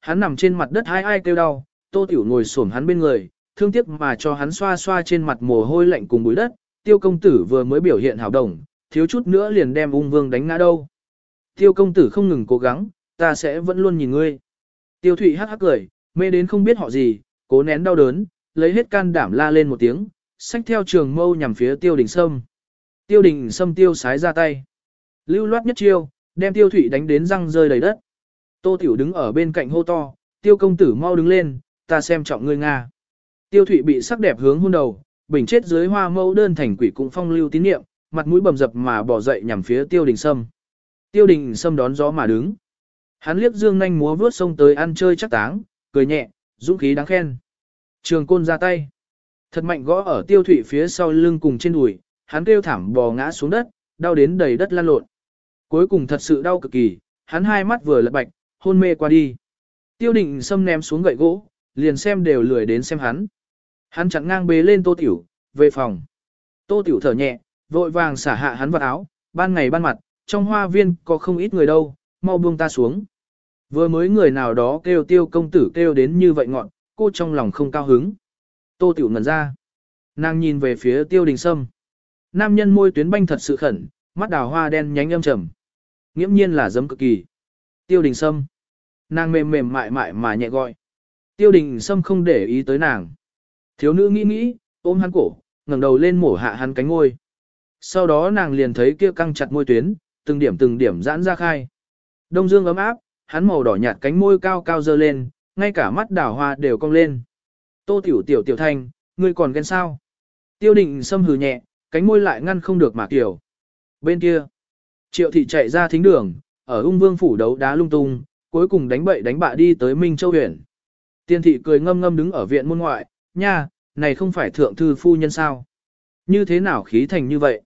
Hắn nằm trên mặt đất hai ai kêu đau, tô tiểu ngồi xổm hắn bên người, thương tiếc mà cho hắn xoa xoa trên mặt mồ hôi lạnh cùng bụi đất, tiêu công tử vừa mới biểu hiện hảo đồng, thiếu chút nữa liền đem ung vương đánh ngã đâu. Tiêu công tử không ngừng cố gắng, ta sẽ vẫn luôn nhìn ngươi. Tiêu thụy hắc hắc cười, mê đến không biết họ gì, cố nén đau đớn, lấy hết can đảm la lên một tiếng, xách theo trường mâu nhằm phía tiêu đình sâm. Tiêu đình sâm tiêu sái ra tay. Lưu loát nhất chiêu, đem tiêu thụy đánh đến răng rơi đầy đất. Tô tiểu đứng ở bên cạnh hô to, tiêu công tử mau đứng lên, ta xem trọng ngươi Nga. Tiêu thụy bị sắc đẹp hướng hôn đầu, bình chết dưới hoa mâu đơn thành quỷ cũng phong lưu tín niệm, mặt mũi bầm dập mà bỏ dậy nhằm phía tiêu đình sâm. Tiêu đình sâm đón gió mà đứng. Hắn liếc dương nhanh múa vướt sông tới ăn chơi chắc táng, cười nhẹ, dũng khí đáng khen. Trường côn ra tay. Thật mạnh gõ ở tiêu thụy phía sau lưng cùng trên đùi, hắn kêu thảm bò ngã xuống đất, đau đến đầy đất lan lộn. Cuối cùng thật sự đau cực kỳ, hắn hai mắt vừa lật bạch, hôn mê qua đi. Tiêu định xâm ném xuống gậy gỗ, liền xem đều lười đến xem hắn. Hắn chặn ngang bế lên tô tiểu, về phòng. Tô tiểu thở nhẹ, vội vàng xả hạ hắn vào áo, ban ngày ban mặt, trong hoa viên có không ít người đâu, mau buông ta xuống. Vừa mới người nào đó kêu tiêu công tử kêu đến như vậy ngọn, cô trong lòng không cao hứng. Tô tiểu ngẩn ra. Nàng nhìn về phía tiêu đình sâm. Nam nhân môi tuyến banh thật sự khẩn, mắt đào hoa đen nhánh âm trầm. Nghiễm nhiên là dấm cực kỳ. Tiêu đình sâm. Nàng mềm mềm mại mại mà nhẹ gọi. Tiêu đình sâm không để ý tới nàng. Thiếu nữ nghĩ nghĩ, ôm hắn cổ, ngẩng đầu lên mổ hạ hắn cánh ngôi. Sau đó nàng liền thấy kia căng chặt môi tuyến, từng điểm từng điểm giãn ra khai. Đông dương ấm áp, hắn màu đỏ nhạt cánh môi cao cao dơ lên, ngay cả mắt đảo hoa đều cong lên. Tô tiểu tiểu tiểu thanh, ngươi còn ghen sao? Tiêu định xâm hừ nhẹ, cánh môi lại ngăn không được mà kiểu. Bên kia, triệu thị chạy ra thính đường, ở ung vương phủ đấu đá lung tung, cuối cùng đánh bậy đánh bạ đi tới Minh Châu huyện. Tiên thị cười ngâm ngâm đứng ở viện môn ngoại, nha, này không phải thượng thư phu nhân sao? Như thế nào khí thành như vậy?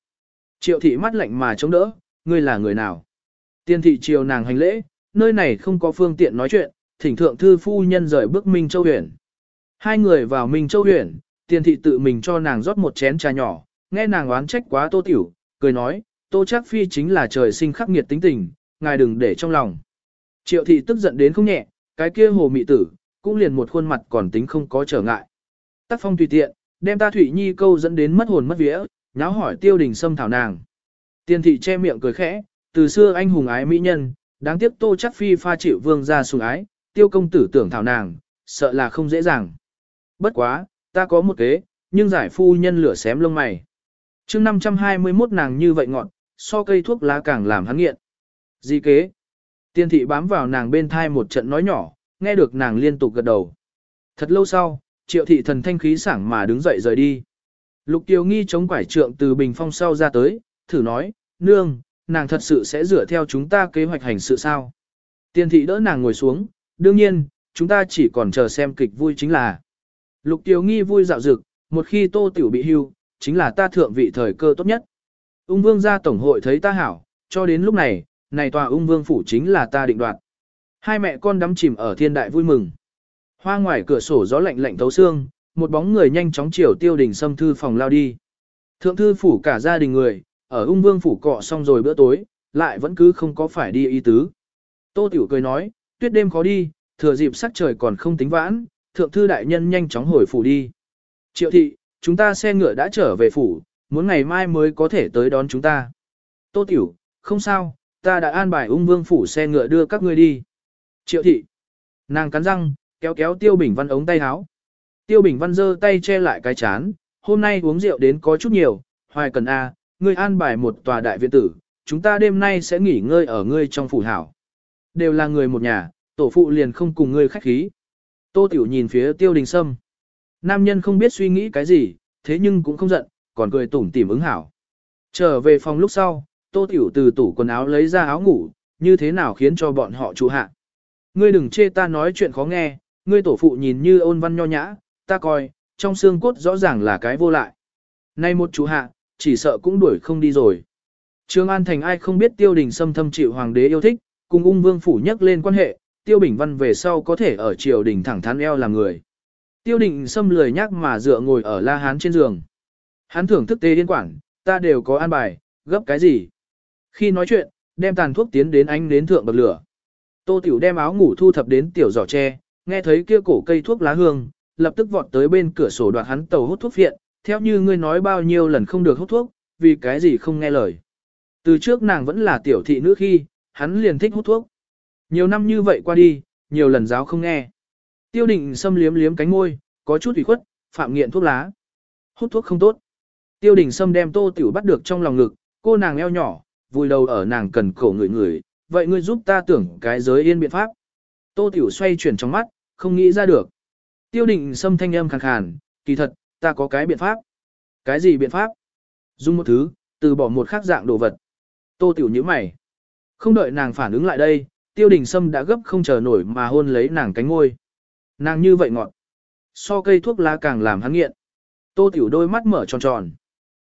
Triệu thị mắt lạnh mà chống đỡ, ngươi là người nào? Tiên thị chiều nàng hành lễ, nơi này không có phương tiện nói chuyện, thỉnh thượng thư phu nhân rời bước Minh Châu huyện. Hai người vào Minh Châu huyện, tiên thị tự mình cho nàng rót một chén trà nhỏ, nghe nàng oán trách quá tô tiểu, cười nói, tô chắc phi chính là trời sinh khắc nghiệt tính tình, ngài đừng để trong lòng. Triệu thị tức giận đến không nhẹ, cái kia hồ mị tử, cũng liền một khuôn mặt còn tính không có trở ngại. Tác phong tùy tiện, đem ta Thủy Nhi câu dẫn đến mất hồn mất vía, nháo hỏi tiêu đình xâm thảo nàng. Tiên thị che miệng cười khẽ, từ xưa anh hùng ái mỹ nhân, đáng tiếc tô chắc phi pha chịu vương ra sùng ái, tiêu công tử tưởng thảo nàng, sợ là không dễ dàng. Bất quá, ta có một kế, nhưng giải phu nhân lửa xém lông mày. mươi 521 nàng như vậy ngọn, so cây thuốc lá càng làm hắn nghiện di kế? Tiên thị bám vào nàng bên thai một trận nói nhỏ, nghe được nàng liên tục gật đầu. Thật lâu sau, triệu thị thần thanh khí sảng mà đứng dậy rời đi. Lục Tiêu Nghi chống quải trượng từ bình phong sau ra tới, thử nói, nương, nàng thật sự sẽ dựa theo chúng ta kế hoạch hành sự sao. Tiên thị đỡ nàng ngồi xuống, đương nhiên, chúng ta chỉ còn chờ xem kịch vui chính là. Lục Tiêu Nghi vui dạo dực, một khi tô tiểu bị hưu, chính là ta thượng vị thời cơ tốt nhất. Ung vương gia tổng hội thấy ta hảo, cho đến lúc này, này tòa ung vương phủ chính là ta định đoạt. Hai mẹ con đắm chìm ở thiên đại vui mừng. Hoa ngoài cửa sổ gió lạnh lạnh thấu xương, một bóng người nhanh chóng chiều tiêu đình xâm thư phòng lao đi. Thượng thư phủ cả gia đình người, ở ung vương phủ cọ xong rồi bữa tối, lại vẫn cứ không có phải đi ý tứ. Tô Tiểu cười nói, tuyết đêm khó đi, thừa dịp sắc trời còn không tính vãn, thượng thư đại nhân nhanh chóng hồi phủ đi. Triệu thị, chúng ta xe ngựa đã trở về phủ, muốn ngày mai mới có thể tới đón chúng ta. Tô Tiểu, không sao, ta đã an bài ung vương phủ xe ngựa đưa các ngươi đi. Triệu thị, nàng cắn răng, kéo kéo Tiêu Bình Văn ống tay áo. Tiêu Bình Văn giơ tay che lại cái chán, hôm nay uống rượu đến có chút nhiều, hoài cần A, ngươi an bài một tòa đại viện tử, chúng ta đêm nay sẽ nghỉ ngơi ở ngươi trong phủ hảo. Đều là người một nhà, tổ phụ liền không cùng ngươi khách khí. Tô Tiểu nhìn phía Tiêu Đình Sâm. Nam nhân không biết suy nghĩ cái gì, thế nhưng cũng không giận, còn cười tủm tỉm ứng hảo. Trở về phòng lúc sau, Tô Tiểu từ tủ quần áo lấy ra áo ngủ, như thế nào khiến cho bọn họ trụ hạ. Ngươi đừng chê ta nói chuyện khó nghe, ngươi tổ phụ nhìn như ôn văn nho nhã, ta coi, trong xương cốt rõ ràng là cái vô lại. Nay một chú hạ, chỉ sợ cũng đuổi không đi rồi. Trương An Thành ai không biết tiêu đình xâm thâm chịu hoàng đế yêu thích, cùng ung vương phủ nhắc lên quan hệ, tiêu bình văn về sau có thể ở triều đình thẳng thắn eo làm người. Tiêu đình xâm lười nhắc mà dựa ngồi ở la hán trên giường. Hắn thưởng thức tê điên quản, ta đều có an bài, gấp cái gì. Khi nói chuyện, đem tàn thuốc tiến đến ánh đến thượng bậc lửa. Tô Tiểu đem áo ngủ thu thập đến tiểu giỏ tre, nghe thấy kia cổ cây thuốc lá hương, lập tức vọt tới bên cửa sổ đoạt hắn tàu hút thuốc phiện, theo như ngươi nói bao nhiêu lần không được hút thuốc, vì cái gì không nghe lời. Từ trước nàng vẫn là tiểu thị nữ khi, hắn liền thích hút thuốc. Nhiều năm như vậy qua đi, nhiều lần giáo không nghe. Tiêu định xâm liếm liếm cánh môi, có chút ủy khuất, phạm nghiện thuốc lá. Hút thuốc không tốt. Tiêu đình Sâm đem tô tiểu bắt được trong lòng ngực, cô nàng eo nhỏ, vùi đầu ở nàng cần cổ người người, vậy ngươi giúp ta tưởng cái giới yên biện pháp. Tô tiểu xoay chuyển trong mắt, không nghĩ ra được. Tiêu định Sâm thanh âm khàn khàn, kỳ thật, ta có cái biện pháp. Cái gì biện pháp? Dùng một thứ, từ bỏ một khác dạng đồ vật. Tô tiểu nhíu mày. Không đợi nàng phản ứng lại đây, tiêu đình Sâm đã gấp không chờ nổi mà hôn lấy nàng cánh ngôi. Nàng như vậy ngọt. So cây thuốc lá càng làm hắn nghiện. Tô tiểu đôi mắt mở tròn tròn.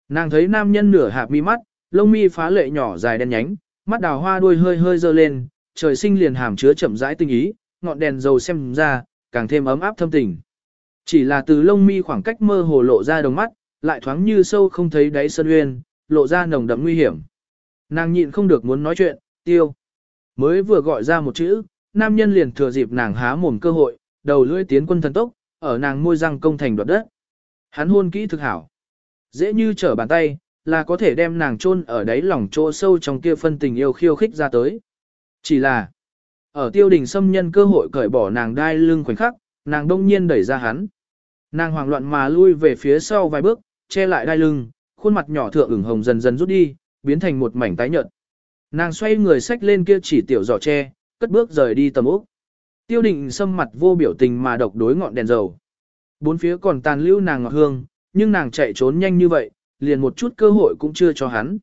Nàng thấy nam nhân nửa hạp mi mắt, lông mi phá lệ nhỏ dài đen nhánh, mắt đào hoa đuôi hơi hơi dơ lên, trời sinh liền hàm chứa chậm rãi tình ý, ngọn đèn dầu xem ra, càng thêm ấm áp thâm tình. Chỉ là từ lông mi khoảng cách mơ hồ lộ ra đồng mắt, lại thoáng như sâu không thấy đáy sân uyên, lộ ra nồng đậm nguy hiểm. Nàng nhịn không được muốn nói chuyện, tiêu. Mới vừa gọi ra một chữ, nam nhân liền thừa dịp nàng há mồm cơ hội, đầu lưỡi tiến quân thần tốc, ở nàng môi răng công thành đoạt đất. Hắn hôn kỹ thực hảo. Dễ như trở bàn tay, là có thể đem nàng chôn ở đáy lòng chỗ sâu trong kia phân tình yêu khiêu khích ra tới. Chỉ là, ở tiêu đình xâm nhân cơ hội cởi bỏ nàng đai lưng khoảnh khắc, nàng đông nhiên đẩy ra hắn. Nàng hoảng loạn mà lui về phía sau vài bước, che lại đai lưng, khuôn mặt nhỏ thượng ửng hồng dần dần rút đi, biến thành một mảnh tái nhợt. Nàng xoay người xách lên kia chỉ tiểu giỏ tre, cất bước rời đi tầm ốc. Tiêu định xâm mặt vô biểu tình mà độc đối ngọn đèn dầu. Bốn phía còn tàn lưu nàng ngọt hương, nhưng nàng chạy trốn nhanh như vậy, liền một chút cơ hội cũng chưa cho hắn.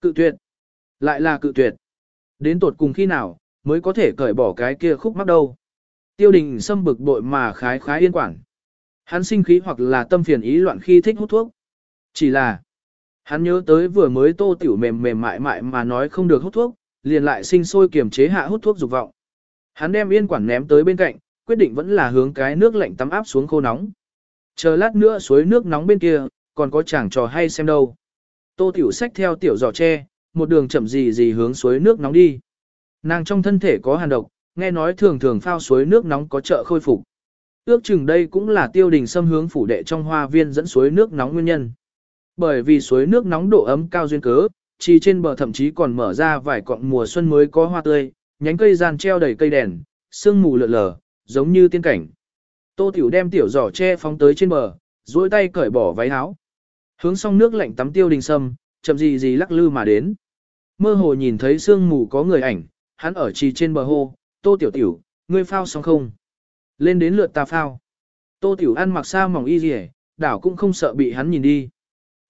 Cự tuyệt. Lại là cự tuyệt. Đến tột cùng khi nào, mới có thể cởi bỏ cái kia khúc mắc đâu. Tiêu đình xâm bực bội mà khái khái yên quản. Hắn sinh khí hoặc là tâm phiền ý loạn khi thích hút thuốc. Chỉ là, hắn nhớ tới vừa mới tô tiểu mềm mềm mại mại mà nói không được hút thuốc, liền lại sinh sôi kiềm chế hạ hút thuốc dục vọng. Hắn đem yên quản ném tới bên cạnh, quyết định vẫn là hướng cái nước lạnh tắm áp xuống khô nóng. Chờ lát nữa suối nước nóng bên kia, còn có chàng trò hay xem đâu. Tô tiểu sách theo tiểu giỏ tre, một đường chậm gì gì hướng suối nước nóng đi. Nàng trong thân thể có hàn độc, nghe nói thường thường phao suối nước nóng có trợ khôi phục. Ước chừng đây cũng là tiêu đình xâm hướng phủ đệ trong hoa viên dẫn suối nước nóng nguyên nhân. Bởi vì suối nước nóng độ ấm cao duyên cớ, chỉ trên bờ thậm chí còn mở ra vài cọng mùa xuân mới có hoa tươi, nhánh cây gian treo đầy cây đèn, sương mù lượn lờ, giống như tiên cảnh. Tô Tiểu đem tiểu giỏ che phóng tới trên bờ, duỗi tay cởi bỏ váy áo. Hướng xong nước lạnh tắm tiêu đình sâm, chậm gì gì lắc lư mà đến. Mơ hồ nhìn thấy sương mù có người ảnh, hắn ở trì trên bờ hô, Tô Tiểu Tiểu, ngươi phao xong không? Lên đến lượt ta phao. Tô Tiểu ăn mặc xa mỏng y rỉ, đảo cũng không sợ bị hắn nhìn đi.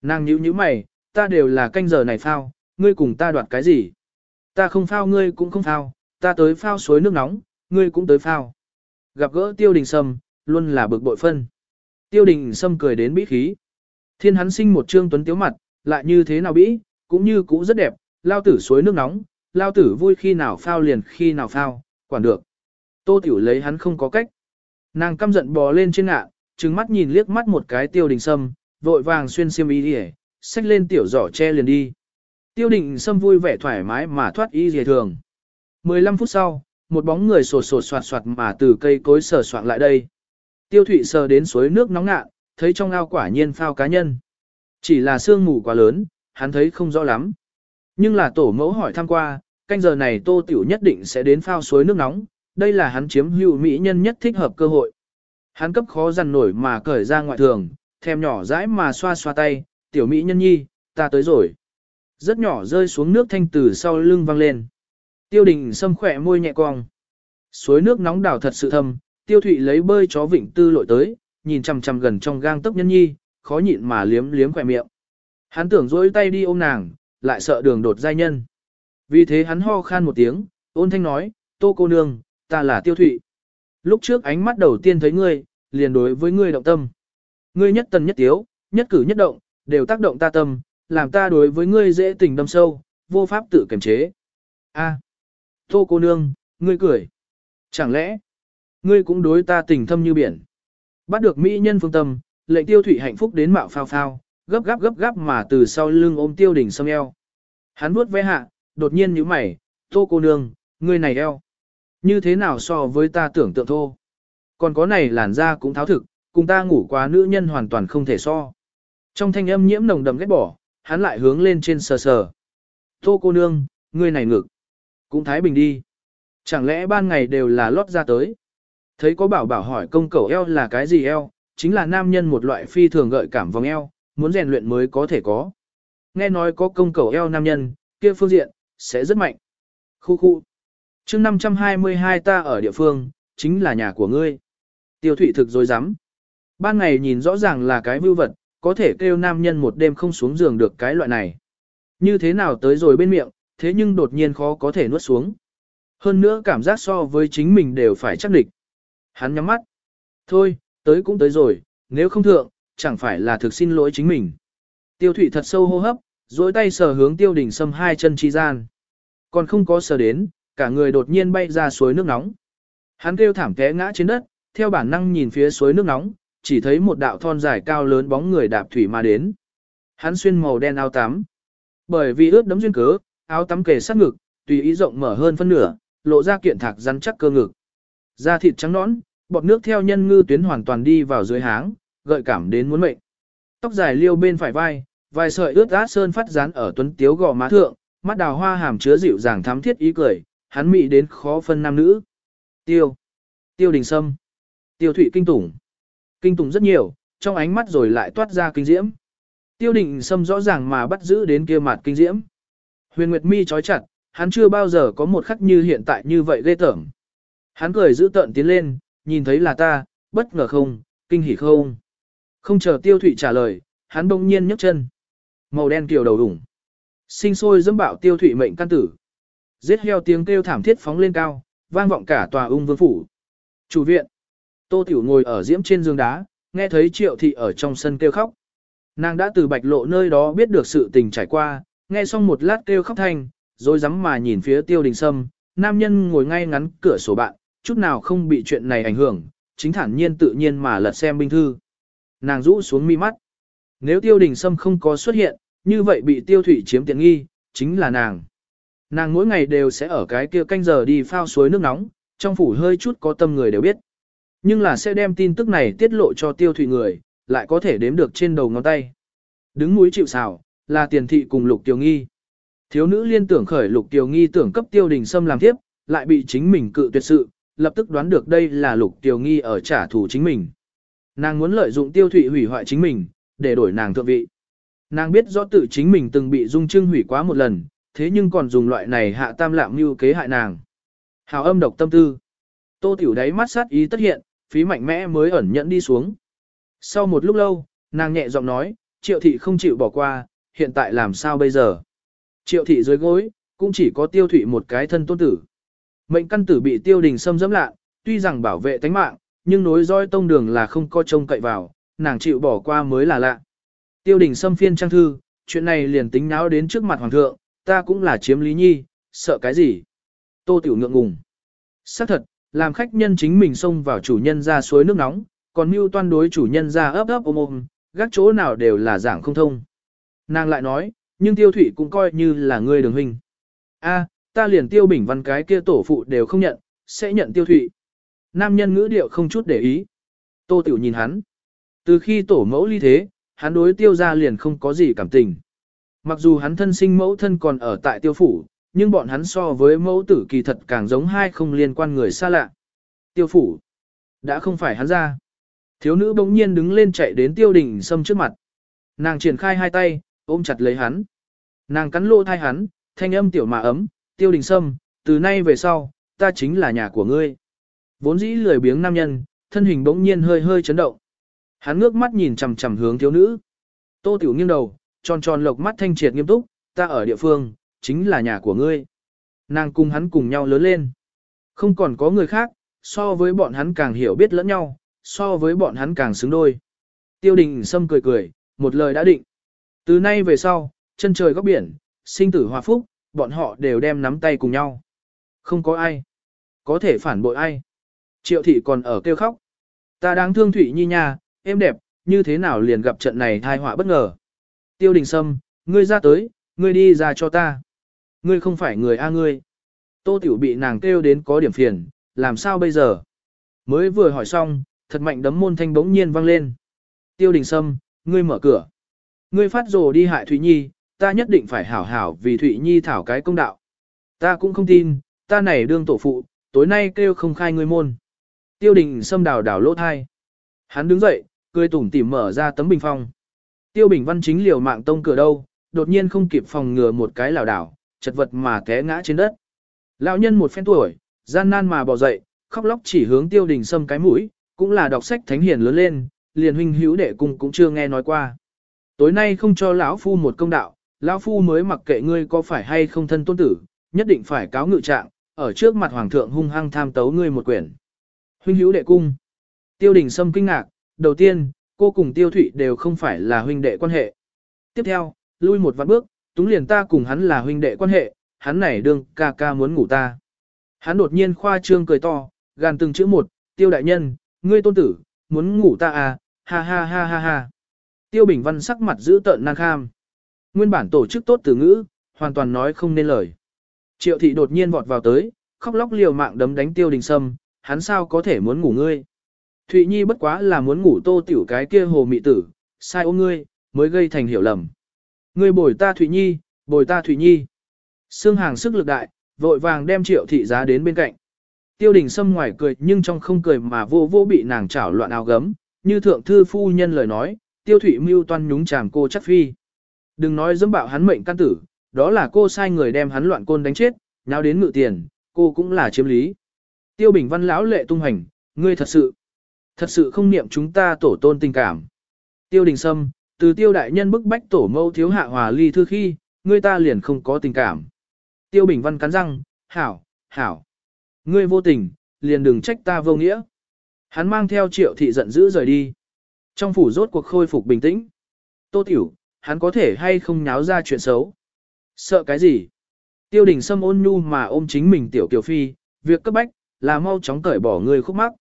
Nàng nhíu nhíu mày, ta đều là canh giờ này phao, ngươi cùng ta đoạt cái gì? Ta không phao ngươi cũng không phao, ta tới phao suối nước nóng, ngươi cũng tới phao. Gặp gỡ tiêu đình sâm, luôn là bực bội phân. Tiêu đình sâm cười đến bí khí. Thiên hắn sinh một trương tuấn tiếu mặt, lại như thế nào bĩ, cũng như cũ rất đẹp, lao tử suối nước nóng, lao tử vui khi nào phao liền khi nào phao, quản được. Tô tiểu lấy hắn không có cách. Nàng căm giận bò lên trên ngạ, trừng mắt nhìn liếc mắt một cái tiêu đình sâm, vội vàng xuyên xiêm y đi xách lên tiểu giỏ che liền đi. Tiêu đình sâm vui vẻ thoải mái mà thoát y dề thường. 15 phút sau, một bóng người sột sột soạt soạt mà từ cây cối sờ soạn lại đây. Tiêu thụy sờ đến suối nước nóng ngạ, thấy trong ao quả nhiên phao cá nhân. Chỉ là sương mù quá lớn, hắn thấy không rõ lắm. Nhưng là tổ mẫu hỏi thăm qua, canh giờ này tô tiểu nhất định sẽ đến phao suối nước nóng, đây là hắn chiếm hữu mỹ nhân nhất thích hợp cơ hội. Hắn cấp khó dằn nổi mà cởi ra ngoại thường, thèm nhỏ rãi mà xoa xoa tay, tiểu mỹ nhân nhi, ta tới rồi. Rất nhỏ rơi xuống nước thanh từ sau lưng văng lên. Tiêu đình xâm khỏe môi nhẹ cong. Suối nước nóng đảo thật sự thâm, tiêu thụy lấy bơi chó vịnh tư lội tới, nhìn chằm chằm gần trong gang tấc nhân nhi, khó nhịn mà liếm liếm khỏe miệng. Hắn tưởng dối tay đi ôm nàng, lại sợ đường đột giai nhân. Vì thế hắn ho khan một tiếng, ôn thanh nói, tô cô nương, ta là tiêu thụy. Lúc trước ánh mắt đầu tiên thấy ngươi, liền đối với ngươi động tâm. Ngươi nhất tần nhất tiếu, nhất cử nhất động, đều tác động ta tâm, làm ta đối với ngươi dễ tình đâm sâu, vô pháp tự kiềm chế. A, tô cô nương, ngươi cười. Chẳng lẽ, ngươi cũng đối ta tình thâm như biển. Bắt được mỹ nhân phương tâm, lệnh tiêu thủy hạnh phúc đến mạo phao phao, gấp gáp gấp gáp mà từ sau lưng ôm tiêu đỉnh sông eo. Hắn vuốt ve hạ, đột nhiên nhíu mày, tô cô nương, người này eo. Như thế nào so với ta tưởng tượng thô. Còn có này làn da cũng tháo thực, cùng ta ngủ quá nữ nhân hoàn toàn không thể so. Trong thanh âm nhiễm nồng đậm ghét bỏ, hắn lại hướng lên trên sờ sờ. Tô cô nương, người này ngực. Cũng thái bình đi. Chẳng lẽ ban ngày đều là lót ra tới. Thấy có bảo bảo hỏi công cầu eo là cái gì eo, chính là nam nhân một loại phi thường gợi cảm vòng eo, muốn rèn luyện mới có thể có. Nghe nói có công cầu eo nam nhân, kia phương diện, sẽ rất mạnh. Khu khu. chương 522 ta ở địa phương, chính là nhà của ngươi. Tiêu thụy thực dối rắm Ban ngày nhìn rõ ràng là cái vưu vật, có thể kêu nam nhân một đêm không xuống giường được cái loại này. Như thế nào tới rồi bên miệng, thế nhưng đột nhiên khó có thể nuốt xuống. Hơn nữa cảm giác so với chính mình đều phải chắc địch. Hắn nhắm mắt. Thôi, tới cũng tới rồi, nếu không thượng, chẳng phải là thực xin lỗi chính mình. Tiêu thủy thật sâu hô hấp, dối tay sờ hướng tiêu Đình sâm hai chân chi gian. Còn không có sờ đến, cả người đột nhiên bay ra suối nước nóng. Hắn kêu thảm té ngã trên đất, theo bản năng nhìn phía suối nước nóng, chỉ thấy một đạo thon dài cao lớn bóng người đạp thủy mà đến. Hắn xuyên màu đen áo tắm. Bởi vì ướt đấm duyên cớ, áo tắm kề sát ngực, tùy ý rộng mở hơn phân nửa, lộ ra kiện thạc rắn chắc cơ ngực. Da thịt trắng nõn, bọt nước theo nhân ngư tuyến hoàn toàn đi vào dưới háng, gợi cảm đến muốn mệnh. Tóc dài liêu bên phải vai, vài sợi ướt át sơn phát dán ở tuấn tiếu gò má thượng, mắt đào hoa hàm chứa dịu dàng thắm thiết ý cười, hắn mị đến khó phân nam nữ. Tiêu. Tiêu đình sâm. Tiêu thủy kinh tủng. Kinh tủng rất nhiều, trong ánh mắt rồi lại toát ra kinh diễm. Tiêu đình sâm rõ ràng mà bắt giữ đến kia mặt kinh diễm. Huyền Nguyệt mi chói chặt, hắn chưa bao giờ có một khắc như hiện tại như vậy ghê tởm. Hắn cười giữ tận tiến lên, nhìn thấy là ta, bất ngờ không, kinh hỉ không. Không chờ tiêu thụy trả lời, hắn đông nhiên nhấc chân. Màu đen kiều đầu đủng. Sinh sôi dẫm bạo tiêu thụy mệnh căn tử. Giết heo tiếng kêu thảm thiết phóng lên cao, vang vọng cả tòa ung vương phủ. Chủ viện. Tô Tiểu ngồi ở diễm trên giường đá, nghe thấy triệu thị ở trong sân kêu khóc. Nàng đã từ bạch lộ nơi đó biết được sự tình trải qua, nghe xong một lát kêu khóc thanh, rồi rắm mà nhìn phía tiêu đình sâm, nam nhân ngồi ngay ngắn cửa sổ bạn, chút nào không bị chuyện này ảnh hưởng, chính thản nhiên tự nhiên mà lật xem binh thư. Nàng rũ xuống mi mắt. Nếu tiêu đình sâm không có xuất hiện, như vậy bị tiêu thủy chiếm tiện nghi, chính là nàng. Nàng mỗi ngày đều sẽ ở cái kia canh giờ đi phao suối nước nóng, trong phủ hơi chút có tâm người đều biết. Nhưng là sẽ đem tin tức này tiết lộ cho tiêu thủy người, lại có thể đếm được trên đầu ngón tay. Đứng núi chịu xào, là tiền thị cùng lục tiêu nghi. Thiếu nữ liên tưởng khởi lục tiêu nghi tưởng cấp tiêu đình sâm làm tiếp, lại bị chính mình cự tuyệt sự, lập tức đoán được đây là lục tiểu nghi ở trả thù chính mình. Nàng muốn lợi dụng tiêu thụy hủy hoại chính mình, để đổi nàng thượng vị. Nàng biết rõ tự chính mình từng bị dung trưng hủy quá một lần, thế nhưng còn dùng loại này hạ tam lạm mưu kế hại nàng. Hào âm độc tâm tư. Tô tiểu đáy mắt sát ý tất hiện, phí mạnh mẽ mới ẩn nhẫn đi xuống. Sau một lúc lâu, nàng nhẹ giọng nói, triệu thị không chịu bỏ qua, hiện tại làm sao bây giờ? Triệu thị dưới gối, cũng chỉ có tiêu thụy một cái thân tôn tử. Mệnh căn tử bị tiêu đình xâm dẫm lạ, tuy rằng bảo vệ tánh mạng, nhưng nối roi tông đường là không có trông cậy vào, nàng chịu bỏ qua mới là lạ. Tiêu đình xâm phiên trang thư, chuyện này liền tính náo đến trước mặt hoàng thượng, ta cũng là chiếm lý nhi, sợ cái gì? Tô tiểu ngượng ngùng. Xác thật, làm khách nhân chính mình xông vào chủ nhân ra suối nước nóng, còn mưu toan đối chủ nhân ra ấp ấp ôm ôm, gác chỗ nào đều là giảng không thông. Nàng lại nói, nhưng tiêu thủy cũng coi như là người đường huynh. A, ta liền tiêu bình văn cái kia tổ phụ đều không nhận, sẽ nhận tiêu thụy. Nam nhân ngữ điệu không chút để ý. Tô tiểu nhìn hắn. Từ khi tổ mẫu ly thế, hắn đối tiêu ra liền không có gì cảm tình. Mặc dù hắn thân sinh mẫu thân còn ở tại tiêu phủ, nhưng bọn hắn so với mẫu tử kỳ thật càng giống hai không liên quan người xa lạ. Tiêu phủ, đã không phải hắn ra. Thiếu nữ bỗng nhiên đứng lên chạy đến tiêu đình sâm trước mặt. Nàng triển khai hai tay, ôm chặt lấy hắn. Nàng cắn lỗ thai hắn, thanh âm tiểu mà ấm, tiêu đình sâm, từ nay về sau, ta chính là nhà của ngươi. Vốn dĩ lười biếng nam nhân, thân hình bỗng nhiên hơi hơi chấn động. Hắn ngước mắt nhìn chằm chằm hướng thiếu nữ. Tô tiểu nghiêng đầu, tròn tròn lộc mắt thanh triệt nghiêm túc, ta ở địa phương, chính là nhà của ngươi. Nàng cùng hắn cùng nhau lớn lên. Không còn có người khác, so với bọn hắn càng hiểu biết lẫn nhau, so với bọn hắn càng xứng đôi. Tiêu đình Sâm cười cười, một lời đã định. Từ nay về sau, chân trời góc biển, sinh tử hòa phúc, bọn họ đều đem nắm tay cùng nhau. Không có ai. Có thể phản bội ai. Triệu thị còn ở kêu khóc. Ta đáng thương Thủy Nhi nha, em đẹp, như thế nào liền gặp trận này thai họa bất ngờ. Tiêu đình Sâm, ngươi ra tới, ngươi đi ra cho ta. Ngươi không phải người A ngươi. Tô Tiểu bị nàng kêu đến có điểm phiền, làm sao bây giờ? Mới vừa hỏi xong, thật mạnh đấm môn thanh bỗng nhiên vang lên. Tiêu đình sâm, ngươi mở cửa. Ngươi phát rồ đi hại Thủy Nhi, ta nhất định phải hảo hảo vì Thụy Nhi thảo cái công đạo. Ta cũng không tin, ta này đương tổ phụ, tối nay kêu không khai ngươi môn. Tiêu đình sâm đào đảo lỗ thai. Hắn đứng dậy, cười tủm tỉm mở ra tấm bình phong. Tiêu bình văn chính liều mạng tông cửa đâu, đột nhiên không kịp phòng ngừa một cái lảo đảo, chật vật mà té ngã trên đất. Lão nhân một phen tuổi, gian nan mà bò dậy, khóc lóc chỉ hướng tiêu đình sâm cái mũi, cũng là đọc sách thánh hiền lớn lên, liền huynh hữu đệ cung cũng chưa nghe nói qua. Tối nay không cho lão phu một công đạo, lão phu mới mặc kệ ngươi có phải hay không thân tôn tử, nhất định phải cáo ngự trạng, ở trước mặt hoàng thượng hung hăng tham tấu ngươi một quyển. Huynh hữu đệ cung. Tiêu đình sâm kinh ngạc, đầu tiên, cô cùng tiêu thụy đều không phải là huynh đệ quan hệ. Tiếp theo, lui một vạn bước, túng liền ta cùng hắn là huynh đệ quan hệ, hắn này đương ca ca muốn ngủ ta. Hắn đột nhiên khoa trương cười to, gàn từng chữ một, tiêu đại nhân, ngươi tôn tử, muốn ngủ ta à, ha ha ha ha ha. Tiêu Bình Văn sắc mặt giữ tợn nan kham. Nguyên bản tổ chức tốt từ ngữ, hoàn toàn nói không nên lời. Triệu thị đột nhiên vọt vào tới, khóc lóc liều mạng đấm đánh Tiêu Đình Sâm, hắn sao có thể muốn ngủ ngươi. Thụy Nhi bất quá là muốn ngủ tô tiểu cái kia hồ mị tử, sai ôm ngươi, mới gây thành hiểu lầm. Ngươi bồi ta Thụy Nhi, bồi ta Thụy Nhi. Sương hàng sức lực đại, vội vàng đem triệu thị giá đến bên cạnh. Tiêu đình sâm ngoài cười nhưng trong không cười mà vô vô bị nàng chảo loạn áo gấm, như thượng thư phu nhân lời nói, tiêu thủy mưu toan nhúng chàng cô chắc phi. Đừng nói dẫm bạo hắn mệnh căn tử, đó là cô sai người đem hắn loạn côn đánh chết, nháo đến ngự tiền, cô cũng là chiếm lý. Tiêu bình văn lão lệ tung hành, ngươi thật sự, thật sự không niệm chúng ta tổ tôn tình cảm. Tiêu đình sâm, từ tiêu đại nhân bức bách tổ mâu thiếu hạ hòa ly thư khi, ngươi ta liền không có tình cảm. Tiêu bình văn cắn răng, hảo, hảo. Ngươi vô tình, liền đừng trách ta vô nghĩa. Hắn mang theo triệu thị giận dữ rời đi. Trong phủ rốt cuộc khôi phục bình tĩnh. Tô tiểu, hắn có thể hay không nháo ra chuyện xấu. Sợ cái gì? Tiêu đình sâm ôn nhu mà ôm chính mình tiểu kiều phi, việc cấp bách, là mau chóng cởi bỏ người khúc mắc.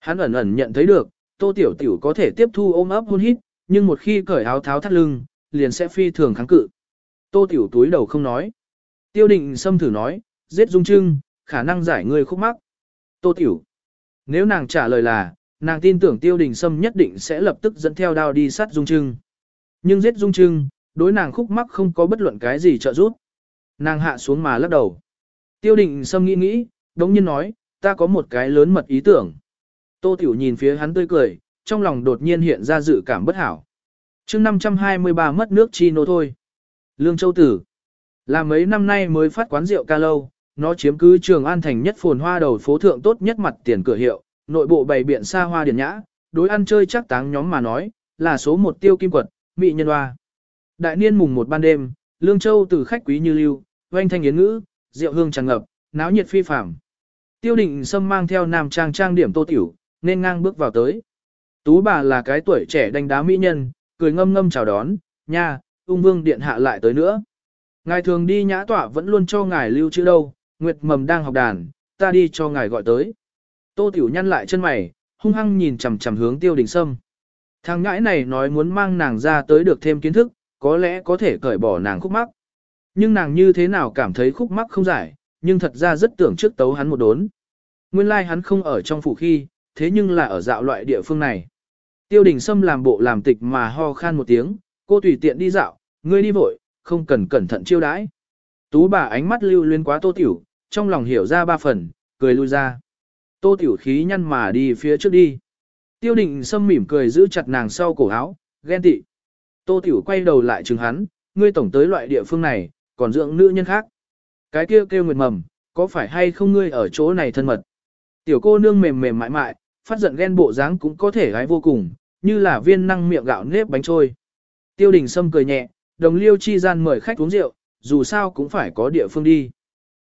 Hắn ẩn ẩn nhận thấy được, tô tiểu tiểu có thể tiếp thu ôm ấp hôn hít, nhưng một khi cởi áo tháo thắt lưng, liền sẽ phi thường kháng cự. Tô tiểu túi đầu không nói. Tiêu đình sâm thử nói, giết dung trưng, khả năng giải người khúc mắc. Tô Tiểu. Nếu nàng trả lời là, nàng tin tưởng tiêu đình sâm nhất định sẽ lập tức dẫn theo đao đi sát Dung Trưng. Nhưng giết Dung Trưng, đối nàng khúc mắc không có bất luận cái gì trợ giúp. Nàng hạ xuống mà lắc đầu. Tiêu đình sâm nghĩ nghĩ, đống nhiên nói, ta có một cái lớn mật ý tưởng. Tô Tiểu nhìn phía hắn tươi cười, trong lòng đột nhiên hiện ra dự cảm bất hảo. chương 523 mất nước chi nô thôi. Lương Châu Tử. Là mấy năm nay mới phát quán rượu ca lâu, nó chiếm cứ trường an thành nhất phồn hoa đầu phố thượng tốt nhất mặt tiền cửa hiệu, nội bộ bày biện xa hoa điển nhã, đối ăn chơi chắc táng nhóm mà nói, là số một tiêu kim quật, mỹ nhân hoa. Đại niên mùng một ban đêm, Lương Châu từ khách quý như lưu, oanh thanh yến ngữ, rượu hương tràn ngập, náo nhiệt phi phàm. Tiêu định sâm mang theo nam trang trang điểm tô tiểu, nên ngang bước vào tới. Tú bà là cái tuổi trẻ đánh đá mỹ nhân, cười ngâm ngâm chào đón, nha, ung vương điện hạ lại tới nữa. Ngài thường đi nhã tọa vẫn luôn cho ngài lưu chữ đâu, Nguyệt Mầm đang học đàn, ta đi cho ngài gọi tới. Tô Tiểu nhăn lại chân mày, hung hăng nhìn chằm chằm hướng Tiêu Đình Sâm. Thằng ngãi này nói muốn mang nàng ra tới được thêm kiến thức, có lẽ có thể cởi bỏ nàng khúc mắc. Nhưng nàng như thế nào cảm thấy khúc mắc không giải, nhưng thật ra rất tưởng trước tấu hắn một đốn. Nguyên lai like hắn không ở trong phủ khi, thế nhưng là ở dạo loại địa phương này. Tiêu đình Sâm làm bộ làm tịch mà ho khan một tiếng, cô tùy tiện đi dạo, ngươi đi vội, không cần cẩn thận chiêu đãi. Tú bà ánh mắt lưu luyến quá tô tiểu, trong lòng hiểu ra ba phần, cười lui ra. Tô tiểu khí nhăn mà đi phía trước đi. Tiêu định sâm mỉm cười giữ chặt nàng sau cổ áo, ghen tị. Tô tiểu quay đầu lại chừng hắn, ngươi tổng tới loại địa phương này, còn dưỡng nữ nhân khác. Cái kia kêu, kêu nguyệt mầm, có phải hay không ngươi ở chỗ này thân mật. Tiểu cô nương mềm mềm mại mại, phát giận ghen bộ dáng cũng có thể gái vô cùng, như là viên năng miệng gạo nếp bánh trôi. Tiêu đình sâm cười nhẹ, đồng liêu chi gian mời khách uống rượu, dù sao cũng phải có địa phương đi.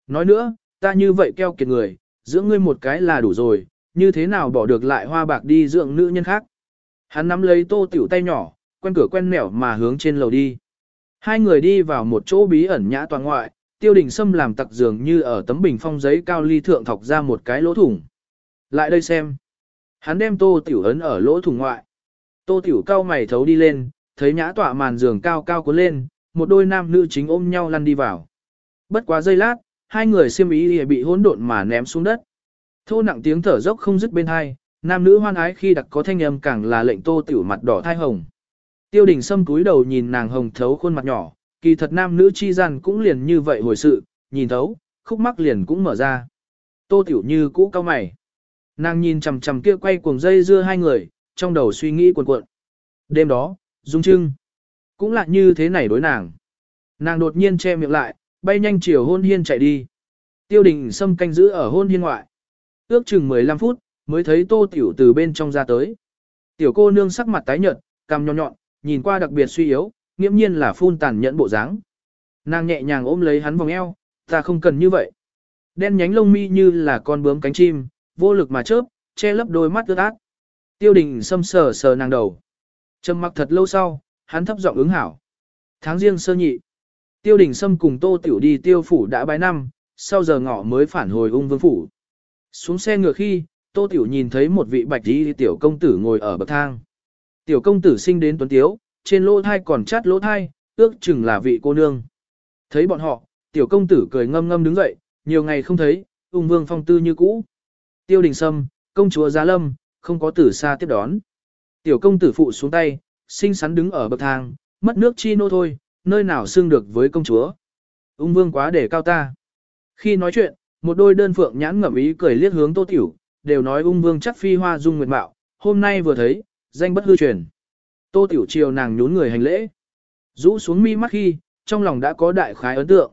Nói nữa, ta như vậy keo kiệt người, dưỡng ngươi một cái là đủ rồi, như thế nào bỏ được lại hoa bạc đi dưỡng nữ nhân khác. Hắn nắm lấy tô tiểu tay nhỏ, quen cửa quen nẻo mà hướng trên lầu đi. Hai người đi vào một chỗ bí ẩn nhã toàn ngoại, tiêu đình sâm làm tặc dường như ở tấm bình phong giấy cao ly thượng thọc ra một cái lỗ thủng. Lại đây xem. Hắn đem tô tiểu ấn ở lỗ thủng ngoại. Tô tiểu cao mày thấu đi lên, thấy nhã tọa màn giường cao cao cuốn lên, một đôi nam nữ chính ôm nhau lăn đi vào. Bất quá giây lát, hai người xiêm ý bị hỗn độn mà ném xuống đất. Thô nặng tiếng thở dốc không dứt bên hai, nam nữ hoan ái khi đặc có thanh âm càng là lệnh tô tiểu mặt đỏ thai hồng. Tiêu đình sâm cúi đầu nhìn nàng hồng thấu khuôn mặt nhỏ, kỳ thật nam nữ chi gian cũng liền như vậy hồi sự, nhìn thấu, khúc mắc liền cũng mở ra. Tô tiểu như cũ cao mày. Nàng nhìn chằm chằm kia quay cuồng dây dưa hai người, trong đầu suy nghĩ cuộn cuộn. Đêm đó, Dung Trưng, cũng là như thế này đối nàng. Nàng đột nhiên che miệng lại, bay nhanh chiều hôn hiên chạy đi. Tiêu đình sâm canh giữ ở hôn hiên ngoại. Ước chừng 15 phút, mới thấy tô tiểu từ bên trong ra tới. Tiểu cô nương sắc mặt tái nhợt, cằm nhọn nhọn, nhìn qua đặc biệt suy yếu, nghiễm nhiên là phun tàn nhẫn bộ dáng. Nàng nhẹ nhàng ôm lấy hắn vòng eo, ta không cần như vậy. Đen nhánh lông mi như là con bướm cánh chim, vô lực mà chớp, che lấp đôi mắt ướt át. Tiêu đình xâm sờ sờ nàng đầu. Trầm mặc thật lâu sau, hắn thấp giọng ứng hảo. Tháng riêng sơ nhị. Tiêu đình xâm cùng tô tiểu đi tiêu phủ đã bái năm, sau giờ ngọ mới phản hồi ung vương phủ. Xuống xe ngựa khi, tô tiểu nhìn thấy một vị bạch y tiểu công tử ngồi ở bậc thang. Tiểu công tử sinh đến tuấn tiếu, trên lỗ thai còn chát lỗ thai, ước chừng là vị cô nương. Thấy bọn họ, tiểu công tử cười ngâm ngâm đứng dậy, nhiều ngày không thấy, ung vương phong tư như cũ. Tiêu đình sâm, công chúa giá lâm, không có tử xa tiếp đón. Tiểu công tử phụ xuống tay, xinh xắn đứng ở bậc thang, mất nước chi nô thôi, nơi nào xưng được với công chúa. Ung vương quá để cao ta. Khi nói chuyện, một đôi đơn phượng nhãn ngậm ý cười liếc hướng tô tiểu, đều nói ung vương chắc phi hoa dung nguyệt mạo, hôm nay vừa thấy, danh bất hư truyền. Tô tiểu chiều nàng nhún người hành lễ. Rũ xuống mi mắt khi, trong lòng đã có đại khái ấn tượng.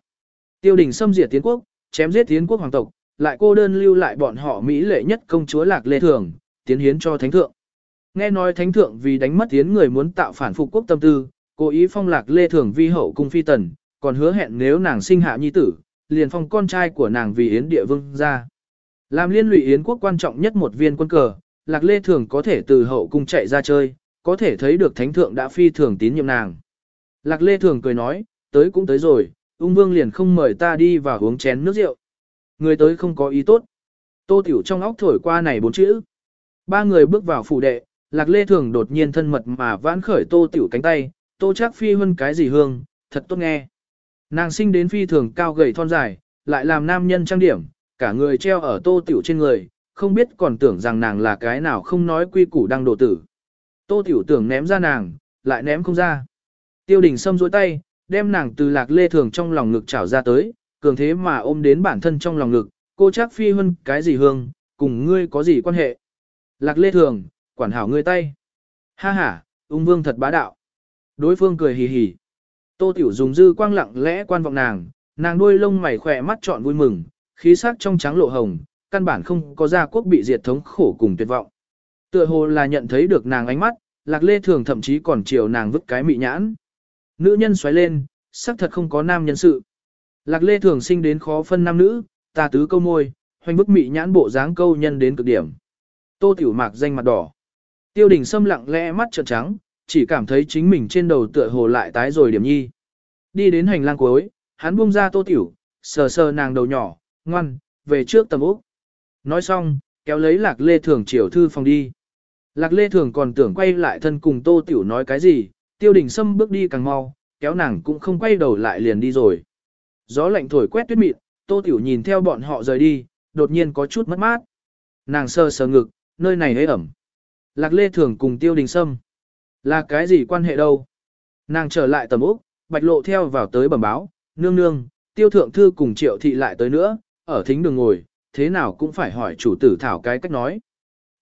Tiêu đình xâm diệt tiến quốc, chém giết tiến quốc hoàng tộc, lại cô đơn lưu lại bọn họ Mỹ lệ nhất công chúa Lạc Lê Thường, tiến hiến cho thánh thượng. Nghe nói thánh thượng vì đánh mất tiến người muốn tạo phản phục quốc tâm tư, cố ý phong Lạc Lê Thường vi hậu cung phi tần, còn hứa hẹn nếu nàng sinh hạ nhi tử, liền phong con trai của nàng vì yến địa vương ra. Làm liên lụy yến quốc quan trọng nhất một viên quân cờ, Lạc Lê Thường có thể từ hậu cung chạy ra chơi, có thể thấy được thánh thượng đã phi thường tín nhiệm nàng. Lạc Lê Thường cười nói, tới cũng tới rồi, ung vương liền không mời ta đi vào uống chén nước rượu. Người tới không có ý tốt. Tô Tiểu trong óc thổi qua này bốn chữ. Ba người bước vào phủ đệ, Lạc Lê Thường đột nhiên thân mật mà vãn khởi Tô Tiểu cánh tay, Tô chắc phi hơn cái gì hương, thật tốt nghe. Nàng sinh đến phi thường cao gầy thon dài, lại làm nam nhân trang điểm, cả người treo ở Tô Tiểu trên người, không biết còn tưởng rằng nàng là cái nào không nói quy củ đang đồ tử. Tô Tiểu tưởng ném ra nàng, lại ném không ra. Tiêu đình xâm dối tay, đem nàng từ Lạc Lê Thường trong lòng ngực trảo ra tới, cường thế mà ôm đến bản thân trong lòng ngực, cô chắc phi hơn cái gì hương, cùng ngươi có gì quan hệ. Lạc lê thường, quản hảo ngươi tay. Ha ha, ung vương thật bá đạo. Đối phương cười hì hì. Tô tiểu dùng dư quang lặng lẽ quan vọng nàng, nàng đuôi lông mày khỏe mắt trọn vui mừng, khí sắc trong trắng lộ hồng, căn bản không có gia quốc bị diệt thống khổ cùng tuyệt vọng. Tựa hồ là nhận thấy được nàng ánh mắt, lạc lê thường thậm chí còn chiều nàng vứt cái mị nhãn. Nữ nhân xoáy lên, sắc thật không có nam nhân sự. Lạc Lê thường sinh đến khó phân nam nữ, ta tứ câu môi, hoành bức mị nhãn bộ dáng câu nhân đến cực điểm. Tô Tiểu Mạc danh mặt đỏ. Tiêu đình Sâm lặng lẽ mắt trợn trắng, chỉ cảm thấy chính mình trên đầu tựa hồ lại tái rồi điểm nhi. Đi đến hành lang cuối, hắn buông ra Tô Tiểu, sờ sờ nàng đầu nhỏ, ngoan, về trước tầm úc. Nói xong, kéo lấy Lạc Lê Thường chiều thư phòng đi. Lạc Lê Thường còn tưởng quay lại thân cùng Tô Tiểu nói cái gì, tiêu đình Sâm bước đi càng mau, kéo nàng cũng không quay đầu lại liền đi rồi. Gió lạnh thổi quét tuyết mịn, Tô Tiểu nhìn theo bọn họ rời đi, đột nhiên có chút mất mát. Nàng sơ sờ ngực, nơi này hơi ẩm. Lạc Lê Thường cùng Tiêu Đình Sâm. Là cái gì quan hệ đâu? Nàng trở lại tầm úc, bạch lộ theo vào tới bẩm báo, nương nương, Tiêu Thượng Thư cùng Triệu Thị lại tới nữa, ở thính đường ngồi, thế nào cũng phải hỏi chủ tử thảo cái cách nói.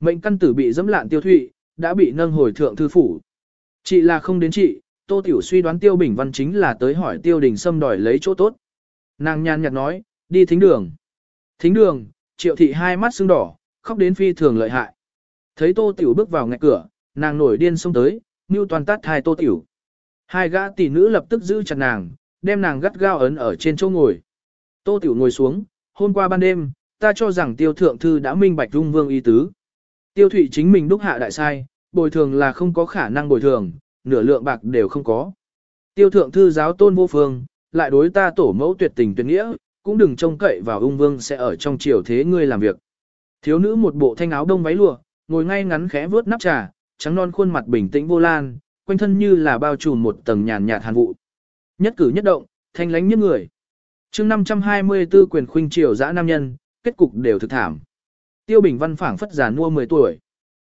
Mệnh căn tử bị dẫm lạn tiêu thụy, đã bị nâng hồi Thượng Thư Phủ. Chị là không đến chị, Tô Tiểu suy đoán Tiêu Bình Văn chính là tới hỏi Tiêu Đình Sâm đòi lấy chỗ tốt. Nàng nhàn nhạt nói, đi thính đường. Thính đường, triệu thị hai mắt sưng đỏ, khóc đến phi thường lợi hại. Thấy tô tiểu bước vào ngạch cửa, nàng nổi điên xông tới, mưu toàn tát hai tô tiểu. Hai gã tỷ nữ lập tức giữ chặt nàng, đem nàng gắt gao ấn ở trên chỗ ngồi. Tô tiểu ngồi xuống, hôm qua ban đêm, ta cho rằng tiêu thượng thư đã minh bạch dung vương y tứ. Tiêu thụy chính mình đúc hạ đại sai, bồi thường là không có khả năng bồi thường, nửa lượng bạc đều không có. Tiêu thượng thư giáo tôn vô phương, lại đối ta tổ mẫu tuyệt tình tuyệt nghĩa, cũng đừng trông cậy vào ung vương sẽ ở trong triều thế ngươi làm việc. Thiếu nữ một bộ thanh áo đông váy lụa, ngồi ngay ngắn khẽ vớt nắp trà, trắng non khuôn mặt bình tĩnh vô lan, quanh thân như là bao trùm một tầng nhàn nhạt hàn vụ. Nhất cử nhất động, thanh lánh như người. chương 524 quyền khuynh triều dã nam nhân, kết cục đều thực thảm. Tiêu Bình Văn phảng phất già nua 10 tuổi.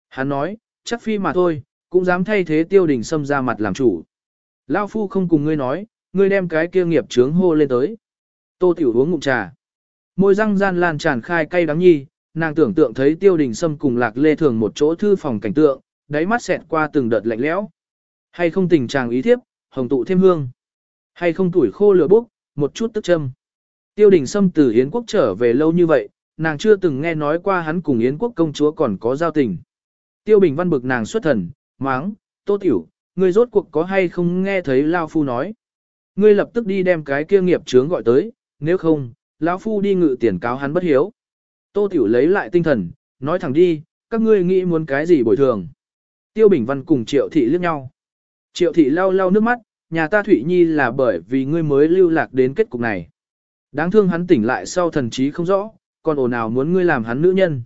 Hắn nói, chắc phi mà thôi, cũng dám thay thế tiêu đình xâm ra mặt làm chủ. Lao phu không cùng ngươi nói, ngươi đem cái kia nghiệp trướng hô lên tới. Tô tiểu uống ngụm trà. Môi răng gian lan tràn khai cay đắng nhi, nàng tưởng tượng thấy tiêu đình xâm cùng lạc lê thường một chỗ thư phòng cảnh tượng, đáy mắt xẹt qua từng đợt lạnh lẽo. Hay không tình trạng ý thiếp, hồng tụ thêm hương. Hay không tuổi khô lửa bốc, một chút tức châm. Tiêu đình Sâm từ Yến quốc trở về lâu như vậy, nàng chưa từng nghe nói qua hắn cùng Yến quốc công chúa còn có giao tình. Tiêu Bình Văn bực nàng xuất thần, máng, tô tiểu, ngươi rốt cuộc có hay không nghe thấy Lao Phu nói. Ngươi lập tức đi đem cái kia nghiệp chướng gọi tới, nếu không, lão Phu đi ngự tiền cáo hắn bất hiếu. Tô tiểu lấy lại tinh thần, nói thẳng đi, các ngươi nghĩ muốn cái gì bồi thường. Tiêu Bình Văn cùng Triệu Thị liếc nhau. Triệu Thị lau lau nước mắt, nhà ta Thụy Nhi là bởi vì ngươi mới lưu lạc đến kết cục này. Đáng thương hắn tỉnh lại sau thần trí không rõ, còn ồn nào muốn ngươi làm hắn nữ nhân.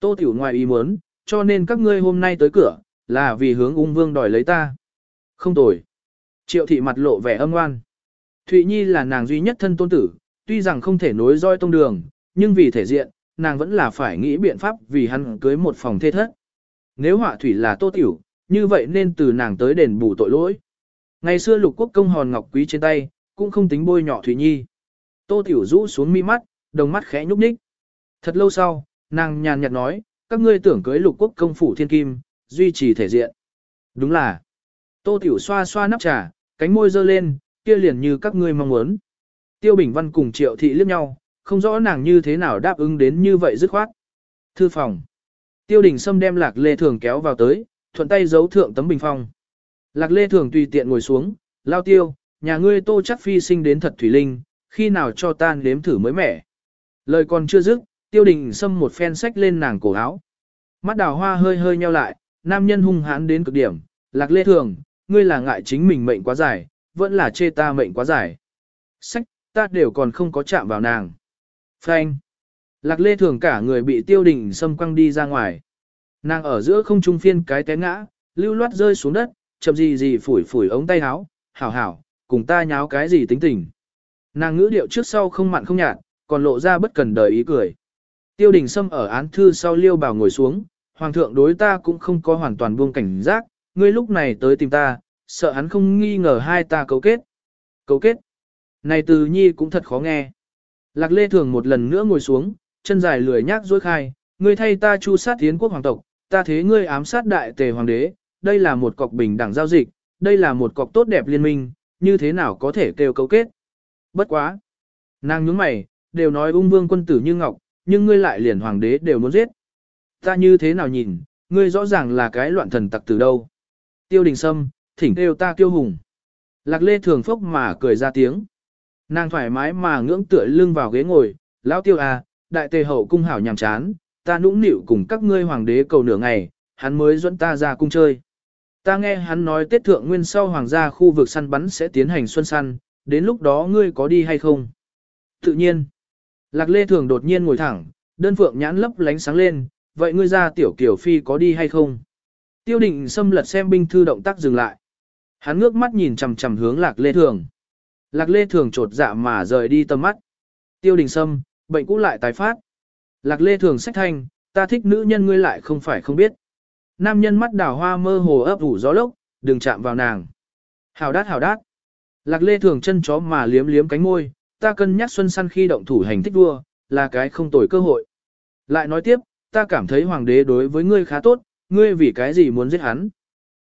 Tô Tiểu ngoài ý muốn, cho nên các ngươi hôm nay tới cửa, là vì hướng ung vương đòi lấy ta. Không tồi. Triệu thị mặt lộ vẻ âm ngoan. Thụy Nhi là nàng duy nhất thân tôn tử, tuy rằng không thể nối roi tông đường, nhưng vì thể diện, nàng vẫn là phải nghĩ biện pháp vì hắn cưới một phòng thê thất. Nếu họa thủy là tô tiểu, như vậy nên từ nàng tới đền bù tội lỗi. Ngày xưa lục quốc công hòn ngọc quý trên tay, cũng không tính bôi nhọ Thủy Nhi. Tô tiểu rũ xuống mi mắt, đồng mắt khẽ nhúc nhích. Thật lâu sau, nàng nhàn nhạt nói, các ngươi tưởng cưới lục quốc công phủ thiên kim, duy trì thể diện. Đúng là. Tô Tiểu xoa xoa nắp trà, cánh môi dơ lên, kia liền như các ngươi mong muốn. Tiêu Bình Văn cùng Triệu Thị liếc nhau, không rõ nàng như thế nào đáp ứng đến như vậy dứt khoát. Thư phòng. Tiêu Đình Sâm đem Lạc Lê Thường kéo vào tới, thuận tay giấu thượng tấm bình phong. Lạc Lê Thường tùy tiện ngồi xuống, lao tiêu, nhà ngươi tô chắc phi sinh đến thật thủy linh, khi nào cho tan nếm thử mới mẻ. Lời còn chưa dứt, tiêu đình Sâm một phen sách lên nàng cổ áo. Mắt đào hoa hơi hơi nheo lại, nam nhân hung hãn đến cực điểm, lạc lê thường, ngươi là ngại chính mình mệnh quá dài, vẫn là chê ta mệnh quá dài. Sách, ta đều còn không có chạm vào nàng. Phanh. Lạc lê thường cả người bị tiêu đình xâm quăng đi ra ngoài. Nàng ở giữa không trung phiên cái té ngã, lưu loát rơi xuống đất, chậm gì gì phủi phủi ống tay áo, hảo hảo, cùng ta nháo cái gì tính tình. Nàng ngữ điệu trước sau không mặn không nhạt, còn lộ ra bất cần đời ý cười. Tiêu đình Sâm ở án thư sau liêu bảo ngồi xuống, hoàng thượng đối ta cũng không có hoàn toàn buông cảnh giác, ngươi lúc này tới tìm ta, sợ hắn không nghi ngờ hai ta cấu kết. Cấu kết? Này từ nhi cũng thật khó nghe. Lạc Lê Thường một lần nữa ngồi xuống, chân dài lười nhác dối khai, ngươi thay ta chu sát tiến quốc hoàng tộc, ta thế ngươi ám sát đại tề hoàng đế, đây là một cọc bình đẳng giao dịch, đây là một cọc tốt đẹp liên minh, như thế nào có thể kêu cấu kết. Bất quá. Nàng nhướng mày, đều nói ung vương quân tử như ngọc, nhưng ngươi lại liền hoàng đế đều muốn giết. Ta như thế nào nhìn, ngươi rõ ràng là cái loạn thần tặc từ đâu. Tiêu đình sâm, thỉnh kêu ta kiêu hùng. Lạc lê thường phốc mà cười ra tiếng. Nàng thoải mái mà ngưỡng tựa lưng vào ghế ngồi, lão tiêu à, đại tề hậu cung hảo nhàm chán, ta nũng nịu cùng các ngươi hoàng đế cầu nửa ngày, hắn mới dẫn ta ra cung chơi. Ta nghe hắn nói Tết Thượng Nguyên sau hoàng gia khu vực săn bắn sẽ tiến hành xuân săn, đến lúc đó ngươi có đi hay không? Tự nhiên. Lạc Lê Thường đột nhiên ngồi thẳng, đơn phượng nhãn lấp lánh sáng lên, vậy ngươi ra tiểu kiểu phi có đi hay không? Tiêu định xâm lật xem binh thư động tác dừng lại. Hắn ngước mắt nhìn chằm chằm hướng Lạc Lê Thường. Lạc Lê Thường trột dạ mà rời đi tầm mắt. Tiêu đình sâm, bệnh cũ lại tái phát. Lạc Lê Thường sách thanh, ta thích nữ nhân ngươi lại không phải không biết. Nam nhân mắt đào hoa mơ hồ ấp ủ gió lốc, đừng chạm vào nàng. Hào đát hào đát. Lạc Lê Thường chân chó mà liếm liếm cánh môi, ta cân nhắc xuân săn khi động thủ hành thích vua, là cái không tồi cơ hội. Lại nói tiếp, ta cảm thấy hoàng đế đối với ngươi khá tốt, ngươi vì cái gì muốn giết hắn.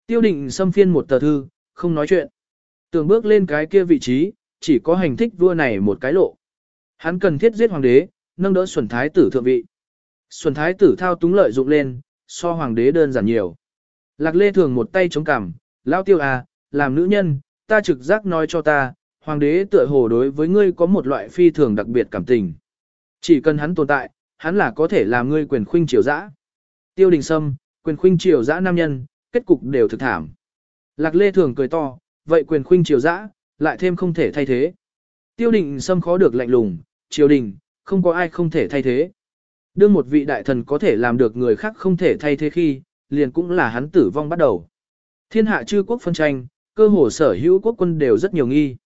Tiêu định xâm phiên một tờ thư, không nói chuyện. Tưởng bước lên cái kia vị trí, chỉ có hành thích vua này một cái lộ. Hắn cần thiết giết hoàng đế, nâng đỡ xuân thái tử thượng vị. Xuân thái tử thao túng lợi dụng lên, so hoàng đế đơn giản nhiều. Lạc lê thường một tay chống cằm, lao tiêu à, làm nữ nhân, ta trực giác nói cho ta, hoàng đế tựa hồ đối với ngươi có một loại phi thường đặc biệt cảm tình. Chỉ cần hắn tồn tại, hắn là có thể làm ngươi quyền khuynh triều dã. Tiêu đình sâm, quyền khuynh triều dã nam nhân, kết cục đều thực thảm. Lạc lê thường cười to, vậy quyền khuynh triều dã, lại thêm không thể thay thế. Tiêu đình sâm khó được lạnh lùng, triều đình, không có ai không thể thay thế. Đương một vị đại thần có thể làm được người khác không thể thay thế khi, liền cũng là hắn tử vong bắt đầu. Thiên hạ chư quốc phân tranh, cơ hồ sở hữu quốc quân đều rất nhiều nghi.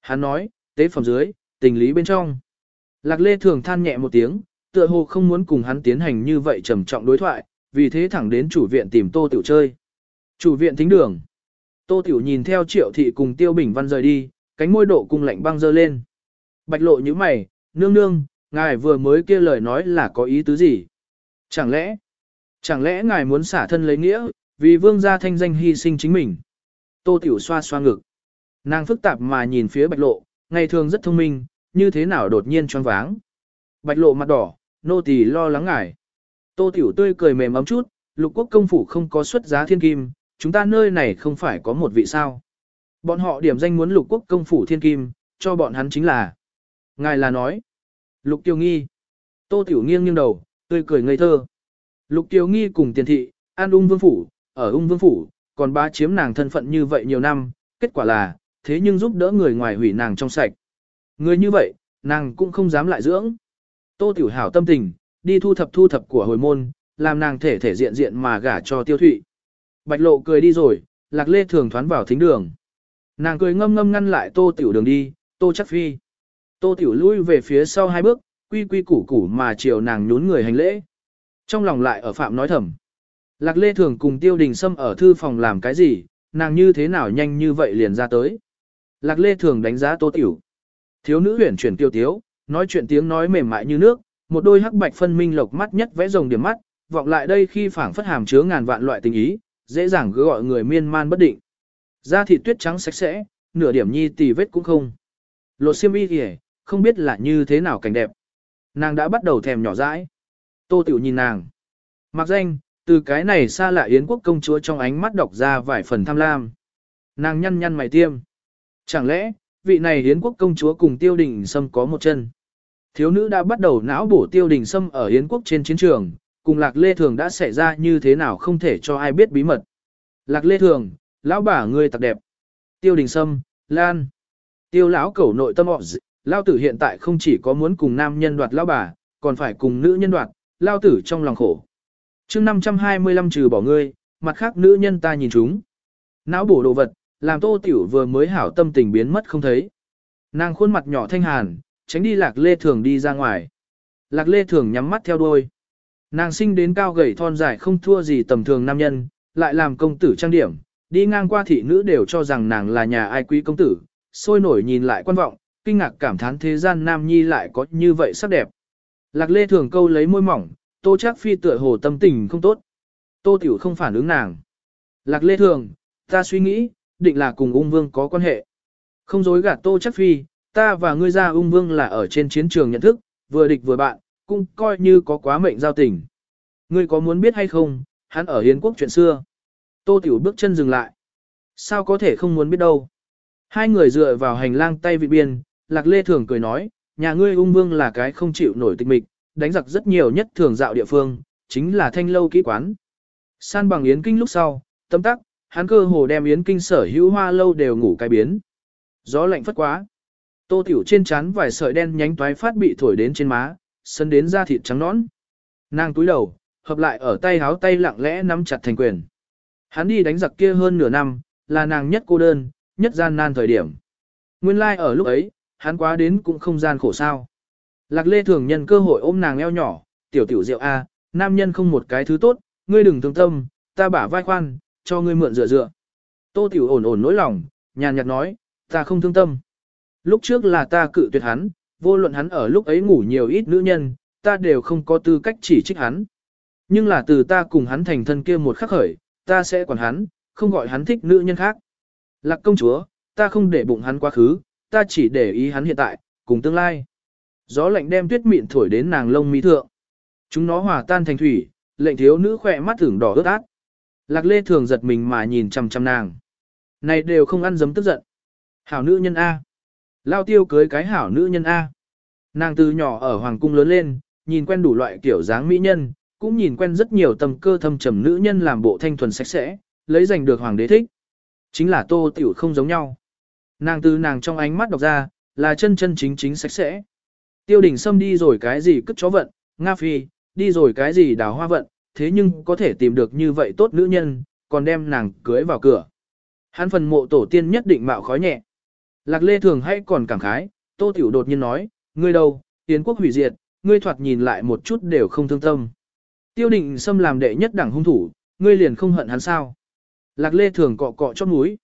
Hắn nói, tế phẩm dưới, tình lý bên trong. Lạc Lê thường than nhẹ một tiếng, tựa hồ không muốn cùng hắn tiến hành như vậy trầm trọng đối thoại, vì thế thẳng đến chủ viện tìm Tô Tiểu chơi. Chủ viện thính đường. Tô Tiểu nhìn theo Triệu Thị cùng Tiêu Bình Văn rời đi, cánh môi độ cùng lạnh băng dơ lên. Bạch lộ như mày, nương nương, ngài vừa mới kia lời nói là có ý tứ gì? Chẳng lẽ, chẳng lẽ ngài muốn xả thân lấy nghĩa, vì vương gia thanh danh hy sinh chính mình? Tô Tiểu xoa xoa ngực. Nàng phức tạp mà nhìn phía bạch lộ, ngày thường rất thông minh, như thế nào đột nhiên choáng váng. Bạch lộ mặt đỏ, nô tỳ lo lắng ngài. Tô Tiểu tươi cười mềm ấm chút, lục quốc công phủ không có xuất giá thiên kim, chúng ta nơi này không phải có một vị sao. Bọn họ điểm danh muốn lục quốc công phủ thiên kim, cho bọn hắn chính là. Ngài là nói. Lục Tiêu Nghi. Tô Tiểu nghiêng nghiêng đầu, tươi cười ngây thơ. Lục Tiêu Nghi cùng tiền thị, an ung vương phủ, ở ung vương phủ, còn ba chiếm nàng thân phận như vậy nhiều năm, kết quả là, thế nhưng giúp đỡ người ngoài hủy nàng trong sạch. Người như vậy, nàng cũng không dám lại dưỡng. Tô Tiểu Hảo tâm tình, đi thu thập thu thập của hồi môn, làm nàng thể thể diện diện mà gả cho tiêu thụy. Bạch lộ cười đi rồi, lạc lê thường thoán vào thính đường. Nàng cười ngâm ngâm ngăn lại tô tiểu đường đi, tô chắc phi. Tô tiểu lui về phía sau hai bước, quy quy củ củ mà chiều nàng nhún người hành lễ. Trong lòng lại ở phạm nói thầm. Lạc lê thường cùng tiêu đình Sâm ở thư phòng làm cái gì, nàng như thế nào nhanh như vậy liền ra tới. Lạc lê thường đánh giá tô tiểu. Thiếu nữ huyền chuyển tiêu tiếu, nói chuyện tiếng nói mềm mại như nước, một đôi hắc bạch phân minh lộc mắt nhất vẽ rồng điểm mắt, vọng lại đây khi phảng phất hàm chứa ngàn vạn loại tình ý, dễ dàng cứ gọi người miên man bất định. Da thịt tuyết trắng sạch sẽ, nửa điểm nhi tì vết cũng không. Lột xiêm y kìa, không biết là như thế nào cảnh đẹp. Nàng đã bắt đầu thèm nhỏ dãi. Tô Tiểu nhìn nàng. Mặc danh, từ cái này xa lạ Yến quốc công chúa trong ánh mắt đọc ra vài phần tham lam. Nàng nhăn nhăn mày tiêm. Chẳng lẽ, vị này Yến quốc công chúa cùng tiêu đình sâm có một chân. Thiếu nữ đã bắt đầu não bổ tiêu đình sâm ở Yến quốc trên chiến trường, cùng Lạc Lê Thường đã xảy ra như thế nào không thể cho ai biết bí mật. Lạc Lê Thường, lão bà người tặc đẹp. Tiêu đình sâm, Lan. Tiêu lão cẩu nội tâm họ Lao tử hiện tại không chỉ có muốn cùng nam nhân đoạt lão bà, còn phải cùng nữ nhân đoạt, Lao tử trong lòng khổ. chương 525 trừ bỏ ngươi, mặt khác nữ nhân ta nhìn chúng. Não bổ đồ vật, làm tô tiểu vừa mới hảo tâm tình biến mất không thấy. Nàng khuôn mặt nhỏ thanh hàn, tránh đi lạc lê thường đi ra ngoài. Lạc lê thường nhắm mắt theo đuôi. Nàng sinh đến cao gầy thon dài không thua gì tầm thường nam nhân, lại làm công tử trang điểm, đi ngang qua thị nữ đều cho rằng nàng là nhà ai quý công tử, sôi nổi nhìn lại quan vọng, kinh ngạc cảm thán thế gian nam nhi lại có như vậy sắc đẹp. Lạc lê thường câu lấy môi mỏng, tô chắc phi tựa hồ tâm tình không tốt. Tô tiểu không phản ứng nàng. Lạc lê thường, ta suy nghĩ, định là cùng ung vương có quan hệ. Không dối gạt tô chắc phi, ta và ngươi ra ung vương là ở trên chiến trường nhận thức, vừa địch vừa bạn, cũng coi như có quá mệnh giao tình. Ngươi có muốn biết hay không, hắn ở Hiến quốc chuyện xưa. Tô Tiểu bước chân dừng lại. Sao có thể không muốn biết đâu. Hai người dựa vào hành lang tay vị biên, Lạc Lê thường cười nói, nhà ngươi ung vương là cái không chịu nổi tịch mịch, đánh giặc rất nhiều nhất thường dạo địa phương, chính là thanh lâu kỹ quán. San bằng yến kinh lúc sau, tâm tắc, hắn cơ hồ đem yến kinh sở hữu hoa lâu đều ngủ cái biến. Gió lạnh phất quá. Tô Tiểu trên chán vài sợi đen nhánh toái phát bị thổi đến trên má, sân đến da thịt trắng nõn. Nàng túi đầu, hợp lại ở tay háo tay lặng lẽ nắm chặt thành quyền. Hắn đi đánh giặc kia hơn nửa năm, là nàng nhất cô đơn, nhất gian nan thời điểm. Nguyên lai like ở lúc ấy, hắn quá đến cũng không gian khổ sao. Lạc Lê thường nhân cơ hội ôm nàng eo nhỏ, tiểu tiểu rượu A, nam nhân không một cái thứ tốt, ngươi đừng thương tâm, ta bả vai khoan, cho ngươi mượn dựa dựa. Tô tiểu ổn ổn nỗi lòng, nhàn nhạt nói, ta không thương tâm. Lúc trước là ta cự tuyệt hắn, vô luận hắn ở lúc ấy ngủ nhiều ít nữ nhân, ta đều không có tư cách chỉ trích hắn. Nhưng là từ ta cùng hắn thành thân kia một khắc khởi, ta sẽ quản hắn, không gọi hắn thích nữ nhân khác. Lạc công chúa, ta không để bụng hắn quá khứ, ta chỉ để ý hắn hiện tại, cùng tương lai. Gió lạnh đem tuyết mịn thổi đến nàng lông mỹ thượng. Chúng nó hòa tan thành thủy, lệnh thiếu nữ khỏe mắt thưởng đỏ ướt át. Lạc lê thường giật mình mà nhìn chăm chăm nàng. Này đều không ăn dấm tức giận. Hảo nữ nhân A. Lao tiêu cưới cái hảo nữ nhân A. Nàng từ nhỏ ở hoàng cung lớn lên, nhìn quen đủ loại kiểu dáng mỹ nhân, cũng nhìn quen rất nhiều tầm cơ thâm trầm nữ nhân làm bộ thanh thuần sạch sẽ, lấy giành được hoàng đế thích. Chính là tô tiểu không giống nhau. Nàng từ nàng trong ánh mắt đọc ra, là chân chân chính chính sạch sẽ. Tiêu đình Sâm đi rồi cái gì cất chó vận, Nga Phi, đi rồi cái gì đào hoa vận, thế nhưng có thể tìm được như vậy tốt nữ nhân, còn đem nàng cưới vào cửa. Hắn phần mộ tổ tiên nhất định mạo khói nhẹ. Lạc Lê thường hay còn cảm khái, Tô Tiểu đột nhiên nói, ngươi đâu, Yến quốc hủy diệt, ngươi thoạt nhìn lại một chút đều không thương tâm. Tiêu định Sâm làm đệ nhất đẳng hung thủ, ngươi liền không hận hắn sao. Lạc lê thường cọ cọ chót mũi.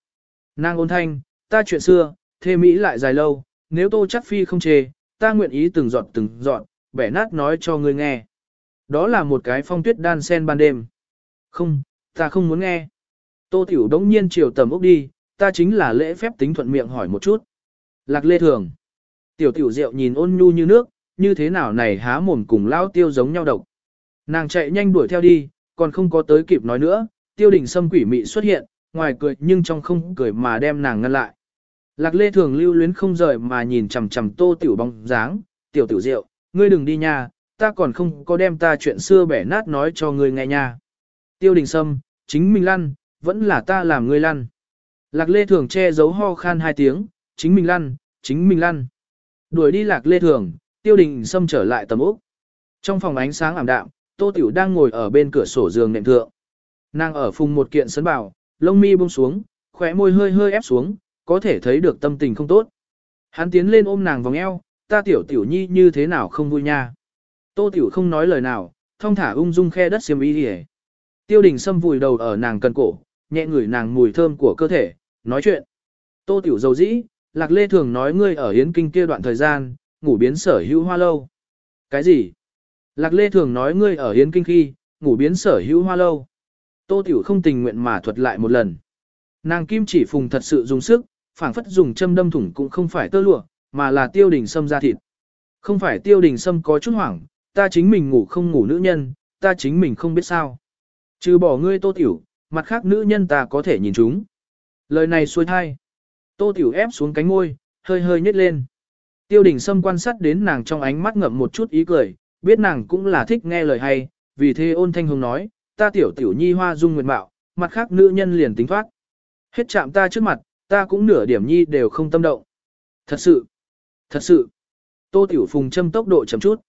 Nàng ôn thanh, ta chuyện xưa, thê Mỹ lại dài lâu, nếu tô chắc phi không chê, ta nguyện ý từng giọt từng giọt, bẻ nát nói cho ngươi nghe. Đó là một cái phong tuyết đan sen ban đêm. Không, ta không muốn nghe. Tô Tiểu đống nhiên chiều tầm ốc đi, ta chính là lễ phép tính thuận miệng hỏi một chút. Lạc lê thường. Tiểu tiểu rượu nhìn ôn nhu như nước, như thế nào này há mồm cùng lao tiêu giống nhau độc. Nàng chạy nhanh đuổi theo đi, còn không có tới kịp nói nữa, tiêu đình sâm quỷ mị xuất hiện, ngoài cười nhưng trong không cười mà đem nàng ngăn lại. Lạc lê thường lưu luyến không rời mà nhìn chằm chằm tô tiểu bóng dáng, tiểu tiểu rượu, ngươi đừng đi nha, ta còn không có đem ta chuyện xưa bẻ nát nói cho ngươi nghe nha. Tiêu đình sâm, chính mình lăn, vẫn là ta làm ngươi lăn. Lạc lê thường che giấu ho khan hai tiếng, chính mình lăn, chính mình lăn. Đuổi đi lạc lê thường, tiêu đình sâm trở lại tầm úc. Trong phòng ánh sáng ảm đạm, tô tiểu đang ngồi ở bên cửa sổ giường nệm thượng. Nàng ở phùng một kiện sấn bảo, lông mi buông xuống, khóe môi hơi hơi ép xuống, có thể thấy được tâm tình không tốt. Hắn tiến lên ôm nàng vòng eo, ta tiểu tiểu nhi như thế nào không vui nha. Tô tiểu không nói lời nào, thong thả ung dung khe đất xiêm y đi Tiêu đình xâm vùi đầu ở nàng cần cổ, nhẹ ngửi nàng mùi thơm của cơ thể, nói chuyện. Tô tiểu dầu dĩ, lạc lê thường nói ngươi ở hiến kinh kia đoạn thời gian, ngủ biến sở hữu hoa lâu. Cái gì? Lạc lê thường nói ngươi ở hiến kinh khi, ngủ biến sở hữu hoa lâu. Tô tiểu không tình nguyện mà thuật lại một lần. Nàng kim chỉ phùng thật sự dùng sức, phảng phất dùng châm đâm thủng cũng không phải tơ lụa, mà là tiêu đình sâm ra thịt. Không phải tiêu đình sâm có chút hoảng, ta chính mình ngủ không ngủ nữ nhân, ta chính mình không biết sao. Trừ bỏ ngươi tô tiểu, mặt khác nữ nhân ta có thể nhìn chúng. Lời này xuôi thai. Tô tiểu ép xuống cánh môi, hơi hơi nhếch lên. Tiêu đình sâm quan sát đến nàng trong ánh mắt ngậm một chút ý cười, biết nàng cũng là thích nghe lời hay, vì thế ôn thanh hùng nói, ta tiểu tiểu nhi hoa dung nguyệt mạo, mặt khác nữ nhân liền tính thoát. Hết chạm ta trước mặt, ta cũng nửa điểm nhi đều không tâm động. Thật sự, thật sự. Tô tiểu phùng châm tốc độ chậm chút.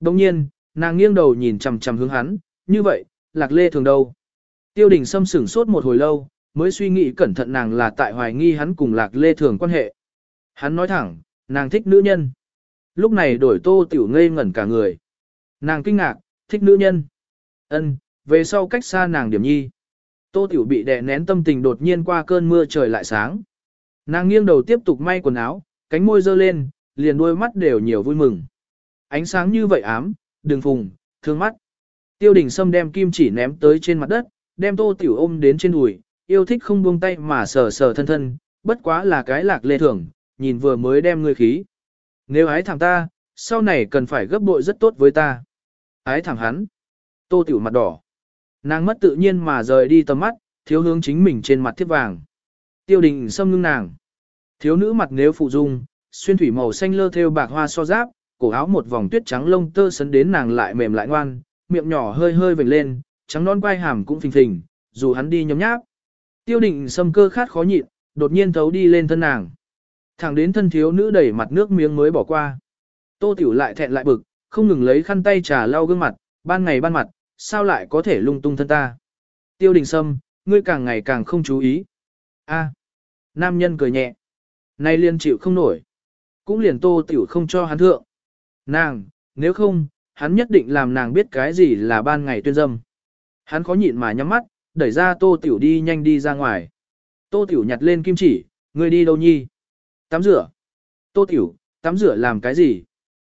Đồng nhiên, nàng nghiêng đầu nhìn chằm chằm hướng hắn, như vậy, lạc lê thường đâu. Tiêu đình xâm sửng sốt một hồi lâu, mới suy nghĩ cẩn thận nàng là tại hoài nghi hắn cùng lạc lê thường quan hệ. Hắn nói thẳng, nàng thích nữ nhân. Lúc này đổi tô tiểu ngây ngẩn cả người. Nàng kinh ngạc, thích nữ nhân. ân về sau cách xa nàng điểm nhi. Tô tiểu bị đè nén tâm tình đột nhiên qua cơn mưa trời lại sáng. Nàng nghiêng đầu tiếp tục may quần áo, cánh môi dơ lên, liền đôi mắt đều nhiều vui mừng. Ánh sáng như vậy ám, đừng phùng, thương mắt. Tiêu đình Sâm đem kim chỉ ném tới trên mặt đất, đem tô tiểu ôm đến trên đùi, yêu thích không buông tay mà sờ sờ thân thân, bất quá là cái lạc lê thường, nhìn vừa mới đem ngươi khí. Nếu ái thẳng ta, sau này cần phải gấp bội rất tốt với ta. Ái thẳng hắn. Tô tiểu mặt đỏ. Nàng mất tự nhiên mà rời đi tầm mắt, thiếu hướng chính mình trên mặt thiếp vàng. Tiêu đình xâm ngưng nàng. Thiếu nữ mặt nếu phụ dung, xuyên thủy màu xanh lơ theo bạc hoa so giáp, cổ áo một vòng tuyết trắng lông tơ sấn đến nàng lại mềm lại ngoan, miệng nhỏ hơi hơi vểnh lên, trắng non quai hàm cũng phình phình, dù hắn đi nhóm nháp. Tiêu đình xâm cơ khát khó nhịn, đột nhiên thấu đi lên thân nàng. Thẳng đến thân thiếu nữ đẩy mặt nước miếng mới bỏ qua. Tô tiểu lại thẹn lại bực, không ngừng lấy khăn tay trà lau gương mặt, ban ngày ban mặt, sao lại có thể lung tung thân ta. Tiêu đình sâm, ngươi càng ngày càng không chú ý. A. nam nhân cười nhẹ. Nay liên chịu không nổi. Cũng liền tô tiểu không cho hắn thượng. Nàng, nếu không, hắn nhất định làm nàng biết cái gì là ban ngày tuyên dâm. Hắn khó nhịn mà nhắm mắt, đẩy ra tô tiểu đi nhanh đi ra ngoài. Tô tiểu nhặt lên kim chỉ, ngươi đi đâu nhi? Tắm rửa. Tô tiểu, tắm rửa làm cái gì?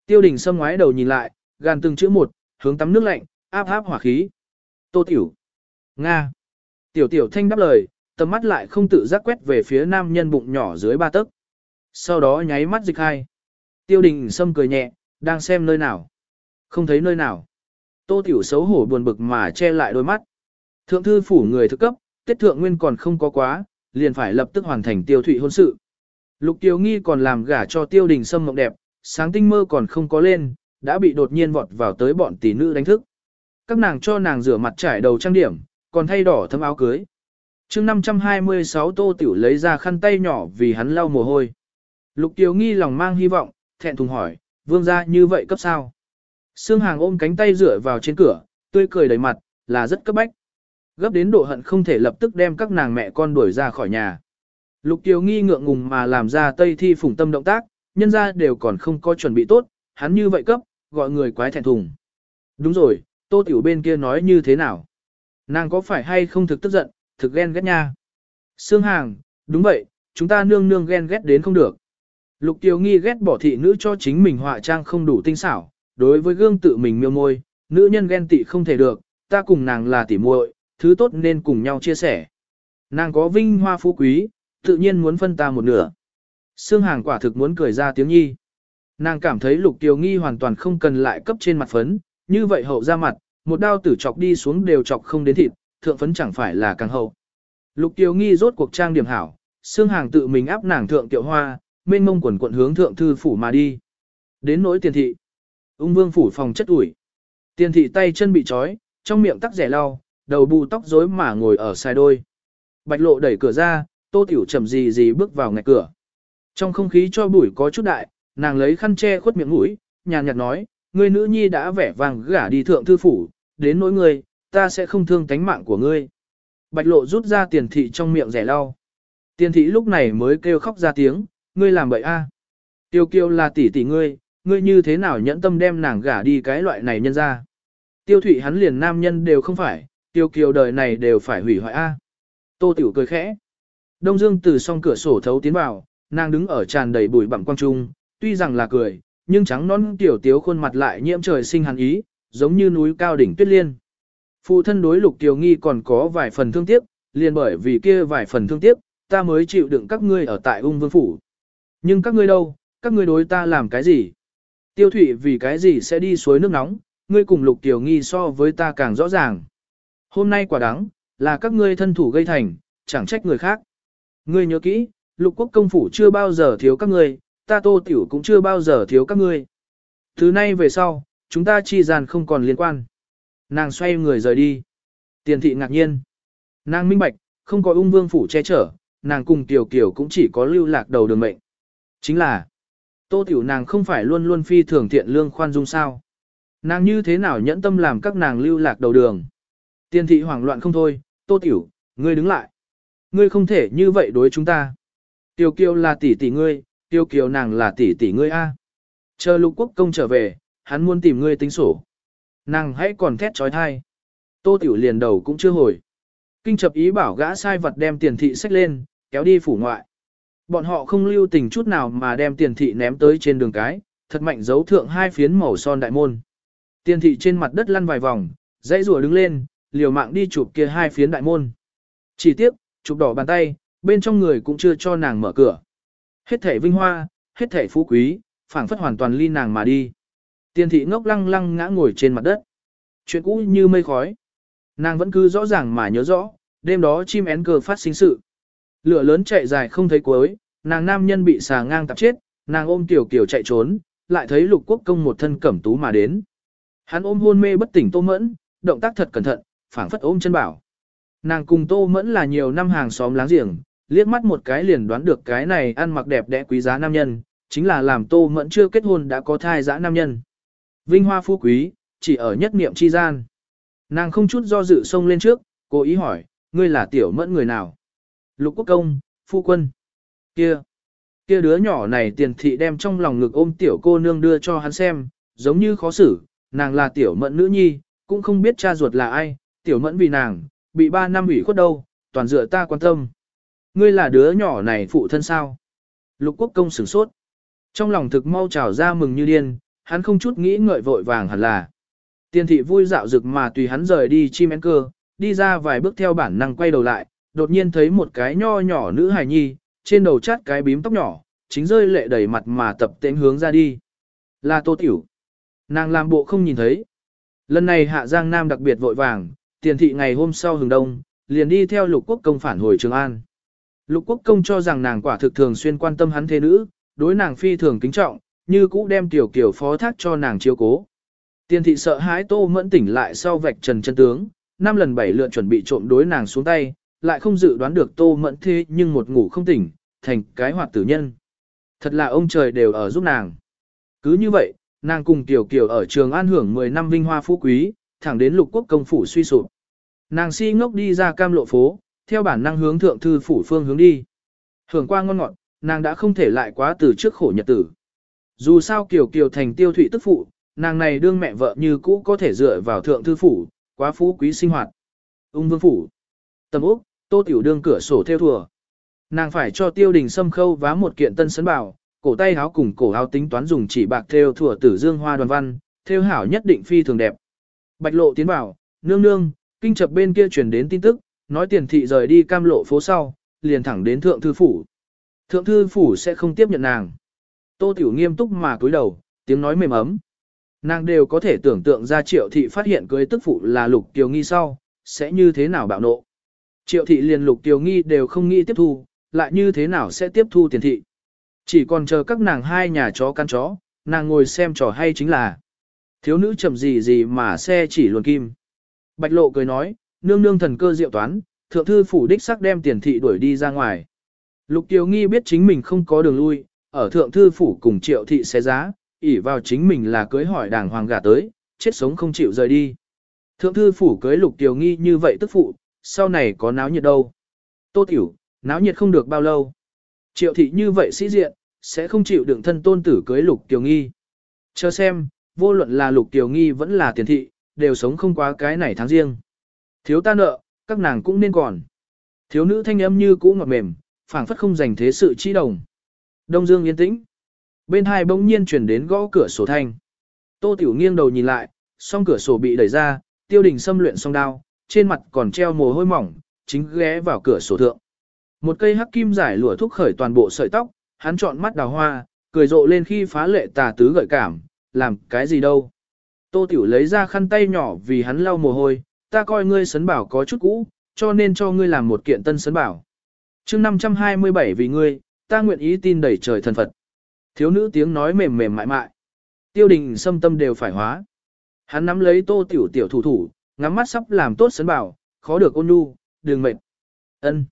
Tiêu đình sâm ngoái đầu nhìn lại, gàn từng chữ một, hướng tắm nước lạnh, áp áp hỏa khí. Tô tiểu. Nga. Tiểu tiểu thanh đáp lời, tầm mắt lại không tự giác quét về phía nam nhân bụng nhỏ dưới ba tấc. Sau đó nháy mắt dịch hai. Tiêu đình sâm cười nhẹ, đang xem nơi nào. Không thấy nơi nào. Tô tiểu xấu hổ buồn bực mà che lại đôi mắt. Thượng thư phủ người thực cấp, tiết thượng nguyên còn không có quá, liền phải lập tức hoàn thành tiêu thụy hôn sự. Lục tiêu nghi còn làm gả cho tiêu đình sâm mộng đẹp, sáng tinh mơ còn không có lên, đã bị đột nhiên vọt vào tới bọn tỷ nữ đánh thức. Các nàng cho nàng rửa mặt trải đầu trang điểm, còn thay đỏ thấm áo cưới. chương 526 tô tiểu lấy ra khăn tay nhỏ vì hắn lau mồ hôi. Lục tiêu nghi lòng mang hy vọng, thẹn thùng hỏi, vương gia như vậy cấp sao? Sương hàng ôm cánh tay dựa vào trên cửa, tươi cười đầy mặt, là rất cấp bách. Gấp đến độ hận không thể lập tức đem các nàng mẹ con đuổi ra khỏi nhà. Lục tiêu nghi ngượng ngùng mà làm ra tây thi phủng tâm động tác, nhân ra đều còn không có chuẩn bị tốt, hắn như vậy cấp, gọi người quái thẹn thùng. Đúng rồi, tô tiểu bên kia nói như thế nào? Nàng có phải hay không thực tức giận, thực ghen ghét nha? Sương Hàng, đúng vậy, chúng ta nương nương ghen ghét đến không được. Lục Tiêu nghi ghét bỏ thị nữ cho chính mình họa trang không đủ tinh xảo, đối với gương tự mình miêu môi, nữ nhân ghen tị không thể được, ta cùng nàng là tỉ muội, thứ tốt nên cùng nhau chia sẻ. Nàng có vinh hoa phú quý, tự nhiên muốn phân ta một nửa. Sương Hàng quả thực muốn cười ra tiếng nhi. Nàng cảm thấy Lục Tiêu nghi hoàn toàn không cần lại cấp trên mặt phấn, như vậy hậu ra mặt, một đao tử chọc đi xuống đều chọc không đến thịt, thượng phấn chẳng phải là càng hậu. Lục Kiều nghi rốt cuộc trang điểm hảo, xương Hàng tự mình áp nàng thượng tiệu hoa, mênh mông quần quận hướng thượng thư phủ mà đi. Đến nỗi tiền thị. Ung vương phủ phòng chất ủi. Tiền thị tay chân bị trói, trong miệng tắc rẻ lau, đầu bù tóc rối mà ngồi ở sai đôi. Bạch lộ đẩy cửa ra, tô tiểu chậm gì gì bước vào ngạch cửa. Trong không khí cho bụi có chút đại, nàng lấy khăn che khuất miệng mũi, nhàn nhạt nói, Ngươi nữ nhi đã vẻ vàng gả đi thượng thư phủ, đến nỗi ngươi, ta sẽ không thương tánh mạng của ngươi. Bạch lộ rút ra tiền thị trong miệng rẻ lau. Tiền thị lúc này mới kêu khóc ra tiếng, ngươi làm bậy a. Tiêu kiêu là tỷ tỷ ngươi, ngươi như thế nào nhẫn tâm đem nàng gả đi cái loại này nhân ra. Tiêu thụy hắn liền nam nhân đều không phải, tiêu kiều đời này đều phải hủy hoại a. Tô tiểu cười khẽ. Đông Dương từ song cửa sổ thấu tiến vào, nàng đứng ở tràn đầy bụi bặm quang trung, tuy rằng là cười, nhưng trắng non tiểu tiếu khuôn mặt lại nhiễm trời sinh hàn ý, giống như núi cao đỉnh tuyết liên. Phụ thân đối lục tiểu nghi còn có vài phần thương tiếc, liền bởi vì kia vài phần thương tiếc, ta mới chịu đựng các ngươi ở tại ung vương phủ. Nhưng các ngươi đâu, các ngươi đối ta làm cái gì? Tiêu thủy vì cái gì sẽ đi suối nước nóng, ngươi cùng lục tiểu nghi so với ta càng rõ ràng. Hôm nay quả đáng, là các ngươi thân thủ gây thành, chẳng trách người khác. Ngươi nhớ kỹ, lục quốc công phủ chưa bao giờ thiếu các ngươi, ta tô tiểu cũng chưa bao giờ thiếu các ngươi. Thứ nay về sau, chúng ta chi gian không còn liên quan. Nàng xoay người rời đi. Tiền thị ngạc nhiên. Nàng minh bạch, không có ung vương phủ che chở, nàng cùng tiểu kiểu cũng chỉ có lưu lạc đầu đường mệnh. Chính là, tô tiểu nàng không phải luôn luôn phi thường thiện lương khoan dung sao. Nàng như thế nào nhẫn tâm làm các nàng lưu lạc đầu đường. Tiền thị hoảng loạn không thôi, tô tiểu, ngươi đứng lại. Ngươi không thể như vậy đối chúng ta. Tiểu kiều là tỷ tỷ ngươi, tiêu kiều nàng là tỷ tỷ ngươi a. Chờ lục quốc công trở về, hắn muốn tìm ngươi tính sổ. Nàng hãy còn thét trói thai. Tô tiểu liền đầu cũng chưa hồi. Kinh chập ý bảo gã sai vật đem tiền thị sách lên, kéo đi phủ ngoại. Bọn họ không lưu tình chút nào mà đem tiền thị ném tới trên đường cái, thật mạnh giấu thượng hai phiến màu son đại môn. Tiền thị trên mặt đất lăn vài vòng, dãy rùa đứng lên, liều mạng đi chụp kia hai phiến đại môn. Chỉ tiếp, chụp đỏ bàn tay, bên trong người cũng chưa cho nàng mở cửa. Hết thể vinh hoa, hết thể phú quý, phảng phất hoàn toàn ly nàng mà đi. Tiền thị ngốc lăng lăng ngã ngồi trên mặt đất. Chuyện cũ như mây khói. Nàng vẫn cứ rõ ràng mà nhớ rõ, đêm đó chim én cờ phát sinh sự. Lửa lớn chạy dài không thấy cuối, nàng nam nhân bị xà ngang tạp chết, nàng ôm tiểu kiểu chạy trốn, lại thấy lục quốc công một thân cẩm tú mà đến. Hắn ôm hôn mê bất tỉnh tô mẫn, động tác thật cẩn thận, phảng phất ôm chân bảo. Nàng cùng tô mẫn là nhiều năm hàng xóm láng giềng, liếc mắt một cái liền đoán được cái này ăn mặc đẹp đẽ quý giá nam nhân, chính là làm tô mẫn chưa kết hôn đã có thai dã nam nhân. Vinh hoa phú quý, chỉ ở nhất niệm chi gian. Nàng không chút do dự xông lên trước, cố ý hỏi, ngươi là tiểu mẫn người nào? Lục quốc công, phu quân. Kia, kia đứa nhỏ này tiền thị đem trong lòng ngực ôm tiểu cô nương đưa cho hắn xem, giống như khó xử, nàng là tiểu mẫn nữ nhi, cũng không biết cha ruột là ai, tiểu mẫn vì nàng, bị ba năm ủy khuất đâu, toàn dựa ta quan tâm. Ngươi là đứa nhỏ này phụ thân sao? Lục quốc công sửng sốt. Trong lòng thực mau trào ra mừng như điên, hắn không chút nghĩ ngợi vội vàng hẳn là. Tiền thị vui dạo rực mà tùy hắn rời đi chim én cơ, đi ra vài bước theo bản năng quay đầu lại, đột nhiên thấy một cái nho nhỏ nữ hài nhi, trên đầu chát cái bím tóc nhỏ, chính rơi lệ đầy mặt mà tập tễnh hướng ra đi. Là tô tiểu. Nàng làm bộ không nhìn thấy. Lần này hạ giang nam đặc biệt vội vàng, tiền thị ngày hôm sau hừng đông, liền đi theo lục quốc công phản hồi Trường An. Lục quốc công cho rằng nàng quả thực thường xuyên quan tâm hắn thế nữ, đối nàng phi thường kính trọng, như cũ đem tiểu kiểu phó thác cho nàng chiếu cố. Tiền thị sợ hãi tô mẫn tỉnh lại sau vạch trần chân tướng, năm lần bảy lượt chuẩn bị trộm đối nàng xuống tay, lại không dự đoán được tô mẫn thế nhưng một ngủ không tỉnh, thành cái hoạt tử nhân. Thật là ông trời đều ở giúp nàng. Cứ như vậy, nàng cùng tiểu kiểu ở trường an hưởng 10 năm vinh hoa phú quý, thẳng đến lục quốc công phủ suy sụp. Nàng si ngốc đi ra cam lộ phố, theo bản năng hướng thượng thư phủ phương hướng đi. Hưởng qua ngon ngọt, nàng đã không thể lại quá từ trước khổ nhật tử. Dù sao Kiều Kiều thành tiêu thụy tức phụ, nàng này đương mẹ vợ như cũ có thể dựa vào thượng thư phủ, quá phú quý sinh hoạt. Ung vương phủ. Tầm Úc, tô tiểu đương cửa sổ theo thùa. Nàng phải cho tiêu đình xâm khâu vá một kiện tân sấn bảo, cổ tay áo cùng cổ áo tính toán dùng chỉ bạc theo thùa tử dương hoa đoàn văn, theo hảo nhất định phi thường đẹp. Bạch lộ tiến bảo, nương nương, kinh chập bên kia truyền đến tin tức, nói tiền thị rời đi cam lộ phố sau, liền thẳng đến thượng thư phủ. Thượng thư phủ sẽ không tiếp nhận nàng. Tô Tiểu nghiêm túc mà cúi đầu, tiếng nói mềm ấm. Nàng đều có thể tưởng tượng ra triệu thị phát hiện cưới tức phụ là lục tiểu nghi sau, sẽ như thế nào bạo nộ. Triệu thị liền lục tiểu nghi đều không nghĩ tiếp thu, lại như thế nào sẽ tiếp thu tiền thị. Chỉ còn chờ các nàng hai nhà chó căn chó, nàng ngồi xem trò hay chính là. Thiếu nữ chậm gì gì mà xe chỉ luồn kim. Bạch lộ cười nói, nương nương thần cơ diệu toán, thượng thư phủ đích sắc đem tiền thị đuổi đi ra ngoài. Lục Kiều Nghi biết chính mình không có đường lui, ở thượng thư phủ cùng triệu thị xé giá, ỷ vào chính mình là cưới hỏi đàng hoàng gả tới, chết sống không chịu rời đi. Thượng thư phủ cưới Lục Kiều Nghi như vậy tức phụ, sau này có náo nhiệt đâu. Tô tiểu, náo nhiệt không được bao lâu. Triệu thị như vậy sĩ diện, sẽ không chịu đựng thân tôn tử cưới Lục Kiều Nghi. Chờ xem, vô luận là Lục Kiều Nghi vẫn là tiền thị, đều sống không quá cái này tháng riêng. Thiếu ta nợ, các nàng cũng nên còn. Thiếu nữ thanh âm như cũ ngọt mềm, phảng phất không dành thế sự chi đồng. Đông Dương yên tĩnh. Bên hai bỗng nhiên chuyển đến gõ cửa sổ thanh. Tô Tiểu nghiêng đầu nhìn lại, song cửa sổ bị đẩy ra, tiêu đình xâm luyện song đao, trên mặt còn treo mồ hôi mỏng, chính ghé vào cửa sổ thượng. Một cây hắc kim giải lụa thúc khởi toàn bộ sợi tóc, hắn chọn mắt đào hoa, cười rộ lên khi phá lệ tà tứ gợi cảm, làm cái gì đâu. Tô Tiểu lấy ra khăn tay nhỏ vì hắn lau mồ hôi, ta coi ngươi sấn bảo có chút cũ, cho nên cho ngươi làm một kiện tân sấn bảo. chương 527 vì ngươi, ta nguyện ý tin đẩy trời thần Phật. Thiếu nữ tiếng nói mềm mềm mại mại. Tiêu đình xâm tâm đều phải hóa. Hắn nắm lấy tô tiểu tiểu thủ thủ, ngắm mắt sắp làm tốt sấn bảo, khó được ôn nhu, đường mệt. ân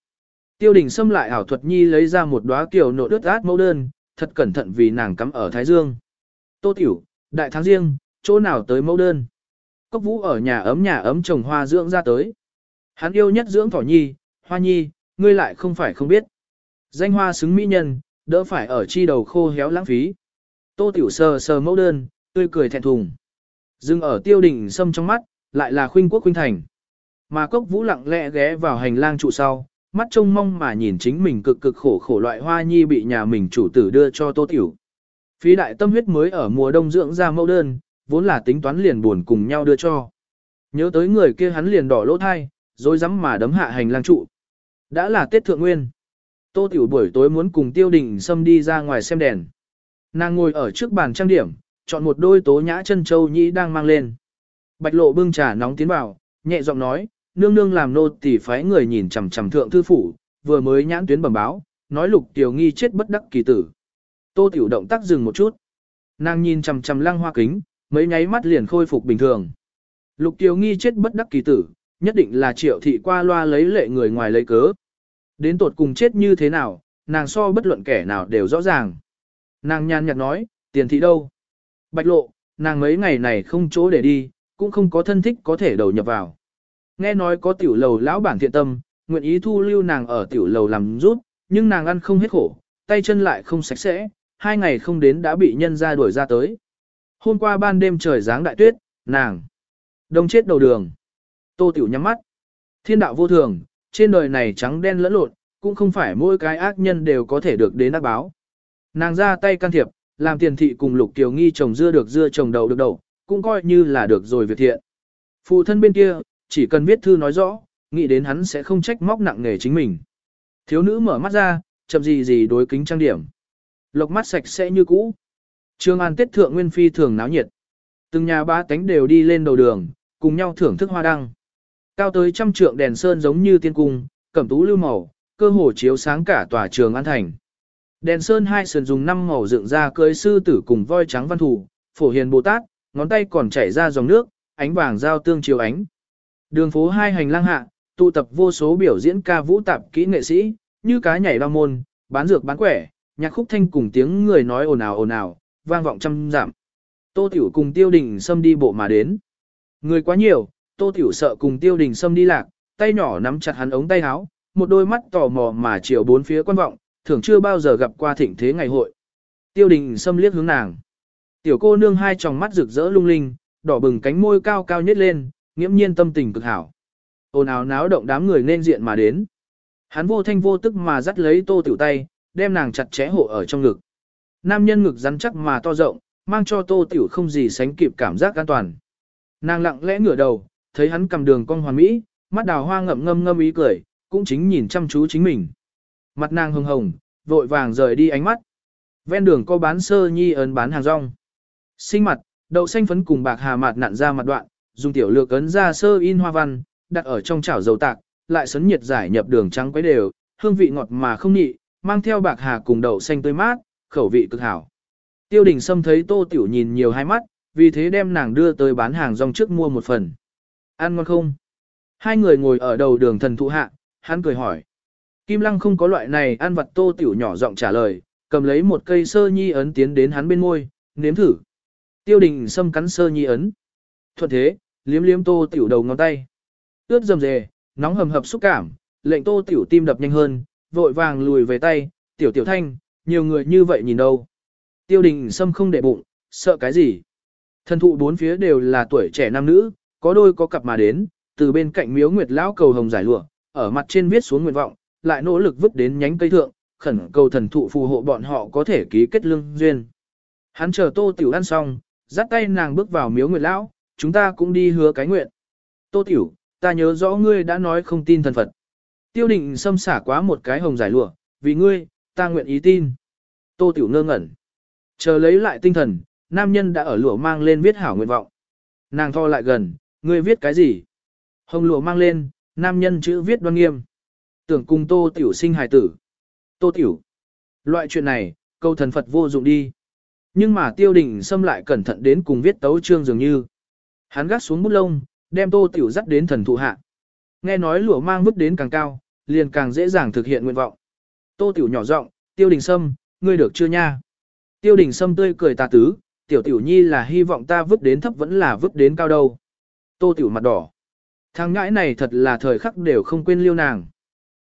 Tiêu đình xâm lại ảo thuật nhi lấy ra một đóa kiểu nộ đứt át mẫu đơn, thật cẩn thận vì nàng cắm ở Thái Dương. Tô tiểu, đại tháng riêng, chỗ nào tới mẫu đơn. Cốc vũ ở nhà ấm nhà ấm trồng hoa dưỡng ra tới. Hắn yêu nhất dưỡng thỏ nhi, hoa nhi, ngươi lại không phải không biết. Danh hoa xứng mỹ nhân, đỡ phải ở chi đầu khô héo lãng phí. Tô tiểu sờ sờ mẫu đơn, tươi cười thẹn thùng. Dừng ở tiêu đỉnh sâm trong mắt, lại là khuynh quốc khuynh thành. Mà cốc vũ lặng lẽ ghé vào hành lang trụ sau, mắt trông mong mà nhìn chính mình cực cực khổ khổ loại hoa nhi bị nhà mình chủ tử đưa cho tô tiểu. Phí đại tâm huyết mới ở mùa đông dưỡng ra mẫu đơn, vốn là tính toán liền buồn cùng nhau đưa cho. Nhớ tới người kia hắn liền đỏ lỗ thai, rồi dám mà đấm hạ hành lang trụ. Đã là Tết Thượng Nguyên. Tô Tiểu buổi tối muốn cùng Tiêu Đình Sâm đi ra ngoài xem đèn. Nàng ngồi ở trước bàn trang điểm, chọn một đôi tố nhã chân châu nhĩ đang mang lên. Bạch lộ bưng trà nóng tiến vào, nhẹ giọng nói, nương nương làm nô tỳ phái người nhìn chằm chằm thượng thư phủ, vừa mới nhãn tuyến bẩm báo, nói lục tiểu nghi chết bất đắc kỳ tử. Tô Tiểu động tác dừng một chút. Nàng nhìn chằm chằm lăng hoa kính, mấy nháy mắt liền khôi phục bình thường. Lục Kiều Nghi chết bất đắc kỳ tử, nhất định là triệu thị qua loa lấy lệ người ngoài lấy cớ. Đến tột cùng chết như thế nào, nàng so bất luận kẻ nào đều rõ ràng. Nàng nhàn nhạt nói, tiền thị đâu? Bạch lộ, nàng mấy ngày này không chỗ để đi, cũng không có thân thích có thể đầu nhập vào. Nghe nói có tiểu lầu lão bản thiện tâm, nguyện ý thu lưu nàng ở tiểu lầu làm rút, nhưng nàng ăn không hết khổ, tay chân lại không sạch sẽ, hai ngày không đến đã bị nhân ra đuổi ra tới. Hôm qua ban đêm trời giáng đại tuyết, nàng đông chết đầu đường. Tô Tiểu nhắm mắt. Thiên đạo vô thường, trên đời này trắng đen lẫn lộn, cũng không phải mỗi cái ác nhân đều có thể được đến ác báo. Nàng ra tay can thiệp, làm tiền thị cùng lục tiểu nghi trồng dưa được dưa trồng đậu được đậu, cũng coi như là được rồi việc thiện. Phụ thân bên kia, chỉ cần viết thư nói rõ, nghĩ đến hắn sẽ không trách móc nặng nghề chính mình. Thiếu nữ mở mắt ra, chậm gì gì đối kính trang điểm. Lộc mắt sạch sẽ như cũ. Trường An Tết Thượng Nguyên Phi thường náo nhiệt. Từng nhà ba tánh đều đi lên đầu đường, cùng nhau thưởng thức hoa đăng. Cao tới trăm trượng đèn sơn giống như tiên cung, cẩm tú lưu màu, cơ hồ chiếu sáng cả tòa trường An Thành. Đèn sơn hai sườn dùng năm màu dựng ra cưới sư tử cùng voi trắng văn thủ, phổ hiền Bồ Tát, ngón tay còn chảy ra dòng nước, ánh vàng giao tương chiếu ánh. Đường phố hai hành lang hạ, tụ tập vô số biểu diễn ca vũ tạp kỹ nghệ sĩ, như cá nhảy ba môn, bán dược bán quẻ, nhạc khúc thanh cùng tiếng người nói ồn ào ồn ào, vang vọng trăm giảm. Tô Tiểu cùng Tiêu Đình Sâm đi bộ mà đến. Người quá nhiều, Tô Tiểu sợ cùng Tiêu Đình Sâm đi lạc, tay nhỏ nắm chặt hắn ống tay áo, một đôi mắt tò mò mà chiều bốn phía quan vọng, thường chưa bao giờ gặp qua thịnh thế ngày hội. Tiêu đình sâm liếc hướng nàng. Tiểu cô nương hai tròng mắt rực rỡ lung linh, đỏ bừng cánh môi cao cao nhất lên, nghiễm nhiên tâm tình cực hảo. Ồn ào náo động đám người nên diện mà đến. Hắn vô thanh vô tức mà dắt lấy tô tiểu tay, đem nàng chặt chẽ hộ ở trong ngực. Nam nhân ngực rắn chắc mà to rộng, mang cho tô tiểu không gì sánh kịp cảm giác an toàn. Nàng lặng lẽ ngửa đầu, thấy hắn cầm đường cong hoàn mỹ, mắt đào hoa ngậm ngâm ngâm ý cười, cũng chính nhìn chăm chú chính mình. Mặt nàng hồng hồng, vội vàng rời đi ánh mắt. Ven đường có bán sơ nhi ấn bán hàng rong. Sinh mặt, đậu xanh phấn cùng bạc hà mạt nặn ra mặt đoạn, dùng tiểu lược ấn ra sơ in hoa văn, đặt ở trong chảo dầu tạc, lại sấn nhiệt giải nhập đường trắng quấy đều, hương vị ngọt mà không nhị, mang theo bạc hà cùng đậu xanh tươi mát, khẩu vị cực hảo. Tiêu đình Sâm thấy tô tiểu nhìn nhiều hai mắt, vì thế đem nàng đưa tới bán hàng rong trước mua một phần. Ăn ngon không? Hai người ngồi ở đầu đường thần thụ hạ, hắn cười hỏi. Kim lăng không có loại này ăn vặt tô tiểu nhỏ giọng trả lời, cầm lấy một cây sơ nhi ấn tiến đến hắn bên môi, nếm thử. Tiêu đình Sâm cắn sơ nhi ấn. Thuận thế, liếm liếm tô tiểu đầu ngón tay. Ướt dầm dề, nóng hầm hập xúc cảm, lệnh tô tiểu tim đập nhanh hơn, vội vàng lùi về tay, tiểu tiểu thanh, nhiều người như vậy nhìn đâu. Tiêu đình Sâm không để bụng, sợ cái gì. Thần thụ bốn phía đều là tuổi trẻ nam nữ, có đôi có cặp mà đến, từ bên cạnh miếu nguyệt lão cầu hồng giải lụa, ở mặt trên viết xuống nguyện vọng, lại nỗ lực vứt đến nhánh cây thượng, khẩn cầu thần thụ phù hộ bọn họ có thể ký kết lương duyên. Hắn chờ Tô Tiểu ăn xong, dắt tay nàng bước vào miếu nguyệt lão, chúng ta cũng đi hứa cái nguyện. Tô Tiểu, ta nhớ rõ ngươi đã nói không tin thần Phật. Tiêu định xâm xả quá một cái hồng giải lụa, vì ngươi, ta nguyện ý tin. Tô Tiểu ngơ ngẩn. Chờ lấy lại tinh thần, nam nhân đã ở lụa mang lên viết hảo nguyện vọng. Nàng tho lại gần, ngươi viết cái gì? Hồng lụa mang lên, nam nhân chữ viết đoan nghiêm. Tưởng cùng Tô Tiểu sinh hài tử. Tô Tiểu. Loại chuyện này, câu thần Phật vô dụng đi. Nhưng mà tiêu đình xâm lại cẩn thận đến cùng viết tấu trương dường như. Hắn gắt xuống bút lông, đem Tô Tiểu dắt đến thần thụ hạ. Nghe nói lụa mang vứt đến càng cao, liền càng dễ dàng thực hiện nguyện vọng. Tô Tiểu nhỏ giọng, tiêu đình sâm, ngươi được chưa nha? Tiêu đình sâm tươi cười tà tứ, tiểu tiểu nhi là hy vọng ta vứt đến thấp vẫn là vứt đến cao đâu. Tô tiểu mặt đỏ. Thằng ngãi này thật là thời khắc đều không quên liêu nàng.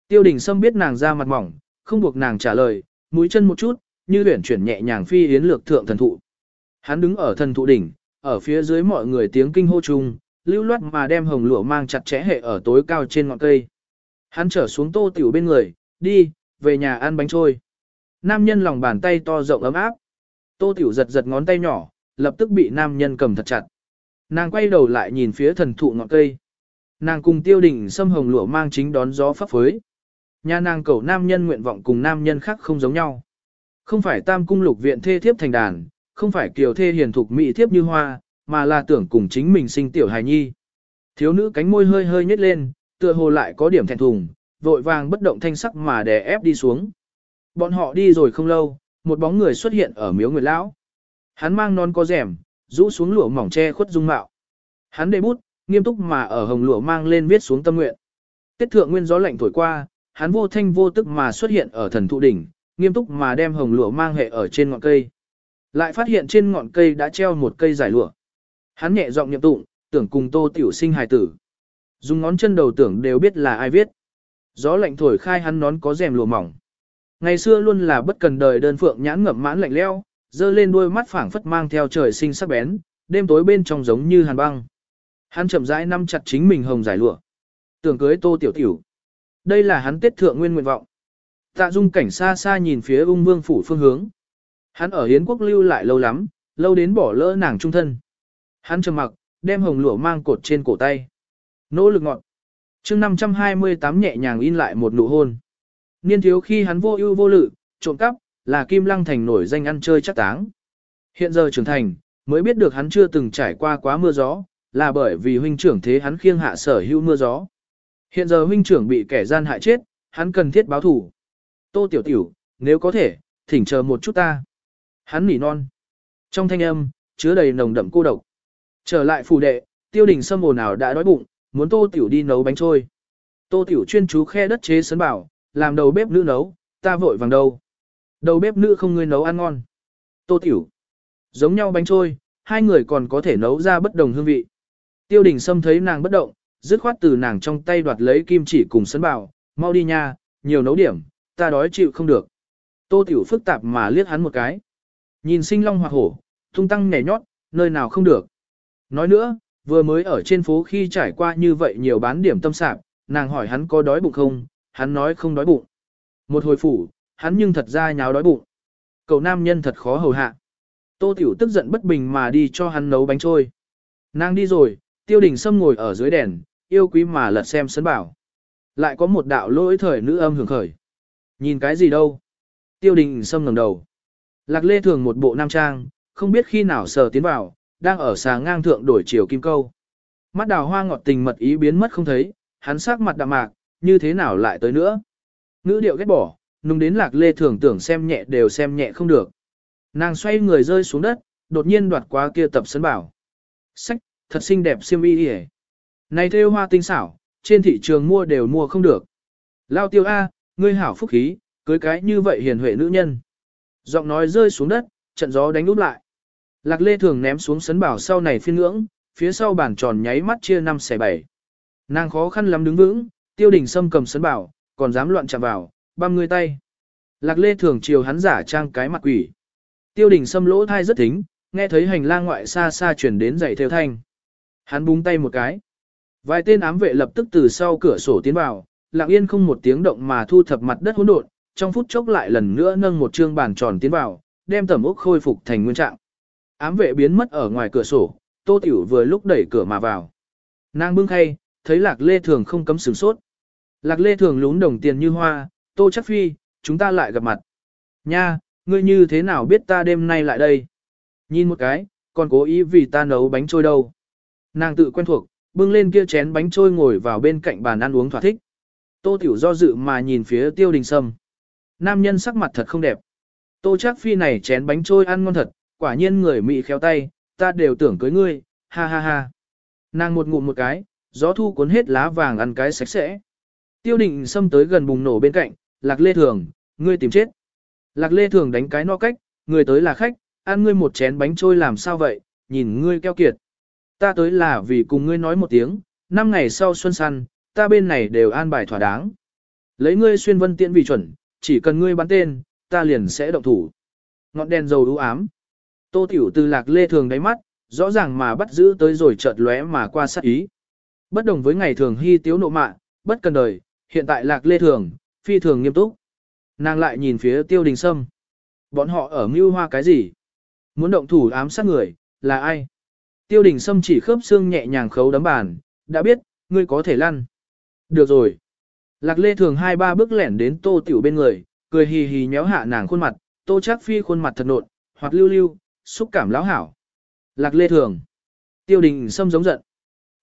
Tiêu đình sâm biết nàng ra mặt mỏng, không buộc nàng trả lời, mũi chân một chút, như uyển chuyển nhẹ nhàng phi yến lược thượng thần thụ. Hắn đứng ở thần thụ đỉnh, ở phía dưới mọi người tiếng kinh hô chung, lưu loát mà đem hồng lụa mang chặt chẽ hệ ở tối cao trên ngọn cây. Hắn trở xuống tô tiểu bên người, đi, về nhà ăn bánh trôi. Nam nhân lòng bàn tay to rộng ấm áp. Tô tiểu giật giật ngón tay nhỏ, lập tức bị nam nhân cầm thật chặt. Nàng quay đầu lại nhìn phía thần thụ ngọn cây. Nàng cùng tiêu đỉnh xâm hồng lụa mang chính đón gió pháp phới. Nhà nàng cầu nam nhân nguyện vọng cùng nam nhân khác không giống nhau. Không phải tam cung lục viện thê thiếp thành đàn, không phải kiều thê hiền thục mỹ thiếp như hoa, mà là tưởng cùng chính mình sinh tiểu hài nhi. Thiếu nữ cánh môi hơi hơi nhếch lên, tựa hồ lại có điểm thẹn thùng, vội vàng bất động thanh sắc mà đè ép đi xuống. Bọn họ đi rồi không lâu, một bóng người xuất hiện ở miếu người lão. Hắn mang non có rèm, rũ xuống lụa mỏng che khuất dung mạo. Hắn đề bút, nghiêm túc mà ở hồng lụa mang lên viết xuống tâm nguyện. Tiết thượng nguyên gió lạnh thổi qua, hắn vô thanh vô tức mà xuất hiện ở thần thụ đỉnh, nghiêm túc mà đem hồng lụa mang hệ ở trên ngọn cây. Lại phát hiện trên ngọn cây đã treo một cây giải lụa. Hắn nhẹ giọng niệm tụng, tưởng cùng Tô Tiểu Sinh hài tử. Dùng ngón chân đầu tưởng đều biết là ai viết. Gió lạnh thổi khai hắn nón có rèm lụa mỏng. Ngày xưa luôn là bất cần đời đơn phượng nhãn ngậm mãn lạnh leo, dơ lên đôi mắt phảng phất mang theo trời sinh sắc bén, đêm tối bên trong giống như hàn băng. Hắn chậm rãi nắm chặt chính mình hồng giải lụa. Tưởng cưới Tô Tiểu Tiểu. Đây là hắn tiết thượng nguyên nguyện vọng. Tạ Dung cảnh xa xa nhìn phía ung vương phủ phương hướng. Hắn ở Hiến quốc lưu lại lâu lắm, lâu đến bỏ lỡ nàng trung thân. Hắn trầm mặc, đem hồng lụa mang cột trên cổ tay. Nỗ lực ngọn chương 528 nhẹ nhàng in lại một nụ hôn. Niên thiếu khi hắn vô ưu vô lự, trộm cắp, là Kim Lăng Thành nổi danh ăn chơi chắc táng. Hiện giờ trưởng thành, mới biết được hắn chưa từng trải qua quá mưa gió, là bởi vì huynh trưởng thế hắn khiêng hạ sở hữu mưa gió. Hiện giờ huynh trưởng bị kẻ gian hại chết, hắn cần thiết báo thủ. Tô tiểu tiểu, nếu có thể, thỉnh chờ một chút ta. Hắn nỉ non. Trong thanh âm, chứa đầy nồng đậm cô độc. Trở lại phủ đệ, tiêu đình sâm ồn ào đã đói bụng, muốn tô tiểu đi nấu bánh trôi. Tô tiểu chuyên chú khe đất chế sấn bảo, làm đầu bếp nữ nấu, ta vội vàng đâu. Đầu bếp nữ không ngươi nấu ăn ngon. Tô tiểu. Giống nhau bánh trôi, hai người còn có thể nấu ra bất đồng hương vị. Tiêu đình sâm thấy nàng bất động, dứt khoát từ nàng trong tay đoạt lấy kim chỉ cùng sấn bảo, mau đi nha, nhiều nấu điểm, ta đói chịu không được. Tô tiểu phức tạp mà liếc hắn một cái. Nhìn sinh long hoặc hổ, tung tăng nhảy nhót, nơi nào không được. Nói nữa, vừa mới ở trên phố khi trải qua như vậy nhiều bán điểm tâm sạp, nàng hỏi hắn có đói bụng không, hắn nói không đói bụng. Một hồi phủ, hắn nhưng thật ra nháo đói bụng. Cậu nam nhân thật khó hầu hạ. Tô Tiểu tức giận bất bình mà đi cho hắn nấu bánh trôi. Nàng đi rồi, tiêu đình sâm ngồi ở dưới đèn, yêu quý mà lật xem sấn bảo. Lại có một đạo lỗi thời nữ âm hưởng khởi. Nhìn cái gì đâu? Tiêu đình sâm ngẩng đầu. Lạc lê thường một bộ nam trang, không biết khi nào sờ tiến vào, đang ở xà ngang thượng đổi chiều kim câu. Mắt đào hoa ngọt tình mật ý biến mất không thấy, hắn sắc mặt đạm mạc, như thế nào lại tới nữa. Ngữ điệu ghét bỏ, nung đến lạc lê thường tưởng xem nhẹ đều xem nhẹ không được. Nàng xoay người rơi xuống đất, đột nhiên đoạt qua kia tập sấn bảo. Sách, thật xinh đẹp xiêm y hề. Này theo hoa tinh xảo, trên thị trường mua đều mua không được. Lao tiêu A, ngươi hảo phúc khí, cưới cái như vậy hiền huệ nữ nhân. Giọng nói rơi xuống đất, trận gió đánh úp lại. Lạc lê thường ném xuống sấn bảo sau này phiên ngưỡng, phía sau bàn tròn nháy mắt chia năm xẻ bảy. Nàng khó khăn lắm đứng vững, tiêu đình sâm cầm sấn bảo, còn dám loạn chạm vào, băm người tay. Lạc lê thường chiều hắn giả trang cái mặt quỷ. Tiêu đình sâm lỗ thai rất thính, nghe thấy hành lang ngoại xa xa chuyển đến dậy theo thanh. Hắn búng tay một cái. Vài tên ám vệ lập tức từ sau cửa sổ tiến vào, lặng yên không một tiếng động mà thu thập mặt đất hỗn độn, trong phút chốc lại lần nữa nâng một trương bàn tròn tiến vào, đem tẩm ốc khôi phục thành nguyên trạng. Ám vệ biến mất ở ngoài cửa sổ, Tô Tiểu vừa lúc đẩy cửa mà vào. Nàng bưng khay, thấy Lạc Lê Thường không cấm sửng sốt. Lạc Lê Thường lún đồng tiền như hoa, Tô chắc phi, chúng ta lại gặp mặt. Nha, ngươi như thế nào biết ta đêm nay lại đây? Nhìn một cái, còn cố ý vì ta nấu bánh trôi đâu. Nàng tự quen thuộc, bưng lên kia chén bánh trôi ngồi vào bên cạnh bàn ăn uống thỏa thích. Tô Tiểu do dự mà nhìn phía tiêu đình sâm. Nam nhân sắc mặt thật không đẹp. Tô chắc phi này chén bánh trôi ăn ngon thật, quả nhiên người mị khéo tay, ta đều tưởng cưới ngươi, ha ha ha. Nàng một ngụm một cái, gió thu cuốn hết lá vàng ăn cái sạch sẽ. Tiêu định xâm tới gần bùng nổ bên cạnh, lạc lê thường, ngươi tìm chết. Lạc lê thường đánh cái no cách, người tới là khách, ăn ngươi một chén bánh trôi làm sao vậy, nhìn ngươi keo kiệt. Ta tới là vì cùng ngươi nói một tiếng, năm ngày sau xuân săn, ta bên này đều an bài thỏa đáng. Lấy ngươi xuyên vân tiện vì chuẩn, chỉ cần ngươi bắn tên, ta liền sẽ động thủ. Ngọn đèn dầu ưu ám. Tô tiểu từ lạc lê thường đáy mắt, rõ ràng mà bắt giữ tới rồi chợt lóe mà qua sát ý. Bất đồng với ngày thường hy tiếu nộ mạ, bất cần đời, hiện tại lạc lê thường, phi thường nghiêm túc. Nàng lại nhìn phía tiêu đình sâm. Bọn họ ở mưu hoa cái gì? Muốn động thủ ám sát người, là ai? Tiêu đình sâm chỉ khớp xương nhẹ nhàng khấu đấm bàn, đã biết, ngươi có thể lăn. Được rồi. Lạc lê thường hai ba bước lẻn đến tô tiểu bên người, cười hì hì nhéo hạ nàng khuôn mặt, tô chắc phi khuôn mặt thật nộn, hoặc lưu lưu, xúc cảm lão hảo. Lạc lê thường. Tiêu đình sâm giống giận.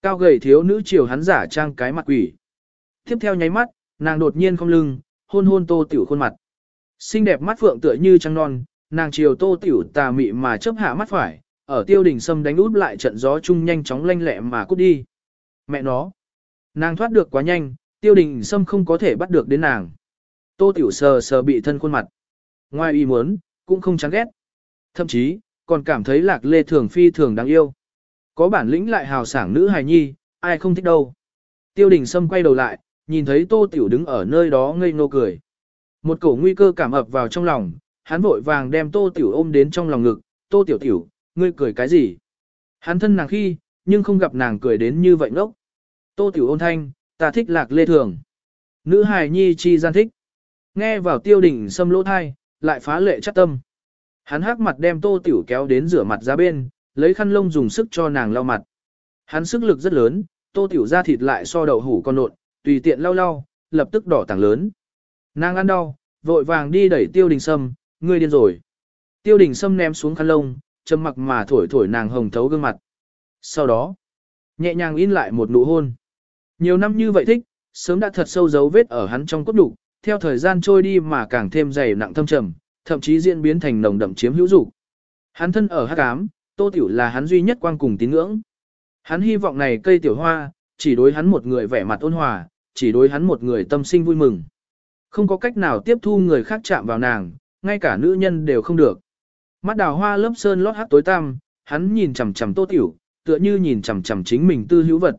Cao gầy thiếu nữ chiều hắn giả trang cái mặt quỷ. Tiếp theo nháy mắt, nàng đột nhiên không lưng, hôn hôn tô tiểu khuôn mặt. Xinh đẹp mắt phượng tựa như trăng non, nàng chiều tô tiểu tà mị mà chớp hạ mắt phải, ở tiêu đình sâm đánh út lại trận gió chung nhanh chóng lanh lẹ mà cút đi. Mẹ nó. Nàng thoát được quá nhanh, tiêu đình sâm không có thể bắt được đến nàng. Tô tiểu sờ sờ bị thân khuôn mặt. Ngoài ý muốn, cũng không chán ghét. Thậm chí, còn cảm thấy lạc lê thường phi thường đáng yêu. Có bản lĩnh lại hào sảng nữ hài nhi, ai không thích đâu. Tiêu đình sâm quay đầu lại, nhìn thấy tô tiểu đứng ở nơi đó ngây ngô cười. Một cổ nguy cơ cảm ập vào trong lòng, hắn vội vàng đem tô tiểu ôm đến trong lòng ngực, tô tiểu tiểu, ngươi cười cái gì? Hắn thân nàng khi, nhưng không gặp nàng cười đến như vậy ngốc. Tô tiểu ôn thanh, ta thích lạc lê thường. Nữ hài nhi chi gian thích. Nghe vào tiêu đình sâm lỗ thai, lại phá lệ chắc tâm. Hắn hắc mặt đem tô tiểu kéo đến rửa mặt ra bên, lấy khăn lông dùng sức cho nàng lau mặt. Hắn sức lực rất lớn, tô tiểu ra thịt lại so đậu hủ con nộn, tùy tiện lau lau, lập tức đỏ tảng lớn. Nàng ăn đau, vội vàng đi đẩy tiêu đình sâm, ngươi điên rồi. Tiêu đình sâm ném xuống khăn lông, châm mặc mà thổi thổi nàng hồng thấu gương mặt. Sau đó, nhẹ nhàng in lại một nụ hôn. Nhiều năm như vậy thích, sớm đã thật sâu dấu vết ở hắn trong cốt đủ, theo thời gian trôi đi mà càng thêm dày nặng thâm trầm, thậm chí diễn biến thành nồng đậm chiếm hữu dục. Hắn thân ở hắc ám, Tô Tiểu là hắn duy nhất quang cùng tín ngưỡng. Hắn hy vọng này cây tiểu hoa, chỉ đối hắn một người vẻ mặt ôn hòa, chỉ đối hắn một người tâm sinh vui mừng. Không có cách nào tiếp thu người khác chạm vào nàng, ngay cả nữ nhân đều không được. Mắt đào hoa lớp sơn lót hắc tối tăm, hắn nhìn chằm chằm Tô Tiểu, tựa như nhìn chằm chằm chính mình tư hữu vật.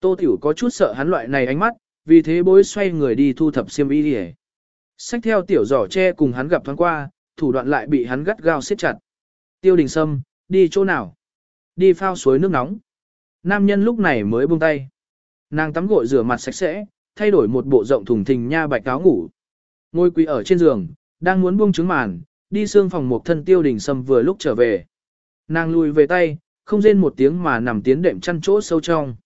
Tô Tiểu có chút sợ hắn loại này ánh mắt, vì thế bối xoay người đi thu thập xiêm y đi sách theo tiểu giỏ tre cùng hắn gặp thoáng qua, thủ đoạn lại bị hắn gắt gao siết chặt. Tiêu đình sâm, đi chỗ nào? Đi phao suối nước nóng. Nam nhân lúc này mới buông tay. Nàng tắm gội rửa mặt sạch sẽ, thay đổi một bộ rộng thùng thình nha bạch áo ngủ. Ngồi quỳ ở trên giường, đang muốn buông trứng màn, đi xương phòng một thân tiêu đình sâm vừa lúc trở về. Nàng lùi về tay, không rên một tiếng mà nằm tiến đệm chăn chỗ sâu trong.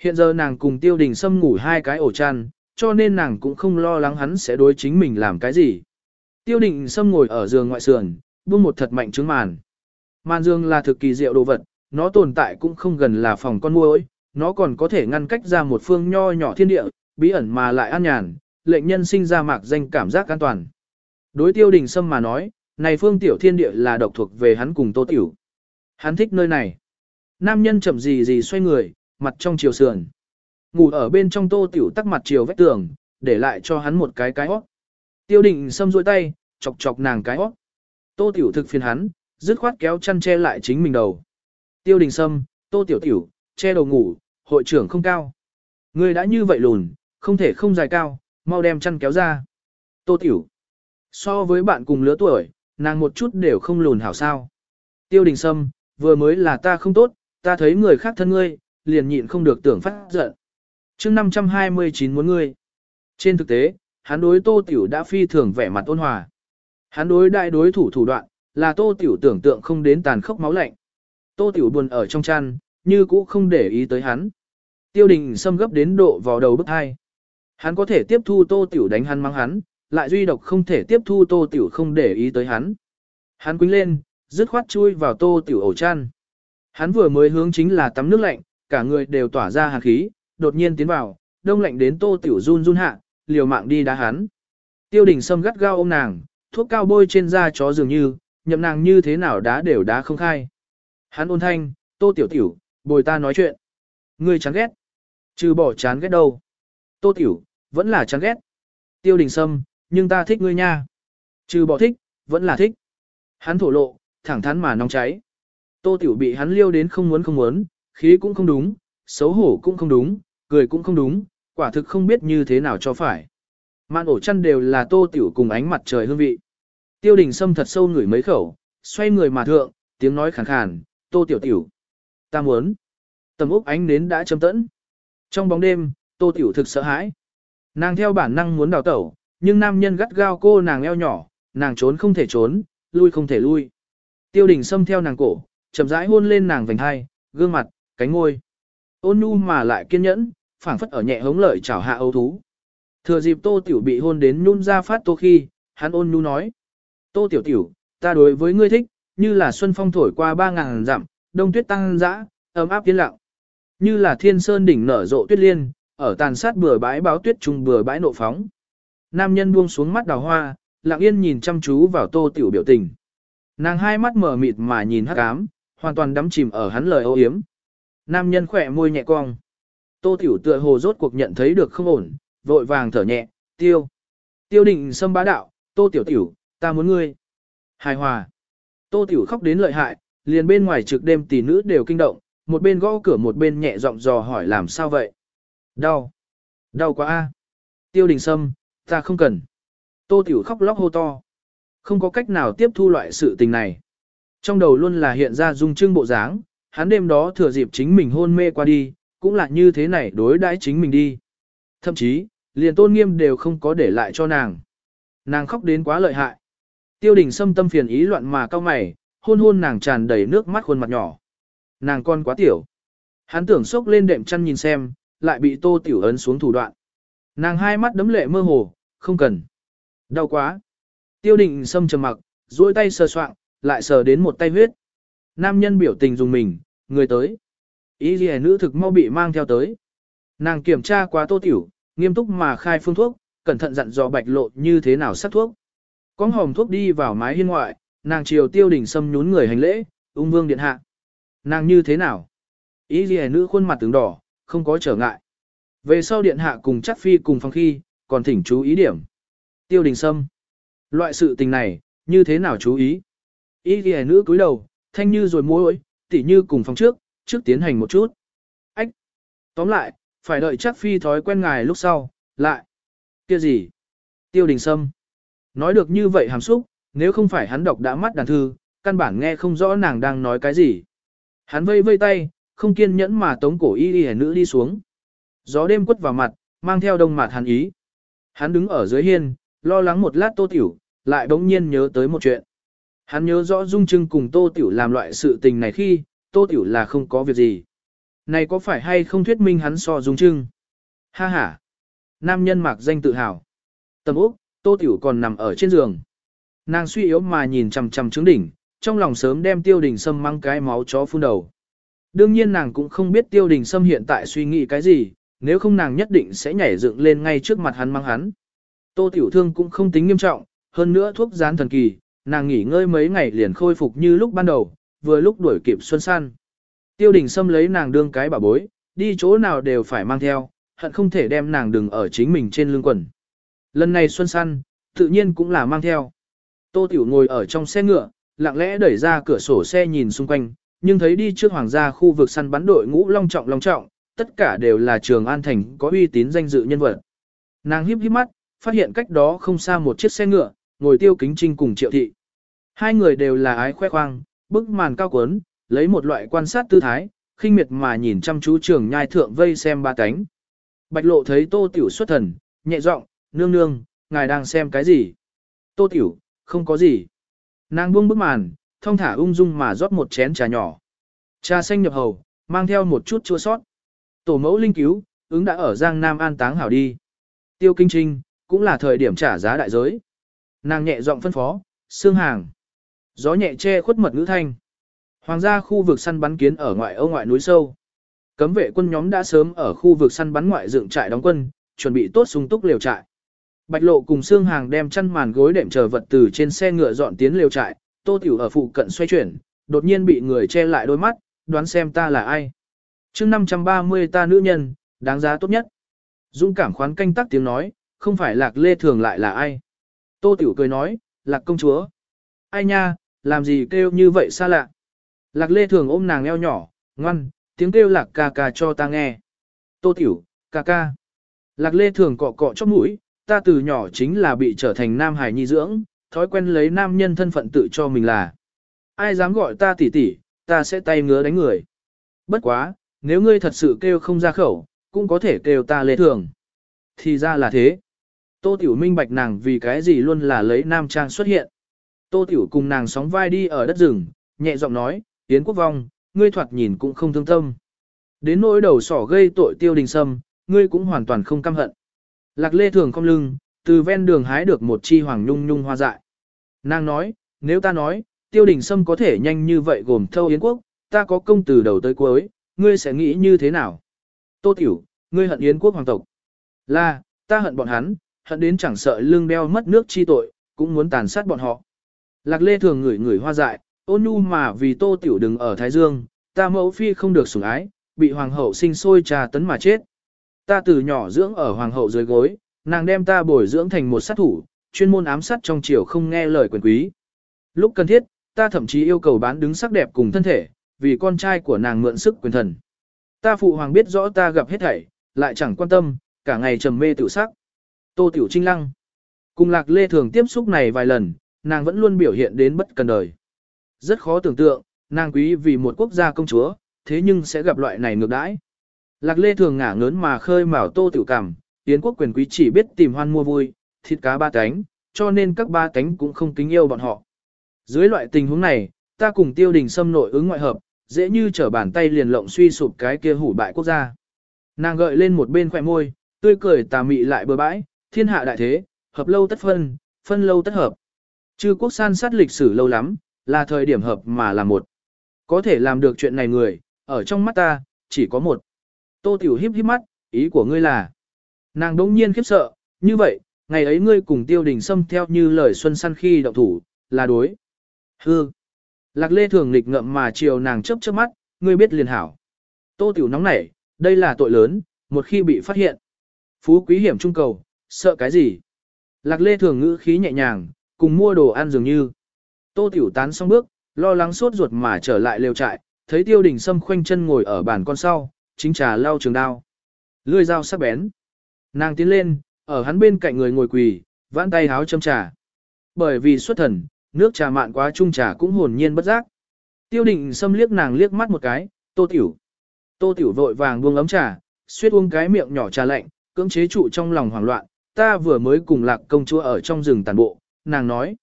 Hiện giờ nàng cùng tiêu đình sâm ngủ hai cái ổ chăn, cho nên nàng cũng không lo lắng hắn sẽ đối chính mình làm cái gì. Tiêu định sâm ngồi ở giường ngoại sườn, buông một thật mạnh trứng màn. Màn dương là thực kỳ diệu đồ vật, nó tồn tại cũng không gần là phòng con muỗi, nó còn có thể ngăn cách ra một phương nho nhỏ thiên địa, bí ẩn mà lại an nhàn, lệnh nhân sinh ra mạc danh cảm giác an toàn. Đối tiêu đình sâm mà nói, này phương tiểu thiên địa là độc thuộc về hắn cùng tô tiểu. Hắn thích nơi này. Nam nhân chậm gì gì xoay người, mặt trong chiều sườn. Ngủ ở bên trong tô tiểu tắc mặt chiều vách tường, để lại cho hắn một cái cái óc. Tiêu đình sâm rôi tay, chọc chọc nàng cái óc. Tô tiểu thực phiền hắn, dứt khoát kéo chăn che lại chính mình đầu. Tiêu đình sâm, tô tiểu tiểu, che đầu ngủ, hội trưởng không cao. Người đã như vậy lùn, không thể không dài cao, mau đem chăn kéo ra. Tô tiểu. So với bạn cùng lứa tuổi, nàng một chút đều không lùn hảo sao. Tiêu đình sâm, vừa mới là ta không tốt, ta thấy người khác thân ngươi, liền nhịn không được tưởng phát giận chương 529 muốn ngươi. Trên thực tế, hắn đối tô tiểu đã phi thường vẻ mặt ôn hòa. Hắn đối đại đối thủ thủ đoạn, là tô tiểu tưởng tượng không đến tàn khốc máu lạnh. Tô tiểu buồn ở trong chăn, như cũ không để ý tới hắn. Tiêu đình xâm gấp đến độ vào đầu bức hai. Hắn có thể tiếp thu tô tiểu đánh hắn mắng hắn, lại duy độc không thể tiếp thu tô tiểu không để ý tới hắn. Hắn quýnh lên, dứt khoát chui vào tô tiểu ổ chăn. Hắn vừa mới hướng chính là tắm nước lạnh, cả người đều tỏa ra hàn khí, đột nhiên tiến vào, đông lạnh đến tô tiểu run run hạ, liều mạng đi đá hắn. Tiêu đình sâm gắt gao ôm nàng, thuốc cao bôi trên da chó dường như, nhậm nàng như thế nào đá đều đá không khai. Hắn ôn thanh, tô tiểu tiểu, bồi ta nói chuyện. Ngươi chán ghét. Trừ bỏ chán ghét đâu. Tô tiểu, vẫn là chán ghét. Tiêu đình sâm, nhưng ta thích ngươi nha. Trừ bỏ thích, vẫn là thích. Hắn thổ lộ, thẳng thắn mà nóng cháy. Tô tiểu bị hắn liêu đến không muốn không muốn, khí cũng không đúng, xấu hổ cũng không đúng, cười cũng không đúng, quả thực không biết như thế nào cho phải. Mạn ổ chăn đều là tô tiểu cùng ánh mặt trời hương vị. Tiêu đình sâm thật sâu ngửi mấy khẩu, xoay người mà thượng, tiếng nói khàn khàn, tô tiểu tiểu. Ta muốn. Tầm úp ánh nến đã châm tẫn. Trong bóng đêm, tô tiểu thực sợ hãi. Nàng theo bản năng muốn đào tẩu, nhưng nam nhân gắt gao cô nàng eo nhỏ, nàng trốn không thể trốn, lui không thể lui. Tiêu đình xâm theo nàng cổ, chậm rãi hôn lên nàng vành hai, gương mặt, cánh ngôi. Ôn nhu mà lại kiên nhẫn, phảng phất ở nhẹ hống lợi chảo hạ ấu thú. Thừa dịp tô tiểu bị hôn đến nhún ra phát tô khi, hắn ôn nhu nói. Tô tiểu tiểu, ta đối với ngươi thích, như là xuân phong thổi qua ba ngàn dặm, đông tuyết tăng dã, ấm áp tiến lặng. Như là thiên sơn đỉnh nở rộ tuyết liên, ở tàn sát bừa bãi báo tuyết trùng bừa bãi nộ phóng. Nam nhân buông xuống mắt đào hoa, lặng yên nhìn chăm chú vào tô tiểu biểu tình. Nàng hai mắt mở mịt mà nhìn hắc ám, hoàn toàn đắm chìm ở hắn lời ô yếm. Nam nhân khỏe môi nhẹ cong. Tô tiểu tựa hồ rốt cuộc nhận thấy được không ổn, vội vàng thở nhẹ, tiêu. Tiêu định xâm bá đạo, tô tiểu tiểu, ta muốn ngươi. Hài hòa. Tô tiểu khóc đến lợi hại, liền bên ngoài trực đêm tỷ nữ đều kinh động, một bên gõ cửa một bên nhẹ giọng dò hỏi làm sao vậy. Đau. Đau quá a. Tiêu đình sâm, ta không cần. Tô tiểu khóc lóc hô to. Không có cách nào tiếp thu loại sự tình này. Trong đầu luôn là hiện ra dung trưng bộ dáng, hắn đêm đó thừa dịp chính mình hôn mê qua đi, cũng là như thế này đối đãi chính mình đi. Thậm chí, liền tôn nghiêm đều không có để lại cho nàng. Nàng khóc đến quá lợi hại. Tiêu đình xâm tâm phiền ý loạn mà cao mày, hôn hôn nàng tràn đầy nước mắt khuôn mặt nhỏ. Nàng con quá tiểu. Hắn tưởng sốc lên đệm chăn nhìn xem, lại bị tô tiểu ấn xuống thủ đoạn. Nàng hai mắt đấm lệ mơ hồ, không cần. Đau quá. Tiêu đình xâm trầm mặc, duỗi tay sờ soạng, lại sờ đến một tay huyết. Nam nhân biểu tình dùng mình, người tới. Ý gì nữ thực mau bị mang theo tới. Nàng kiểm tra quá tô tiểu, nghiêm túc mà khai phương thuốc, cẩn thận dặn dò bạch lộ như thế nào sắc thuốc. Con hồng thuốc đi vào mái hiên ngoại, nàng chiều tiêu đỉnh xâm nhún người hành lễ, ung vương điện hạ. Nàng như thế nào? Ý gì nữ khuôn mặt tướng đỏ, không có trở ngại. Về sau điện hạ cùng chắc phi cùng phong khi, còn thỉnh chú ý điểm. Tiêu đình sâm. Loại sự tình này, như thế nào chú ý? Ý ghi nữ cúi đầu, thanh như rồi môi tỉ như cùng phòng trước, trước tiến hành một chút. Ách! Tóm lại, phải đợi chắc phi thói quen ngài lúc sau, lại. kia gì? Tiêu đình sâm. Nói được như vậy hàm xúc, nếu không phải hắn đọc đã mắt đàn thư, căn bản nghe không rõ nàng đang nói cái gì. Hắn vây vây tay, không kiên nhẫn mà tống cổ y y nữ đi xuống. Gió đêm quất vào mặt, mang theo đông mặt hắn ý. Hắn đứng ở dưới hiên, lo lắng một lát tô tiểu, lại bỗng nhiên nhớ tới một chuyện. Hắn nhớ rõ Dung Trưng cùng Tô Tiểu làm loại sự tình này khi, Tô Tiểu là không có việc gì. Này có phải hay không thuyết minh hắn so Dung Trưng? Ha ha! Nam nhân mạc danh tự hào. Tầm Úc, Tô Tiểu còn nằm ở trên giường. Nàng suy yếu mà nhìn chằm chằm trứng đỉnh, trong lòng sớm đem tiêu đình sâm mang cái máu chó phun đầu. Đương nhiên nàng cũng không biết tiêu đình sâm hiện tại suy nghĩ cái gì, nếu không nàng nhất định sẽ nhảy dựng lên ngay trước mặt hắn mang hắn. Tô Tiểu Thương cũng không tính nghiêm trọng, hơn nữa thuốc gián thần kỳ, nàng nghỉ ngơi mấy ngày liền khôi phục như lúc ban đầu, vừa lúc đuổi kịp xuân san. Tiêu đình Sâm lấy nàng đương cái bà bối, đi chỗ nào đều phải mang theo, hận không thể đem nàng đừng ở chính mình trên lưng quần. Lần này xuân săn, tự nhiên cũng là mang theo. Tô Tiểu ngồi ở trong xe ngựa, lặng lẽ đẩy ra cửa sổ xe nhìn xung quanh, nhưng thấy đi trước hoàng gia khu vực săn bắn đội ngũ long trọng long trọng, tất cả đều là trường an thành có uy tín danh dự nhân vật. Nàng híp híp mắt, phát hiện cách đó không xa một chiếc xe ngựa, ngồi tiêu kính trinh cùng triệu thị. Hai người đều là ái khoe khoang, bức màn cao cuốn, lấy một loại quan sát tư thái, khinh miệt mà nhìn chăm chú trường nhai thượng vây xem ba cánh. Bạch lộ thấy tô tiểu xuất thần, nhẹ giọng, nương nương, ngài đang xem cái gì? Tô tiểu, không có gì. Nàng buông bức màn, thông thả ung dung mà rót một chén trà nhỏ. Trà xanh nhập hầu, mang theo một chút chua sót. Tổ mẫu linh cứu, ứng đã ở Giang Nam an táng hảo đi. Tiêu kinh trinh, cũng là thời điểm trả giá đại giới. Nàng nhẹ giọng phân phó, xương hàng. Gió nhẹ che khuất mật ngữ thanh. Hoàng gia khu vực săn bắn kiến ở ngoại ô ngoại núi sâu. Cấm vệ quân nhóm đã sớm ở khu vực săn bắn ngoại dựng trại đóng quân, chuẩn bị tốt sung túc liều trại. Bạch lộ cùng xương hàng đem chăn màn gối đệm chờ vật từ trên xe ngựa dọn tiến liều trại, tô tiểu ở phụ cận xoay chuyển, đột nhiên bị người che lại đôi mắt, đoán xem ta là ai. chương 530 ta nữ nhân, đáng giá tốt nhất. Dũng cảm khoán canh tắc tiếng nói, không phải lạc lê thường lại là ai. Tô tiểu cười nói, lạc công chúa. Ai nha, làm gì kêu như vậy xa lạ. Lạc lê thường ôm nàng eo nhỏ, ngoan, tiếng kêu lạc ca ca cho ta nghe. Tô tiểu, ca ca. Lạc lê thường cọ cọ chóp mũi, ta từ nhỏ chính là bị trở thành nam Hải nhi dưỡng, thói quen lấy nam nhân thân phận tự cho mình là. Ai dám gọi ta tỷ tỷ, ta sẽ tay ngứa đánh người. Bất quá, nếu ngươi thật sự kêu không ra khẩu, cũng có thể kêu ta lê thường. Thì ra là thế. Tô Tiểu minh bạch nàng vì cái gì luôn là lấy nam trang xuất hiện. Tô Tiểu cùng nàng sóng vai đi ở đất rừng, nhẹ giọng nói, Yến Quốc Vong, ngươi thoạt nhìn cũng không thương tâm. Đến nỗi đầu sỏ gây tội tiêu đình sâm, ngươi cũng hoàn toàn không căm hận. Lạc lê thường cong lưng, từ ven đường hái được một chi hoàng nhung nhung hoa dại. Nàng nói, nếu ta nói, tiêu đình sâm có thể nhanh như vậy gồm thâu Yến Quốc, ta có công từ đầu tới cuối, ngươi sẽ nghĩ như thế nào? Tô Tiểu, ngươi hận Yến Quốc hoàng tộc. Là, ta hận bọn hắn, hận đến chẳng sợ lương đeo mất nước chi tội, cũng muốn tàn sát bọn họ. Lạc Lê thường ngửi ngửi hoa dại, ôn nhu mà vì tô tiểu đừng ở Thái Dương, ta mẫu phi không được sủng ái, bị hoàng hậu sinh sôi trà tấn mà chết. Ta từ nhỏ dưỡng ở hoàng hậu dưới gối, nàng đem ta bồi dưỡng thành một sát thủ, chuyên môn ám sát trong triều không nghe lời quyền quý. Lúc cần thiết, ta thậm chí yêu cầu bán đứng sắc đẹp cùng thân thể, vì con trai của nàng mượn sức quyền thần. Ta phụ hoàng biết rõ ta gặp hết thảy, lại chẳng quan tâm, cả ngày trầm mê tiểu sắc. Tô Tiểu Trinh Lăng. Cùng Lạc Lê thường tiếp xúc này vài lần, nàng vẫn luôn biểu hiện đến bất cần đời. Rất khó tưởng tượng, nàng quý vì một quốc gia công chúa, thế nhưng sẽ gặp loại này ngược đãi. Lạc Lê thường ngả ngớn mà khơi mào Tô Tiểu cảm, Yến quốc quyền quý chỉ biết tìm hoan mua vui, thịt cá ba cánh, cho nên các ba cánh cũng không kính yêu bọn họ. Dưới loại tình huống này, ta cùng tiêu đình xâm nội ứng ngoại hợp, dễ như trở bàn tay liền lộng suy sụp cái kia hủ bại quốc gia. Nàng gợi lên một bên khỏe môi, tươi cười tà mị lại bừa bãi, thiên hạ đại thế, hợp lâu tất phân, phân lâu tất hợp. Chư quốc san sát lịch sử lâu lắm, là thời điểm hợp mà là một. Có thể làm được chuyện này người, ở trong mắt ta, chỉ có một. Tô Tiểu híp híp mắt, ý của ngươi là. Nàng đống nhiên khiếp sợ, như vậy, ngày ấy ngươi cùng tiêu đình xâm theo như lời xuân săn khi động thủ, là đối. Hư. Lạc lê thường nghịch ngậm mà chiều nàng chớp chớp mắt, ngươi biết liền hảo. Tô Tiểu nóng nảy, đây là tội lớn, một khi bị phát hiện. Phú quý hiểm trung cầu, sợ cái gì? Lạc lê thường ngữ khí nhẹ nhàng, cùng mua đồ ăn dường như. Tô tiểu tán xong bước, lo lắng sốt ruột mà trở lại lều trại, thấy tiêu đình sâm khoanh chân ngồi ở bàn con sau, chính trà lau trường đao. Lươi dao sắc bén. Nàng tiến lên, ở hắn bên cạnh người ngồi quỳ, vãn tay háo châm trà. Bởi vì xuất thần, nước trà mạn quá chung trà cũng hồn nhiên bất giác. Tiêu đình xâm liếc nàng liếc mắt một cái, tô tiểu. Tô tiểu vội vàng buông ấm trà, suýt uống cái miệng nhỏ trà lạnh, cưỡng chế trụ trong lòng hoảng loạn, ta vừa mới cùng lạc công chúa ở trong rừng tàn bộ, nàng nói.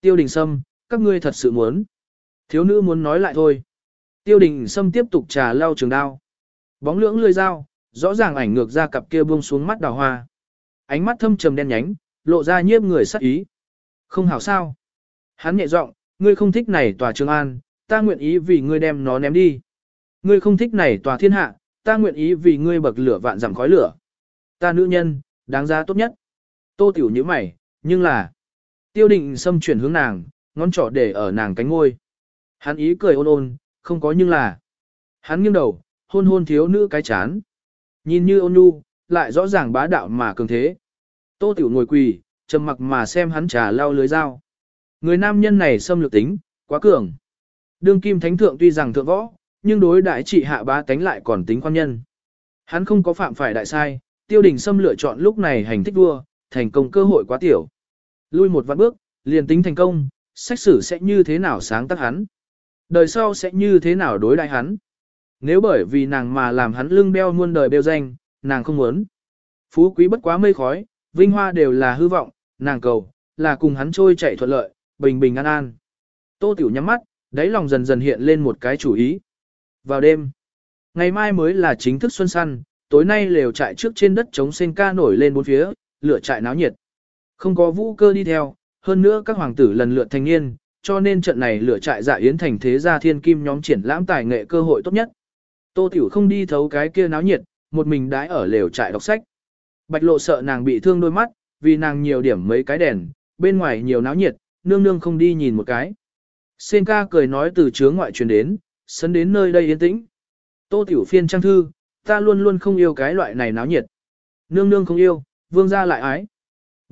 Tiêu đình sâm, các ngươi thật sự muốn. Thiếu nữ muốn nói lại thôi. Tiêu đình sâm tiếp tục trà lau trường đao. Bóng lưỡng lươi dao, rõ ràng ảnh ngược ra cặp kia buông xuống mắt đào hoa. Ánh mắt thâm trầm đen nhánh, lộ ra nhiếp người sắc ý. Không hảo sao. Hắn nhẹ giọng, ngươi không thích này tòa trường an, ta nguyện ý vì ngươi đem nó ném đi. Ngươi không thích này tòa thiên hạ, ta nguyện ý vì ngươi bậc lửa vạn giảm khói lửa. Ta nữ nhân, đáng giá tốt nhất. Tô tiểu như mày, nhưng là... Tiêu định xâm chuyển hướng nàng, ngón trỏ để ở nàng cánh ngôi. Hắn ý cười ôn ôn, không có nhưng là. Hắn nghiêng đầu, hôn hôn thiếu nữ cái chán. Nhìn như ôn nhu, lại rõ ràng bá đạo mà cường thế. Tô tiểu ngồi quỳ, trầm mặc mà xem hắn trà lau lưới dao. Người nam nhân này xâm lược tính, quá cường. Đương kim thánh thượng tuy rằng thượng võ, nhưng đối đại trị hạ bá tánh lại còn tính quan nhân. Hắn không có phạm phải đại sai, tiêu đình xâm lựa chọn lúc này hành thích vua, thành công cơ hội quá tiểu. Lui một vạn bước, liền tính thành công, sách sử sẽ như thế nào sáng tác hắn. Đời sau sẽ như thế nào đối đại hắn. Nếu bởi vì nàng mà làm hắn lưng beo muôn đời bêu danh, nàng không muốn. Phú quý bất quá mây khói, vinh hoa đều là hư vọng, nàng cầu, là cùng hắn trôi chạy thuận lợi, bình bình an an. Tô Tiểu nhắm mắt, đáy lòng dần dần hiện lên một cái chủ ý. Vào đêm, ngày mai mới là chính thức xuân săn, tối nay lều trại trước trên đất chống sen ca nổi lên bốn phía, lửa trại náo nhiệt. Không có vũ cơ đi theo, hơn nữa các hoàng tử lần lượt thành niên, cho nên trận này lửa trại dạ yến thành thế gia thiên kim nhóm triển lãm tài nghệ cơ hội tốt nhất. Tô Tiểu không đi thấu cái kia náo nhiệt, một mình đái ở lều trại đọc sách. Bạch lộ sợ nàng bị thương đôi mắt, vì nàng nhiều điểm mấy cái đèn, bên ngoài nhiều náo nhiệt, nương nương không đi nhìn một cái. Sen ca cười nói từ chướng ngoại truyền đến, sấn đến nơi đây yên tĩnh. Tô tiểu phiên trang thư, ta luôn luôn không yêu cái loại này náo nhiệt. Nương nương không yêu, vương gia lại ái.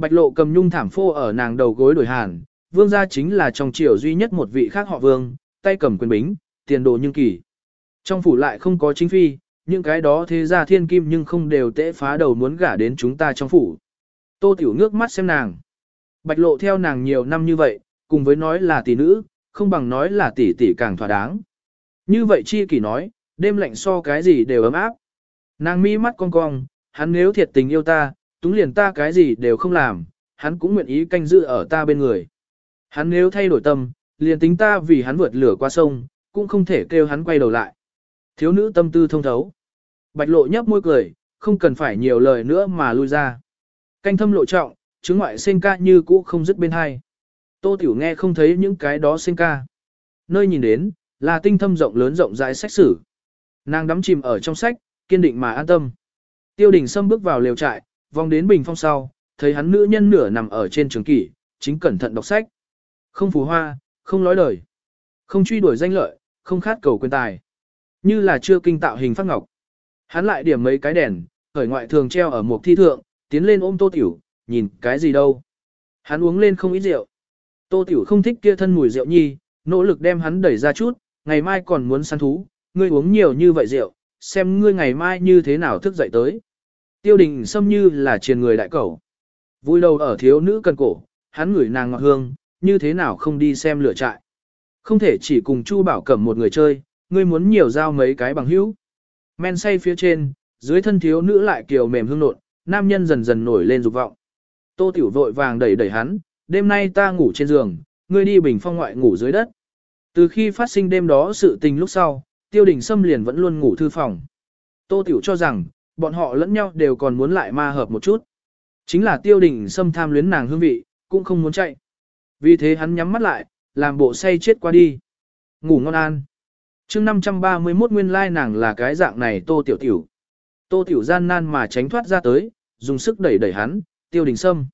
Bạch lộ cầm nhung thảm phô ở nàng đầu gối đổi hàn, vương gia chính là trong triều duy nhất một vị khác họ vương, tay cầm quyền bính, tiền đồ nhưng kỳ. Trong phủ lại không có chính phi, những cái đó thế ra thiên kim nhưng không đều tễ phá đầu muốn gả đến chúng ta trong phủ. Tô tiểu ngước mắt xem nàng. Bạch lộ theo nàng nhiều năm như vậy, cùng với nói là tỷ nữ, không bằng nói là tỷ tỷ càng thỏa đáng. Như vậy chi kỷ nói, đêm lạnh so cái gì đều ấm áp. Nàng mi mắt cong cong, hắn nếu thiệt tình yêu ta, túng liền ta cái gì đều không làm, hắn cũng nguyện ý canh giữ ở ta bên người. Hắn nếu thay đổi tâm, liền tính ta vì hắn vượt lửa qua sông, cũng không thể kêu hắn quay đầu lại. Thiếu nữ tâm tư thông thấu. Bạch lộ nhấp môi cười, không cần phải nhiều lời nữa mà lui ra. Canh thâm lộ trọng, chứng ngoại sinh ca như cũ không dứt bên hai. Tô Tiểu nghe không thấy những cái đó sinh ca. Nơi nhìn đến, là tinh thâm rộng lớn rộng rãi sách sử. Nàng đắm chìm ở trong sách, kiên định mà an tâm. Tiêu đình Sâm bước vào lều trại, vòng đến bình phong sau, thấy hắn nữ nhân nửa nằm ở trên trường kỷ, chính cẩn thận đọc sách. Không phù hoa, không nói lời. Không truy đuổi danh lợi, không khát cầu quyền tài. Như là chưa kinh tạo hình phát ngọc. Hắn lại điểm mấy cái đèn, khởi ngoại thường treo ở một thi thượng, tiến lên ôm tô tiểu, nhìn cái gì đâu. Hắn uống lên không ít rượu. Tô tiểu không thích kia thân mùi rượu nhi, nỗ lực đem hắn đẩy ra chút, ngày mai còn muốn săn thú, ngươi uống nhiều như vậy rượu, xem ngươi ngày mai như thế nào thức dậy tới. Tiêu đình xâm như là triền người đại cẩu. Vui đầu ở thiếu nữ cần cổ, hắn ngửi nàng ngọt hương, như thế nào không đi xem lửa trại. Không thể chỉ cùng Chu Bảo Cẩm một người chơi, ngươi muốn nhiều giao mấy cái bằng hữu. Men say phía trên, dưới thân thiếu nữ lại kiều mềm hương nộn, nam nhân dần dần nổi lên dục vọng. Tô Tiểu vội vàng đẩy đẩy hắn, đêm nay ta ngủ trên giường, ngươi đi bình phong ngoại ngủ dưới đất. Từ khi phát sinh đêm đó sự tình lúc sau, tiêu đình Sâm liền vẫn luôn ngủ thư phòng. Tô Tiểu cho rằng, bọn họ lẫn nhau đều còn muốn lại ma hợp một chút. Chính là tiêu đình Sâm tham luyến nàng hương vị, cũng không muốn chạy. Vì thế hắn nhắm mắt lại, làm bộ say chết qua đi. Ngủ ngon an. chương 531 nguyên lai nàng là cái dạng này Tô Tiểu Tiểu. Tô Tiểu gian nan mà tránh thoát ra tới, dùng sức đẩy đẩy hắn, tiêu đình Sâm.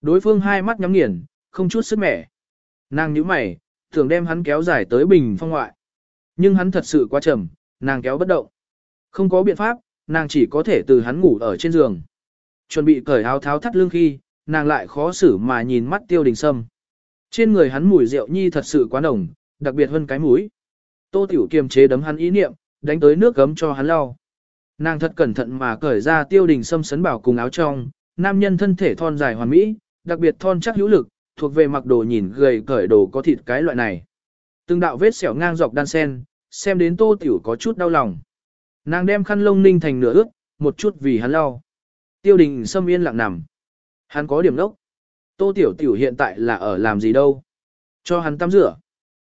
Đối phương hai mắt nhắm nghiền, không chút sức mẻ. Nàng nhíu mày, thường đem hắn kéo dài tới bình phong ngoại. Nhưng hắn thật sự quá chậm nàng kéo bất động. Không có biện pháp, nàng chỉ có thể từ hắn ngủ ở trên giường. Chuẩn bị cởi áo tháo thắt lưng khi, nàng lại khó xử mà nhìn mắt tiêu đình sâm. Trên người hắn mùi rượu nhi thật sự quá nồng, đặc biệt hơn cái mũi. Tô tiểu kiềm chế đấm hắn ý niệm, đánh tới nước gấm cho hắn lau. Nàng thật cẩn thận mà cởi ra tiêu đình sâm sấn bảo cùng áo trong, nam nhân thân thể thon dài hoàn mỹ, đặc biệt thon chắc hữu lực, thuộc về mặc đồ nhìn gầy cởi đồ có thịt cái loại này. Từng đạo vết sẹo ngang dọc đan sen, xem đến tô tiểu có chút đau lòng. Nàng đem khăn lông ninh thành nửa ướt, một chút vì hắn lau. Tiêu đình xâm yên lặng nằm. Hắn có điểm đốc. Tô tiểu tiểu hiện tại là ở làm gì đâu. Cho hắn tắm rửa.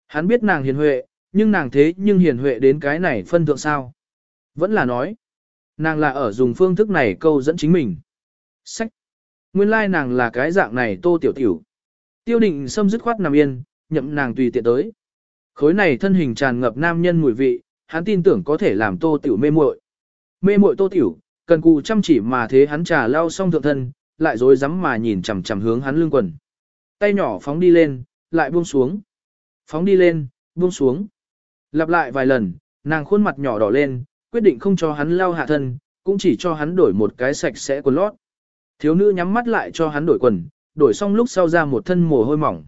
Hắn biết nàng hiền huệ, nhưng nàng thế nhưng hiền huệ đến cái này phân thượng sao. Vẫn là nói. Nàng là ở dùng phương thức này câu dẫn chính mình. Sách. Nguyên lai nàng là cái dạng này tô tiểu tiểu. Tiêu định xâm dứt khoát nằm yên, nhậm nàng tùy tiện tới. Khối này thân hình tràn ngập nam nhân mùi vị, hắn tin tưởng có thể làm tô tiểu mê muội. Mê muội tô tiểu, cần cù chăm chỉ mà thế hắn trà lao xong thượng thân, lại dối rắm mà nhìn chằm chằm hướng hắn lưng quần. Tay nhỏ phóng đi lên, lại buông xuống. Phóng đi lên, buông xuống. Lặp lại vài lần, nàng khuôn mặt nhỏ đỏ lên, quyết định không cho hắn lao hạ thân, cũng chỉ cho hắn đổi một cái sạch sẽ quần lót. Thiếu nữ nhắm mắt lại cho hắn đổi quần, đổi xong lúc sau ra một thân mồ hôi mỏng.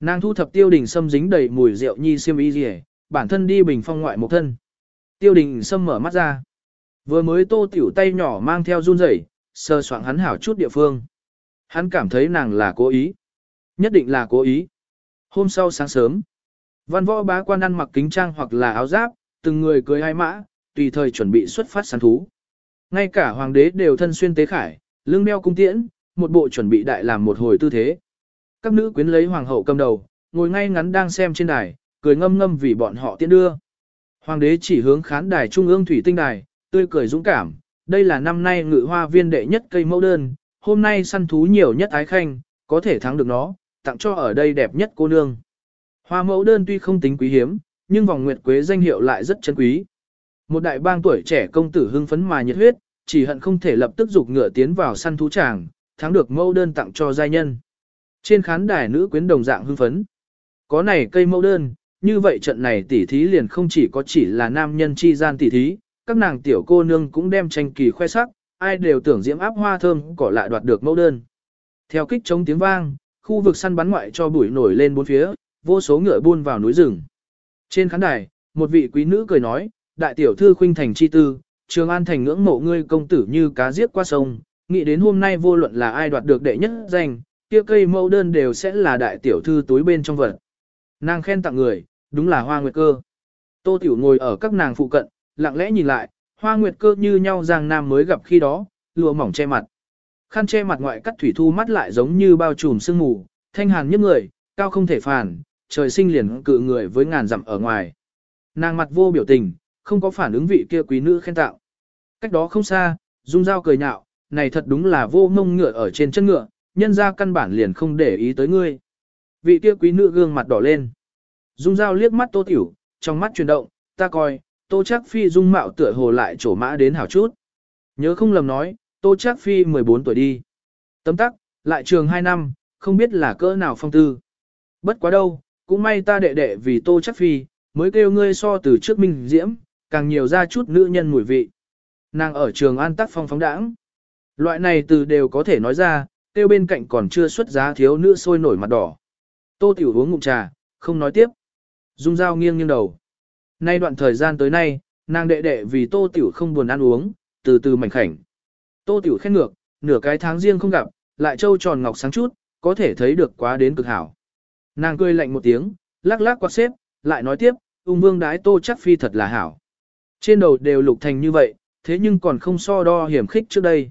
Nàng thu thập tiêu đình xâm dính đầy mùi rượu nhi xiêm y rỉ, bản thân đi bình phong ngoại một thân. Tiêu đình sâm mở mắt ra. Vừa mới tô tiểu tay nhỏ mang theo run rẩy, sơ soạn hắn hảo chút địa phương. Hắn cảm thấy nàng là cố ý. Nhất định là cố ý. Hôm sau sáng sớm, văn võ bá quan ăn mặc kính trang hoặc là áo giáp, từng người cưới hai mã, tùy thời chuẩn bị xuất phát săn thú. Ngay cả hoàng đế đều thân xuyên tế khải, lưng đeo cung tiễn, một bộ chuẩn bị đại làm một hồi tư thế. Các nữ quyến lấy hoàng hậu cầm đầu, ngồi ngay ngắn đang xem trên đài, cười ngâm ngâm vì bọn họ tiễn đưa. Hoàng đế chỉ hướng khán đài trung ương thủy tinh đài, tươi cười dũng cảm, đây là năm nay ngự hoa viên đệ nhất cây mẫu đơn, hôm nay săn thú nhiều nhất ái khanh, có thể thắng được nó, tặng cho ở đây đẹp nhất cô nương. Hoa mẫu đơn tuy không tính quý hiếm, nhưng vòng nguyệt quế danh hiệu lại rất chân quý. Một đại bang tuổi trẻ công tử hưng phấn mà nhiệt huyết, chỉ hận không thể lập tức dục ngựa tiến vào săn thú tràng, thắng được mẫu đơn tặng cho giai nhân. Trên khán đài nữ quyến đồng dạng hưng phấn. Có này cây mẫu đơn, như vậy trận này tỉ thí liền không chỉ có chỉ là nam nhân chi gian tỉ thí, các nàng tiểu cô nương cũng đem tranh kỳ khoe sắc, ai đều tưởng diễm áp hoa thơm cỏ lại đoạt được mẫu đơn. Theo kích chống tiếng vang, khu vực săn bắn ngoại cho bụi nổi lên bốn phía, vô số ngựa buôn vào núi rừng. Trên khán đài, một vị quý nữ cười nói, đại tiểu thư khuynh thành chi tư, trường an thành ngưỡng mộ ngươi công tử như cá giết qua sông, nghĩ đến hôm nay vô luận là ai đoạt được đệ nhất danh, kia cây mẫu đơn đều sẽ là đại tiểu thư túi bên trong vật. Nàng khen tặng người, đúng là hoa nguyệt cơ. Tô tiểu ngồi ở các nàng phụ cận, lặng lẽ nhìn lại, hoa nguyệt cơ như nhau giang nam mới gặp khi đó, lụa mỏng che mặt. Khăn che mặt ngoại cắt thủy thu mắt lại giống như bao trùm sương mù, thanh hàn nhức người, cao không thể phản, trời sinh liền cự người với ngàn dặm ở ngoài. Nàng mặt vô biểu tình, không có phản ứng vị kia quý nữ khen tạo. Cách đó không xa, Dung dao cười nhạo, này thật đúng là vô ngông ngựa ở trên chân ngựa, nhân ra căn bản liền không để ý tới ngươi. Vị kia quý nữ gương mặt đỏ lên. Dung Giao liếc mắt Tô Tiểu, trong mắt chuyển động, ta coi, Tô Chắc Phi dung mạo tựa hồ lại trổ mã đến hảo chút. Nhớ không lầm nói, Tô Chắc Phi 14 tuổi đi. Tấm tắc, lại trường 2 năm, không biết là cỡ nào phong tư. Bất quá đâu, cũng may ta đệ đệ vì Tô Chắc Phi, mới kêu ngươi so từ trước minh diễm, càng nhiều ra chút nữ nhân mùi vị. Nàng ở trường an tắc phong phóng đãng. Loại này từ đều có thể nói ra, kêu bên cạnh còn chưa xuất giá thiếu nữ sôi nổi mặt đỏ. Tô Tiểu uống ngụm trà, không nói tiếp. Dung dao nghiêng nghiêng đầu. Nay đoạn thời gian tới nay, nàng đệ đệ vì Tô Tiểu không buồn ăn uống, từ từ mảnh khảnh. Tô Tiểu khen ngược, nửa cái tháng riêng không gặp, lại trâu tròn ngọc sáng chút, có thể thấy được quá đến cực hảo. Nàng cười lạnh một tiếng, lắc lắc quạt xếp, lại nói tiếp, ung vương đái Tô chắc phi thật là hảo. Trên đầu đều lục thành như vậy, thế nhưng còn không so đo hiểm khích trước đây.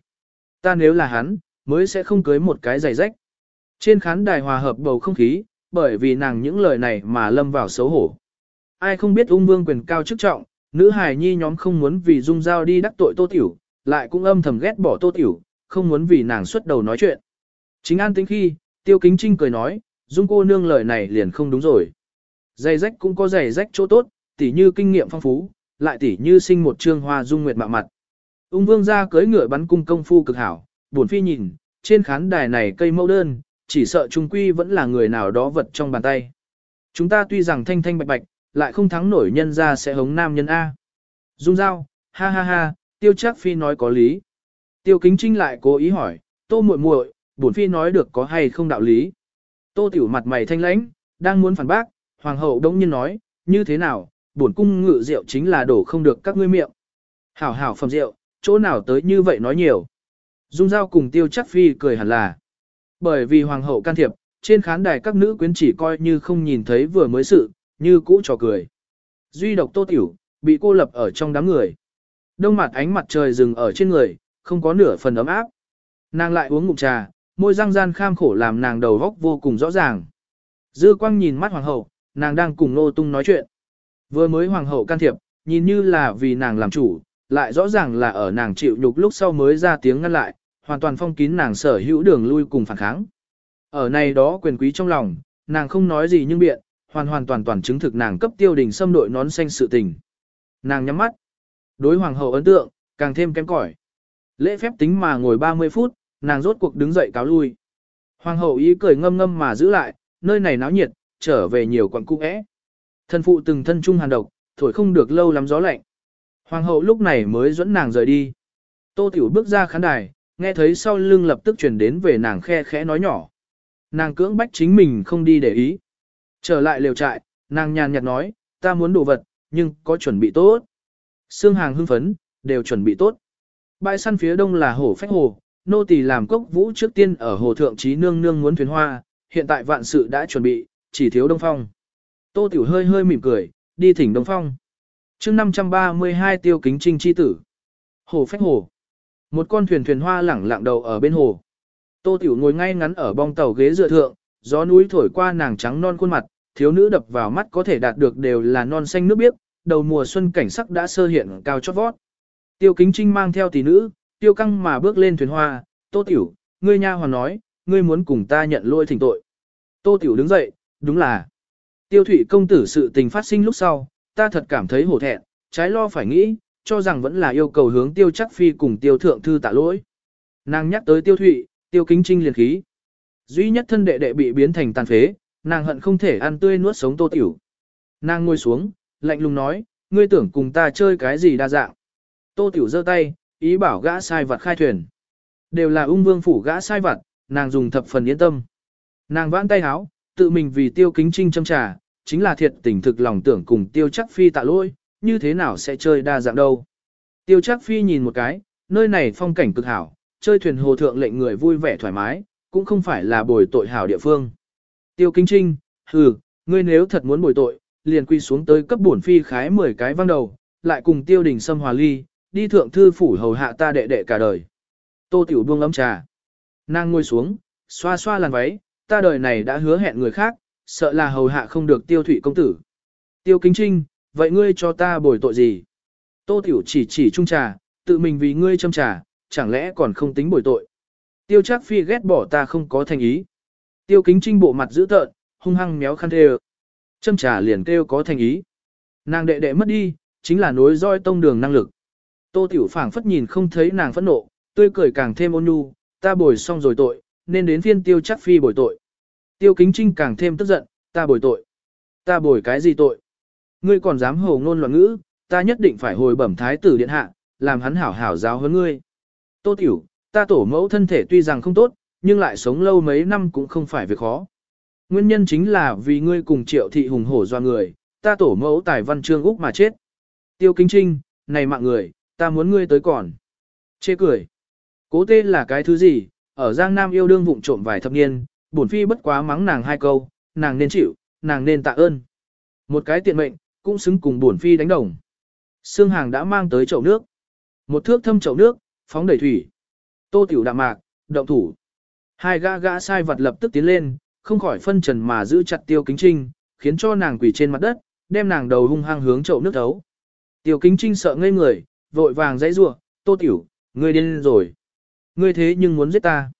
Ta nếu là hắn, mới sẽ không cưới một cái giày rách. Trên khán đài hòa hợp bầu không khí, bởi vì nàng những lời này mà lâm vào xấu hổ. Ai không biết ung vương quyền cao chức trọng, nữ hài nhi nhóm không muốn vì dung giao đi đắc tội tô tiểu, lại cũng âm thầm ghét bỏ tô tiểu, không muốn vì nàng xuất đầu nói chuyện. Chính an tính khi, tiêu kính trinh cười nói, dung cô nương lời này liền không đúng rồi. Giày rách cũng có giày rách chỗ tốt, tỉ như kinh nghiệm phong phú, lại tỉ như sinh một trương hoa dung nguyệt mạ mặt. Ung vương ra cưới ngựa bắn cung công phu cực hảo, buồn phi nhìn, trên khán đài này cây mẫu đơn, chỉ sợ trung quy vẫn là người nào đó vật trong bàn tay. Chúng ta tuy rằng thanh thanh bạch bạch, lại không thắng nổi nhân ra sẽ hống nam nhân A. Dung giao, ha ha ha, tiêu chắc phi nói có lý. Tiêu kính trinh lại cố ý hỏi, tô muội muội, bổn phi nói được có hay không đạo lý. Tô tiểu mặt mày thanh lãnh, đang muốn phản bác, hoàng hậu đống nhiên nói, như thế nào, bổn cung ngự rượu chính là đổ không được các ngươi miệng. Hảo hảo phẩm rượu, chỗ nào tới như vậy nói nhiều. Dung Giao cùng Tiêu Chắc Phi cười hẳn là. Bởi vì hoàng hậu can thiệp, trên khán đài các nữ quyến chỉ coi như không nhìn thấy vừa mới sự, như cũ trò cười. Duy độc tô tiểu, bị cô lập ở trong đám người. Đông mặt ánh mặt trời rừng ở trên người, không có nửa phần ấm áp. Nàng lại uống ngụm trà, môi răng gian kham khổ làm nàng đầu góc vô cùng rõ ràng. Dư quang nhìn mắt hoàng hậu, nàng đang cùng nô tung nói chuyện. Vừa mới hoàng hậu can thiệp, nhìn như là vì nàng làm chủ, lại rõ ràng là ở nàng chịu nhục lúc sau mới ra tiếng ngăn lại, hoàn toàn phong kín nàng sở hữu đường lui cùng phản kháng. Ở này đó quyền quý trong lòng, nàng không nói gì nhưng biện, hoàn hoàn toàn toàn chứng thực nàng cấp tiêu đình xâm đội nón xanh sự tình. Nàng nhắm mắt, đối hoàng hậu ấn tượng, càng thêm kém cỏi. Lễ phép tính mà ngồi 30 phút, nàng rốt cuộc đứng dậy cáo lui. Hoàng hậu ý cười ngâm ngâm mà giữ lại, nơi này náo nhiệt, trở về nhiều quận cung ẽ. Thân phụ từng thân trung hàn độc, thổi không được lâu lắm gió lạnh. Hoàng hậu lúc này mới dẫn nàng rời đi. Tô Tiểu bước ra khán đài, nghe thấy sau lưng lập tức chuyển đến về nàng khe khẽ nói nhỏ. Nàng cưỡng bách chính mình không đi để ý. Trở lại lều trại, nàng nhàn nhạt nói, ta muốn đồ vật, nhưng có chuẩn bị tốt. Sương hàng hưng phấn, đều chuẩn bị tốt. Bãi săn phía đông là hồ phách hồ, nô tỳ làm cốc vũ trước tiên ở hồ thượng trí nương nương muốn thuyền hoa, hiện tại vạn sự đã chuẩn bị, chỉ thiếu đông phong. Tô tiểu hơi hơi mỉm cười, đi thỉnh đông phong. mươi 532 tiêu kính trinh chi tử. Hồ phách hồ. Một con thuyền thuyền hoa lẳng lặng đầu ở bên hồ. Tô tiểu ngồi ngay ngắn ở bong tàu ghế dựa thượng, gió núi thổi qua nàng trắng non khuôn mặt, thiếu nữ đập vào mắt có thể đạt được đều là non xanh nước biếc, đầu mùa xuân cảnh sắc đã sơ hiện cao chót vót. Tiêu kính trinh mang theo tỷ nữ, tiêu căng mà bước lên thuyền hoa, tô tiểu, ngươi nha hoàn nói, ngươi muốn cùng ta nhận lỗi thỉnh tội. Tô tiểu đứng dậy, đúng là. Tiêu thủy công tử sự tình phát sinh lúc sau, ta thật cảm thấy hổ thẹn, trái lo phải nghĩ, cho rằng vẫn là yêu cầu hướng tiêu chắc phi cùng tiêu thượng thư tạ lỗi. Nàng nhắc tới tiêu thụy, tiêu kính trinh liền khí. Duy nhất thân đệ đệ bị biến thành tàn phế, nàng hận không thể ăn tươi nuốt sống tô tiểu. Nàng ngồi xuống, lạnh lùng nói, ngươi tưởng cùng ta chơi cái gì đa dạng. Tô tiểu giơ tay, ý bảo gã sai vật khai thuyền. Đều là ung vương phủ gã sai vật, nàng dùng thập phần yên tâm. Nàng vãn tay háo, tự mình vì tiêu kính trinh châm trà, chính là thiệt tình thực lòng tưởng cùng tiêu chắc phi tạ lỗi, như thế nào sẽ chơi đa dạng đâu. Tiêu chắc phi nhìn một cái, nơi này phong cảnh cực hảo, chơi thuyền hồ thượng lệnh người vui vẻ thoải mái, cũng không phải là bồi tội hảo địa phương. Tiêu kính trinh, hừ, ngươi nếu thật muốn bồi tội, liền quy xuống tới cấp bổn phi khái 10 cái văng đầu, lại cùng tiêu đình xâm hòa ly, đi thượng thư phủ hầu hạ ta đệ đệ cả đời. Tô tiểu buông ấm trà. Nàng ngồi xuống, xoa xoa làn váy, ta đời này đã hứa hẹn người khác, sợ là hầu hạ không được tiêu thủy công tử. Tiêu kính trinh, vậy ngươi cho ta bồi tội gì? Tô tiểu chỉ chỉ trung trà, tự mình vì ngươi châm trà, chẳng lẽ còn không tính bồi tội? Tiêu trác phi ghét bỏ ta không có thành ý. Tiêu kính trinh bộ mặt dữ tợn, hung hăng méo khăn thê Châm trà liền kêu có thành ý. Nàng đệ đệ mất đi, chính là nối roi tông đường năng lực. Tô tiểu phảng phất nhìn không thấy nàng phẫn nộ, tươi cười càng thêm ôn nhu, ta bồi xong rồi tội, nên đến phiên tiêu trác phi bồi tội. Tiêu kính trinh càng thêm tức giận, ta bồi tội. Ta bồi cái gì tội? Ngươi còn dám hồ ngôn loạn ngữ, ta nhất định phải hồi bẩm thái tử điện hạ, làm hắn hảo hảo giáo hơn ngươi. Tô tiểu, ta tổ mẫu thân thể tuy rằng không tốt, nhưng lại sống lâu mấy năm cũng không phải việc khó. Nguyên nhân chính là vì ngươi cùng triệu thị hùng hổ do người, ta tổ mẫu tài văn trương Úc mà chết. Tiêu Kinh trinh, này mạng người, ta muốn ngươi tới còn. Chê cười. Cố tê là cái thứ gì, ở Giang Nam yêu đương vụng trộm vài thập niên, bổn phi bất quá mắng nàng hai câu, nàng nên chịu, nàng nên tạ ơn. Một cái tiện mệnh, cũng xứng cùng bổn phi đánh đồng. Sương hàng đã mang tới chậu nước. Một thước thâm chậu nước, phóng đầy thủy. Tô tiểu đạm mạc, động thủ. Hai gã gã sai vật lập tức tiến lên, không khỏi phân trần mà giữ chặt tiêu kính trinh, khiến cho nàng quỳ trên mặt đất, đem nàng đầu hung hăng hướng chậu nước thấu. Tiêu kính trinh sợ ngây người, vội vàng dãy rủa, tô tiểu, ngươi điên rồi. Ngươi thế nhưng muốn giết ta.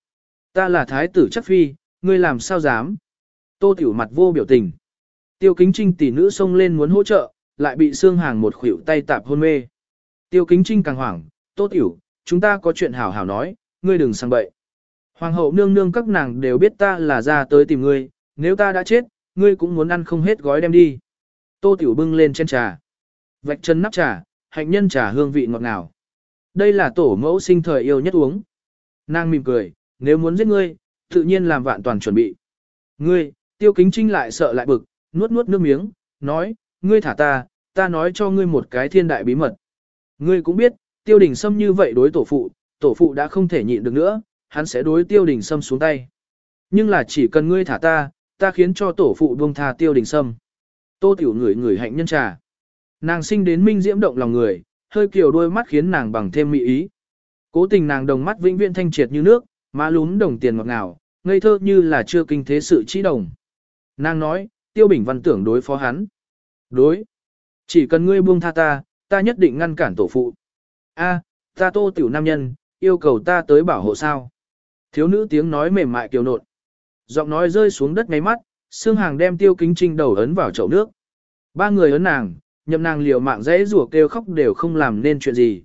Ta là thái tử chắc phi, ngươi làm sao dám. Tô tiểu mặt vô biểu tình. Tiêu kính trinh tỷ nữ xông lên muốn hỗ trợ, lại bị xương hàng một khuỷu tay tạp hôn mê. Tiêu kính trinh càng hoảng, tô tiểu, chúng ta có chuyện hảo hảo nói, ngươi đừng sang bậy. Hoàng hậu nương nương các nàng đều biết ta là ra tới tìm ngươi, nếu ta đã chết, ngươi cũng muốn ăn không hết gói đem đi. Tô tiểu bưng lên trên trà. Vạch chân nắp trà, hạnh nhân trà hương vị ngọt ngào. Đây là tổ mẫu sinh thời yêu nhất uống. Nàng mỉm cười, nếu muốn giết ngươi, tự nhiên làm vạn toàn chuẩn bị. Ngươi, tiêu kính trinh lại sợ lại bực, nuốt nuốt nước miếng, nói, ngươi thả ta, ta nói cho ngươi một cái thiên đại bí mật. Ngươi cũng biết, tiêu đình sâm như vậy đối tổ phụ, tổ phụ đã không thể nhịn được nữa, hắn sẽ đối tiêu đình sâm xuống tay. Nhưng là chỉ cần ngươi thả ta, ta khiến cho tổ phụ buông tha tiêu đình sâm. Tô tiểu người người hạnh nhân trà. Nàng sinh đến minh diễm động lòng người, hơi kiều đôi mắt khiến nàng bằng thêm mỹ ý. Cố tình nàng đồng mắt vĩnh viễn thanh triệt như nước, má lún đồng tiền ngọt ngào, ngây thơ như là chưa kinh thế sự trí đồng. Nàng nói, tiêu bình văn tưởng đối phó hắn. Đối. Chỉ cần ngươi buông tha ta, ta nhất định ngăn cản tổ phụ. A, ta tô tiểu nam nhân, yêu cầu ta tới bảo hộ sao. Thiếu nữ tiếng nói mềm mại kiều nộn. Giọng nói rơi xuống đất ngay mắt, xương hàng đem tiêu kính trinh đầu ấn vào chậu nước. Ba người ấn nàng, nhậm nàng liều mạng dễ rủa kêu khóc đều không làm nên chuyện gì.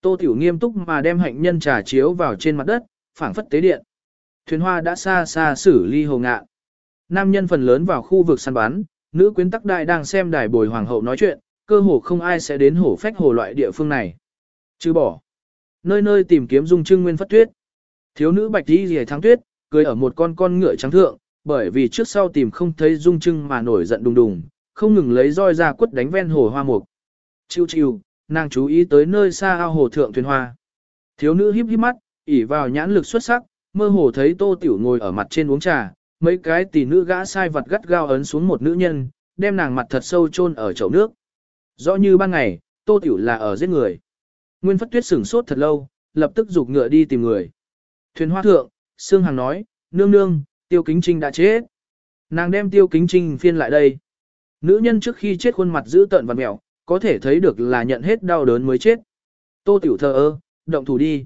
Tô Tiểu nghiêm túc mà đem hạnh nhân trà chiếu vào trên mặt đất, phảng phất tế điện. Thuyền hoa đã xa xa xử ly hồ ngạ. Nam nhân phần lớn vào khu vực săn bắn, nữ quyến tắc đại đang xem đài bồi hoàng hậu nói chuyện, cơ hồ không ai sẽ đến hổ phách hồ loại địa phương này. Chứ bỏ. Nơi nơi tìm kiếm dung trưng nguyên phất tuyết. Thiếu nữ bạch đi rìa thắng tuyết, cười ở một con con ngựa trắng thượng, bởi vì trước sau tìm không thấy dung trưng mà nổi giận đùng đùng, không ngừng lấy roi ra quất đánh ven hồ hoa mục. Chiêu chiêu, nàng chú ý tới nơi xa ao hồ thượng thuyền hoa. Thiếu nữ híp híp mắt, ỉ vào nhãn lực xuất sắc, mơ hồ thấy tô tiểu ngồi ở mặt trên uống trà, mấy cái tỷ nữ gã sai vật gắt gao ấn xuống một nữ nhân, đem nàng mặt thật sâu chôn ở chậu nước. Rõ như ban ngày, tô tiểu là ở giết người. Nguyên phất tuyết sửng sốt thật lâu, lập tức giục ngựa đi tìm người. Thuyền hoa thượng, Sương Hằng nói, nương nương, tiêu kính trinh đã chết. Nàng đem tiêu kính trinh phiên lại đây. Nữ nhân trước khi chết khuôn mặt giữ tợn và mẹo, có thể thấy được là nhận hết đau đớn mới chết. Tô tiểu thờ ơ, động thủ đi.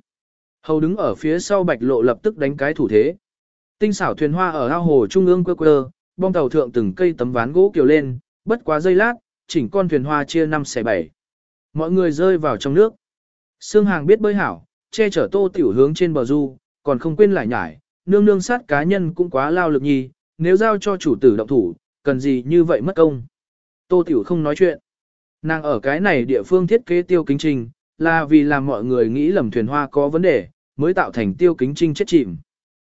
Hầu đứng ở phía sau bạch lộ lập tức đánh cái thủ thế. Tinh xảo thuyền hoa ở ao hồ trung ương quơ quơ, bong tàu thượng từng cây tấm ván gỗ kiều lên, bất quá giây lát, chỉnh con thuyền hoa chia năm xẻ bảy. Mọi người rơi vào trong nước. Sương Hàng biết bơi hảo, che chở tô tiểu hướng trên bờ du, còn không quên lại nhải, nương nương sát cá nhân cũng quá lao lực nhi, nếu giao cho chủ tử động thủ, cần gì như vậy mất công. Tô tiểu không nói chuyện. Nàng ở cái này địa phương thiết kế tiêu kính trình, là vì làm mọi người nghĩ lầm thuyền hoa có vấn đề, mới tạo thành tiêu kính trinh chết chìm.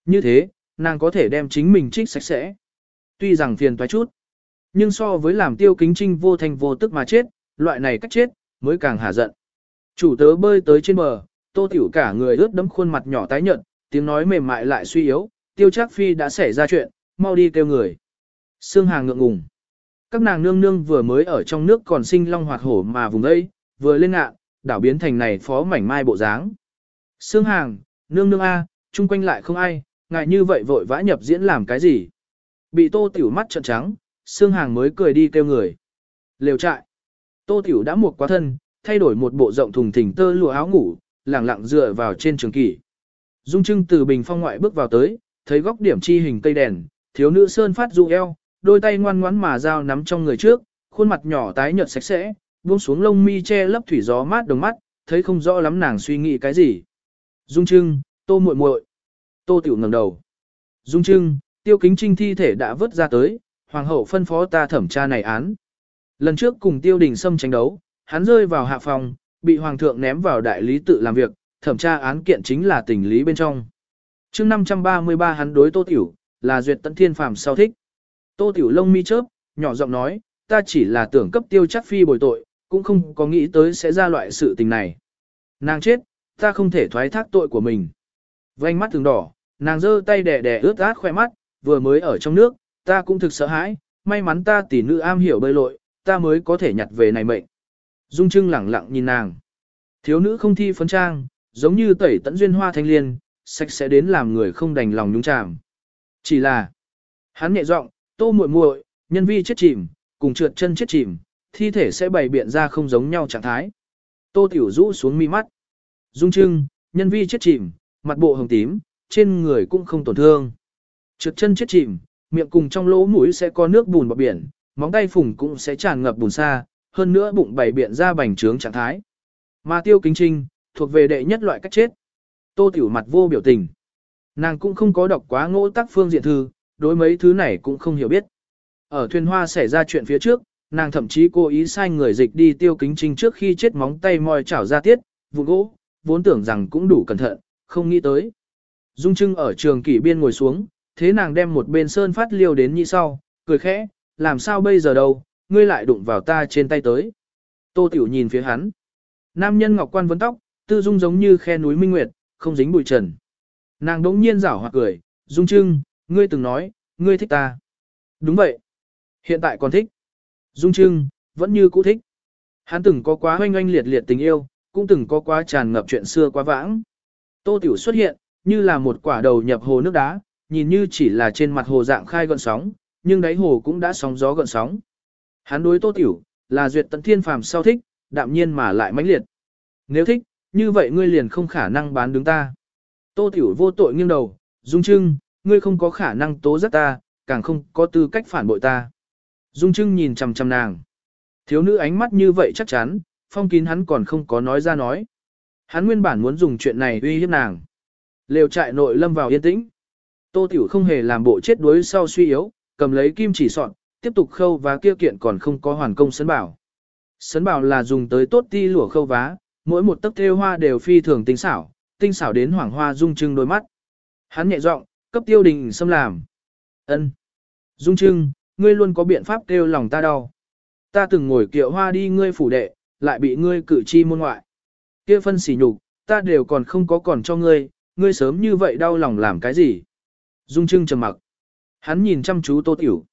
Như thế, nàng có thể đem chính mình trích sạch sẽ. Tuy rằng phiền toái chút, nhưng so với làm tiêu kính trinh vô thành vô tức mà chết, loại này cách chết, mới càng hả giận. Chủ tớ bơi tới trên bờ, tô tiểu cả người ướt đẫm khuôn mặt nhỏ tái nhợt, tiếng nói mềm mại lại suy yếu, tiêu chắc phi đã xảy ra chuyện, mau đi kêu người. Sương hàng ngượng ngùng. Các nàng nương nương vừa mới ở trong nước còn sinh long hoạt hổ mà vùng đây, vừa lên ngạ, đảo biến thành này phó mảnh mai bộ dáng. Sương hàng, nương nương A, chung quanh lại không ai, ngại như vậy vội vã nhập diễn làm cái gì. Bị tô tiểu mắt trợn trắng, xương hàng mới cười đi kêu người. Lều trại. Tô tiểu đã một quá thân, thay đổi một bộ rộng thùng thình tơ lụa áo ngủ, lẳng lặng dựa vào trên trường kỷ. Dung Trưng từ bình phong ngoại bước vào tới, thấy góc điểm chi hình cây đèn, thiếu nữ sơn phát du eo, đôi tay ngoan ngoãn mà dao nắm trong người trước, khuôn mặt nhỏ tái nhợt sạch sẽ, buông xuống lông mi che lấp thủy gió mát đồng mắt, thấy không rõ lắm nàng suy nghĩ cái gì. Dung Trưng, Tô muội muội. Tô Tiểu ngẩng đầu. Dung Trưng, Tiêu Kính Trinh thi thể đã vớt ra tới, hoàng hậu phân phó ta thẩm tra này án. Lần trước cùng Tiêu Đình Sâm tranh đấu, hắn rơi vào hạ phòng, bị hoàng thượng ném vào đại lý tự làm việc, thẩm tra án kiện chính là tình lý bên trong. mươi 533 hắn đối Tô Tiểu, là duyệt tận thiên phàm sau thích. Tô Tiểu lông mi chớp, nhỏ giọng nói, ta chỉ là tưởng cấp tiêu chắc phi bồi tội, cũng không có nghĩ tới sẽ ra loại sự tình này. Nàng chết, ta không thể thoái thác tội của mình. Vành mắt từng đỏ, nàng giơ tay đẻ đẻ ướt át khoe mắt, vừa mới ở trong nước, ta cũng thực sợ hãi, may mắn ta tỷ nữ am hiểu bơi lội, ta mới có thể nhặt về này mệnh. Dung Trưng lẳng lặng nhìn nàng. Thiếu nữ không thi phấn trang, giống như tẩy tận duyên hoa thanh liên, sạch sẽ đến làm người không đành lòng nhúng chàm. Chỉ là, hắn nhẹ giọng, tô muội muội, nhân vi chết chìm, cùng trượt chân chết chìm, thi thể sẽ bày biện ra không giống nhau trạng thái. Tô tiểu rũ xuống mi mắt. Dung trưng, nhân vi chết chìm, mặt bộ hồng tím, trên người cũng không tổn thương. Trượt chân chết chìm, miệng cùng trong lỗ mũi sẽ có nước bùn bọt biển, móng tay phùng cũng sẽ tràn ngập bùn xa, hơn nữa bụng bày biện ra bành trướng trạng thái. Mà tiêu kính trinh, thuộc về đệ nhất loại cách chết. Tô tiểu mặt vô biểu tình. Nàng cũng không có đọc quá ngỗ tác phương diện thư, đối mấy thứ này cũng không hiểu biết. Ở thuyền hoa xảy ra chuyện phía trước, nàng thậm chí cố ý sai người dịch đi tiêu kính trinh trước khi chết móng tay moi chảo ra tiết, vụ gỗ, vốn tưởng rằng cũng đủ cẩn thận, không nghĩ tới. Dung Trưng ở trường kỷ biên ngồi xuống, thế nàng đem một bên sơn phát liêu đến như sau, cười khẽ, làm sao bây giờ đâu, ngươi lại đụng vào ta trên tay tới. Tô Tiểu nhìn phía hắn. Nam nhân ngọc quan vấn tóc, tư dung giống như khe núi minh nguyệt, không dính bụi trần. Nàng đống nhiên rảo hoặc cười, Dung Trưng, ngươi từng nói, ngươi thích ta. Đúng vậy. Hiện tại còn thích. Dung Trưng, vẫn như cũ thích. Hắn từng có quá hoanh oanh liệt liệt tình yêu, cũng từng có quá tràn ngập chuyện xưa quá vãng. Tô Tiểu xuất hiện, như là một quả đầu nhập hồ nước đá, nhìn như chỉ là trên mặt hồ dạng khai gọn sóng, nhưng đáy hồ cũng đã sóng gió gợn sóng. Hắn đối Tô Tiểu, là duyệt tận thiên phàm sau thích, đạm nhiên mà lại mãnh liệt. Nếu thích, như vậy ngươi liền không khả năng bán đứng ta. Tô Tiểu vô tội nghiêng đầu, Dung Trưng, ngươi không có khả năng tố giác ta, càng không có tư cách phản bội ta. Dung Trưng nhìn chằm chằm nàng. Thiếu nữ ánh mắt như vậy chắc chắn, phong kín hắn còn không có nói ra nói. Hắn nguyên bản muốn dùng chuyện này uy hiếp nàng. Lều trại nội lâm vào yên tĩnh. Tô Tiểu không hề làm bộ chết đuối sau suy yếu, cầm lấy kim chỉ sọn, tiếp tục khâu vá kia kiện còn không có hoàn công sấn bảo. Sấn bảo là dùng tới tốt ti lụa khâu vá, mỗi một tấc thêu hoa đều phi thường tinh xảo, tinh xảo đến hoàng hoa dung trưng đôi mắt. Hắn nhẹ giọng, cấp tiêu đình xâm làm. ân Dung trưng, ngươi luôn có biện pháp kêu lòng ta đau. Ta từng ngồi kiệu hoa đi ngươi phủ đệ, lại bị ngươi cử chi môn ngoại. kia phân xỉ nhục, ta đều còn không có còn cho ngươi, ngươi sớm như vậy đau lòng làm cái gì? Dung trưng trầm mặc. Hắn nhìn chăm chú tô tiểu.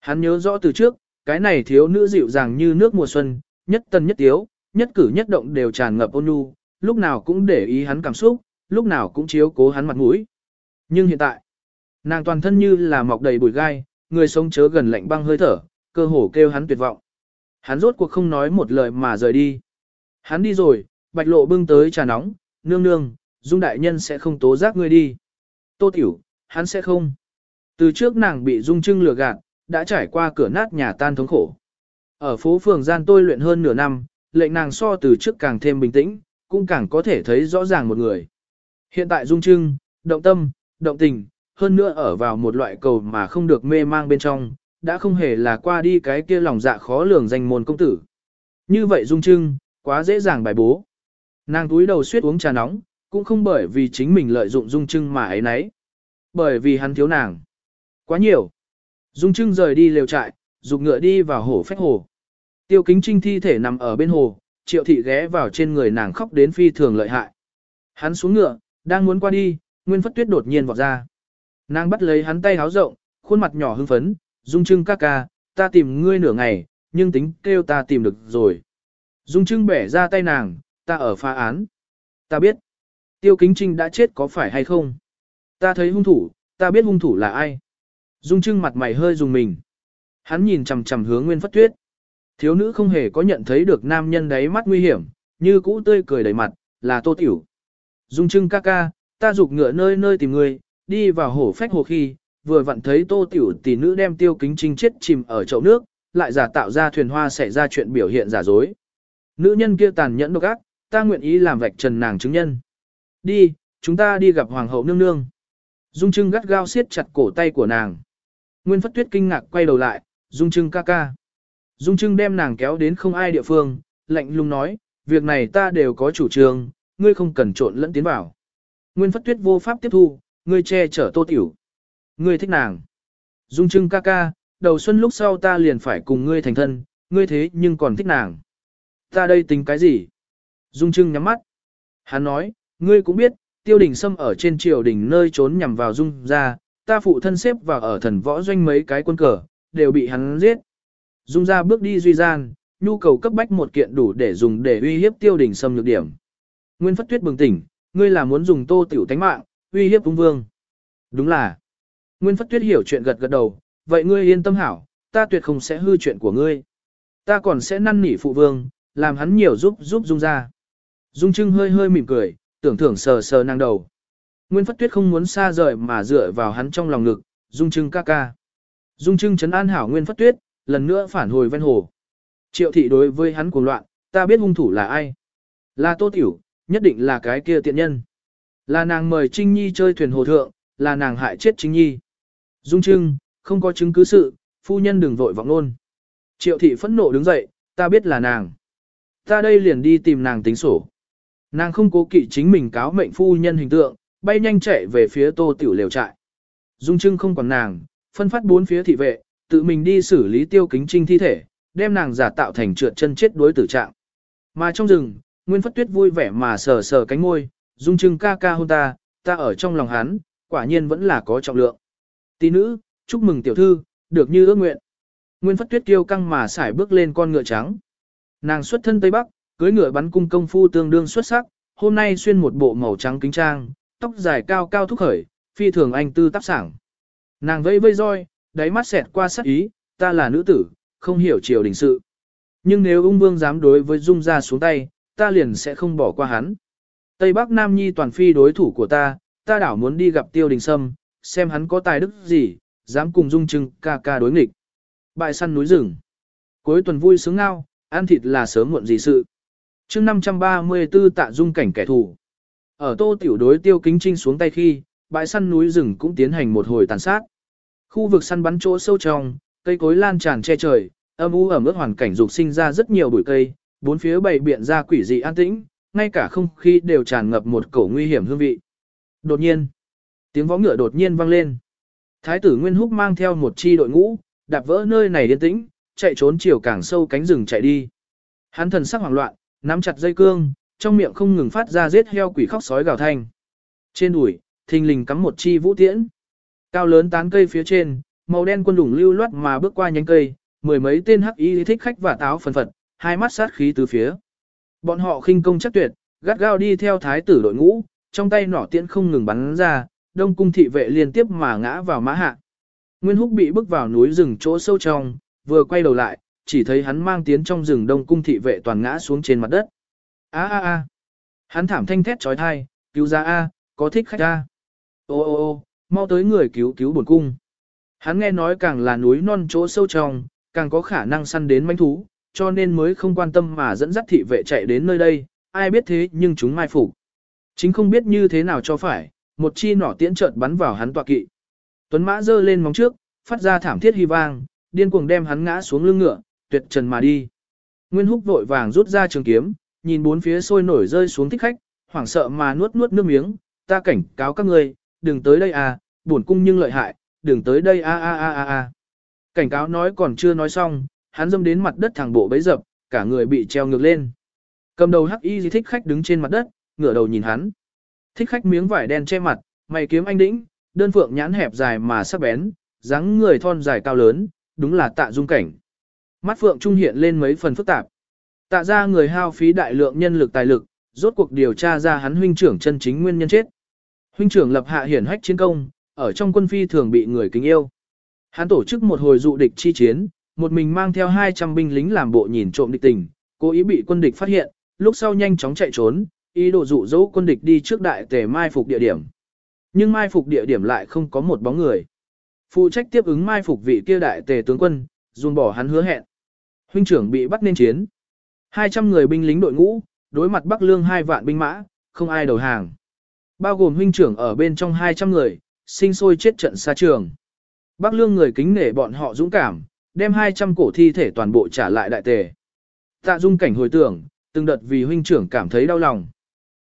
Hắn nhớ rõ từ trước, cái này thiếu nữ dịu dàng như nước mùa xuân, nhất tân nhất tiếu, nhất cử nhất động đều tràn ngập ôn nhu, lúc nào cũng để ý hắn cảm xúc, lúc nào cũng chiếu cố hắn mặt mũi. Nhưng hiện tại, nàng toàn thân như là mọc đầy bụi gai, người sống chớ gần lạnh băng hơi thở, cơ hồ kêu hắn tuyệt vọng. Hắn rốt cuộc không nói một lời mà rời đi. Hắn đi rồi, bạch lộ bưng tới trà nóng, nương nương, dung đại nhân sẽ không tố giác ngươi đi. Tô tiểu, hắn sẽ không. Từ trước nàng bị dung trưng lừa gạt, đã trải qua cửa nát nhà tan thống khổ. Ở phố phường gian tôi luyện hơn nửa năm, lệnh nàng so từ trước càng thêm bình tĩnh, cũng càng có thể thấy rõ ràng một người. Hiện tại dung trưng, động tâm, động tình, hơn nữa ở vào một loại cầu mà không được mê mang bên trong, đã không hề là qua đi cái kia lòng dạ khó lường danh môn công tử. Như vậy dung trưng, quá dễ dàng bài bố. Nàng túi đầu suýt uống trà nóng, cũng không bởi vì chính mình lợi dụng dung trưng mà ấy nấy. Bởi vì hắn thiếu nàng. Quá nhiều. Dung trưng rời đi lều trại, dục ngựa đi vào hồ phách hồ. Tiêu kính trinh thi thể nằm ở bên hồ, triệu thị ghé vào trên người nàng khóc đến phi thường lợi hại. Hắn xuống ngựa, đang muốn qua đi, Nguyên Phất Tuyết đột nhiên vọt ra. Nàng bắt lấy hắn tay háo rộng, khuôn mặt nhỏ hưng phấn, Dung Trưng ca ca, ta tìm ngươi nửa ngày, nhưng tính kêu ta tìm được rồi. Dung Trưng bẻ ra tay nàng, ta ở phá án. Ta biết. Tiêu Kính Trinh đã chết có phải hay không? Ta thấy hung thủ, ta biết hung thủ là ai. Dung Trưng mặt mày hơi dùng mình. Hắn nhìn chằm chằm hướng Nguyên Phất Tuyết. Thiếu nữ không hề có nhận thấy được nam nhân đấy mắt nguy hiểm, như cũ tươi cười đầy mặt, là Tô Tiểu. Dung Trưng ca ca, ta dục ngựa nơi nơi tìm người, đi vào hổ phách hồ khi, vừa vặn thấy Tô Tiểu tỷ nữ đem Tiêu Kính Trinh chết chìm ở chậu nước, lại giả tạo ra thuyền hoa xảy ra chuyện biểu hiện giả dối. Nữ nhân kia tàn nhẫn độc ác, ta nguyện ý làm vạch trần nàng chứng nhân. Đi, chúng ta đi gặp hoàng hậu nương nương. Dung Trưng gắt gao siết chặt cổ tay của nàng. Nguyên Phất Tuyết kinh ngạc quay đầu lại, Dung Trưng ca ca. Dung Trưng đem nàng kéo đến không ai địa phương, lạnh lùng nói, việc này ta đều có chủ trương, ngươi không cần trộn lẫn tiến vào. Nguyên Phất Tuyết vô pháp tiếp thu, ngươi che chở Tô Tiểu. Ngươi thích nàng. Dung Trưng ca ca, đầu xuân lúc sau ta liền phải cùng ngươi thành thân, ngươi thế nhưng còn thích nàng. Ta đây tính cái gì? Dung Trưng nhắm mắt. Hắn nói, ngươi cũng biết, tiêu đình xâm ở trên triều đình nơi trốn nhằm vào Dung ra, ta phụ thân xếp vào ở thần võ doanh mấy cái quân cờ, đều bị hắn giết. Dung ra bước đi duy gian, nhu cầu cấp bách một kiện đủ để dùng để uy hiếp tiêu đình xâm nhược điểm. Nguyên Phất Tuyết bừng tỉnh, ngươi là muốn dùng tô tiểu tánh mạng, uy hiếp ung vương. Đúng là. Nguyên Phất Tuyết hiểu chuyện gật gật đầu, vậy ngươi yên tâm hảo, ta tuyệt không sẽ hư chuyện của ngươi. Ta còn sẽ năn nỉ phụ vương, làm hắn nhiều giúp giúp Dung ra. Dung Trưng hơi hơi mỉm cười, tưởng thưởng sờ sờ nàng đầu. Nguyên Phất Tuyết không muốn xa rời mà dựa vào hắn trong lòng ngực, Dung Trưng ca ca. Dung Trưng chấn an hảo Nguyên Phất Tuyết, lần nữa phản hồi ven hồ. Triệu thị đối với hắn cuồng loạn, ta biết hung thủ là ai. Là Tô Tiểu, nhất định là cái kia tiện nhân. Là nàng mời Trinh Nhi chơi thuyền hồ thượng, là nàng hại chết Trinh Nhi. Dung Trưng, không có chứng cứ sự, phu nhân đừng vội vọng luôn. Triệu thị phẫn nộ đứng dậy, ta biết là nàng. Ta đây liền đi tìm nàng tính sổ. Nàng không cố kỵ chính mình cáo mệnh phu nhân hình tượng, bay nhanh chạy về phía tô tiểu lều trại. Dung Trưng không còn nàng, phân phát bốn phía thị vệ, tự mình đi xử lý tiêu kính trinh thi thể, đem nàng giả tạo thành trượt chân chết đối tử trạng. Mà trong rừng, Nguyên Phất Tuyết vui vẻ mà sờ sờ cánh môi, Dung Trưng ca ca hôn ta, ta ở trong lòng hắn, quả nhiên vẫn là có trọng lượng. Tỷ nữ, chúc mừng tiểu thư, được như ước nguyện. Nguyên Phất Tuyết kiêu căng mà xải bước lên con ngựa trắng. Nàng xuất thân Tây Bắc, cưới ngựa bắn cung công phu tương đương xuất sắc, hôm nay xuyên một bộ màu trắng kính trang, tóc dài cao cao thúc khởi, phi thường anh tư tác sảng. Nàng vây vây roi, đáy mắt xẹt qua sắc ý, ta là nữ tử, không hiểu triều đình sự. Nhưng nếu ung vương dám đối với dung ra xuống tay, ta liền sẽ không bỏ qua hắn. Tây Bắc Nam Nhi toàn phi đối thủ của ta, ta đảo muốn đi gặp tiêu đình sâm, xem hắn có tài đức gì, dám cùng dung trưng ca ca đối nghịch. Bại săn núi rừng. Cuối tuần vui sướng ngao, ăn thịt là sớm muộn gì sự chương 534 tạ dung cảnh kẻ thù. Ở tô tiểu đối tiêu kính trinh xuống tay khi, bãi săn núi rừng cũng tiến hành một hồi tàn sát. Khu vực săn bắn chỗ sâu trong, cây cối lan tràn che trời, âm u ẩm ướt hoàn cảnh dục sinh ra rất nhiều bụi cây, bốn phía bày biện ra quỷ dị an tĩnh, ngay cả không khí đều tràn ngập một cổ nguy hiểm hương vị. Đột nhiên, tiếng vó ngựa đột nhiên vang lên. Thái tử Nguyên Húc mang theo một chi đội ngũ, đạp vỡ nơi này yên tĩnh, chạy trốn chiều càng sâu cánh rừng chạy đi. Hắn thần sắc hoảng loạn, nắm chặt dây cương, trong miệng không ngừng phát ra giết heo quỷ khóc sói gào thanh. Trên đùi, thình lình cắm một chi vũ tiễn. Cao lớn tán cây phía trên, màu đen quân đủng lưu loát mà bước qua nhánh cây, mười mấy tên hắc y thích khách và táo phần phật, hai mắt sát khí từ phía. Bọn họ khinh công chắc tuyệt, gắt gao đi theo thái tử đội ngũ, trong tay nỏ tiễn không ngừng bắn ra, đông cung thị vệ liên tiếp mà ngã vào mã hạ. Nguyên Húc bị bước vào núi rừng chỗ sâu trong, vừa quay đầu lại, chỉ thấy hắn mang tiến trong rừng đông cung thị vệ toàn ngã xuống trên mặt đất. A a a. Hắn thảm thanh thét chói tai, cứu ra a, có thích khách a. Ô ô ô, mau tới người cứu cứu bổn cung. Hắn nghe nói càng là núi non chỗ sâu trong, càng có khả năng săn đến manh thú, cho nên mới không quan tâm mà dẫn dắt thị vệ chạy đến nơi đây, ai biết thế nhưng chúng mai phục. Chính không biết như thế nào cho phải, một chi nỏ tiễn chợt bắn vào hắn tọa kỵ. Tuấn mã giơ lên móng trước, phát ra thảm thiết hy vang, điên cuồng đem hắn ngã xuống lưng ngựa, tuyệt trần mà đi. Nguyên Húc vội vàng rút ra trường kiếm, nhìn bốn phía sôi nổi rơi xuống thích khách, hoảng sợ mà nuốt nuốt nước miếng, ta cảnh cáo các ngươi, đừng tới đây à, buồn cung nhưng lợi hại, đừng tới đây a a a a a. Cảnh cáo nói còn chưa nói xong, hắn dâm đến mặt đất thẳng bộ bấy dập, cả người bị treo ngược lên. Cầm đầu hắc y thích khách đứng trên mặt đất, ngửa đầu nhìn hắn. Thích khách miếng vải đen che mặt, mày kiếm anh đĩnh, đơn phượng nhãn hẹp dài mà sắc bén, dáng người thon dài cao lớn, đúng là tạ dung cảnh. Mắt phượng trung hiện lên mấy phần phức tạp. Tạ ra người hao phí đại lượng nhân lực tài lực, rốt cuộc điều tra ra hắn huynh trưởng chân chính nguyên nhân chết. Huynh trưởng lập hạ hiển hách chiến công, ở trong quân phi thường bị người kính yêu. Hắn tổ chức một hồi dụ địch chi chiến, một mình mang theo 200 binh lính làm bộ nhìn trộm địch tình, cố ý bị quân địch phát hiện, lúc sau nhanh chóng chạy trốn, ý đồ dụ dỗ quân địch đi trước đại tề mai phục địa điểm. Nhưng mai phục địa điểm lại không có một bóng người. Phụ trách tiếp ứng mai phục vị kia đại tề tướng quân, dùng bỏ hắn hứa hẹn. Huynh trưởng bị bắt nên chiến. 200 người binh lính đội ngũ, đối mặt Bắc Lương hai vạn binh mã, không ai đầu hàng. Bao gồm huynh trưởng ở bên trong 200 người, sinh sôi chết trận xa trường. Bắc Lương người kính nể bọn họ dũng cảm, đem 200 cổ thi thể toàn bộ trả lại đại tề. Tạ dung cảnh hồi tưởng, từng đợt vì huynh trưởng cảm thấy đau lòng.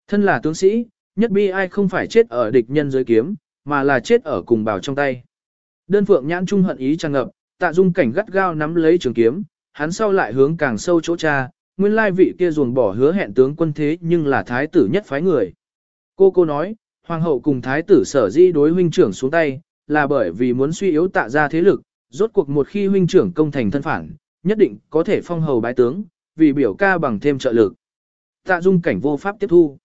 Thân là tướng sĩ, nhất bi ai không phải chết ở địch nhân dưới kiếm, mà là chết ở cùng bào trong tay. Đơn phượng nhãn trung hận ý tràn ngập, tạ dung cảnh gắt gao nắm lấy trường kiếm, hắn sau lại hướng càng sâu chỗ cha, nguyên lai vị kia ruồng bỏ hứa hẹn tướng quân thế nhưng là thái tử nhất phái người. Cô cô nói, hoàng hậu cùng thái tử sở di đối huynh trưởng xuống tay, là bởi vì muốn suy yếu tạ ra thế lực, rốt cuộc một khi huynh trưởng công thành thân phản, nhất định có thể phong hầu bái tướng, vì biểu ca bằng thêm trợ lực. Tạ dung cảnh vô pháp tiếp thu.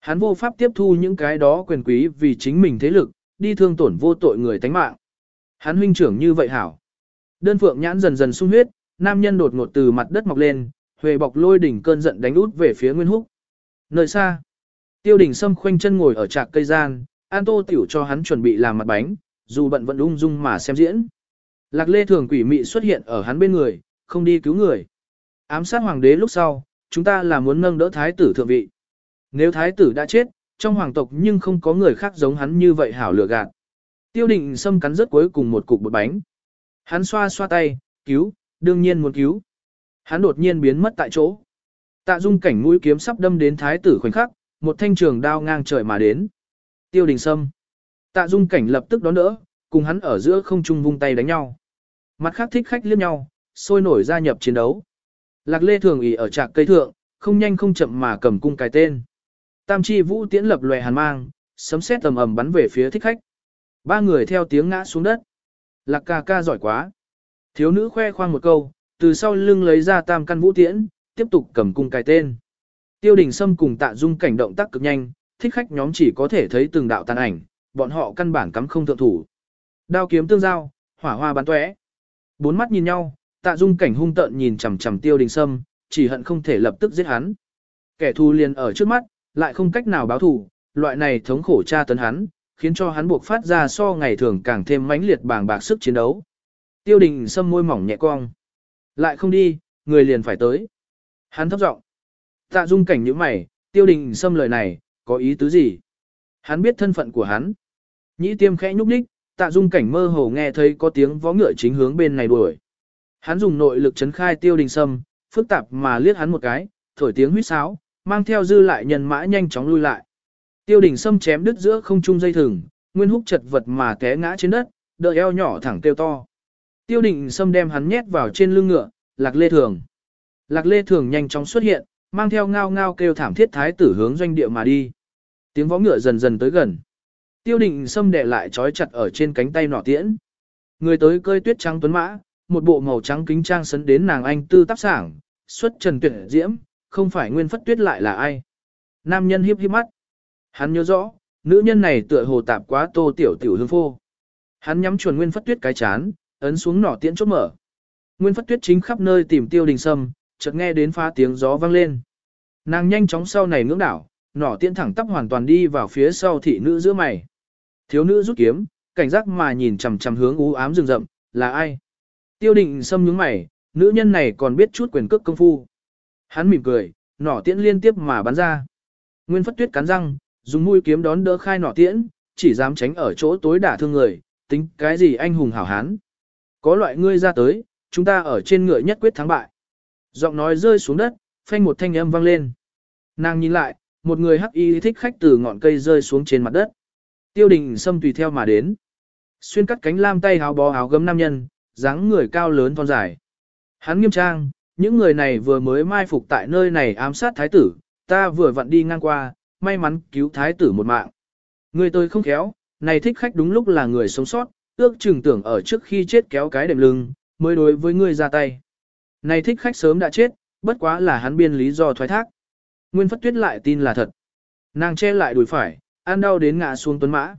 Hắn vô pháp tiếp thu những cái đó quyền quý vì chính mình thế lực, đi thương tổn vô tội người tánh mạng. Hắn huynh trưởng như vậy hảo. Đơn phượng nhãn dần dần sung huyết, nam nhân đột ngột từ mặt đất mọc lên, huề bọc lôi đỉnh cơn giận đánh út về phía Nguyên Húc. Nơi xa, tiêu đỉnh sâm khoanh chân ngồi ở trạc cây gian, an tô tiểu cho hắn chuẩn bị làm mặt bánh, dù bận vẫn ung dung mà xem diễn. Lạc lê thường quỷ mị xuất hiện ở hắn bên người, không đi cứu người. Ám sát hoàng đế lúc sau, chúng ta là muốn nâng đỡ thái tử thượng vị. Nếu thái tử đã chết, trong hoàng tộc nhưng không có người khác giống hắn như vậy hảo lựa gạt. Tiêu Đình sâm cắn rớt cuối cùng một cục bột bánh. Hắn xoa xoa tay, cứu, đương nhiên muốn cứu. Hắn đột nhiên biến mất tại chỗ. Tạ dung cảnh mũi kiếm sắp đâm đến thái tử khoảnh khắc, một thanh trường đao ngang trời mà đến. Tiêu đình sâm. Tạ dung cảnh lập tức đón đỡ, cùng hắn ở giữa không trung vung tay đánh nhau. Mặt khác thích khách liếc nhau, sôi nổi gia nhập chiến đấu. Lạc lê thường ỉ ở trạc cây thượng, không nhanh không chậm mà cầm cung cài tên. Tam chi vũ tiễn lập lòe hàn mang, sấm sét tầm ầm bắn về phía thích khách. Ba người theo tiếng ngã xuống đất. Lạc ca ca giỏi quá. Thiếu nữ khoe khoang một câu, từ sau lưng lấy ra tam căn vũ tiễn, tiếp tục cầm cung cài tên. Tiêu đình Sâm cùng tạ dung cảnh động tác cực nhanh, thích khách nhóm chỉ có thể thấy từng đạo tàn ảnh, bọn họ căn bản cắm không thượng thủ. Đao kiếm tương giao, hỏa hoa bắn tóe. Bốn mắt nhìn nhau, tạ dung cảnh hung tợn nhìn chằm chằm tiêu đình Sâm, chỉ hận không thể lập tức giết hắn. Kẻ thù liền ở trước mắt, lại không cách nào báo thù, loại này thống khổ tra tấn hắn, khiến cho hắn buộc phát ra so ngày thường càng thêm mãnh liệt bàng bạc sức chiến đấu. Tiêu đình Sâm môi mỏng nhẹ cong. Lại không đi, người liền phải tới. Hắn thấp giọng. Tạ dung cảnh như mày, tiêu đình Sâm lời này, có ý tứ gì? Hắn biết thân phận của hắn. Nhĩ tiêm khẽ nhúc nhích, tạ dung cảnh mơ hồ nghe thấy có tiếng vó ngựa chính hướng bên này đuổi. Hắn dùng nội lực chấn khai tiêu đình sâm, phức tạp mà liếc hắn một cái, thổi tiếng huýt sáo, mang theo dư lại nhân mã nhanh chóng lui lại. Tiêu đình sâm chém đứt giữa không trung dây thừng, nguyên húc chật vật mà té ngã trên đất, đợi eo nhỏ thẳng tiêu to. Tiêu định sâm đem hắn nhét vào trên lưng ngựa, lạc lê thường. Lạc lê thường nhanh chóng xuất hiện, mang theo ngao ngao kêu thảm thiết thái tử hướng doanh địa mà đi. Tiếng vó ngựa dần dần tới gần. Tiêu định xâm đè lại trói chặt ở trên cánh tay nỏ tiễn. Người tới cơi tuyết trắng tuấn mã, một bộ màu trắng kính trang sấn đến nàng anh tư tác sảng, xuất trần tuyệt diễm, không phải nguyên phất tuyết lại là ai. Nam nhân hiếp hiếp mắt. Hắn nhớ rõ, nữ nhân này tựa hồ tạp quá tô tiểu tiểu hương phô. Hắn nhắm chuẩn nguyên phất tuyết cái chán, ấn xuống nỏ tiễn chốt mở. Nguyên phất tuyết chính khắp nơi tìm tiêu đình sâm, chợt nghe đến phá tiếng gió vang lên. Nàng nhanh chóng sau này ngưỡng đảo, nỏ tiễn thẳng tắp hoàn toàn đi vào phía sau thị nữ giữa mày. Thiếu nữ rút kiếm, cảnh giác mà nhìn chằm chằm hướng u ám rừng rậm, là ai? Tiêu đình sâm nhướng mày, nữ nhân này còn biết chút quyền cước công phu. Hắn mỉm cười, nỏ tiễn liên tiếp mà bắn ra. Nguyên phất tuyết cắn răng, dùng mũi kiếm đón đỡ khai nỏ tiễn, chỉ dám tránh ở chỗ tối đả thương người, tính cái gì anh hùng hảo hán. Có loại ngươi ra tới, chúng ta ở trên ngựa nhất quyết thắng bại. Giọng nói rơi xuống đất, phanh một thanh âm vang lên. Nàng nhìn lại, một người hắc y thích khách từ ngọn cây rơi xuống trên mặt đất. Tiêu đình xâm tùy theo mà đến. Xuyên cắt cánh lam tay áo bó áo gấm nam nhân, dáng người cao lớn thon dài. Hắn nghiêm trang, những người này vừa mới mai phục tại nơi này ám sát thái tử, ta vừa vặn đi ngang qua, may mắn cứu thái tử một mạng. Người tôi không khéo, này thích khách đúng lúc là người sống sót, ước chừng tưởng ở trước khi chết kéo cái đệm lưng, mới đối với ngươi ra tay. Này thích khách sớm đã chết, bất quá là hắn biên lý do thoái thác. Nguyên Phất Tuyết lại tin là thật. Nàng che lại đùi phải, ăn đau đến ngã xuống tuấn mã.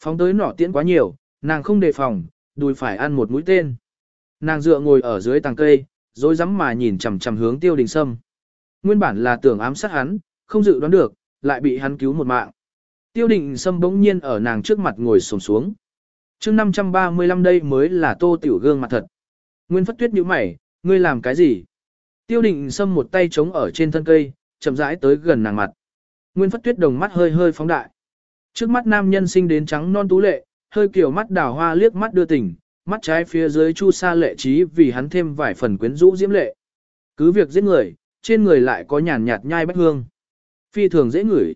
Phóng tới nỏ tiễn quá nhiều, nàng không đề phòng, đùi phải ăn một mũi tên. Nàng dựa ngồi ở dưới tàng cây, rồi rắm mà nhìn chằm chằm hướng tiêu đình sâm. Nguyên bản là tưởng ám sát hắn, không dự đoán được, lại bị hắn cứu một mạng. Tiêu đình sâm bỗng nhiên ở nàng trước mặt ngồi sồm xuống chương 535 đây mới là tô tiểu gương mặt thật. Nguyên phất tuyết nhíu mày, ngươi làm cái gì? Tiêu định sâm một tay chống ở trên thân cây, chậm rãi tới gần nàng mặt. Nguyên Phất Tuyết đồng mắt hơi hơi phóng đại. Trước mắt nam nhân sinh đến trắng non tú lệ, hơi kiểu mắt đào hoa liếc mắt đưa tình, mắt trái phía dưới chu sa lệ trí vì hắn thêm vài phần quyến rũ diễm lệ. Cứ việc giết người, trên người lại có nhàn nhạt nhai bách hương. Phi thường dễ ngửi.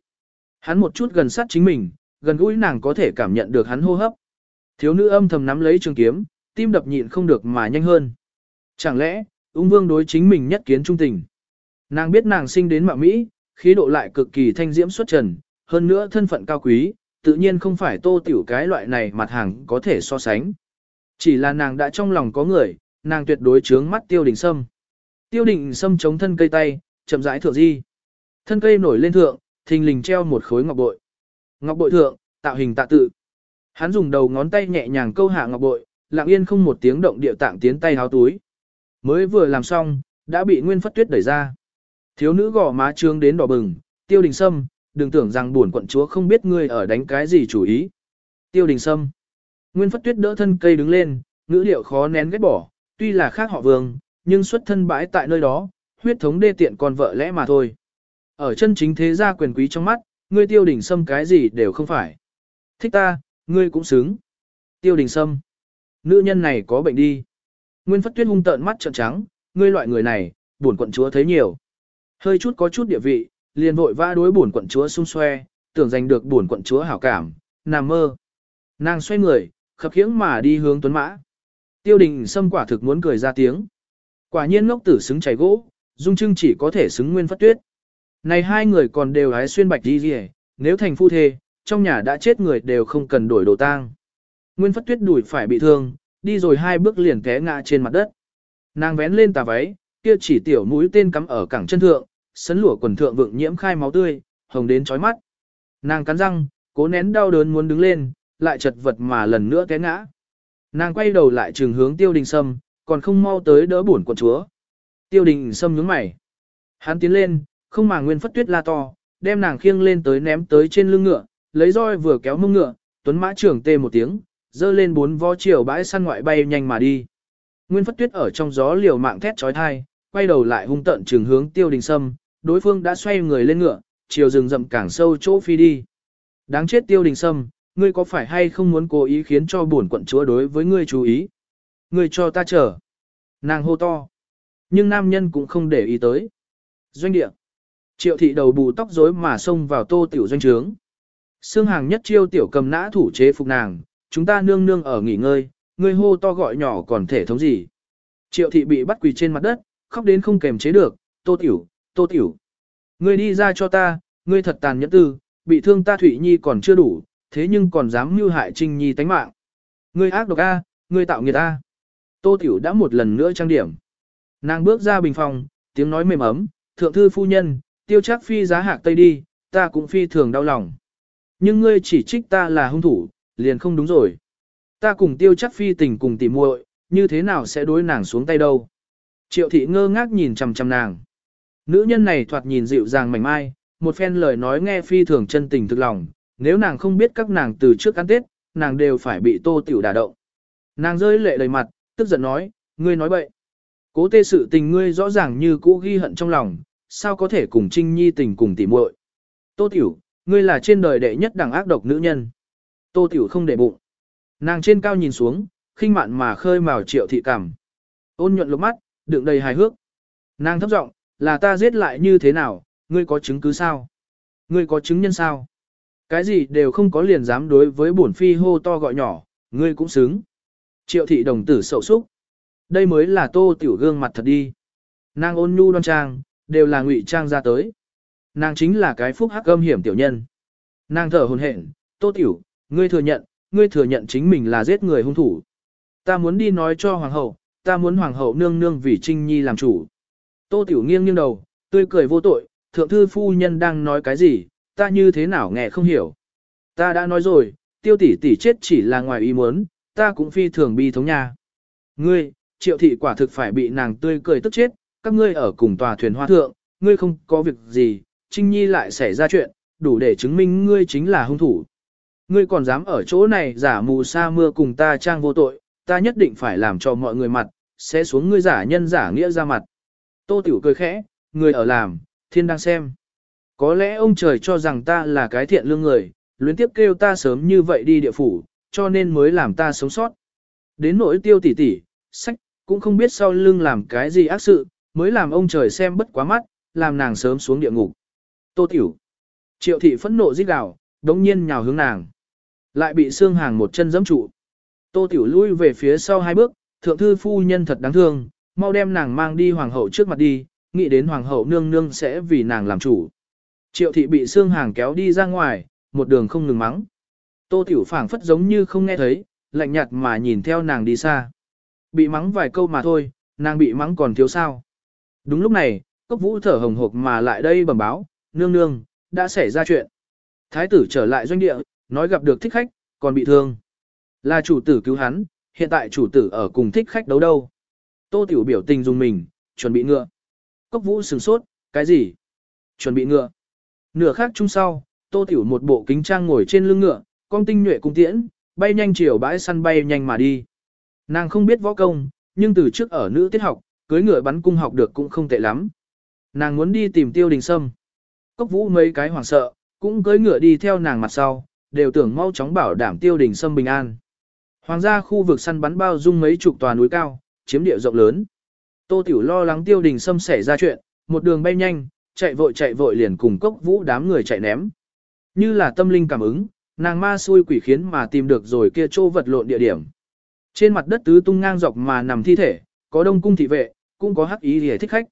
Hắn một chút gần sát chính mình, gần gũi nàng có thể cảm nhận được hắn hô hấp. Thiếu nữ âm thầm nắm lấy trường kiếm, tim đập nhịn không được mà nhanh hơn. Chẳng lẽ, ung vương đối chính mình nhất kiến trung tình. Nàng biết nàng sinh đến mạo Mỹ, khí độ lại cực kỳ thanh diễm xuất trần, hơn nữa thân phận cao quý, tự nhiên không phải tô tiểu cái loại này mặt hàng có thể so sánh. Chỉ là nàng đã trong lòng có người, nàng tuyệt đối trướng mắt tiêu đình sâm. Tiêu đình sâm chống thân cây tay, chậm rãi thượng di. Thân cây nổi lên thượng, thình lình treo một khối ngọc bội. Ngọc bội thượng, tạo hình tạ tự. Hắn dùng đầu ngón tay nhẹ nhàng câu hạ ngọc bội, lặng yên không một tiếng động địa tạng tiến tay háo túi. Mới vừa làm xong, đã bị Nguyên Phất Tuyết đẩy ra. Thiếu nữ gò má trương đến đỏ bừng, tiêu đình sâm, đừng tưởng rằng buồn quận chúa không biết ngươi ở đánh cái gì chủ ý. Tiêu đình sâm. Nguyên phất tuyết đỡ thân cây đứng lên, ngữ liệu khó nén ghét bỏ, tuy là khác họ vương, nhưng xuất thân bãi tại nơi đó, huyết thống đê tiện còn vợ lẽ mà thôi. Ở chân chính thế gia quyền quý trong mắt, ngươi tiêu đình sâm cái gì đều không phải. Thích ta, ngươi cũng xứng. Tiêu đình sâm. Nữ nhân này có bệnh đi. Nguyên phất tuyết hung tợn mắt trợn trắng, ngươi loại người này, buồn quận chúa thấy nhiều. Hơi chút có chút địa vị, liền vội vã đối buồn quận chúa xung xoe, tưởng giành được buồn quận chúa hảo cảm, nằm mơ. Nàng xoay người, khập khiễng mà đi hướng tuấn mã. Tiêu đình Sâm quả thực muốn cười ra tiếng. Quả nhiên ngốc tử xứng chảy gỗ, dung trưng chỉ có thể xứng nguyên phất tuyết. Này hai người còn đều hái xuyên bạch đi gì nếu thành phu thê, trong nhà đã chết người đều không cần đổi đồ tang. Nguyên Phất Tuyết đuổi phải bị thương, đi rồi hai bước liền té ngã trên mặt đất. Nàng vén lên tà váy, kia chỉ tiểu mũi tên cắm ở cẳng chân thượng, sấn lụa quần thượng vượng nhiễm khai máu tươi, hồng đến chói mắt. Nàng cắn răng, cố nén đau đớn muốn đứng lên, lại chật vật mà lần nữa té ngã. Nàng quay đầu lại trường hướng tiêu đình sâm, còn không mau tới đỡ bổn quận chúa. Tiêu đình sâm nhướng mày. Hắn tiến lên, không mà nguyên phất tuyết la to, đem nàng khiêng lên tới ném tới trên lưng ngựa, lấy roi vừa kéo mông ngựa, tuấn mã trưởng tê một tiếng, dơ lên bốn vó chiều bãi săn ngoại bay nhanh mà đi. Nguyên phất tuyết ở trong gió liều mạng thét trói thai, quay đầu lại hung tận trường hướng tiêu đình sâm, đối phương đã xoay người lên ngựa, chiều rừng rậm càng sâu chỗ phi đi. Đáng chết tiêu đình sâm, ngươi có phải hay không muốn cố ý khiến cho bổn quận chúa đối với ngươi chú ý? Ngươi cho ta chờ. Nàng hô to. Nhưng nam nhân cũng không để ý tới. Doanh địa. Triệu thị đầu bù tóc rối mà xông vào tô tiểu doanh trướng. Sương hàng nhất chiêu tiểu cầm nã thủ chế phục nàng, chúng ta nương nương ở nghỉ ngơi, ngươi hô to gọi nhỏ còn thể thống gì. Triệu thị bị bắt quỳ trên mặt đất, khóc đến không kềm chế được, tô tiểu, tô tiểu. Ngươi đi ra cho ta, ngươi thật tàn nhẫn tư, bị thương ta Thủy Nhi còn chưa đủ, thế nhưng còn dám mưu hại Trinh Nhi tánh mạng. Ngươi ác độc A, ngươi tạo nghiệt A. Tô Tiểu đã một lần nữa trang điểm. Nàng bước ra bình phòng, tiếng nói mềm ấm, thượng thư phu nhân, tiêu chắc phi giá hạc tây đi, ta cũng phi thường đau lòng. Nhưng ngươi chỉ trích ta là hung thủ, liền không đúng rồi. Ta cùng tiêu chắc phi tình cùng tỉ muội, như thế nào sẽ đối nàng xuống tay đâu. Triệu thị ngơ ngác nhìn chằm chằm nàng. Nữ nhân này thoạt nhìn dịu dàng mảnh mai, một phen lời nói nghe phi thường chân tình thực lòng, nếu nàng không biết các nàng từ trước ăn tết, nàng đều phải bị tô tiểu đả động. Nàng rơi lệ đầy mặt, tức giận nói, ngươi nói bậy. Cố tê sự tình ngươi rõ ràng như cũ ghi hận trong lòng, sao có thể cùng Trinh Nhi tình cùng tỉ muội? Tô tiểu, ngươi là trên đời đệ nhất đẳng ác độc nữ nhân. Tô tiểu không để bụng. Nàng trên cao nhìn xuống, khinh mạn mà khơi mào triệu thị cảm. Ôn nhuận lục mắt, đựng đầy hài hước. Nàng thấp giọng, là ta giết lại như thế nào, ngươi có chứng cứ sao? Ngươi có chứng nhân sao? Cái gì đều không có liền dám đối với bổn phi hô to gọi nhỏ, ngươi cũng xứng. Triệu thị đồng tử sậu súc. Đây mới là tô tiểu gương mặt thật đi. Nàng ôn nhu đoan trang, đều là ngụy trang ra tới. Nàng chính là cái phúc hắc âm hiểm tiểu nhân. Nàng thở hồn hển, tô tiểu, ngươi thừa nhận, ngươi thừa nhận chính mình là giết người hung thủ. Ta muốn đi nói cho hoàng hậu, ta muốn hoàng hậu nương nương vì Trinh Nhi làm chủ. Tô tiểu nghiêng nghiêng đầu, tươi cười vô tội, thượng thư phu nhân đang nói cái gì, ta như thế nào nghe không hiểu. Ta đã nói rồi, tiêu tỷ tỷ chết chỉ là ngoài ý muốn, ta cũng phi thường bi thống nha. Ngươi, triệu thị quả thực phải bị nàng tươi cười tức chết, các ngươi ở cùng tòa thuyền hoa thượng, ngươi không có việc gì, Trinh Nhi lại xảy ra chuyện, đủ để chứng minh ngươi chính là hung thủ. Ngươi còn dám ở chỗ này giả mù sa mưa cùng ta trang vô tội, ta nhất định phải làm cho mọi người mặt, sẽ xuống ngươi giả nhân giả nghĩa ra mặt. Tô Tiểu cười khẽ, người ở làm, thiên đang xem. Có lẽ ông trời cho rằng ta là cái thiện lương người, luyến tiếp kêu ta sớm như vậy đi địa phủ, cho nên mới làm ta sống sót. Đến nỗi tiêu tỷ tỷ, sách, cũng không biết sau lưng làm cái gì ác sự, mới làm ông trời xem bất quá mắt, làm nàng sớm xuống địa ngục. Tô tiểu. Triệu thị phẫn nộ giết gào, đống nhiên nhào hướng nàng. Lại bị xương hàng một chân giẫm trụ. Tô tiểu lui về phía sau hai bước, thượng thư phu nhân thật đáng thương, mau đem nàng mang đi hoàng hậu trước mặt đi, nghĩ đến hoàng hậu nương nương sẽ vì nàng làm chủ. Triệu thị bị xương hàng kéo đi ra ngoài, một đường không ngừng mắng. Tô tiểu phảng phất giống như không nghe thấy, lạnh nhạt mà nhìn theo nàng đi xa. Bị mắng vài câu mà thôi, nàng bị mắng còn thiếu sao. Đúng lúc này, cốc vũ thở hồng hộc mà lại đây bẩm báo, nương nương, đã xảy ra chuyện. Thái tử trở lại doanh địa, nói gặp được thích khách, còn bị thương. Là chủ tử cứu hắn, hiện tại chủ tử ở cùng thích khách đấu đâu. Tô tiểu biểu tình dùng mình, chuẩn bị ngựa. Cốc vũ sửng sốt, cái gì? Chuẩn bị ngựa. Nửa khác chung sau, tô tiểu một bộ kính trang ngồi trên lưng ngựa, con tinh nhuệ cung tiễn, bay nhanh chiều bãi săn bay nhanh mà đi. Nàng không biết võ công, nhưng từ trước ở nữ tiết học, cưới ngựa bắn cung học được cũng không tệ lắm. Nàng muốn đi tìm tiêu đình sâm. Cốc vũ mấy cái hoảng sợ, cũng cưỡi ngựa đi theo nàng mặt sau, đều tưởng mau chóng bảo đảm tiêu đình sâm bình an. Hoàng gia khu vực săn bắn bao dung mấy chục tòa núi cao, chiếm địa rộng lớn. Tô Tiểu lo lắng tiêu đình sâm xảy ra chuyện, một đường bay nhanh, chạy vội chạy vội liền cùng cốc vũ đám người chạy ném. Như là tâm linh cảm ứng, nàng ma xui quỷ khiến mà tìm được rồi kia chỗ vật lộn địa điểm. Trên mặt đất tứ tung ngang dọc mà nằm thi thể, có đông cung thị vệ, cũng có hắc ý để thích khách.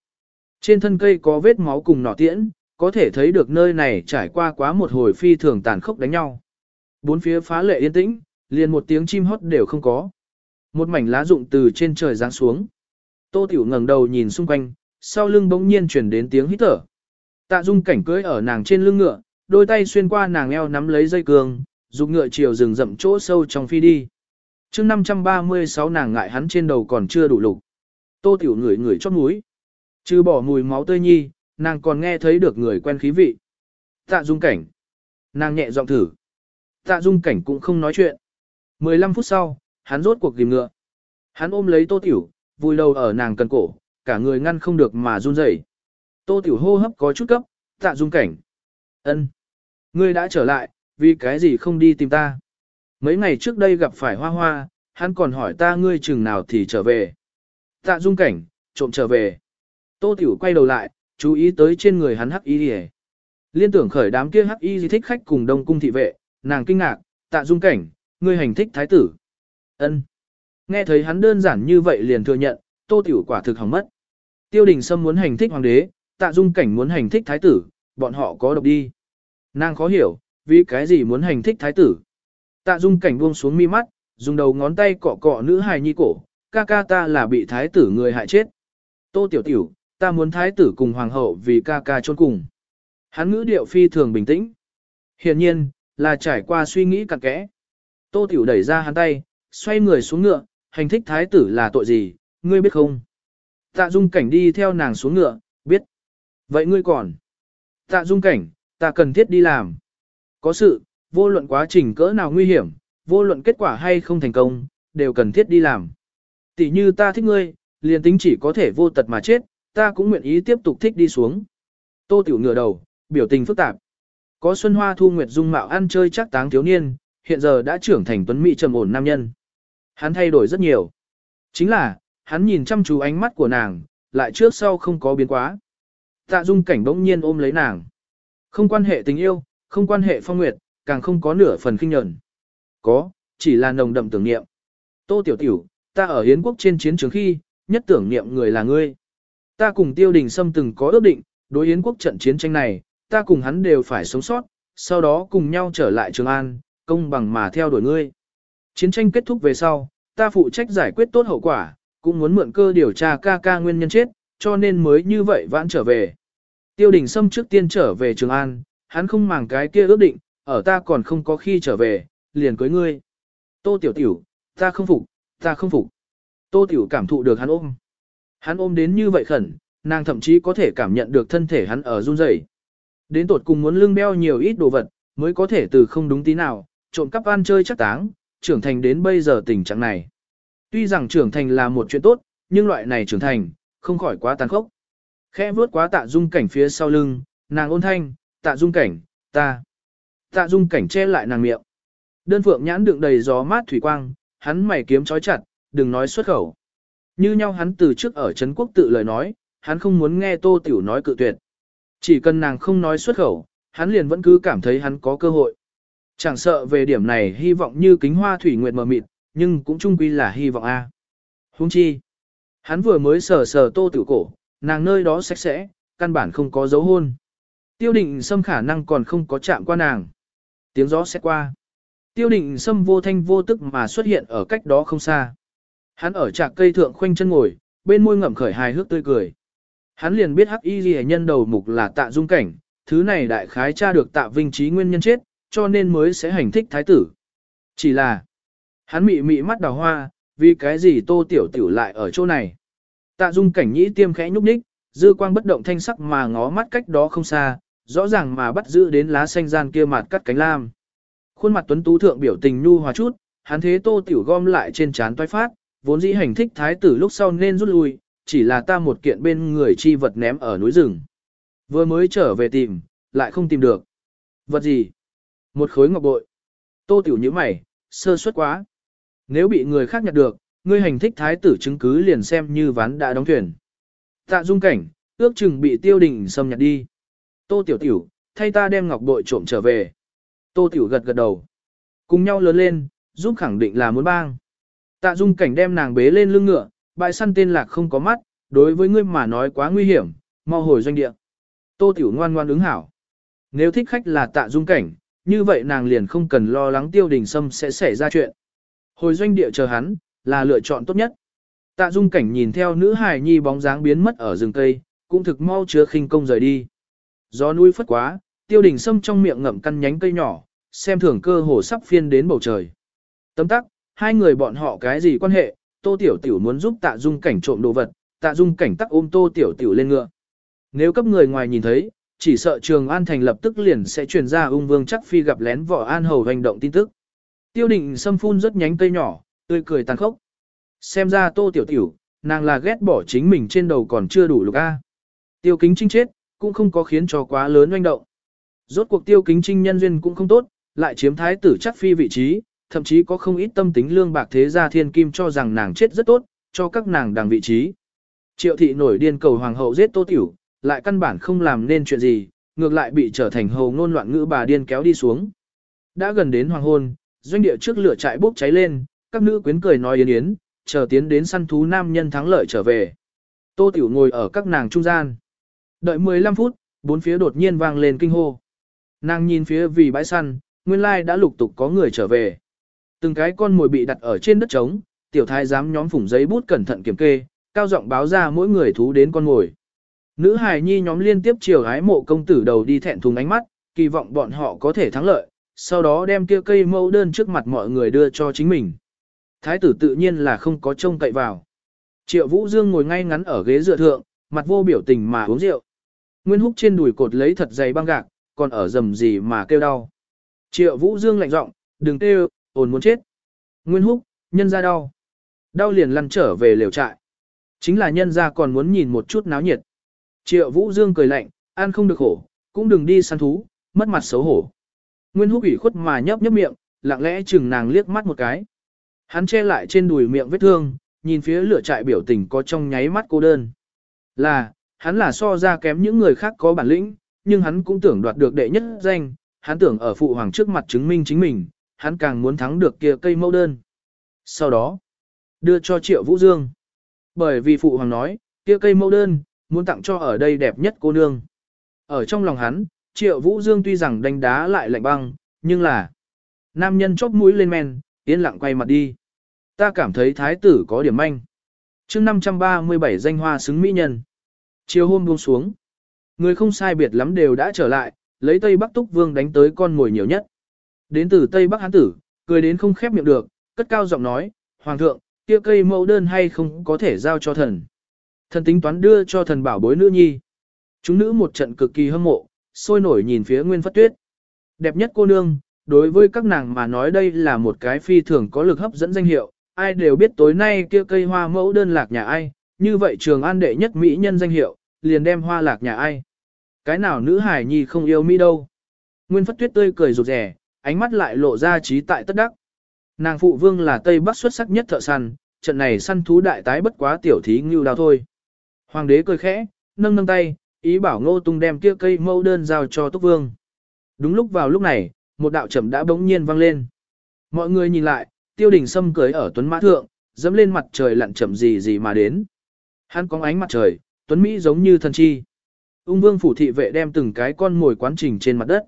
Trên thân cây có vết máu cùng nỏ tiễn, có thể thấy được nơi này trải qua quá một hồi phi thường tàn khốc đánh nhau. Bốn phía phá lệ yên tĩnh, liền một tiếng chim hót đều không có. Một mảnh lá rụng từ trên trời giáng xuống. Tô Tiểu ngẩng đầu nhìn xung quanh, sau lưng bỗng nhiên chuyển đến tiếng hít thở. Tạ Dung cảnh cưỡi ở nàng trên lưng ngựa, đôi tay xuyên qua nàng eo nắm lấy dây cương, dục ngựa chiều rừng rậm chỗ sâu trong phi đi. Chương 536 nàng ngại hắn trên đầu còn chưa đủ lục. Tô Tiểu ngửi ngửi chót mũi. Trừ bỏ mùi máu tươi nhi, nàng còn nghe thấy được người quen khí vị. Tạ Dung cảnh. Nàng nhẹ giọng thử. Tạ Dung cảnh cũng không nói chuyện. 15 phút sau, hắn rốt cuộc ghim ngựa. Hắn ôm lấy Tô Tiểu, vùi đầu ở nàng cần cổ, cả người ngăn không được mà run rẩy. Tô Tiểu hô hấp có chút cấp, Tạ Dung cảnh. ân, Ngươi đã trở lại, vì cái gì không đi tìm ta? Mấy ngày trước đây gặp phải hoa hoa, hắn còn hỏi ta ngươi chừng nào thì trở về. Tạ Dung cảnh, trộm trở về. Tô Tiểu quay đầu lại, chú ý tới trên người hắn hắc y đi Liên tưởng khởi đám kia hắc y thích khách cùng đông cung thị vệ, nàng kinh ngạc, tạ dung cảnh, ngươi hành thích thái tử. ân Nghe thấy hắn đơn giản như vậy liền thừa nhận, tô tiểu quả thực hỏng mất. Tiêu đình Sâm muốn hành thích hoàng đế, tạ dung cảnh muốn hành thích thái tử, bọn họ có độc đi. Nàng khó hiểu, vì cái gì muốn hành thích thái tử. Tạ dung cảnh buông xuống mi mắt, dùng đầu ngón tay cọ cọ nữ hài nhi cổ, ca ca ta là bị thái tử người hại chết. Tô tiểu tiểu, ta muốn thái tử cùng hoàng hậu vì ca ca chôn cùng. Hắn ngữ điệu phi thường bình tĩnh. Hiển nhiên, là trải qua suy nghĩ cặn kẽ. Tô Tiểu đẩy ra hắn tay, xoay người xuống ngựa, hành thích thái tử là tội gì, ngươi biết không? Tạ dung cảnh đi theo nàng xuống ngựa, biết. Vậy ngươi còn? Tạ dung cảnh, ta cần thiết đi làm. Có sự, vô luận quá trình cỡ nào nguy hiểm, vô luận kết quả hay không thành công, đều cần thiết đi làm. Tỷ như ta thích ngươi, liền tính chỉ có thể vô tật mà chết, ta cũng nguyện ý tiếp tục thích đi xuống. Tô Tiểu ngửa đầu, biểu tình phức tạp. Có Xuân Hoa Thu Nguyệt dung mạo ăn chơi chắc táng thiếu niên, hiện giờ đã trưởng thành tuấn mỹ trầm ổn nam nhân. Hắn thay đổi rất nhiều. Chính là, hắn nhìn chăm chú ánh mắt của nàng, lại trước sau không có biến quá. Tạ dung cảnh bỗng nhiên ôm lấy nàng. Không quan hệ tình yêu, không quan hệ phong nguyệt, càng không có nửa phần kinh nhẫn. Có, chỉ là nồng đậm tưởng niệm. Tô Tiểu Tiểu, ta ở Hiến quốc trên chiến trường khi, nhất tưởng niệm người là ngươi. Ta cùng Tiêu Đình Sâm từng có ước định, đối Yến quốc trận chiến tranh này, ta cùng hắn đều phải sống sót, sau đó cùng nhau trở lại Trường An, công bằng mà theo đuổi ngươi. Chiến tranh kết thúc về sau, ta phụ trách giải quyết tốt hậu quả, cũng muốn mượn cơ điều tra ca ca nguyên nhân chết, cho nên mới như vậy vãn trở về. Tiêu đình Sâm trước tiên trở về Trường An, hắn không màng cái kia ước định, ở ta còn không có khi trở về, liền cưới ngươi. Tô Tiểu Tiểu, ta không phục, ta không phục. Tô Tiểu cảm thụ được hắn ôm. Hắn ôm đến như vậy khẩn, nàng thậm chí có thể cảm nhận được thân thể hắn ở run rẩy. Đến tột cùng muốn lưng beo nhiều ít đồ vật, mới có thể từ không đúng tí nào, trộm cắp ăn chơi chắc táng, trưởng thành đến bây giờ tình trạng này. Tuy rằng trưởng thành là một chuyện tốt, nhưng loại này trưởng thành, không khỏi quá tàn khốc. Khẽ vuốt quá tạ dung cảnh phía sau lưng, nàng ôn thanh, tạ dung cảnh, ta. Tạ dung cảnh che lại nàng miệng. Đơn phượng nhãn đựng đầy gió mát thủy quang, hắn mày kiếm chói chặt, đừng nói xuất khẩu. Như nhau hắn từ trước ở Trấn Quốc tự lời nói, hắn không muốn nghe Tô Tiểu nói cự tuyệt. Chỉ cần nàng không nói xuất khẩu, hắn liền vẫn cứ cảm thấy hắn có cơ hội. Chẳng sợ về điểm này hy vọng như kính hoa thủy nguyệt mờ mịt, nhưng cũng chung quy là hy vọng A. Huống chi. Hắn vừa mới sờ sờ Tô Tiểu cổ, nàng nơi đó sạch sẽ, căn bản không có dấu hôn. Tiêu định xâm khả năng còn không có chạm qua nàng. Tiếng gió xét qua. Tiêu định xâm vô thanh vô tức mà xuất hiện ở cách đó không xa. Hắn ở trạc cây thượng khoanh chân ngồi, bên môi ngậm khởi hài hước tươi cười. Hắn liền biết hắc y ghi nhân đầu mục là tạ dung cảnh, thứ này đại khái tra được tạ vinh trí nguyên nhân chết, cho nên mới sẽ hành thích thái tử. Chỉ là, hắn mị mị mắt đào hoa, vì cái gì tô tiểu tiểu lại ở chỗ này. Tạ dung cảnh nhĩ tiêm khẽ nhúc nhích, dư quang bất động thanh sắc mà ngó mắt cách đó không xa, rõ ràng mà bắt giữ đến lá xanh gian kia mặt cắt cánh lam. Khuôn mặt tuấn tú thượng biểu tình nhu hòa chút, hắn thế tô tiểu gom lại trên trán toái phát, vốn dĩ hành thích thái tử lúc sau nên rút lui, chỉ là ta một kiện bên người chi vật ném ở núi rừng. Vừa mới trở về tìm, lại không tìm được. Vật gì? Một khối ngọc bội. Tô tiểu như mày, sơ suất quá. Nếu bị người khác nhặt được, ngươi hành thích thái tử chứng cứ liền xem như ván đã đóng thuyền. Tạ dung cảnh, ước chừng bị tiêu đình xâm nhặt đi. Tô tiểu tiểu, thay ta đem ngọc bội trộm trở về. Tô tiểu gật gật đầu. Cùng nhau lớn lên, giúp khẳng định là muốn bang. Tạ dung cảnh đem nàng bế lên lưng ngựa, bãi săn tên lạc không có mắt, đối với ngươi mà nói quá nguy hiểm, mau hồi doanh địa. Tô Tiểu ngoan ngoan ứng hảo. Nếu thích khách là tạ dung cảnh, như vậy nàng liền không cần lo lắng tiêu đình sâm sẽ xảy ra chuyện. Hồi doanh địa chờ hắn, là lựa chọn tốt nhất. Tạ dung cảnh nhìn theo nữ hài nhi bóng dáng biến mất ở rừng cây, cũng thực mau chứa khinh công rời đi. Gió núi phất quá, tiêu đình sâm trong miệng ngậm căn nhánh cây nhỏ, xem thường cơ hồ sắp phiên đến bầu trời. Tấm tắc, hai người bọn họ cái gì quan hệ, tô tiểu tiểu muốn giúp tạ dung cảnh trộm đồ vật, tạ dung cảnh tắc ôm tô tiểu tiểu lên ngựa. Nếu cấp người ngoài nhìn thấy, chỉ sợ trường an thành lập tức liền sẽ truyền ra ung vương chắc phi gặp lén võ an hầu hành động tin tức. Tiêu định xâm phun rất nhánh cây nhỏ, tươi cười tàn khốc. Xem ra tô tiểu tiểu, nàng là ghét bỏ chính mình trên đầu còn chưa đủ lục A. Tiêu kính trinh chết, cũng không có khiến cho quá lớn doanh động. Rốt cuộc tiêu kính trinh nhân duyên cũng không tốt, lại chiếm thái tử chắc phi vị trí, thậm chí có không ít tâm tính lương bạc thế gia thiên kim cho rằng nàng chết rất tốt, cho các nàng đằng vị trí. Triệu thị nổi điên cầu hoàng hậu giết tô tiểu, lại căn bản không làm nên chuyện gì, ngược lại bị trở thành hầu ngôn loạn ngữ bà điên kéo đi xuống. Đã gần đến hoàng hôn, doanh địa trước lửa trại bốc cháy lên, các nữ quyến cười nói yến yến, chờ tiến đến săn thú nam nhân thắng lợi trở về. Tô Tiểu ngồi ở các nàng trung gian. Đợi 15 phút, bốn phía đột nhiên vang lên kinh hô. Nàng nhìn phía vì bãi săn, nguyên lai đã lục tục có người trở về. Từng cái con mồi bị đặt ở trên đất trống, tiểu thái giám nhóm phủng giấy bút cẩn thận kiểm kê, cao giọng báo ra mỗi người thú đến con mồi. Nữ hài nhi nhóm liên tiếp chiều hái mộ công tử đầu đi thẹn thùng ánh mắt, kỳ vọng bọn họ có thể thắng lợi, sau đó đem kia cây mẫu đơn trước mặt mọi người đưa cho chính mình. Thái tử tự nhiên là không có trông cậy vào. Triệu Vũ Dương ngồi ngay ngắn ở ghế dựa thượng, mặt vô biểu tình mà uống rượu. Nguyên Húc trên đùi cột lấy thật dày băng gạc, còn ở rầm gì mà kêu đau. Triệu Vũ Dương lạnh giọng, đừng kêu, ồn muốn chết. Nguyên Húc, nhân ra đau. Đau liền lăn trở về lều trại. Chính là nhân ra còn muốn nhìn một chút náo nhiệt. Triệu Vũ Dương cười lạnh, ăn không được khổ, cũng đừng đi săn thú, mất mặt xấu hổ. Nguyên húc ủy khuất mà nhấp nhấp miệng, lặng lẽ chừng nàng liếc mắt một cái. Hắn che lại trên đùi miệng vết thương, nhìn phía lửa trại biểu tình có trong nháy mắt cô đơn. Là, hắn là so ra kém những người khác có bản lĩnh, nhưng hắn cũng tưởng đoạt được đệ nhất danh, hắn tưởng ở phụ hoàng trước mặt chứng minh chính mình, hắn càng muốn thắng được kia cây mẫu đơn. Sau đó, đưa cho Triệu Vũ Dương. Bởi vì phụ hoàng nói, kia cây mẫu đơn, muốn tặng cho ở đây đẹp nhất cô nương. Ở trong lòng hắn, Triệu Vũ Dương tuy rằng đánh đá lại lạnh băng, nhưng là nam nhân chóp mũi lên men, yên lặng quay mặt đi. Ta cảm thấy thái tử có điểm manh. chương 537 danh hoa xứng mỹ nhân. Chiều hôm buông xuống. Người không sai biệt lắm đều đã trở lại, lấy Tây Bắc Túc Vương đánh tới con ngồi nhiều nhất. Đến từ Tây Bắc Hán tử, cười đến không khép miệng được, cất cao giọng nói, Hoàng thượng, kia cây mẫu đơn hay không có thể giao cho thần. Thần tính toán đưa cho thần bảo bối nữ nhi. Chúng nữ một trận cực kỳ hâm mộ, sôi nổi nhìn phía Nguyên Phất Tuyết. Đẹp nhất cô nương, đối với các nàng mà nói đây là một cái phi thường có lực hấp dẫn danh hiệu, ai đều biết tối nay kia cây hoa mẫu đơn lạc nhà ai, như vậy trường an đệ nhất mỹ nhân danh hiệu, liền đem hoa lạc nhà ai. Cái nào nữ hải nhi không yêu mỹ đâu. Nguyên Phất Tuyết tươi cười rụt rẻ, ánh mắt lại lộ ra trí tại tất đắc. Nàng phụ vương là Tây Bắc xuất sắc nhất thợ săn, trận này săn thú đại tái bất quá tiểu thí ngưu đào thôi. Hoàng đế cười khẽ, nâng nâng tay, ý bảo ngô tung đem kia cây mẫu đơn giao cho túc vương. Đúng lúc vào lúc này, một đạo chậm đã bỗng nhiên vang lên. Mọi người nhìn lại, tiêu đình sâm cưới ở tuấn mã thượng, dẫm lên mặt trời lặn chậm gì gì mà đến. Hắn có ánh mặt trời, tuấn Mỹ giống như thần chi. Ung vương phủ thị vệ đem từng cái con mồi quán trình trên mặt đất.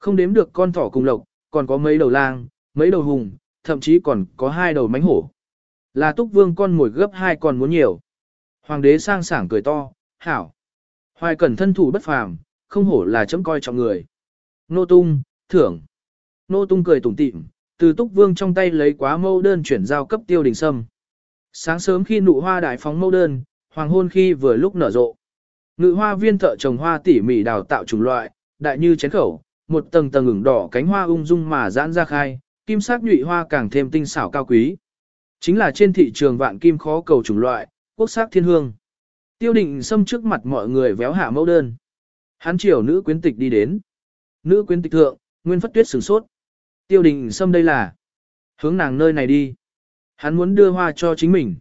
Không đếm được con thỏ cùng lộc, còn có mấy đầu lang, mấy đầu hùng, thậm chí còn có hai đầu mánh hổ. Là túc vương con mồi gấp hai còn muốn nhiều. Hoàng đế sang sảng cười to, hảo. Hoài cẩn thân thủ bất phàm, không hổ là chấm coi trọng người. Nô tung, thưởng. Nô tung cười tủm tỉm, từ túc vương trong tay lấy quá mâu đơn chuyển giao cấp tiêu đình sâm. Sáng sớm khi nụ hoa đại phóng mâu đơn, hoàng hôn khi vừa lúc nở rộ. Ngự hoa viên thợ trồng hoa tỉ mỉ đào tạo chủng loại, đại như chén khẩu, một tầng tầng ửng đỏ cánh hoa ung dung mà giãn ra khai, kim sắc nhụy hoa càng thêm tinh xảo cao quý. Chính là trên thị trường vạn kim khó cầu chủng loại, quốc sắc thiên hương. Tiêu định xâm trước mặt mọi người véo hạ mẫu đơn. Hắn chiều nữ quyến tịch đi đến. Nữ quyến tịch thượng, nguyên phất tuyết sửng sốt. Tiêu định xâm đây là hướng nàng nơi này đi. Hắn muốn đưa hoa cho chính mình.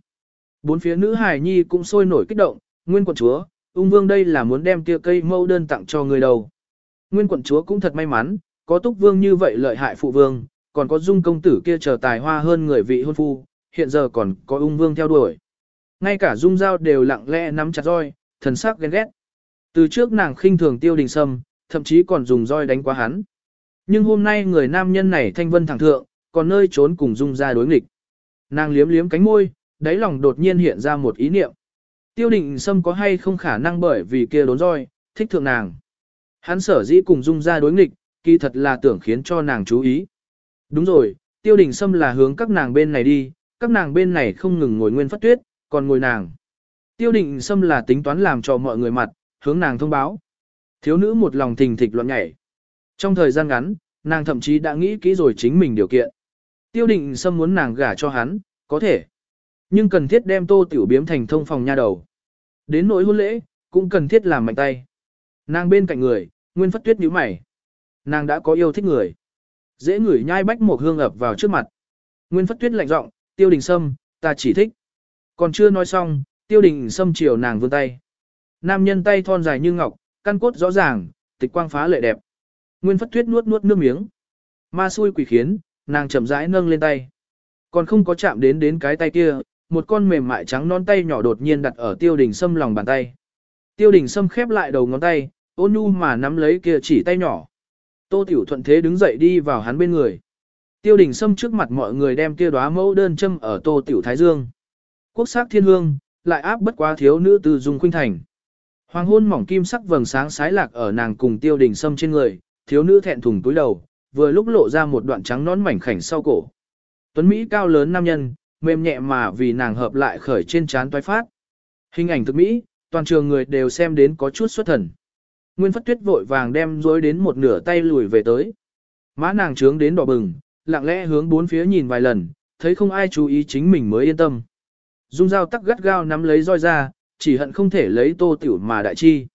Bốn phía nữ hài nhi cũng sôi nổi kích động, nguyên quận chúa, ung vương đây là muốn đem tia cây mẫu đơn tặng cho người đầu. Nguyên quận chúa cũng thật may mắn, có túc vương như vậy lợi hại phụ vương, còn có dung công tử kia chờ tài hoa hơn người vị hôn phu, hiện giờ còn có ung vương theo đuổi. Ngay cả dung dao đều lặng lẽ nắm chặt roi, thần sắc ghen ghét. Từ trước nàng khinh thường tiêu đình sâm, thậm chí còn dùng roi đánh quá hắn. Nhưng hôm nay người nam nhân này thanh vân thẳng thượng, còn nơi trốn cùng dung ra đối nghịch. Nàng liếm liếm cánh môi, đáy lòng đột nhiên hiện ra một ý niệm. Tiêu định Sâm có hay không khả năng bởi vì kia đốn roi, thích thượng nàng. Hắn sở dĩ cùng dung ra đối nghịch, kỳ thật là tưởng khiến cho nàng chú ý. Đúng rồi, tiêu đình Sâm là hướng các nàng bên này đi, các nàng bên này không ngừng ngồi nguyên phất tuyết, còn ngồi nàng. Tiêu đình Sâm là tính toán làm cho mọi người mặt, hướng nàng thông báo. Thiếu nữ một lòng thình thịch loạn nhảy. Trong thời gian ngắn, nàng thậm chí đã nghĩ kỹ rồi chính mình điều kiện. Tiêu định Sâm muốn nàng gả cho hắn, có thể. Nhưng cần thiết đem tô tiểu biếm thành thông phòng nha đầu. Đến nỗi hôn lễ, cũng cần thiết làm mạnh tay. Nàng bên cạnh người, nguyên phất tuyết nhíu mày. Nàng đã có yêu thích người. Dễ ngửi nhai bách một hương ập vào trước mặt. Nguyên phất tuyết lạnh giọng, tiêu đình sâm, ta chỉ thích. Còn chưa nói xong, tiêu đình sâm chiều nàng vươn tay. Nam nhân tay thon dài như ngọc, căn cốt rõ ràng, tịch quang phá lệ đẹp. Nguyên phất tuyết nuốt nuốt nước miếng. Ma xui quỷ khiến, nàng chậm rãi nâng lên tay. Còn không có chạm đến đến cái tay kia, một con mềm mại trắng non tay nhỏ đột nhiên đặt ở tiêu đình sâm lòng bàn tay. Tiêu đình sâm khép lại đầu ngón tay, ôn nhu mà nắm lấy kia chỉ tay nhỏ. Tô tiểu thuận thế đứng dậy đi vào hắn bên người. Tiêu đình sâm trước mặt mọi người đem kia đóa mẫu đơn châm ở tô tiểu thái dương. Quốc sắc thiên hương, lại áp bất quá thiếu nữ từ dung khuynh thành. Hoàng hôn mỏng kim sắc vầng sáng sái lạc ở nàng cùng tiêu đình sâm trên người, thiếu nữ thẹn thùng túi đầu, vừa lúc lộ ra một đoạn trắng nón mảnh khảnh sau cổ. Tuấn Mỹ cao lớn nam nhân, mềm nhẹ mà vì nàng hợp lại khởi trên trán toái phát. Hình ảnh thực Mỹ, toàn trường người đều xem đến có chút xuất thần. Nguyên Phất Tuyết vội vàng đem rối đến một nửa tay lùi về tới. Má nàng trướng đến đỏ bừng, lặng lẽ hướng bốn phía nhìn vài lần, thấy không ai chú ý chính mình mới yên tâm. Dung dao tắc gắt gao nắm lấy roi ra, chỉ hận không thể lấy tô tiểu mà đại chi.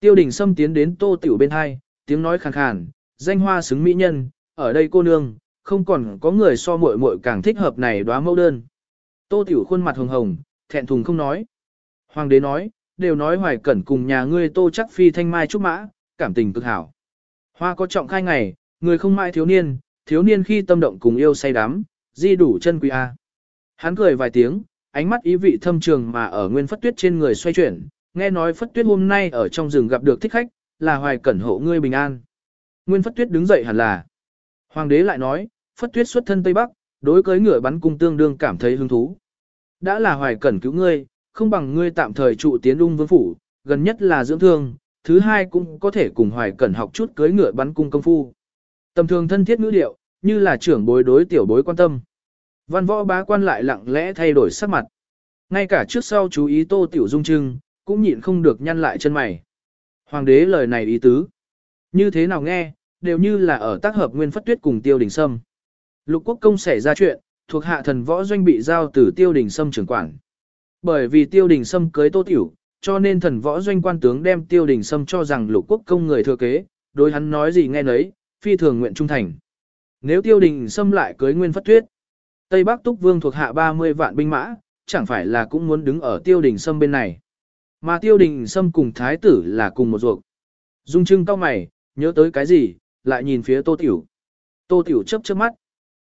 Tiêu đình xâm tiến đến tô tiểu bên hai, tiếng nói khàn khàn, danh hoa xứng mỹ nhân, ở đây cô nương, không còn có người so muội muội càng thích hợp này đóa mẫu đơn. Tô tiểu khuôn mặt hồng hồng, thẹn thùng không nói. Hoàng đế nói, đều nói hoài cẩn cùng nhà ngươi tô chắc phi thanh mai trúc mã, cảm tình cực hảo. Hoa có trọng khai ngày, người không mãi thiếu niên, thiếu niên khi tâm động cùng yêu say đắm, di đủ chân quý a. Hắn cười vài tiếng, ánh mắt ý vị thâm trường mà ở nguyên phất tuyết trên người xoay chuyển, nghe nói phất tuyết hôm nay ở trong rừng gặp được thích khách, là hoài cẩn hộ ngươi bình an. Nguyên phất tuyết đứng dậy hẳn là. Hoàng đế lại nói, phất tuyết xuất thân Tây Bắc, đối cưới ngựa bắn cung tương đương cảm thấy hứng thú. Đã là hoài cẩn cứu ngươi, không bằng ngươi tạm thời trụ tiến ung vương phủ, gần nhất là dưỡng thương, thứ hai cũng có thể cùng hoài cẩn học chút cưới ngựa bắn cung công phu. Tầm thường thân thiết ngữ điệu, như là trưởng bối đối tiểu bối quan tâm. Văn võ bá quan lại lặng lẽ thay đổi sắc mặt. Ngay cả trước sau chú ý tô tiểu dung trưng, cũng nhịn không được nhăn lại chân mày. Hoàng đế lời này ý tứ. Như thế nào nghe, đều như là ở tác hợp nguyên phất tuyết cùng tiêu đình sâm. Lục quốc công xảy ra chuyện, thuộc hạ thần võ doanh bị giao từ tiêu đình sâm trưởng quản. Bởi vì tiêu đình sâm cưới tô tiểu, cho nên thần võ doanh quan tướng đem tiêu đình sâm cho rằng lục quốc công người thừa kế, đối hắn nói gì nghe nấy, phi thường nguyện trung thành. Nếu tiêu đình sâm lại cưới nguyên phất tuyết, Tây Bắc Túc Vương thuộc hạ 30 vạn binh mã, chẳng phải là cũng muốn đứng ở tiêu đình sâm bên này. Mà tiêu đình sâm cùng thái tử là cùng một ruột. Dung trưng cao mày, nhớ tới cái gì, lại nhìn phía tô tiểu. Tô tiểu chấp chớp mắt.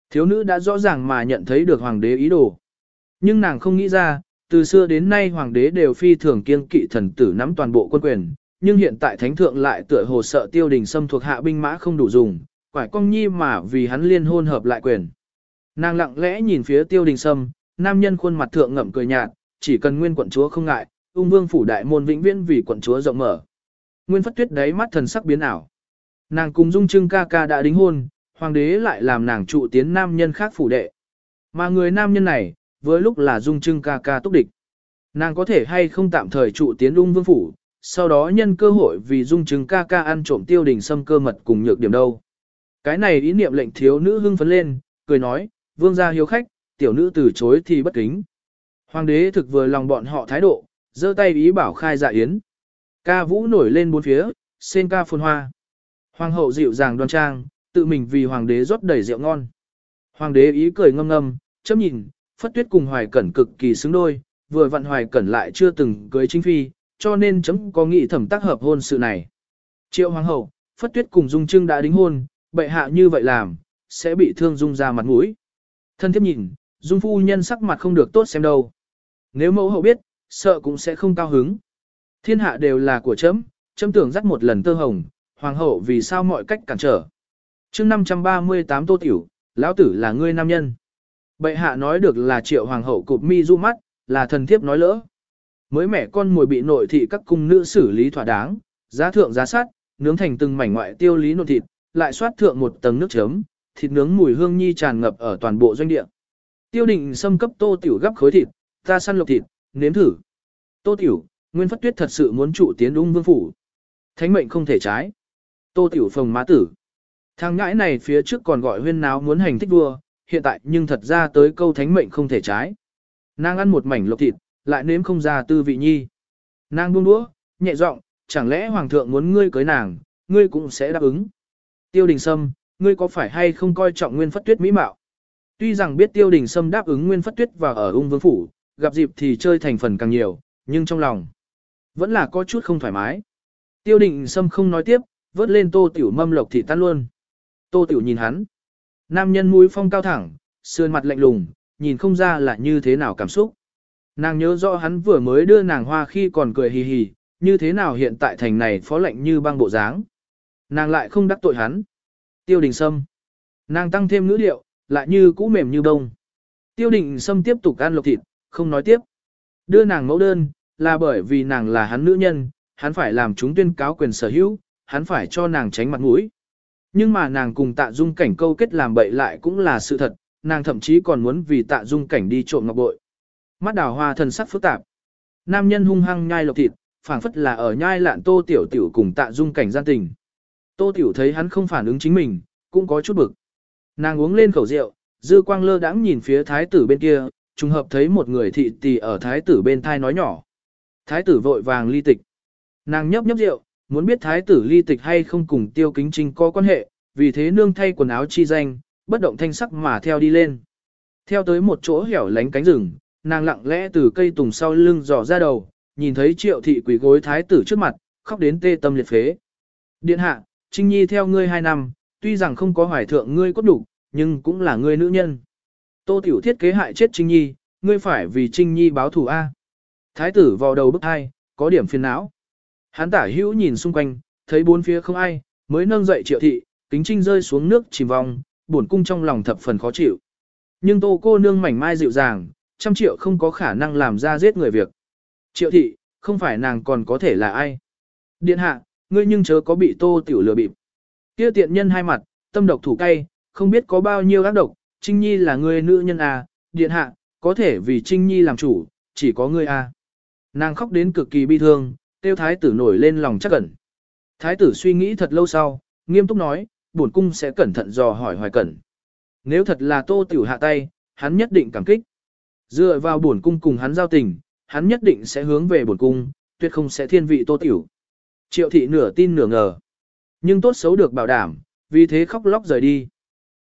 Thiếu nữ đã rõ ràng mà nhận thấy được hoàng đế ý đồ. Nhưng nàng không nghĩ ra, từ xưa đến nay hoàng đế đều phi thường kiêng kỵ thần tử nắm toàn bộ quân quyền, nhưng hiện tại thánh thượng lại tựa hồ sợ tiêu đình xâm thuộc hạ binh mã không đủ dùng, quải cong nhi mà vì hắn liên hôn hợp lại quyền. Nàng lặng lẽ nhìn phía tiêu đình sâm, nam nhân khuôn mặt thượng ngậm cười nhạt, chỉ cần nguyên quận chúa không ngại, ung vương phủ đại môn vĩnh viễn vì quận chúa rộng mở. Nguyên phất tuyết đấy mắt thần sắc biến ảo. Nàng cùng dung trưng ca ca đã đính hôn, hoàng đế lại làm nàng trụ tiến nam nhân khác phủ đệ. Mà người nam nhân này, với lúc là dung trưng ca ca túc địch. Nàng có thể hay không tạm thời trụ tiến ung vương phủ, sau đó nhân cơ hội vì dung trưng ca ca ăn trộm tiêu đình sâm cơ mật cùng nhược điểm đâu. Cái này ý niệm lệnh thiếu nữ hưng phấn lên, cười nói, vương gia hiếu khách, tiểu nữ từ chối thì bất kính. Hoàng đế thực vừa lòng bọn họ thái độ, giơ tay ý bảo khai dạ yến. Ca vũ nổi lên bốn phía, sen ca phồn hoa. Hoàng hậu dịu dàng đoan trang, tự mình vì hoàng đế rót đầy rượu ngon. Hoàng đế ý cười ngâm ngâm, chấm nhìn, phất tuyết cùng hoài cẩn cực kỳ xứng đôi, vừa vặn hoài cẩn lại chưa từng cưới chính phi, cho nên chấm có nghị thẩm tác hợp hôn sự này. Triệu hoàng hậu, phất tuyết cùng dung trưng đã đính hôn, bệ hạ như vậy làm, sẽ bị thương dung ra mặt mũi. Thân thiếp nhìn, dung phu nhân sắc mặt không được tốt xem đâu. Nếu mẫu hậu biết, sợ cũng sẽ không cao hứng. Thiên hạ đều là của chấm, chấm tưởng dắt một lần tơ hồng, hoàng hậu vì sao mọi cách cản trở. chương 538 tô tiểu, lão tử là ngươi nam nhân. Bệ hạ nói được là triệu hoàng hậu cụp mi du mắt, là thần thiếp nói lỡ. Mới mẹ con mùi bị nội thị các cung nữ xử lý thỏa đáng, giá thượng giá sát, nướng thành từng mảnh ngoại tiêu lý nội thịt, lại xoát thượng một tầng nước chấm, thịt nướng mùi hương nhi tràn ngập ở toàn bộ doanh địa. Tiêu định xâm cấp tô tiểu gấp khối thịt, ta săn lộc thịt, nếm thử. Tô tiểu, Nguyên Phất Tuyết thật sự muốn trụ tiến ung vương phủ. Thánh mệnh không thể trái. Tô tiểu phồng má tử. Thằng ngãi này phía trước còn gọi huyên náo muốn hành thích vua, hiện tại nhưng thật ra tới câu thánh mệnh không thể trái. Nàng ăn một mảnh lộc thịt, lại nếm không ra tư vị nhi. Nàng buông đũa, nhẹ giọng, chẳng lẽ hoàng thượng muốn ngươi cưới nàng, ngươi cũng sẽ đáp ứng. Tiêu đình sâm, ngươi có phải hay không coi trọng nguyên phất tuyết mỹ mạo? Tuy rằng biết tiêu đình sâm đáp ứng nguyên phất tuyết và ở ung vương phủ, gặp dịp thì chơi thành phần càng nhiều, nhưng trong lòng, vẫn là có chút không thoải mái. Tiêu đình sâm không nói tiếp, vớt lên tô tiểu mâm lộc thị tan luôn. Tô tiểu nhìn hắn. Nam nhân mũi phong cao thẳng, sườn mặt lạnh lùng, nhìn không ra là như thế nào cảm xúc. Nàng nhớ rõ hắn vừa mới đưa nàng hoa khi còn cười hì hì, như thế nào hiện tại thành này phó lệnh như băng bộ dáng. Nàng lại không đắc tội hắn. Tiêu đình sâm. Nàng tăng thêm ngữ điệu, lại như cũ mềm như bông. Tiêu đình sâm tiếp tục ăn lộc thịt, không nói tiếp. Đưa nàng mẫu đơn, là bởi vì nàng là hắn nữ nhân, hắn phải làm chúng tuyên cáo quyền sở hữu, hắn phải cho nàng tránh mặt mũi. Nhưng mà nàng cùng tạ dung cảnh câu kết làm bậy lại cũng là sự thật, nàng thậm chí còn muốn vì tạ dung cảnh đi trộm ngọc bội. Mắt đào hoa thần sắc phức tạp. Nam nhân hung hăng nhai lộc thịt, phảng phất là ở nhai lạn tô tiểu tiểu cùng tạ dung cảnh gian tình. Tô tiểu thấy hắn không phản ứng chính mình, cũng có chút bực. Nàng uống lên khẩu rượu, dư quang lơ đãng nhìn phía thái tử bên kia, trùng hợp thấy một người thị tỳ ở thái tử bên thai nói nhỏ. Thái tử vội vàng ly tịch. Nàng nhấp nhấp rượu, muốn biết thái tử ly tịch hay không cùng tiêu kính trinh có quan hệ, vì thế nương thay quần áo chi danh, bất động thanh sắc mà theo đi lên. Theo tới một chỗ hẻo lánh cánh rừng, nàng lặng lẽ từ cây tùng sau lưng dò ra đầu, nhìn thấy triệu thị quỷ gối thái tử trước mặt, khóc đến tê tâm liệt phế. Điện hạ, Trinh Nhi theo ngươi hai năm, tuy rằng không có hoài thượng ngươi cốt đủ, nhưng cũng là ngươi nữ nhân. Tô Tiểu thiết kế hại chết Trinh Nhi, ngươi phải vì Trinh Nhi báo thù A. Thái tử vào đầu bức hai, có điểm phiền não. Hắn tả hữu nhìn xung quanh, thấy bốn phía không ai, mới nâng dậy triệu thị, kính trinh rơi xuống nước chìm vòng, buồn cung trong lòng thập phần khó chịu. Nhưng tô cô nương mảnh mai dịu dàng, trăm triệu không có khả năng làm ra giết người việc. Triệu thị, không phải nàng còn có thể là ai. Điện hạ, ngươi nhưng chớ có bị tô tiểu lừa bịp. Kia tiện nhân hai mặt, tâm độc thủ cay, không biết có bao nhiêu ác độc, Trinh Nhi là người nữ nhân à, điện hạ, có thể vì Trinh Nhi làm chủ, chỉ có ngươi à. Nàng khóc đến cực kỳ bi thương, tiêu thái tử nổi lên lòng chắc cẩn. Thái tử suy nghĩ thật lâu sau, nghiêm túc nói, bổn cung sẽ cẩn thận dò hỏi hoài cẩn. Nếu thật là tô tiểu hạ tay, hắn nhất định cảm kích. Dựa vào bổn cung cùng hắn giao tình, hắn nhất định sẽ hướng về bổn cung, tuyệt không sẽ thiên vị tô tiểu. Triệu thị nửa tin nửa ngờ. Nhưng tốt xấu được bảo đảm, vì thế khóc lóc rời đi.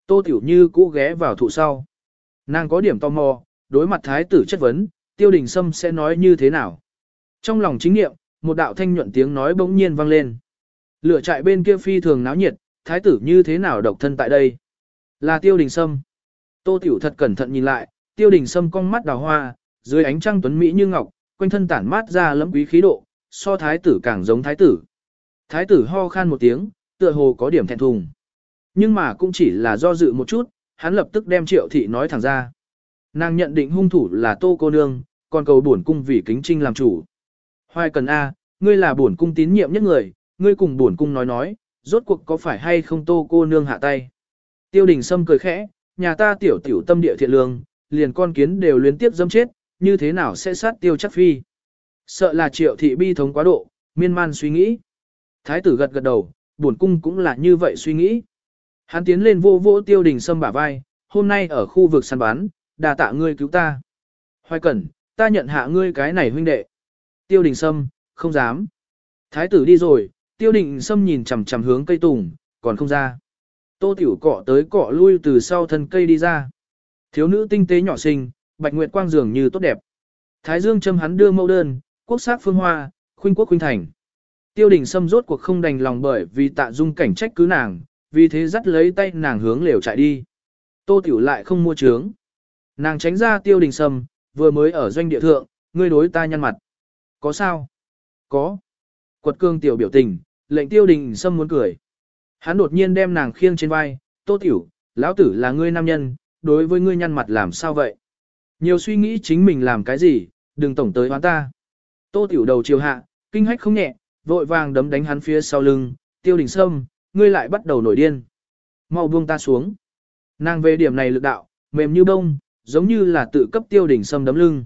Tô tiểu như cũ ghé vào thụ sau. Nàng có điểm tò mò, đối mặt thái tử chất vấn, tiêu đình sâm sẽ nói như thế nào. Trong lòng chính nghiệm, một đạo thanh nhuận tiếng nói bỗng nhiên vang lên. Lửa trại bên kia phi thường náo nhiệt, thái tử như thế nào độc thân tại đây? Là tiêu đình sâm. Tô tiểu thật cẩn thận nhìn lại, tiêu đình sâm cong mắt đào hoa, dưới ánh trăng tuấn mỹ như ngọc, quanh thân tản mát ra lẫm quý khí độ, so thái tử càng giống thái tử. Thái tử ho khan một tiếng, tựa hồ có điểm thẹn thùng. Nhưng mà cũng chỉ là do dự một chút, hắn lập tức đem triệu thị nói thẳng ra. Nàng nhận định hung thủ là tô cô nương, còn cầu bổn cung vì kính trinh làm chủ. Hoài cần A, ngươi là bổn cung tín nhiệm nhất người, ngươi cùng bổn cung nói nói, rốt cuộc có phải hay không tô cô nương hạ tay. Tiêu đình sâm cười khẽ, nhà ta tiểu tiểu tâm địa thiện lương, liền con kiến đều liên tiếp dâm chết, như thế nào sẽ sát tiêu chắc phi. Sợ là triệu thị bi thống quá độ, miên man suy nghĩ. Thái tử gật gật đầu, bổn cung cũng là như vậy suy nghĩ. Hắn tiến lên vô vô tiêu đình sâm bả vai, hôm nay ở khu vực săn bán, đà tạ ngươi cứu ta. Hoài cẩn, ta nhận hạ ngươi cái này huynh đệ. Tiêu đình sâm, không dám. Thái tử đi rồi, tiêu đình sâm nhìn chằm chằm hướng cây tùng, còn không ra. Tô tiểu cọ tới cọ lui từ sau thân cây đi ra. Thiếu nữ tinh tế nhỏ xinh, bạch nguyệt quang dường như tốt đẹp. Thái dương châm hắn đưa mẫu đơn, quốc sắc phương hoa, khuynh quốc khuynh thành. Tiêu đình sâm rốt cuộc không đành lòng bởi vì tạ dung cảnh trách cứ nàng, vì thế dắt lấy tay nàng hướng lều chạy đi. Tô tiểu lại không mua trướng. Nàng tránh ra tiêu đình sâm, vừa mới ở doanh địa thượng, ngươi đối ta nhăn mặt. Có sao? Có. Quật cương tiểu biểu tình, lệnh tiêu đình sâm muốn cười. Hắn đột nhiên đem nàng khiêng trên vai, tô tiểu, lão tử là ngươi nam nhân, đối với ngươi nhăn mặt làm sao vậy? Nhiều suy nghĩ chính mình làm cái gì, đừng tổng tới hoán ta. Tô tiểu đầu chiều hạ, kinh hách không nhẹ, vội vàng đấm đánh hắn phía sau lưng, tiêu đình sâm, ngươi lại bắt đầu nổi điên. Mau buông ta xuống. Nàng về điểm này lực đạo, mềm như bông, giống như là tự cấp tiêu đình sâm đấm lưng.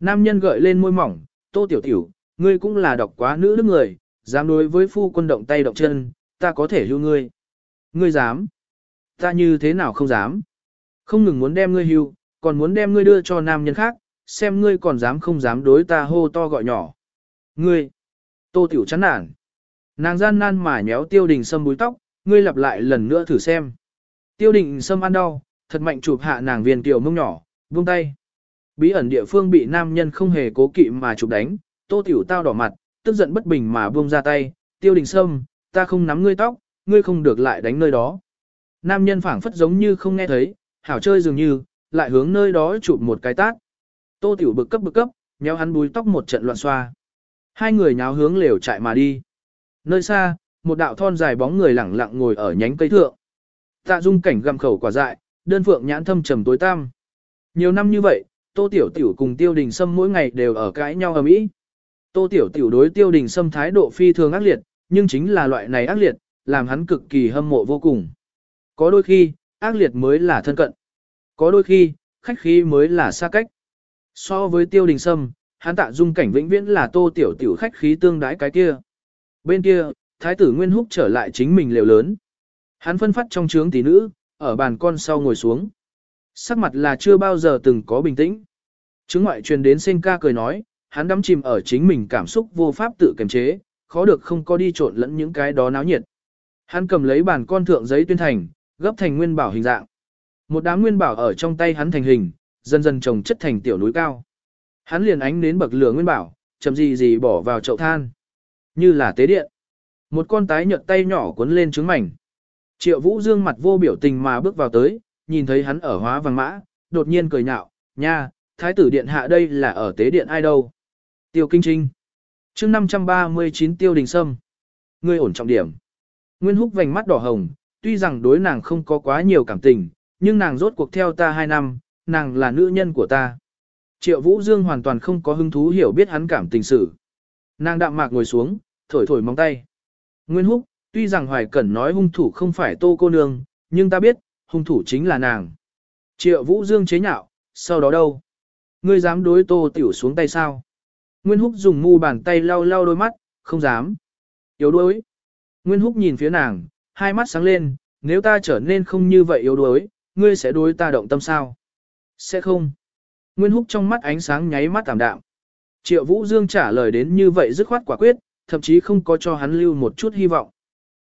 Nam nhân gợi lên môi mỏng, tô tiểu tiểu, ngươi cũng là độc quá nữ đức người, dám đối với phu quân động tay động chân, ta có thể hưu ngươi. Ngươi dám. Ta như thế nào không dám. Không ngừng muốn đem ngươi hưu, còn muốn đem ngươi đưa cho nam nhân khác, xem ngươi còn dám không dám đối ta hô to gọi nhỏ. Ngươi. Tô tiểu chán nản. Nàng gian nan mà nhéo tiêu đình sâm búi tóc, ngươi lặp lại lần nữa thử xem. Tiêu đình sâm ăn đau, thật mạnh chụp hạ nàng viên tiểu mông nhỏ, buông tay. Bí ẩn địa phương bị nam nhân không hề cố kỵ mà chụp đánh, tô tiểu tao đỏ mặt, tức giận bất bình mà buông ra tay, tiêu đình sâm, ta không nắm ngươi tóc, ngươi không được lại đánh nơi đó. Nam nhân phảng phất giống như không nghe thấy, hảo chơi dường như, lại hướng nơi đó chụp một cái tát. Tô tiểu bực cấp bực cấp, nhéo hắn búi tóc một trận loạn xoa. Hai người nháo hướng lều chạy mà đi. Nơi xa, một đạo thon dài bóng người lẳng lặng ngồi ở nhánh cây thượng. Tạ dung cảnh gầm khẩu quả dại, đơn phượng nhãn thâm trầm tối tăm. Nhiều năm như vậy, Tô Tiểu Tiểu cùng Tiêu Đình Sâm mỗi ngày đều ở cãi nhau ở mỹ. Tô Tiểu Tiểu đối Tiêu Đình Sâm thái độ phi thường ác liệt, nhưng chính là loại này ác liệt, làm hắn cực kỳ hâm mộ vô cùng. Có đôi khi, ác liệt mới là thân cận. Có đôi khi, khách khí mới là xa cách. So với Tiêu Đình Sâm, hắn tạ dung cảnh vĩnh viễn là Tô Tiểu Tiểu khách khí tương đái cái kia. Bên kia, Thái tử Nguyên Húc trở lại chính mình liều lớn. Hắn phân phát trong trướng tỷ nữ, ở bàn con sau ngồi xuống. Sắc mặt là chưa bao giờ từng có bình tĩnh. Chứng ngoại truyền đến Sen ca cười nói, hắn đắm chìm ở chính mình cảm xúc vô pháp tự kiềm chế, khó được không có đi trộn lẫn những cái đó náo nhiệt. Hắn cầm lấy bàn con thượng giấy tuyên thành, gấp thành nguyên bảo hình dạng. Một đám nguyên bảo ở trong tay hắn thành hình, dần dần trồng chất thành tiểu núi cao. Hắn liền ánh đến bậc lửa nguyên bảo, chậm gì gì bỏ vào chậu than. Như là tế điện. Một con tái nhợt tay nhỏ cuốn lên trứng mảnh. Triệu Vũ Dương mặt vô biểu tình mà bước vào tới, nhìn thấy hắn ở hóa vàng mã, đột nhiên cười nhạo, nha, thái tử điện hạ đây là ở tế điện ai đâu. Tiêu Kinh Trinh chương 539 Tiêu Đình Sâm Ngươi ổn trọng điểm. Nguyên Húc vành mắt đỏ hồng, tuy rằng đối nàng không có quá nhiều cảm tình, nhưng nàng rốt cuộc theo ta hai năm, nàng là nữ nhân của ta. Triệu Vũ Dương hoàn toàn không có hứng thú hiểu biết hắn cảm tình sự. Nàng đạm mạc ngồi xuống, thổi thổi móng tay. Nguyên Húc, tuy rằng Hoài Cẩn nói hung thủ không phải tô cô nương, nhưng ta biết, hung thủ chính là nàng. Triệu Vũ Dương chế nhạo, sau đó đâu? Ngươi dám đối tô tiểu xuống tay sao? Nguyên Húc dùng mu bàn tay lau lau đôi mắt, không dám. Yếu đuối. Nguyên Húc nhìn phía nàng, hai mắt sáng lên, nếu ta trở nên không như vậy yếu đuối, ngươi sẽ đối ta động tâm sao? Sẽ không. Nguyên Húc trong mắt ánh sáng nháy mắt tạm đạm. Triệu Vũ Dương trả lời đến như vậy dứt khoát quả quyết, thậm chí không có cho hắn lưu một chút hy vọng.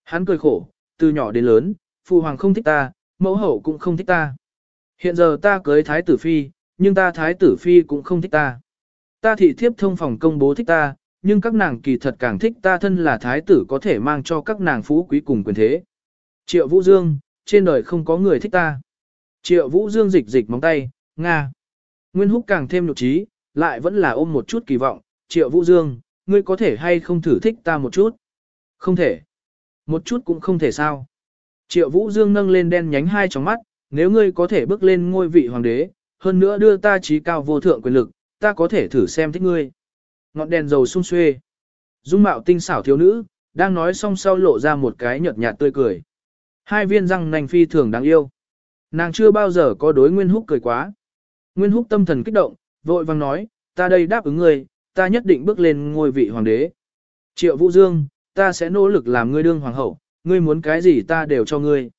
Hắn cười khổ, từ nhỏ đến lớn, phụ hoàng không thích ta, mẫu hậu cũng không thích ta. Hiện giờ ta cưới thái tử phi, nhưng ta thái tử phi cũng không thích ta. Ta thị thiếp thông phòng công bố thích ta, nhưng các nàng kỳ thật càng thích ta thân là thái tử có thể mang cho các nàng phú quý cùng quyền thế. Triệu Vũ Dương, trên đời không có người thích ta. Triệu Vũ Dương dịch dịch móng tay, Nga. Nguyên Húc càng thêm nụ trí, lại vẫn là ôm một chút kỳ vọng. Triệu Vũ Dương, ngươi có thể hay không thử thích ta một chút? Không thể. Một chút cũng không thể sao. Triệu Vũ Dương nâng lên đen nhánh hai tròng mắt, nếu ngươi có thể bước lên ngôi vị hoàng đế, hơn nữa đưa ta trí cao vô thượng quyền lực, ta có thể thử xem thích ngươi. Ngọn đèn dầu sung xuê. Dung mạo tinh xảo thiếu nữ, đang nói xong sau lộ ra một cái nhợt nhạt tươi cười. Hai viên răng nành phi thường đáng yêu. Nàng chưa bao giờ có đối Nguyên Húc cười quá. Nguyên Húc tâm thần kích động, vội vang nói, ta đây đáp ứng ngươi, ta nhất định bước lên ngôi vị hoàng đế. Triệu Vũ Dương, ta sẽ nỗ lực làm ngươi đương hoàng hậu, ngươi muốn cái gì ta đều cho ngươi.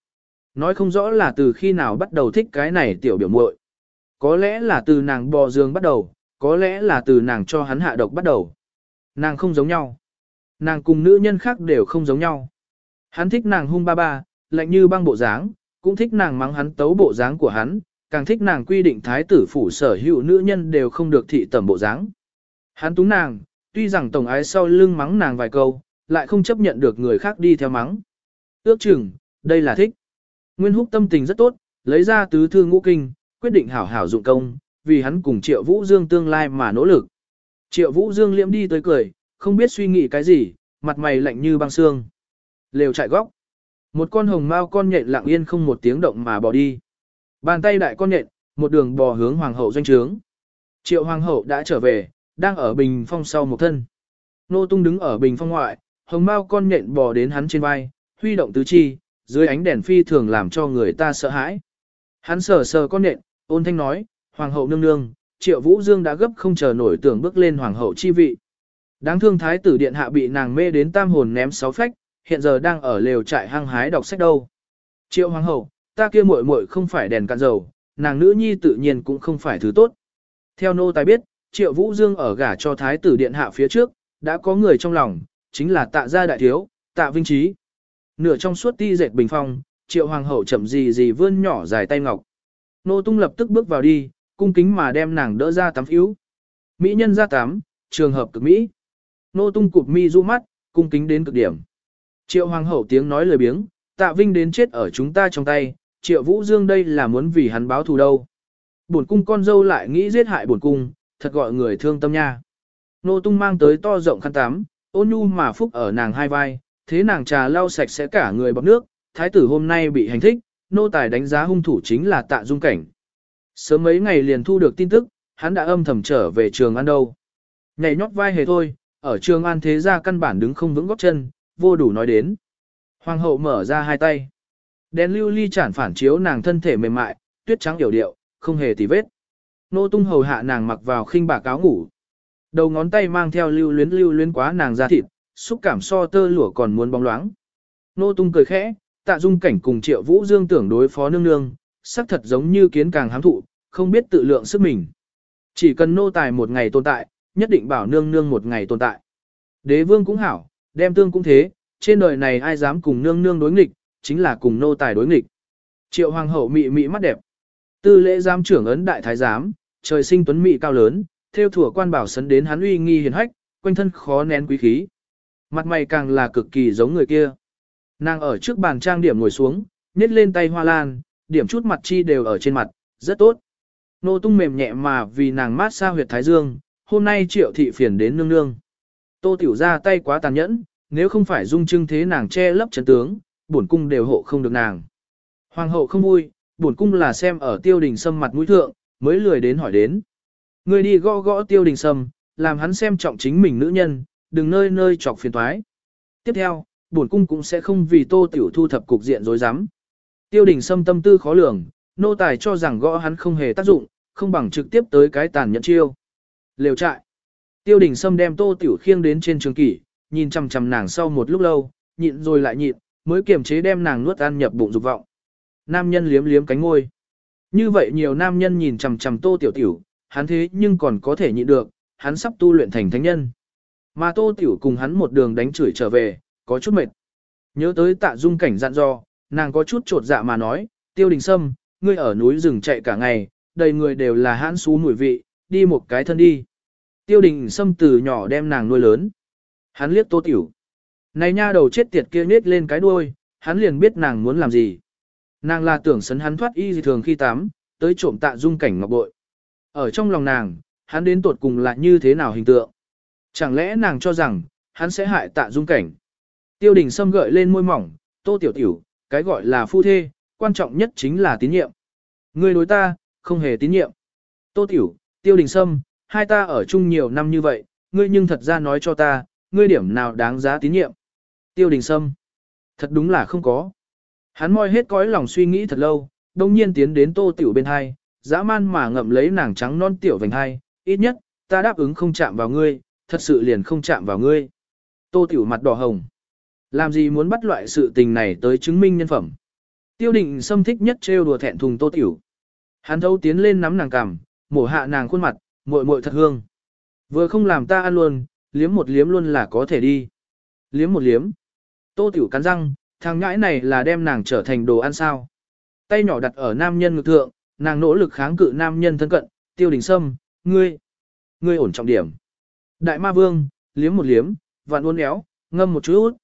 Nói không rõ là từ khi nào bắt đầu thích cái này tiểu biểu muội. Có lẽ là từ nàng bò giường bắt đầu, có lẽ là từ nàng cho hắn hạ độc bắt đầu. Nàng không giống nhau. Nàng cùng nữ nhân khác đều không giống nhau. Hắn thích nàng hung ba ba, lạnh như băng bộ dáng, cũng thích nàng mắng hắn tấu bộ dáng của hắn, càng thích nàng quy định thái tử phủ sở hữu nữ nhân đều không được thị tẩm bộ dáng. Hắn túng nàng, tuy rằng tổng ái sau lưng mắng nàng vài câu, lại không chấp nhận được người khác đi theo mắng. Ước chừng, đây là thích. Nguyên húc tâm tình rất tốt, lấy ra tứ thư ngũ kinh, quyết định hảo hảo dụng công, vì hắn cùng Triệu Vũ Dương tương lai mà nỗ lực. Triệu Vũ Dương liễm đi tới cười, không biết suy nghĩ cái gì, mặt mày lạnh như băng xương. Lều chạy góc. Một con hồng mao con nhện lặng yên không một tiếng động mà bỏ đi. Bàn tay đại con nhện, một đường bò hướng hoàng hậu doanh trướng. Triệu hoàng hậu đã trở về, đang ở bình phong sau một thân. Nô tung đứng ở bình phong ngoại, hồng mao con nhện bò đến hắn trên vai, huy động tứ chi, dưới ánh đèn phi thường làm cho người ta sợ hãi. Hắn sờ sờ con nhện, ôn thanh nói, hoàng hậu nương nương, triệu vũ dương đã gấp không chờ nổi tưởng bước lên hoàng hậu chi vị. Đáng thương thái tử điện hạ bị nàng mê đến tam hồn ném sáu phách, hiện giờ đang ở lều trại hăng hái đọc sách đâu. Triệu hoàng hậu, ta kia muội muội không phải đèn cạn dầu, nàng nữ nhi tự nhiên cũng không phải thứ tốt. Theo nô tài biết, triệu vũ dương ở gả cho thái tử điện hạ phía trước, đã có người trong lòng, chính là tạ gia đại thiếu, tạ vinh trí. Nửa trong suốt ti dệt bình phong, triệu hoàng hậu chậm gì gì vươn nhỏ dài tay ngọc. Nô tung lập tức bước vào đi, cung kính mà đem nàng đỡ ra tắm phiếu. Mỹ nhân ra tắm, trường hợp cực Mỹ. Nô tung cụp mi du mắt, cung kính đến cực điểm. Triệu hoàng hậu tiếng nói lời biếng, tạ vinh đến chết ở chúng ta trong tay, triệu vũ dương đây là muốn vì hắn báo thù đâu. Bổn cung con dâu lại nghĩ giết hại bổn cung, thật gọi người thương tâm nha. Nô tung mang tới to rộng khăn tắm, ôn nhu mà phúc ở nàng hai vai, thế nàng trà lau sạch sẽ cả người bọc nước, thái tử hôm nay bị hành thích, nô tài đánh giá hung thủ chính là tạ dung cảnh. Sớm mấy ngày liền thu được tin tức, hắn đã âm thầm trở về trường ăn đâu. Nhảy nhót vai hề thôi, ở trường an thế gia căn bản đứng không vững góc chân, vô đủ nói đến. Hoàng hậu mở ra hai tay. Đèn lưu ly chản phản chiếu nàng thân thể mềm mại, tuyết trắng hiểu điệu, không hề tì vết. Nô tung hầu hạ nàng mặc vào khinh bạc áo ngủ. Đầu ngón tay mang theo lưu luyến lưu luyến quá nàng ra thịt, xúc cảm so tơ lụa còn muốn bóng loáng. Nô tung cười khẽ, tạ dung cảnh cùng triệu vũ dương tưởng đối phó nương nương, sắc thật giống như kiến càng hám thụ, không biết tự lượng sức mình. Chỉ cần nô tài một ngày tồn tại, nhất định bảo nương nương một ngày tồn tại. Đế vương cũng hảo, đem tương cũng thế, trên đời này ai dám cùng nương nương đối nghịch, chính là cùng nô tài đối nghịch. Triệu hoàng hậu mị mị mắt đẹp. Tư lễ giám trưởng ấn đại thái giám, trời sinh tuấn mị cao lớn, theo thủa quan bảo sấn đến hắn uy nghi hiền hách, quanh thân khó nén quý khí. Mặt mày càng là cực kỳ giống người kia. Nàng ở trước bàn trang điểm ngồi xuống, nhét lên tay hoa lan, điểm chút mặt chi đều ở trên mặt, rất tốt. Nô tung mềm nhẹ mà vì nàng mát xa huyệt thái dương, hôm nay triệu thị phiền đến nương nương. Tô tiểu ra tay quá tàn nhẫn, nếu không phải dung trưng thế nàng che lấp chấn tướng, bổn cung đều hộ không được nàng. Hoàng hậu không vui, bổn cung là xem ở tiêu đình sâm mặt mũi thượng, mới lười đến hỏi đến. Người đi gõ gõ tiêu đình sâm, làm hắn xem trọng chính mình nữ nhân, đừng nơi nơi chọc phiền toái. Tiếp theo, bổn cung cũng sẽ không vì tô tiểu thu thập cục diện rối rắm. Tiêu đình sâm tâm tư khó lường, nô tài cho rằng gõ hắn không hề tác dụng, không bằng trực tiếp tới cái tàn nhẫn chiêu. Lều trại. Tiêu đình sâm đem tô tiểu khiêng đến trên trường kỷ, nhìn chằm chằm nàng sau một lúc lâu, nhịn rồi lại nhịn, mới kiềm chế đem nàng nuốt ăn nhập bụng dục vọng. Nam nhân liếm liếm cánh môi. Như vậy nhiều nam nhân nhìn chằm chằm tô tiểu tiểu, hắn thế nhưng còn có thể nhịn được, hắn sắp tu luyện thành thánh nhân. Mà tô tiểu cùng hắn một đường đánh chửi trở về, có chút mệt. Nhớ tới tạ dung cảnh dặn dò, nàng có chút trột dạ mà nói, tiêu đình sâm, ngươi ở núi rừng chạy cả ngày, đầy người đều là hãn xú mùi vị, đi một cái thân đi. Tiêu đình sâm từ nhỏ đem nàng nuôi lớn. Hắn liếc tô tiểu. Này nha đầu chết tiệt kia nết lên cái đuôi, hắn liền biết nàng muốn làm gì. Nàng là tưởng sấn hắn thoát y gì thường khi tắm, tới trộm tạ dung cảnh ngọc bội. Ở trong lòng nàng, hắn đến tột cùng là như thế nào hình tượng. Chẳng lẽ nàng cho rằng, hắn sẽ hại tạ dung cảnh. Tiêu đình sâm gợi lên môi mỏng, tô tiểu tiểu, cái gọi là phu thê, quan trọng nhất chính là tín nhiệm. Người đối ta, không hề tín nhiệm. Tô tiểu, tiêu đình sâm, hai ta ở chung nhiều năm như vậy, ngươi nhưng thật ra nói cho ta, ngươi điểm nào đáng giá tín nhiệm. Tiêu đình sâm, thật đúng là không có. Hắn moi hết cõi lòng suy nghĩ thật lâu, đông nhiên tiến đến tô tiểu bên hai, dã man mà ngậm lấy nàng trắng non tiểu vành hai, ít nhất, ta đáp ứng không chạm vào ngươi, thật sự liền không chạm vào ngươi. Tô tiểu mặt đỏ hồng. Làm gì muốn bắt loại sự tình này tới chứng minh nhân phẩm. Tiêu định xâm thích nhất trêu đùa thẹn thùng tô tiểu. Hắn thâu tiến lên nắm nàng cằm, mổ hạ nàng khuôn mặt, muội muội thật hương. Vừa không làm ta ăn luôn, liếm một liếm luôn là có thể đi. Liếm một liếm. Tô tiểu cắn răng, thằng ngãi này là đem nàng trở thành đồ ăn sao. Tay nhỏ đặt ở nam nhân ngực thượng, nàng nỗ lực kháng cự nam nhân thân cận, tiêu đình sâm, ngươi, ngươi ổn trọng điểm. Đại ma vương, liếm một liếm, vạn uốn éo, ngâm một chút.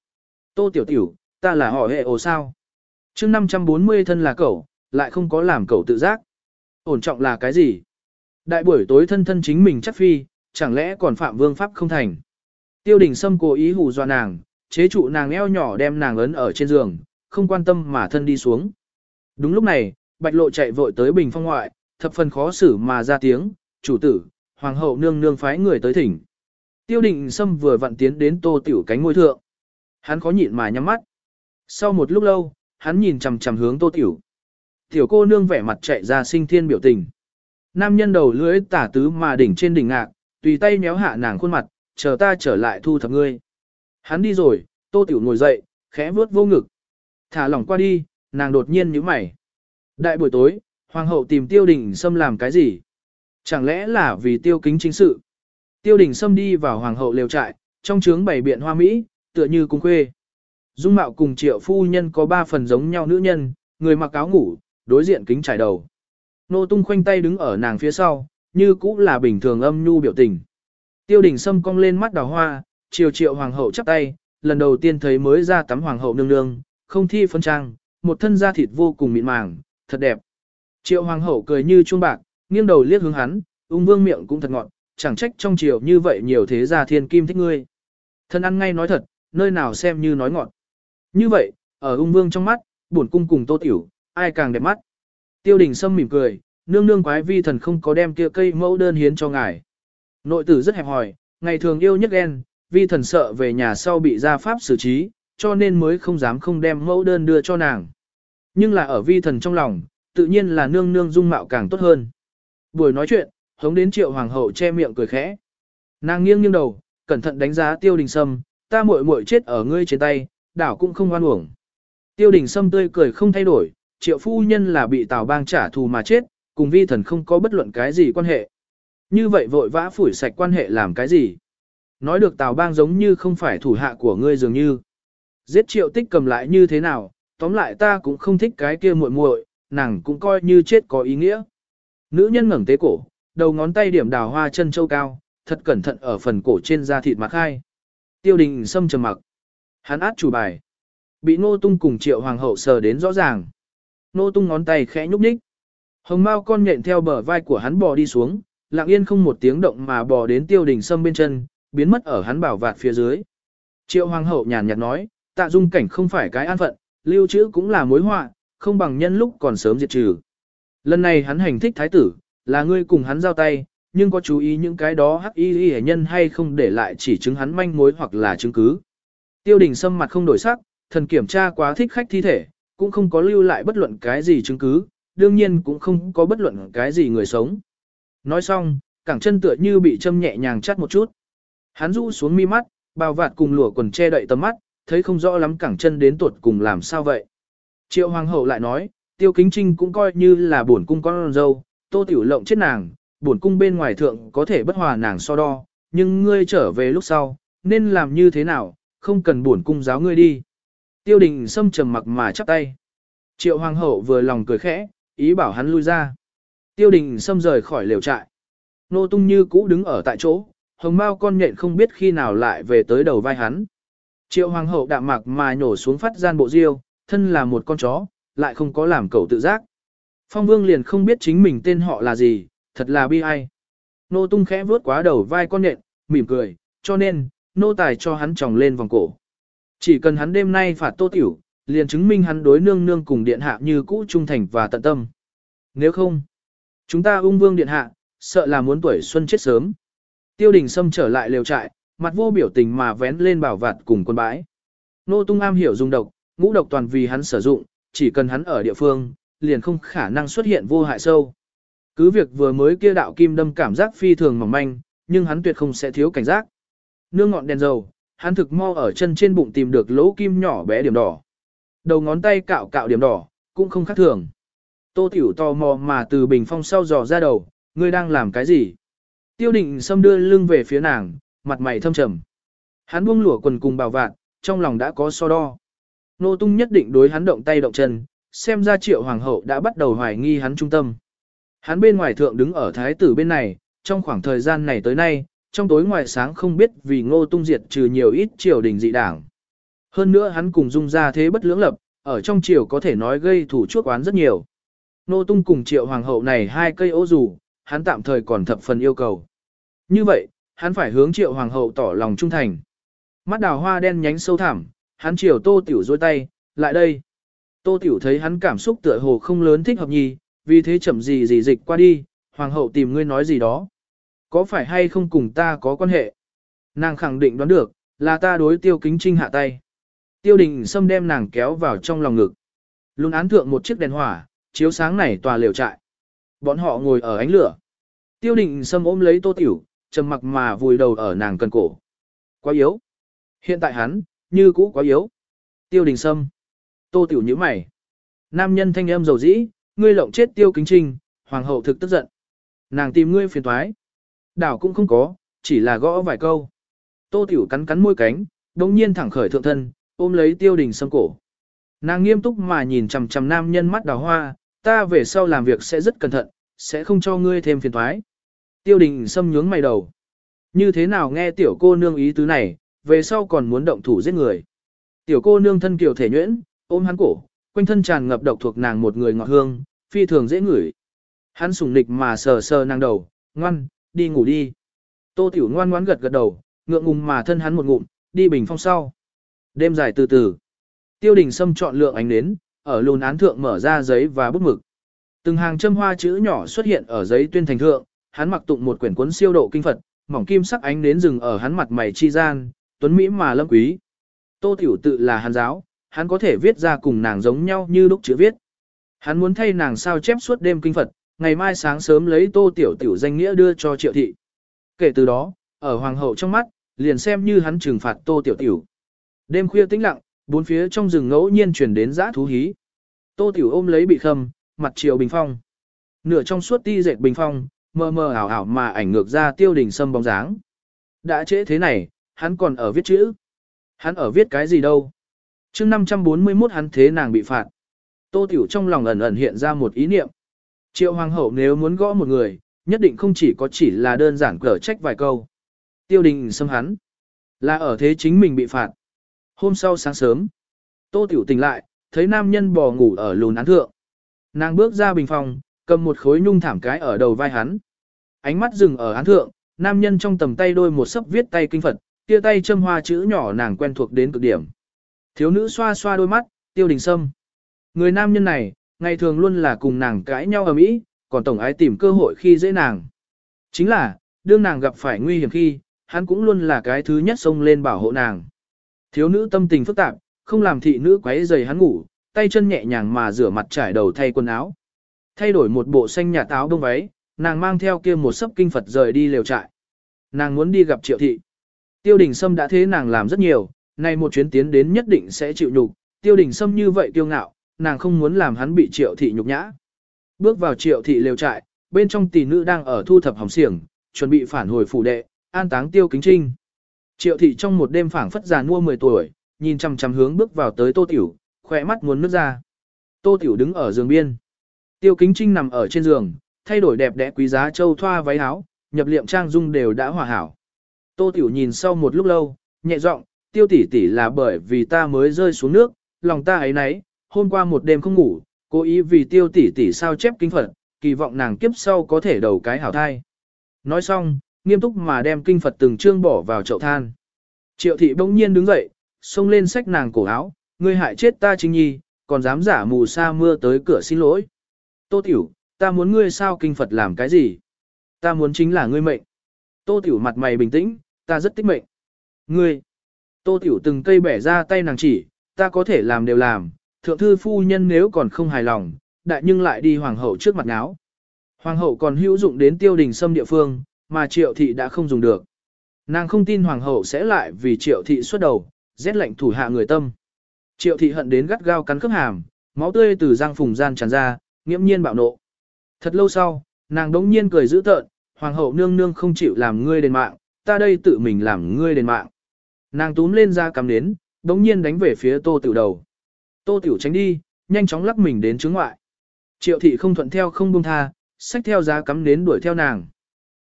Tô tiểu tiểu, ta là họ hệ ồ sao. chương 540 thân là cậu, lại không có làm cậu tự giác. Ổn trọng là cái gì? Đại buổi tối thân thân chính mình chắc phi, chẳng lẽ còn phạm vương pháp không thành. Tiêu đình Sâm cố ý hù dọa nàng, chế trụ nàng eo nhỏ đem nàng ấn ở trên giường, không quan tâm mà thân đi xuống. Đúng lúc này, bạch lộ chạy vội tới bình phong ngoại, thập phần khó xử mà ra tiếng, chủ tử, hoàng hậu nương nương phái người tới thỉnh. Tiêu đình Sâm vừa vặn tiến đến tô tiểu cánh ngôi thượng. Hắn khó nhịn mà nhắm mắt. Sau một lúc lâu, hắn nhìn chằm chằm hướng tô tiểu. Tiểu cô nương vẻ mặt chạy ra sinh thiên biểu tình. Nam nhân đầu lưỡi tả tứ mà đỉnh trên đỉnh ngạc, tùy tay méo hạ nàng khuôn mặt, chờ ta trở lại thu thập ngươi. Hắn đi rồi, tô tiểu ngồi dậy, khẽ vuốt vô ngực. Thả lỏng qua đi, nàng đột nhiên nhíu mày. Đại buổi tối, hoàng hậu tìm tiêu đình xâm làm cái gì? Chẳng lẽ là vì tiêu kính chính sự? Tiêu đình xâm đi vào hoàng hậu lều trại, trong trướng bày biện hoa Mỹ, tựa như cung khuê. Dung mạo cùng triệu phu nhân có ba phần giống nhau nữ nhân, người mặc áo ngủ, đối diện kính trải đầu. Nô tung khoanh tay đứng ở nàng phía sau, như cũ là bình thường âm nhu biểu tình. Tiêu đình sâm cong lên mắt đào hoa, triều triệu hoàng hậu chắp tay, lần đầu tiên thấy mới ra tắm hoàng hậu nương nương, không thi phân trang, một thân da thịt vô cùng mịn màng, thật đẹp. Triệu hoàng hậu cười như chuông bạc, nghiêng đầu liếc hướng hắn, ung vương miệng cũng thật ngọt, chẳng trách trong triều như vậy nhiều thế gia thiên kim thích ngươi. Thân ăn ngay nói thật, nơi nào xem như nói ngọt. Như vậy, ở ung vương trong mắt, bổn cung cùng tô tiểu, ai càng đẹp mắt. Tiêu đình sâm mỉm cười, nương nương quái vi thần không có đem kia cây mẫu đơn hiến cho ngài. Nội tử rất hẹp hòi, ngày thường yêu nhất ghen, vi thần sợ về nhà sau bị gia pháp xử trí, cho nên mới không dám không đem mẫu đơn đưa cho nàng. Nhưng là ở vi thần trong lòng, tự nhiên là nương nương dung mạo càng tốt hơn. Buổi nói chuyện, hống đến triệu hoàng hậu che miệng cười khẽ. Nàng nghiêng nghiêng đầu, cẩn thận đánh giá tiêu đình sâm, ta muội muội chết ở ngươi trên tay, đảo cũng không oan uổng. Tiêu đình sâm tươi cười không thay đổi, triệu phu nhân là bị tào bang trả thù mà chết, cùng vi thần không có bất luận cái gì quan hệ. Như vậy vội vã phủi sạch quan hệ làm cái gì? Nói được tào bang giống như không phải thủ hạ của ngươi dường như. Giết triệu tích cầm lại như thế nào, tóm lại ta cũng không thích cái kia muội muội, nàng cũng coi như chết có ý nghĩa. Nữ nhân ngẩng tế cổ, đầu ngón tay điểm đào hoa chân châu cao, thật cẩn thận ở phần cổ trên da thịt mặc hai. Tiêu đình sâm trầm mặc. Hắn át chủ bài. Bị nô tung cùng triệu hoàng hậu sờ đến rõ ràng. Nô tung ngón tay khẽ nhúc nhích. Hồng Mao con nhện theo bờ vai của hắn bò đi xuống, lặng yên không một tiếng động mà bò đến tiêu đình sâm bên chân, biến mất ở hắn bảo vạt phía dưới. Triệu hoàng hậu nhàn nhạt nói, tạ dung cảnh không phải cái an phận, lưu trữ cũng là mối họa, không bằng nhân lúc còn sớm diệt trừ. Lần này hắn hành thích thái tử, là ngươi cùng hắn giao tay, nhưng có chú ý những cái đó hắc y y nhân hay không để lại chỉ chứng hắn manh mối hoặc là chứng cứ. Tiêu đình sâm mặt không đổi sắc, thần kiểm tra quá thích khách thi thể, cũng không có lưu lại bất luận cái gì chứng cứ, đương nhiên cũng không có bất luận cái gì người sống. Nói xong, cẳng chân tựa như bị châm nhẹ nhàng chắt một chút. Hắn rũ xuống mi mắt, bào vạt cùng lụa quần che đậy tầm mắt, thấy không rõ lắm cẳng chân đến tuột cùng làm sao vậy. Triệu hoàng hậu lại nói, tiêu kính trinh cũng coi như là bổn cung con dâu, tô tiểu lộng chết nàng, bổn cung bên ngoài thượng có thể bất hòa nàng so đo, nhưng ngươi trở về lúc sau, nên làm như thế nào, không cần bổn cung giáo ngươi đi. Tiêu đình sâm trầm mặc mà chắp tay. Triệu hoàng hậu vừa lòng cười khẽ, ý bảo hắn lui ra. Tiêu đình sâm rời khỏi lều trại. Nô tung như cũ đứng ở tại chỗ, hồng mao con nhện không biết khi nào lại về tới đầu vai hắn. Triệu hoàng hậu đạm mạc mà nhổ xuống phát gian bộ diêu, thân là một con chó, lại không có làm cầu tự giác. Phong vương liền không biết chính mình tên họ là gì, thật là bi ai. Nô tung khẽ vướt quá đầu vai con nện, mỉm cười, cho nên, nô tài cho hắn tròng lên vòng cổ. Chỉ cần hắn đêm nay phạt tô tiểu, liền chứng minh hắn đối nương nương cùng điện hạ như cũ trung thành và tận tâm. Nếu không, chúng ta ung vương điện hạ, sợ là muốn tuổi xuân chết sớm. Tiêu đình Sâm trở lại lều trại, mặt vô biểu tình mà vén lên bảo vạt cùng quân bãi. Nô tung am hiểu dùng độc, ngũ độc toàn vì hắn sử dụng, chỉ cần hắn ở địa phương, liền không khả năng xuất hiện vô hại sâu. Cứ việc vừa mới kia đạo kim đâm cảm giác phi thường mỏng manh, nhưng hắn tuyệt không sẽ thiếu cảnh giác. Nương ngọn đèn dầu, hắn thực mau ở chân trên bụng tìm được lỗ kim nhỏ bé điểm đỏ. Đầu ngón tay cạo cạo điểm đỏ, cũng không khác thường. Tô Tiểu tò mò mà từ bình phong sau dò ra đầu, ngươi đang làm cái gì? Tiêu định xâm đưa lưng về phía nàng, mặt mày thâm trầm. Hắn buông lụa quần cùng bào vạn, trong lòng đã có so đo. Nô tung nhất định đối hắn động tay động chân, xem ra triệu hoàng hậu đã bắt đầu hoài nghi hắn trung tâm. Hắn bên ngoài thượng đứng ở thái tử bên này, trong khoảng thời gian này tới nay, trong tối ngoài sáng không biết vì ngô tung diệt trừ nhiều ít triều đình dị đảng. Hơn nữa hắn cùng dung ra thế bất lưỡng lập, ở trong triều có thể nói gây thủ chuốc oán rất nhiều. Ngô tung cùng triệu hoàng hậu này hai cây ô dù, hắn tạm thời còn thập phần yêu cầu. Như vậy, hắn phải hướng triệu hoàng hậu tỏ lòng trung thành. Mắt đào hoa đen nhánh sâu thẳm, hắn chiều tô tiểu dôi tay, lại đây. Tô Tiểu thấy hắn cảm xúc tựa hồ không lớn thích hợp nhì, vì thế chậm gì gì dịch qua đi, hoàng hậu tìm ngươi nói gì đó. Có phải hay không cùng ta có quan hệ? Nàng khẳng định đoán được, là ta đối tiêu kính trinh hạ tay. Tiêu đình xâm đem nàng kéo vào trong lòng ngực. Luôn án thượng một chiếc đèn hỏa, chiếu sáng này tòa liều trại. Bọn họ ngồi ở ánh lửa. Tiêu đình xâm ôm lấy tô tiểu, trầm mặc mà vùi đầu ở nàng cần cổ. Quá yếu. Hiện tại hắn, như cũ quá yếu. Tiêu đình sâm. Tô tiểu nhíu mày. Nam nhân thanh âm dầu dĩ, ngươi lộng chết tiêu kính trinh, hoàng hậu thực tức giận. Nàng tìm ngươi phiền toái. Đảo cũng không có, chỉ là gõ vài câu. Tô tiểu cắn cắn môi cánh, đồng nhiên thẳng khởi thượng thân, ôm lấy tiêu đình sâm cổ. Nàng nghiêm túc mà nhìn chằm chằm nam nhân mắt đào hoa, ta về sau làm việc sẽ rất cẩn thận, sẽ không cho ngươi thêm phiền toái. Tiêu đình sâm nhướng mày đầu. Như thế nào nghe tiểu cô nương ý tứ này, về sau còn muốn động thủ giết người. Tiểu cô nương thân kiều thể nhuyễn, ôm hắn cổ, quanh thân tràn ngập độc thuộc nàng một người ngọt hương, phi thường dễ ngửi. Hắn sùng nịch mà sờ sờ nàng đầu, ngoan, đi ngủ đi. Tô tiểu ngoan ngoãn gật gật đầu, ngượng ngùng mà thân hắn một ngụm, đi bình phong sau. Đêm dài từ từ. Tiêu đình Sâm chọn lượng ánh nến, ở lùn án thượng mở ra giấy và bút mực. Từng hàng châm hoa chữ nhỏ xuất hiện ở giấy tuyên thành thượng, hắn mặc tụng một quyển cuốn siêu độ kinh Phật, mỏng kim sắc ánh nến rừng ở hắn mặt mày chi gian, tuấn mỹ mà lâm quý. Tô Tiểu tự là hàn giáo, hắn có thể viết ra cùng nàng giống nhau như lúc chữ viết. Hắn muốn thay nàng sao chép suốt đêm kinh Phật, ngày mai sáng sớm lấy Tô Tiểu Tiểu danh nghĩa đưa cho Triệu thị. Kể từ đó, ở hoàng hậu trong mắt, liền xem như hắn trừng phạt Tô Tiểu Tiểu. Đêm khuya tĩnh lặng, bốn phía trong rừng ngẫu nhiên truyền đến dã thú hí. Tô Tiểu ôm lấy bị khâm, mặt chiều bình phong. Nửa trong suốt ti dệt bình phong, mờ mờ ảo ảo mà ảnh ngược ra tiêu đình sâm bóng dáng. Đã trễ thế này, hắn còn ở viết chữ. Hắn ở viết cái gì đâu? Chương 541 hắn thế nàng bị phạt. Tô Tiểu trong lòng ẩn ẩn hiện ra một ý niệm. Triệu Hoàng hậu nếu muốn gõ một người, nhất định không chỉ có chỉ là đơn giản cở trách vài câu. Tiêu đình xâm hắn. Là ở thế chính mình bị phạt. Hôm sau sáng sớm, Tô Tiểu tỉnh lại, thấy nam nhân bò ngủ ở lùn án thượng. Nàng bước ra bình phòng, cầm một khối nhung thảm cái ở đầu vai hắn. Ánh mắt dừng ở án thượng, nam nhân trong tầm tay đôi một sấp viết tay kinh Phật, kia tay châm hoa chữ nhỏ nàng quen thuộc đến cực điểm. Thiếu nữ xoa xoa đôi mắt, tiêu đình sâm. Người nam nhân này, ngày thường luôn là cùng nàng cãi nhau ở mỹ, còn tổng ái tìm cơ hội khi dễ nàng. Chính là, đương nàng gặp phải nguy hiểm khi, hắn cũng luôn là cái thứ nhất xông lên bảo hộ nàng. Thiếu nữ tâm tình phức tạp, không làm thị nữ quấy giày hắn ngủ, tay chân nhẹ nhàng mà rửa mặt trải đầu thay quần áo. Thay đổi một bộ xanh nhà táo đông váy, nàng mang theo kia một sấp kinh Phật rời đi lều trại. Nàng muốn đi gặp triệu thị. Tiêu đình Sâm đã thế nàng làm rất nhiều, nay một chuyến tiến đến nhất định sẽ chịu nhục. Tiêu đình Sâm như vậy kiêu ngạo, nàng không muốn làm hắn bị triệu thị nhục nhã. Bước vào triệu thị lều trại, bên trong tỷ nữ đang ở thu thập hỏng xiềng, chuẩn bị phản hồi phủ đệ, an táng tiêu kính trinh. Triệu thị trong một đêm phảng phất già mua 10 tuổi, nhìn chăm chăm hướng bước vào tới tô tiểu, khỏe mắt muốn nước ra. Tô tiểu đứng ở giường biên. Tiêu kính trinh nằm ở trên giường, thay đổi đẹp đẽ quý giá châu thoa váy áo, nhập liệm trang dung đều đã hòa hảo. Tô tiểu nhìn sau một lúc lâu, nhẹ giọng, tiêu tỷ tỷ là bởi vì ta mới rơi xuống nước, lòng ta ấy nấy, hôm qua một đêm không ngủ, cố ý vì tiêu tỷ tỷ sao chép kinh Phật, kỳ vọng nàng kiếp sau có thể đầu cái hảo thai. Nói xong, nghiêm túc mà đem kinh Phật từng chương bỏ vào chậu than. Triệu thị bỗng nhiên đứng dậy, xông lên xách nàng cổ áo, ngươi hại chết ta chính nhi, còn dám giả mù sa mưa tới cửa xin lỗi. Tô tiểu, ta muốn ngươi sao kinh Phật làm cái gì? Ta muốn chính là ngươi mệnh. Tô tiểu mặt mày bình tĩnh, ta rất tích mệnh. Ngươi, tô tiểu từng cây bẻ ra tay nàng chỉ, ta có thể làm đều làm, thượng thư phu nhân nếu còn không hài lòng, đại nhưng lại đi hoàng hậu trước mặt áo. Hoàng hậu còn hữu dụng đến tiêu đình xâm địa phương, mà triệu thị đã không dùng được. Nàng không tin hoàng hậu sẽ lại vì triệu thị xuất đầu, rét lệnh thủ hạ người tâm. Triệu thị hận đến gắt gao cắn khớp hàm, máu tươi từ răng phùng gian tràn ra, nghiễm nhiên bạo nộ. Thật lâu sau, nàng đống nhiên cười dữ tợn, hoàng hậu nương nương không chịu làm ngươi đền mạng, ta đây tự mình làm ngươi đền mạng. Nàng túm lên ra cắm đến, đống nhiên đánh về phía tô tiểu đầu. Tô tiểu tránh đi, nhanh chóng lắc mình đến chứng ngoại. Triệu thị không thuận theo không buông tha, xách theo giá cắm đến đuổi theo nàng.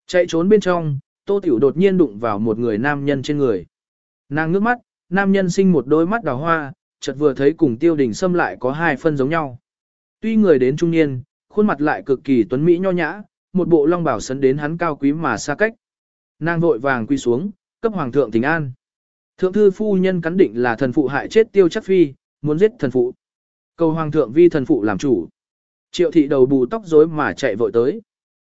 Chạy trốn bên trong, tô tiểu đột nhiên đụng vào một người nam nhân trên người. Nàng ngước mắt, nam nhân sinh một đôi mắt đào hoa, chợt vừa thấy cùng tiêu đình xâm lại có hai phân giống nhau. Tuy người đến trung niên, khuôn mặt lại cực kỳ tuấn mỹ nho nhã, một bộ long bảo sấn đến hắn cao quý mà xa cách. Nàng vội vàng quy xuống, cấp hoàng thượng tình an. Thượng thư phu nhân cắn định là thần phụ hại chết tiêu chắc phi, muốn giết thần phụ. Cầu hoàng thượng vi thần phụ làm chủ. Triệu thị đầu bù tóc rối mà chạy vội tới.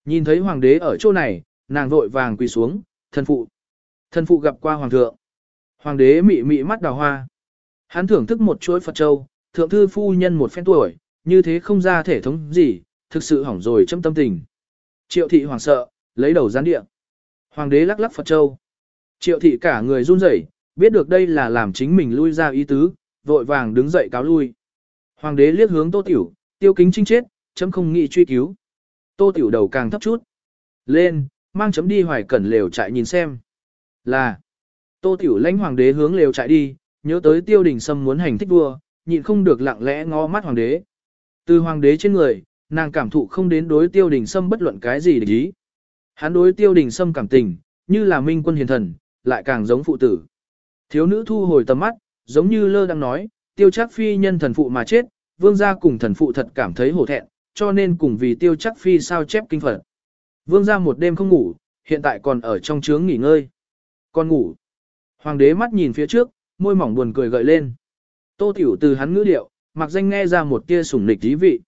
Nhìn thấy hoàng đế ở chỗ này, nàng vội vàng quỳ xuống, thần phụ. Thần phụ gặp qua hoàng thượng. Hoàng đế mị mị mắt đào hoa. Hắn thưởng thức một chuỗi Phật Châu, thượng thư phu nhân một phen tuổi, như thế không ra thể thống gì, thực sự hỏng rồi châm tâm tình. Triệu thị hoàng sợ, lấy đầu gián địa. Hoàng đế lắc lắc Phật Châu. Triệu thị cả người run rẩy, biết được đây là làm chính mình lui ra ý tứ, vội vàng đứng dậy cáo lui. Hoàng đế liếc hướng tô tiểu, tiêu kính trinh chết, chấm không nghĩ truy cứu. Tô tiểu đầu càng thấp chút. Lên, mang chấm đi hoài cẩn lều trại nhìn xem. Là, tô tiểu lãnh hoàng đế hướng lều trại đi, nhớ tới tiêu đình sâm muốn hành thích vua, nhịn không được lặng lẽ ngó mắt hoàng đế. Từ hoàng đế trên người, nàng cảm thụ không đến đối tiêu đình sâm bất luận cái gì để ý. Hắn đối tiêu đình sâm cảm tình, như là minh quân hiền thần, lại càng giống phụ tử. Thiếu nữ thu hồi tầm mắt, giống như lơ đang nói, tiêu chắc phi nhân thần phụ mà chết, vương gia cùng thần phụ thật cảm thấy hổ thẹn, cho nên cùng vì tiêu chắc phi sao chép kinh phật. Vương gia một đêm không ngủ, hiện tại còn ở trong trướng nghỉ ngơi. Còn ngủ. Hoàng đế mắt nhìn phía trước, môi mỏng buồn cười gợi lên. Tô tiểu từ hắn ngữ điệu, mặc danh nghe ra một tia sủng nịch dí vị.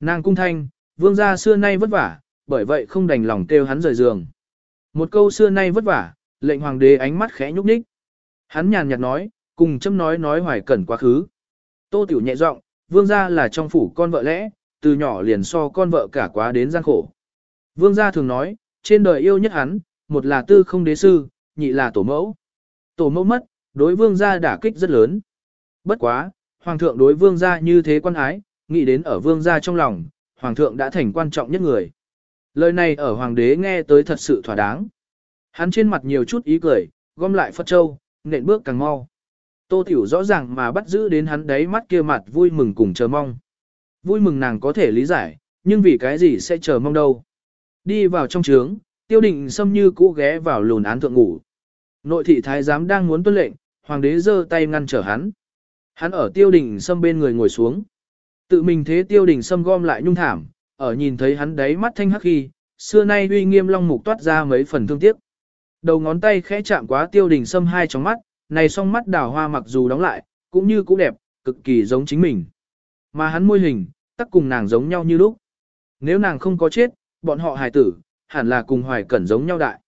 Nàng cung thanh, vương gia xưa nay vất vả, bởi vậy không đành lòng kêu hắn rời giường. Một câu xưa nay vất vả, lệnh hoàng đế ánh mắt khẽ nhúc nhích. Hắn nhàn nhạt nói, cùng châm nói nói hoài cẩn quá khứ. Tô tiểu nhẹ giọng, vương gia là trong phủ con vợ lẽ, từ nhỏ liền so con vợ cả quá đến gian khổ. Vương gia thường nói, trên đời yêu nhất hắn, một là tư không đế sư, nhị là tổ mẫu. Tổ mẫu mất, đối vương gia đả kích rất lớn. Bất quá, hoàng thượng đối vương gia như thế quan ái, nghĩ đến ở vương gia trong lòng, hoàng thượng đã thành quan trọng nhất người. Lời này ở hoàng đế nghe tới thật sự thỏa đáng. Hắn trên mặt nhiều chút ý cười, gom lại Phật Châu, nện bước càng mau. Tô Tiểu rõ ràng mà bắt giữ đến hắn đấy mắt kia mặt vui mừng cùng chờ mong. Vui mừng nàng có thể lý giải, nhưng vì cái gì sẽ chờ mong đâu. Đi vào trong trướng, tiêu định xâm như cũ ghé vào lùn án thượng ngủ. Nội thị thái giám đang muốn tuân lệnh, hoàng đế giơ tay ngăn trở hắn. Hắn ở tiêu đình xâm bên người ngồi xuống. Tự mình thế tiêu đình xâm gom lại nhung thảm, ở nhìn thấy hắn đấy mắt thanh hắc khi, xưa nay uy nghiêm long mục toát ra mấy phần thương tiếc. Đầu ngón tay khẽ chạm quá tiêu đình Sâm hai trong mắt, này song mắt đào hoa mặc dù đóng lại, cũng như cũ đẹp, cực kỳ giống chính mình. Mà hắn môi hình, tắc cùng nàng giống nhau như lúc. Nếu nàng không có chết, bọn họ hài tử, hẳn là cùng hoài cẩn giống nhau đại.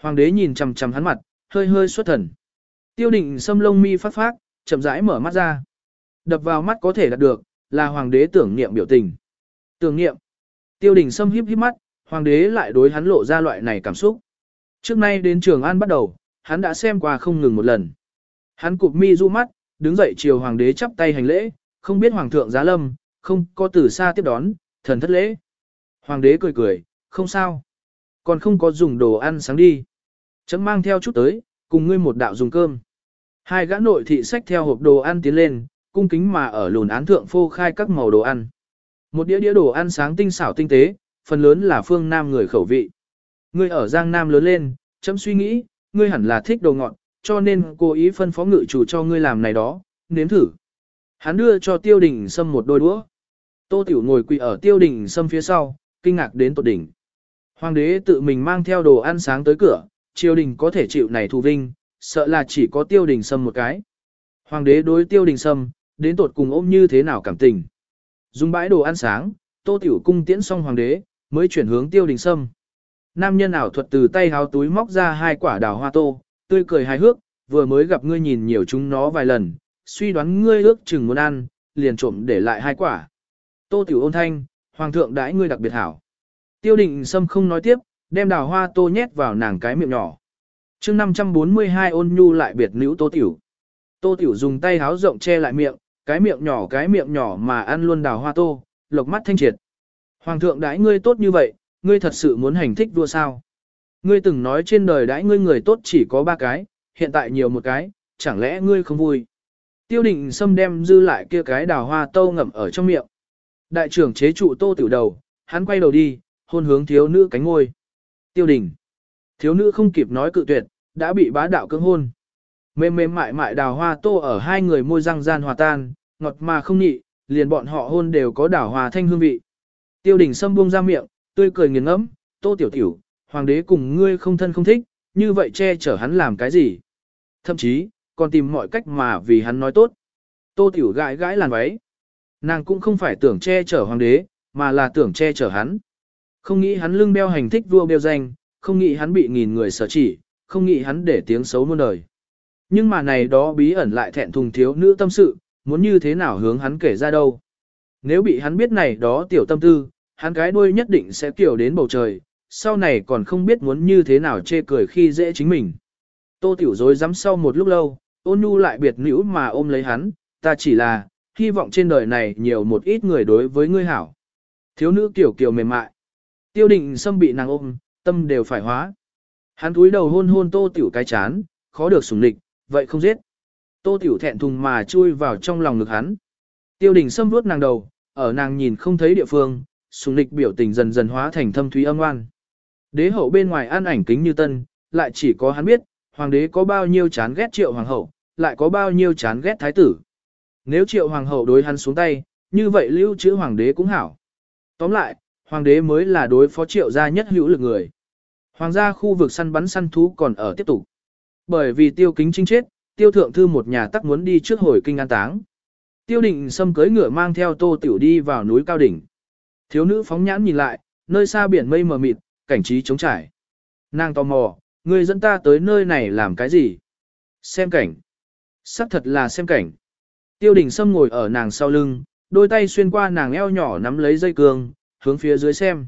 Hoàng đế nhìn chằm chằm hắn mặt, hơi hơi xuất thần. Tiêu định xâm lông mi phát phát, chậm rãi mở mắt ra. Đập vào mắt có thể đạt được, là hoàng đế tưởng niệm biểu tình. Tưởng niệm. Tiêu đình xâm híp híp mắt, hoàng đế lại đối hắn lộ ra loại này cảm xúc. Trước nay đến trường an bắt đầu, hắn đã xem qua không ngừng một lần. Hắn cụp mi du mắt, đứng dậy chiều hoàng đế chắp tay hành lễ, không biết hoàng thượng giá lâm, không có từ xa tiếp đón, thần thất lễ. Hoàng đế cười cười, không sao. Còn không có dùng đồ ăn sáng đi. Chấm mang theo chút tới, cùng ngươi một đạo dùng cơm. Hai gã nội thị xách theo hộp đồ ăn tiến lên, cung kính mà ở lùn án thượng phô khai các màu đồ ăn. Một đĩa đĩa đồ ăn sáng tinh xảo tinh tế, phần lớn là phương Nam người khẩu vị. Ngươi ở Giang Nam lớn lên, chấm suy nghĩ, ngươi hẳn là thích đồ ngọt, cho nên cố ý phân phó ngự chủ cho ngươi làm này đó, nếm thử. Hắn đưa cho tiêu đình sâm một đôi đũa. Tô Tiểu ngồi quỳ ở tiêu đình sâm phía sau, kinh ngạc đến tột đỉnh. Hoàng đế tự mình mang theo đồ ăn sáng tới cửa, triều đình có thể chịu này thù vinh, sợ là chỉ có tiêu đình sâm một cái. Hoàng đế đối tiêu đình sâm, đến tột cùng ôm như thế nào cảm tình. Dùng bãi đồ ăn sáng, tô tiểu cung tiễn xong hoàng đế, mới chuyển hướng tiêu đình sâm. Nam nhân ảo thuật từ tay háo túi móc ra hai quả đào hoa tô, tươi cười hài hước, vừa mới gặp ngươi nhìn nhiều chúng nó vài lần, suy đoán ngươi ước chừng muốn ăn, liền trộm để lại hai quả. Tô tiểu ôn thanh, hoàng thượng đãi ngươi đặc biệt hảo. Tiêu định sâm không nói tiếp, đem đào hoa tô nhét vào nàng cái miệng nhỏ. mươi 542 ôn nhu lại biệt nữ tô tiểu. Tô tiểu dùng tay háo rộng che lại miệng, cái miệng nhỏ cái miệng nhỏ mà ăn luôn đào hoa tô, lộc mắt thanh triệt. Hoàng thượng đãi ngươi tốt như vậy, ngươi thật sự muốn hành thích đua sao? Ngươi từng nói trên đời đãi ngươi người tốt chỉ có ba cái, hiện tại nhiều một cái, chẳng lẽ ngươi không vui? Tiêu định xâm đem dư lại kia cái đào hoa tô ngậm ở trong miệng. Đại trưởng chế trụ tô tiểu đầu, hắn quay đầu đi, hôn hướng thiếu nữ cánh ngôi. Tiêu đình. Thiếu nữ không kịp nói cự tuyệt, đã bị bá đạo cưỡng hôn. Mềm mềm mại mại đào hoa tô ở hai người môi răng gian hòa tan, ngọt mà không nhị, liền bọn họ hôn đều có đào hoa thanh hương vị. Tiêu đình xâm buông ra miệng, tươi cười nghiền ngẫm, tô tiểu tiểu, hoàng đế cùng ngươi không thân không thích, như vậy che chở hắn làm cái gì. Thậm chí, còn tìm mọi cách mà vì hắn nói tốt. Tô tiểu gãi gãi làn váy. Nàng cũng không phải tưởng che chở hoàng đế, mà là tưởng che chở hắn. Không nghĩ hắn lưng đeo hành thích vua beo danh, không nghĩ hắn bị nghìn người sở chỉ, không nghĩ hắn để tiếng xấu muôn đời. Nhưng mà này đó bí ẩn lại thẹn thùng thiếu nữ tâm sự, muốn như thế nào hướng hắn kể ra đâu. Nếu bị hắn biết này đó tiểu tâm tư, hắn cái đuôi nhất định sẽ kiểu đến bầu trời, sau này còn không biết muốn như thế nào chê cười khi dễ chính mình. Tô tiểu dối dám sau một lúc lâu, ôn nhu lại biệt nữ mà ôm lấy hắn, ta chỉ là, hy vọng trên đời này nhiều một ít người đối với ngươi hảo. Thiếu nữ kiểu kiểu mềm mại. Tiêu định xâm bị nàng ôm, tâm đều phải hóa. Hắn túi đầu hôn hôn tô tiểu cái chán, khó được sủng nịch, vậy không giết. Tô tiểu thẹn thùng mà chui vào trong lòng ngực hắn. Tiêu đình xâm vuốt nàng đầu, ở nàng nhìn không thấy địa phương, Sùng nịch biểu tình dần dần hóa thành thâm thúy âm oan. Đế hậu bên ngoài an ảnh kính như tân, lại chỉ có hắn biết, hoàng đế có bao nhiêu chán ghét triệu hoàng hậu, lại có bao nhiêu chán ghét thái tử. Nếu triệu hoàng hậu đối hắn xuống tay, như vậy lưu trữ hoàng đế cũng hảo. Tóm lại, hoàng đế mới là đối phó triệu gia nhất hữu lực người. Hoàng gia khu vực săn bắn săn thú còn ở tiếp tục. Bởi vì tiêu kính trinh chết, tiêu thượng thư một nhà tắc muốn đi trước hồi kinh an táng. Tiêu định xâm cưới ngựa mang theo tô tiểu đi vào núi cao đỉnh. Thiếu nữ phóng nhãn nhìn lại, nơi xa biển mây mờ mịt, cảnh trí trống trải. Nàng tò mò, người dẫn ta tới nơi này làm cái gì? Xem cảnh. Sắc thật là xem cảnh. Tiêu đình Sâm ngồi ở nàng sau lưng, đôi tay xuyên qua nàng eo nhỏ nắm lấy dây cương, hướng phía dưới xem.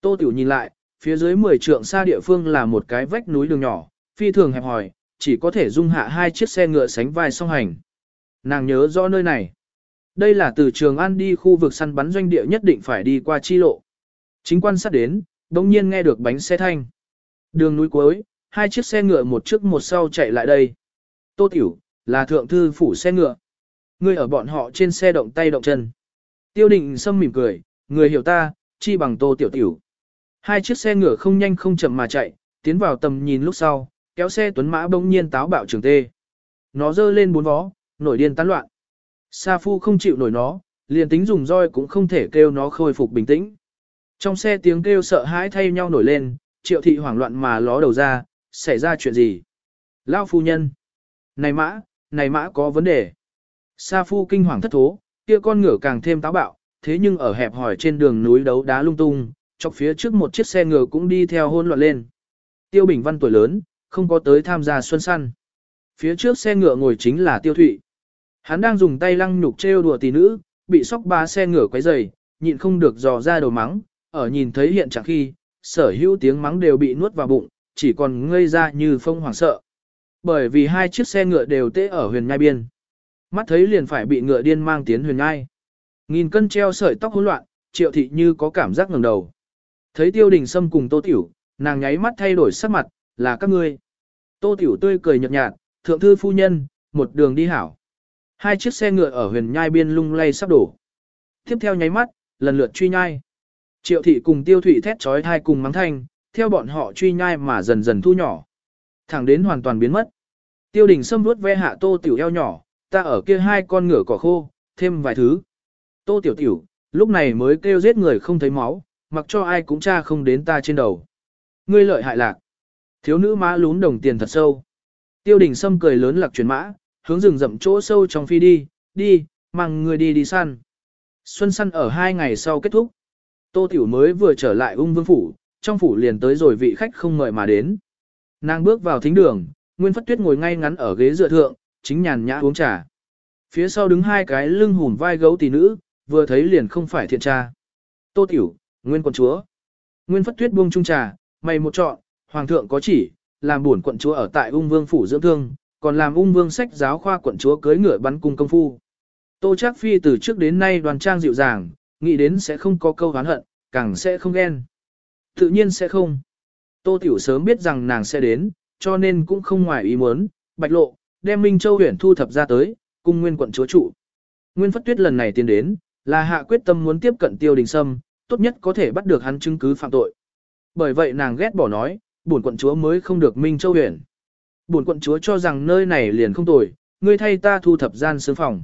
Tô Tiểu nhìn lại, phía dưới 10 trượng xa địa phương là một cái vách núi đường nhỏ, phi thường hẹp hòi, chỉ có thể dung hạ hai chiếc xe ngựa sánh vai song hành. Nàng nhớ rõ nơi này. Đây là từ Trường An đi khu vực săn bắn doanh địa nhất định phải đi qua chi lộ. Chính quan sát đến, đồng nhiên nghe được bánh xe thanh. Đường núi cuối, hai chiếc xe ngựa một trước một sau chạy lại đây. Tô Tiểu, là thượng thư phủ xe ngựa. Người ở bọn họ trên xe động tay động chân. Tiêu định sâm mỉm cười, người hiểu ta, chi bằng tô tiểu tiểu. Hai chiếc xe ngựa không nhanh không chậm mà chạy, tiến vào tầm nhìn lúc sau, kéo xe tuấn mã bỗng nhiên táo bạo trường tê. Nó dơ lên bốn vó, nổi điên tán loạn. Sa phu không chịu nổi nó, liền tính dùng roi cũng không thể kêu nó khôi phục bình tĩnh. Trong xe tiếng kêu sợ hãi thay nhau nổi lên, triệu thị hoảng loạn mà ló đầu ra, xảy ra chuyện gì? Lao phu nhân! Này mã, này mã có vấn đề. Sa phu kinh hoàng thất thố, kia con ngựa càng thêm táo bạo, thế nhưng ở hẹp hỏi trên đường núi đấu đá lung tung, chọc phía trước một chiếc xe ngựa cũng đi theo hôn loạn lên. Tiêu Bình Văn tuổi lớn, không có tới tham gia xuân săn. Phía trước xe ngựa ngồi chính là Tiêu Thụy. Hắn đang dùng tay lăng nhục trêu đùa tỷ nữ, bị sóc ba xe ngửa quấy rầy, nhịn không được dò ra đầu mắng, ở nhìn thấy hiện trạng khi, sở hữu tiếng mắng đều bị nuốt vào bụng, chỉ còn ngây ra như phong hoảng sợ. Bởi vì hai chiếc xe ngựa đều tê ở huyền nhai biên. Mắt thấy liền phải bị ngựa điên mang tiến huyền nhai. Nghìn cân treo sợi tóc hỗn loạn, triệu thị như có cảm giác ngẩng đầu. Thấy tiêu đình sâm cùng tô tiểu, nàng nháy mắt thay đổi sắc mặt, là các ngươi. Tô tiểu tươi cười nhợt nhạt, thượng thư phu nhân, một đường đi hảo. Hai chiếc xe ngựa ở huyền nhai biên lung lay sắp đổ. Tiếp theo nháy mắt, lần lượt truy nhai. Triệu thị cùng tiêu thủy thét trói thai cùng mắng thanh, theo bọn họ truy nhai mà dần dần thu nhỏ. Thẳng đến hoàn toàn biến mất. Tiêu đình sâm vuốt ve hạ tô tiểu eo nhỏ, ta ở kia hai con ngựa cỏ khô, thêm vài thứ. Tô tiểu tiểu, lúc này mới kêu giết người không thấy máu, mặc cho ai cũng tra không đến ta trên đầu. Ngươi lợi hại lạc. Thiếu nữ má lún đồng tiền thật sâu. Tiêu đình sâm cười lớn lạc chuyển mã, hướng rừng rậm chỗ sâu trong phi đi, đi, mang người đi đi săn. Xuân săn ở hai ngày sau kết thúc. Tô tiểu mới vừa trở lại ung vương phủ, trong phủ liền tới rồi vị khách không mời mà đến. Nàng bước vào thính đường, Nguyên Phất Tuyết ngồi ngay ngắn ở ghế dựa thượng, chính nhàn nhã uống trà. Phía sau đứng hai cái lưng hùm vai gấu tỷ nữ, vừa thấy liền không phải thiện tra. Tô Tiểu, Nguyên quận chúa. Nguyên Phất Tuyết buông chung trà, mày một chọn, hoàng thượng có chỉ, làm buồn quận chúa ở tại ung vương phủ dưỡng thương, còn làm ung vương sách giáo khoa quận chúa cưới ngựa bắn cung công phu. Tô Trác Phi từ trước đến nay đoàn trang dịu dàng, nghĩ đến sẽ không có câu hán hận, càng sẽ không ghen. Tự nhiên sẽ không. Tô Tiểu sớm biết rằng nàng sẽ đến, cho nên cũng không ngoài ý muốn, bạch lộ, đem Minh Châu huyện thu thập ra tới, cung nguyên quận chúa trụ. Nguyên Phất Tuyết lần này tiến đến, là hạ quyết tâm muốn tiếp cận Tiêu Đình Sâm, tốt nhất có thể bắt được hắn chứng cứ phạm tội. Bởi vậy nàng ghét bỏ nói, buồn quận chúa mới không được Minh Châu huyện. Bổn quận chúa cho rằng nơi này liền không tồi, ngươi thay ta thu thập gian sương phòng.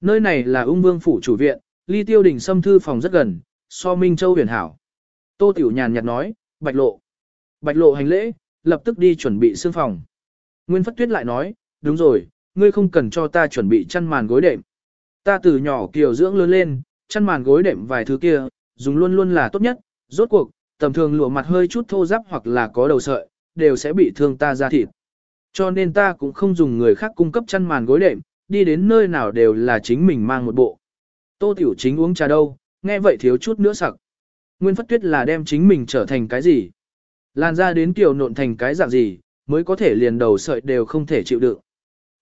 Nơi này là ung vương phủ chủ viện, ly Tiêu Đình xâm thư phòng rất gần, so Minh Châu huyền hảo. Tô Tiểu nhàn nhạt nói, bạch lộ. Bạch lộ hành lễ, lập tức đi chuẩn bị xương phòng. Nguyên Phất Tuyết lại nói, đúng rồi, ngươi không cần cho ta chuẩn bị chăn màn gối đệm. Ta từ nhỏ kiều dưỡng lớn lên, chăn màn gối đệm vài thứ kia, dùng luôn luôn là tốt nhất, rốt cuộc, tầm thường lụa mặt hơi chút thô ráp hoặc là có đầu sợi, đều sẽ bị thương ta ra thịt. Cho nên ta cũng không dùng người khác cung cấp chăn màn gối đệm, đi đến nơi nào đều là chính mình mang một bộ. Tô Tiểu Chính uống trà đâu, nghe vậy thiếu chút nữa sặc. Nguyên Phất Tuyết là đem chính mình trở thành cái gì? Lan ra đến tiểu nộn thành cái dạng gì, mới có thể liền đầu sợi đều không thể chịu đựng.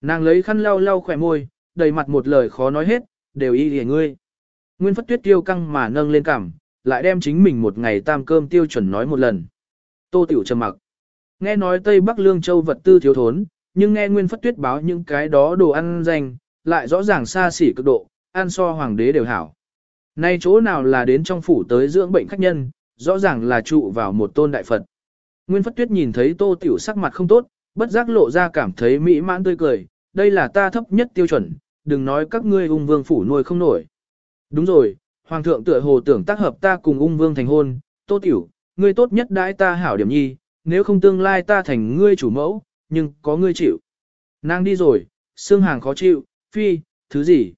Nàng lấy khăn lau lau khỏe môi, đầy mặt một lời khó nói hết, đều y lìa ngươi. Nguyên Phất Tuyết tiêu căng mà nâng lên cằm, lại đem chính mình một ngày tam cơm tiêu chuẩn nói một lần. Tô Tiểu trầm mặc. Nghe nói Tây Bắc Lương Châu vật tư thiếu thốn, nhưng nghe Nguyên Phất Tuyết báo những cái đó đồ ăn danh, lại rõ ràng xa xỉ cực độ, ăn so hoàng đế đều hảo. Nay chỗ nào là đến trong phủ tới dưỡng bệnh khách nhân, rõ ràng là trụ vào một tôn đại Phật. Nguyên Phất Tuyết nhìn thấy Tô Tiểu sắc mặt không tốt, bất giác lộ ra cảm thấy mỹ mãn tươi cười, đây là ta thấp nhất tiêu chuẩn, đừng nói các ngươi ung vương phủ nuôi không nổi. Đúng rồi, Hoàng thượng tựa hồ tưởng tác hợp ta cùng ung vương thành hôn, Tô Tiểu, ngươi tốt nhất đãi ta hảo điểm nhi, nếu không tương lai ta thành ngươi chủ mẫu, nhưng có ngươi chịu. Nàng đi rồi, xương hàng khó chịu, phi, thứ gì?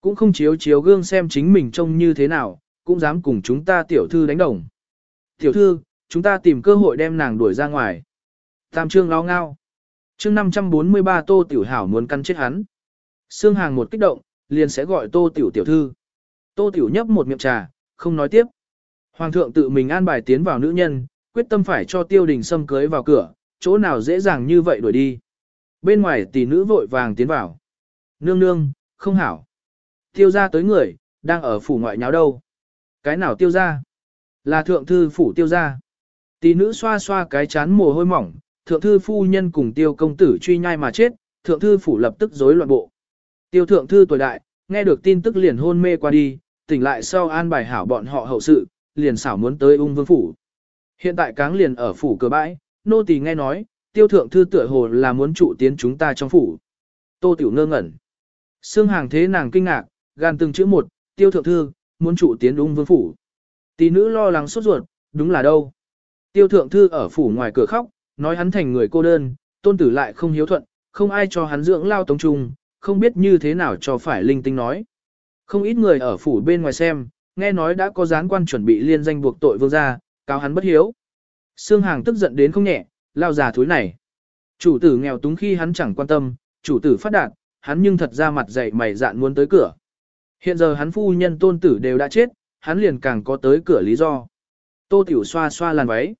Cũng không chiếu chiếu gương xem chính mình trông như thế nào, cũng dám cùng chúng ta tiểu thư đánh đồng. Tiểu thư, chúng ta tìm cơ hội đem nàng đuổi ra ngoài. Tam trương lao ngao. Chương 543 Tô Tiểu Hảo muốn căn chết hắn. xương hàng một kích động, liền sẽ gọi Tô Tiểu tiểu thư. Tô Tiểu nhấp một miệng trà, không nói tiếp. Hoàng thượng tự mình an bài tiến vào nữ nhân, quyết tâm phải cho tiêu đình xâm cưới vào cửa, chỗ nào dễ dàng như vậy đuổi đi. Bên ngoài tỷ nữ vội vàng tiến vào. Nương nương, không hảo. Tiêu ra tới người, đang ở phủ ngoại nháo đâu. Cái nào tiêu ra? Là thượng thư phủ tiêu ra. Tỷ nữ xoa xoa cái chán mồ hôi mỏng, thượng thư phu nhân cùng tiêu công tử truy nhai mà chết, thượng thư phủ lập tức rối loạn bộ. Tiêu thượng thư tuổi đại, nghe được tin tức liền hôn mê qua đi, tỉnh lại sau an bài hảo bọn họ hậu sự, liền xảo muốn tới ung vương phủ. Hiện tại cáng liền ở phủ cửa bãi, nô tỳ nghe nói, tiêu thượng thư tựa hồ là muốn trụ tiến chúng ta trong phủ. Tô tiểu ngơ ngẩn. Sương hàng thế nàng kinh ngạc, gan từng chữ một, tiêu thượng thư, muốn trụ tiến ung vương phủ. Tỷ nữ lo lắng sốt ruột, đúng là đâu. Tiêu thượng thư ở phủ ngoài cửa khóc, nói hắn thành người cô đơn, tôn tử lại không hiếu thuận, không ai cho hắn dưỡng lao tống trung, không biết như thế nào cho phải linh tinh nói. Không ít người ở phủ bên ngoài xem, nghe nói đã có gián quan chuẩn bị liên danh buộc tội vương gia, cáo hắn bất hiếu. Sương Hàng tức giận đến không nhẹ, lao già thúi này. Chủ tử nghèo túng khi hắn chẳng quan tâm, chủ tử phát đạt, hắn nhưng thật ra mặt dày mày dạn muốn tới cửa. Hiện giờ hắn phu nhân tôn tử đều đã chết, hắn liền càng có tới cửa lý do. Tô Tiểu xoa xoa làn váy.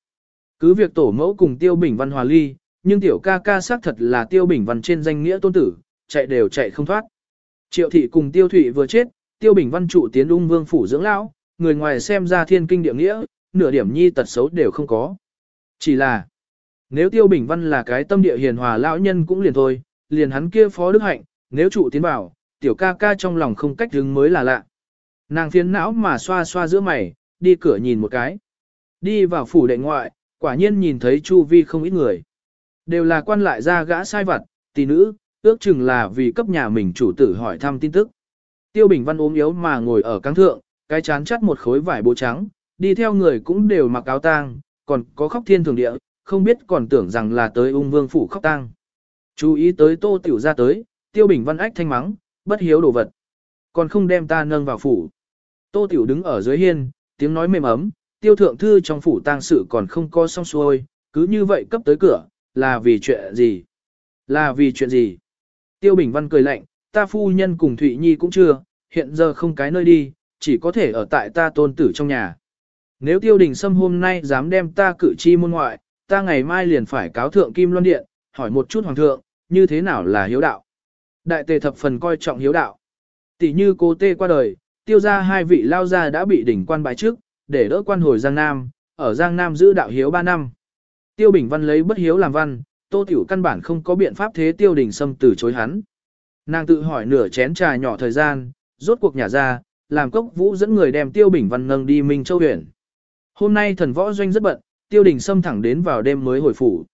Cứ việc tổ mẫu cùng Tiêu Bình Văn hòa ly, nhưng Tiểu ca ca xác thật là Tiêu Bình Văn trên danh nghĩa tôn tử, chạy đều chạy không thoát. Triệu thị cùng Tiêu Thụy vừa chết, Tiêu Bình Văn trụ tiến ung vương phủ dưỡng lão, người ngoài xem ra thiên kinh địa nghĩa, nửa điểm nhi tật xấu đều không có. Chỉ là, nếu Tiêu Bình Văn là cái tâm địa hiền hòa lão nhân cũng liền thôi, liền hắn kia phó đức hạnh, nếu trụ tiến bảo, tiểu ca ca trong lòng không cách đứng mới là lạ. Nàng phiến não mà xoa xoa giữa mày, đi cửa nhìn một cái. Đi vào phủ đệ ngoại, quả nhiên nhìn thấy chu vi không ít người. Đều là quan lại ra gã sai vặt, tỷ nữ, ước chừng là vì cấp nhà mình chủ tử hỏi thăm tin tức. Tiêu Bình Văn ốm yếu mà ngồi ở căng thượng, cái chán chắt một khối vải bố trắng, đi theo người cũng đều mặc áo tang, còn có khóc thiên thường địa, không biết còn tưởng rằng là tới ung vương phủ khóc tang. Chú ý tới tô tiểu ra tới, Tiêu Bình Văn ách thanh mắng, bất hiếu đồ vật. Còn không đem ta nâng vào phủ. Tô tiểu đứng ở dưới hiên, tiếng nói mềm ấm, tiêu thượng thư trong phủ tang sự còn không có xong xuôi, cứ như vậy cấp tới cửa, là vì chuyện gì? Là vì chuyện gì? Tiêu Bình Văn cười lạnh, ta phu nhân cùng Thụy Nhi cũng chưa, hiện giờ không cái nơi đi, chỉ có thể ở tại ta tôn tử trong nhà. Nếu tiêu đình sâm hôm nay dám đem ta cử chi môn ngoại, ta ngày mai liền phải cáo thượng Kim Loan Điện, hỏi một chút hoàng thượng, như thế nào là hiếu đạo. Đại tề thập phần coi trọng hiếu đạo. Tỷ như cô tê qua đời, tiêu ra hai vị lao gia đã bị đỉnh quan bái trước, để đỡ quan hồi Giang Nam, ở Giang Nam giữ đạo hiếu 3 năm. Tiêu Bình Văn lấy bất hiếu làm văn, Tô Tiểu căn bản không có biện pháp thế Tiêu Đình Sâm từ chối hắn. Nàng tự hỏi nửa chén trà nhỏ thời gian, rốt cuộc nhà ra, làm cốc vũ dẫn người đem Tiêu Bình Văn nâng đi Minh Châu huyện. Hôm nay thần võ doanh rất bận, Tiêu Đình Sâm thẳng đến vào đêm mới hồi phủ.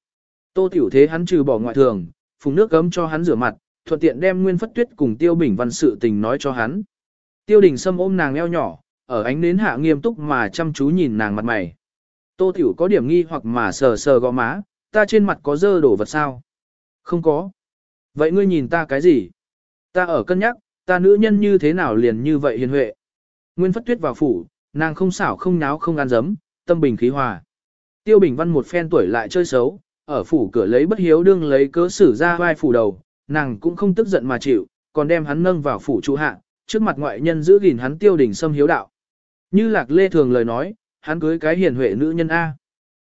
Tô Tiểu thế hắn trừ bỏ ngoại thường, phùng nước gấm cho hắn rửa mặt, thuận tiện đem Nguyên Phất Tuyết cùng Tiêu Bình Văn sự tình nói cho hắn. Tiêu Đình Sâm ôm nàng eo nhỏ, ở ánh nến hạ nghiêm túc mà chăm chú nhìn nàng mặt mày. Tô Tiểu có điểm nghi hoặc mà sờ sờ gò má, ta trên mặt có dơ đổ vật sao? Không có. Vậy ngươi nhìn ta cái gì? Ta ở cân nhắc, Ta nữ nhân như thế nào liền như vậy hiền huệ. Nguyên Phất Tuyết vào phủ, nàng không xảo không náo không ăn dấm, tâm bình khí hòa. Tiêu Bình Văn một phen tuổi lại chơi xấu, ở phủ cửa lấy bất hiếu đương lấy cớ xử ra vai phủ đầu, nàng cũng không tức giận mà chịu, còn đem hắn nâng vào phủ trụ hạ, trước mặt ngoại nhân giữ gìn hắn tiêu đỉnh xâm hiếu đạo. Như lạc lê thường lời nói, hắn cưới cái hiền huệ nữ nhân A.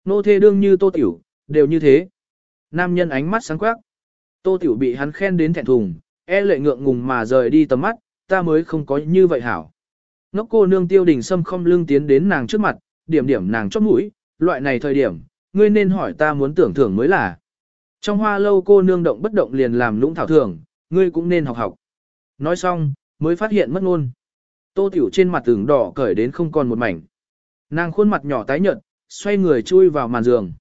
Nô thê đương như tô tiểu, đều như thế. Nam nhân ánh mắt sáng quắc. Tô tiểu bị hắn khen đến thẹn thùng, e lệ ngượng ngùng mà rời đi tầm mắt, ta mới không có như vậy hảo. Ngốc cô nương tiêu đình sâm không lưng tiến đến nàng trước mặt, điểm điểm nàng chót mũi, loại này thời điểm, ngươi nên hỏi ta muốn tưởng thưởng mới là. Trong hoa lâu cô nương động bất động liền làm lũng thảo thưởng, ngươi cũng nên học học. Nói xong, mới phát hiện mất ngôn. Tô tiểu trên mặt tưởng đỏ cởi đến không còn một mảnh. Nàng khuôn mặt nhỏ tái nhợt, xoay người chui vào màn giường.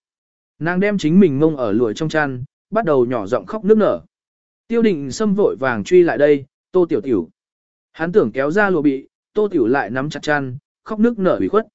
Nàng đem chính mình ngông ở lụi trong chăn, bắt đầu nhỏ giọng khóc nức nở. Tiêu định xâm vội vàng truy lại đây, tô tiểu tiểu. Hắn tưởng kéo ra lụa bị, tô tiểu lại nắm chặt chăn, khóc nước nở ủy khuất.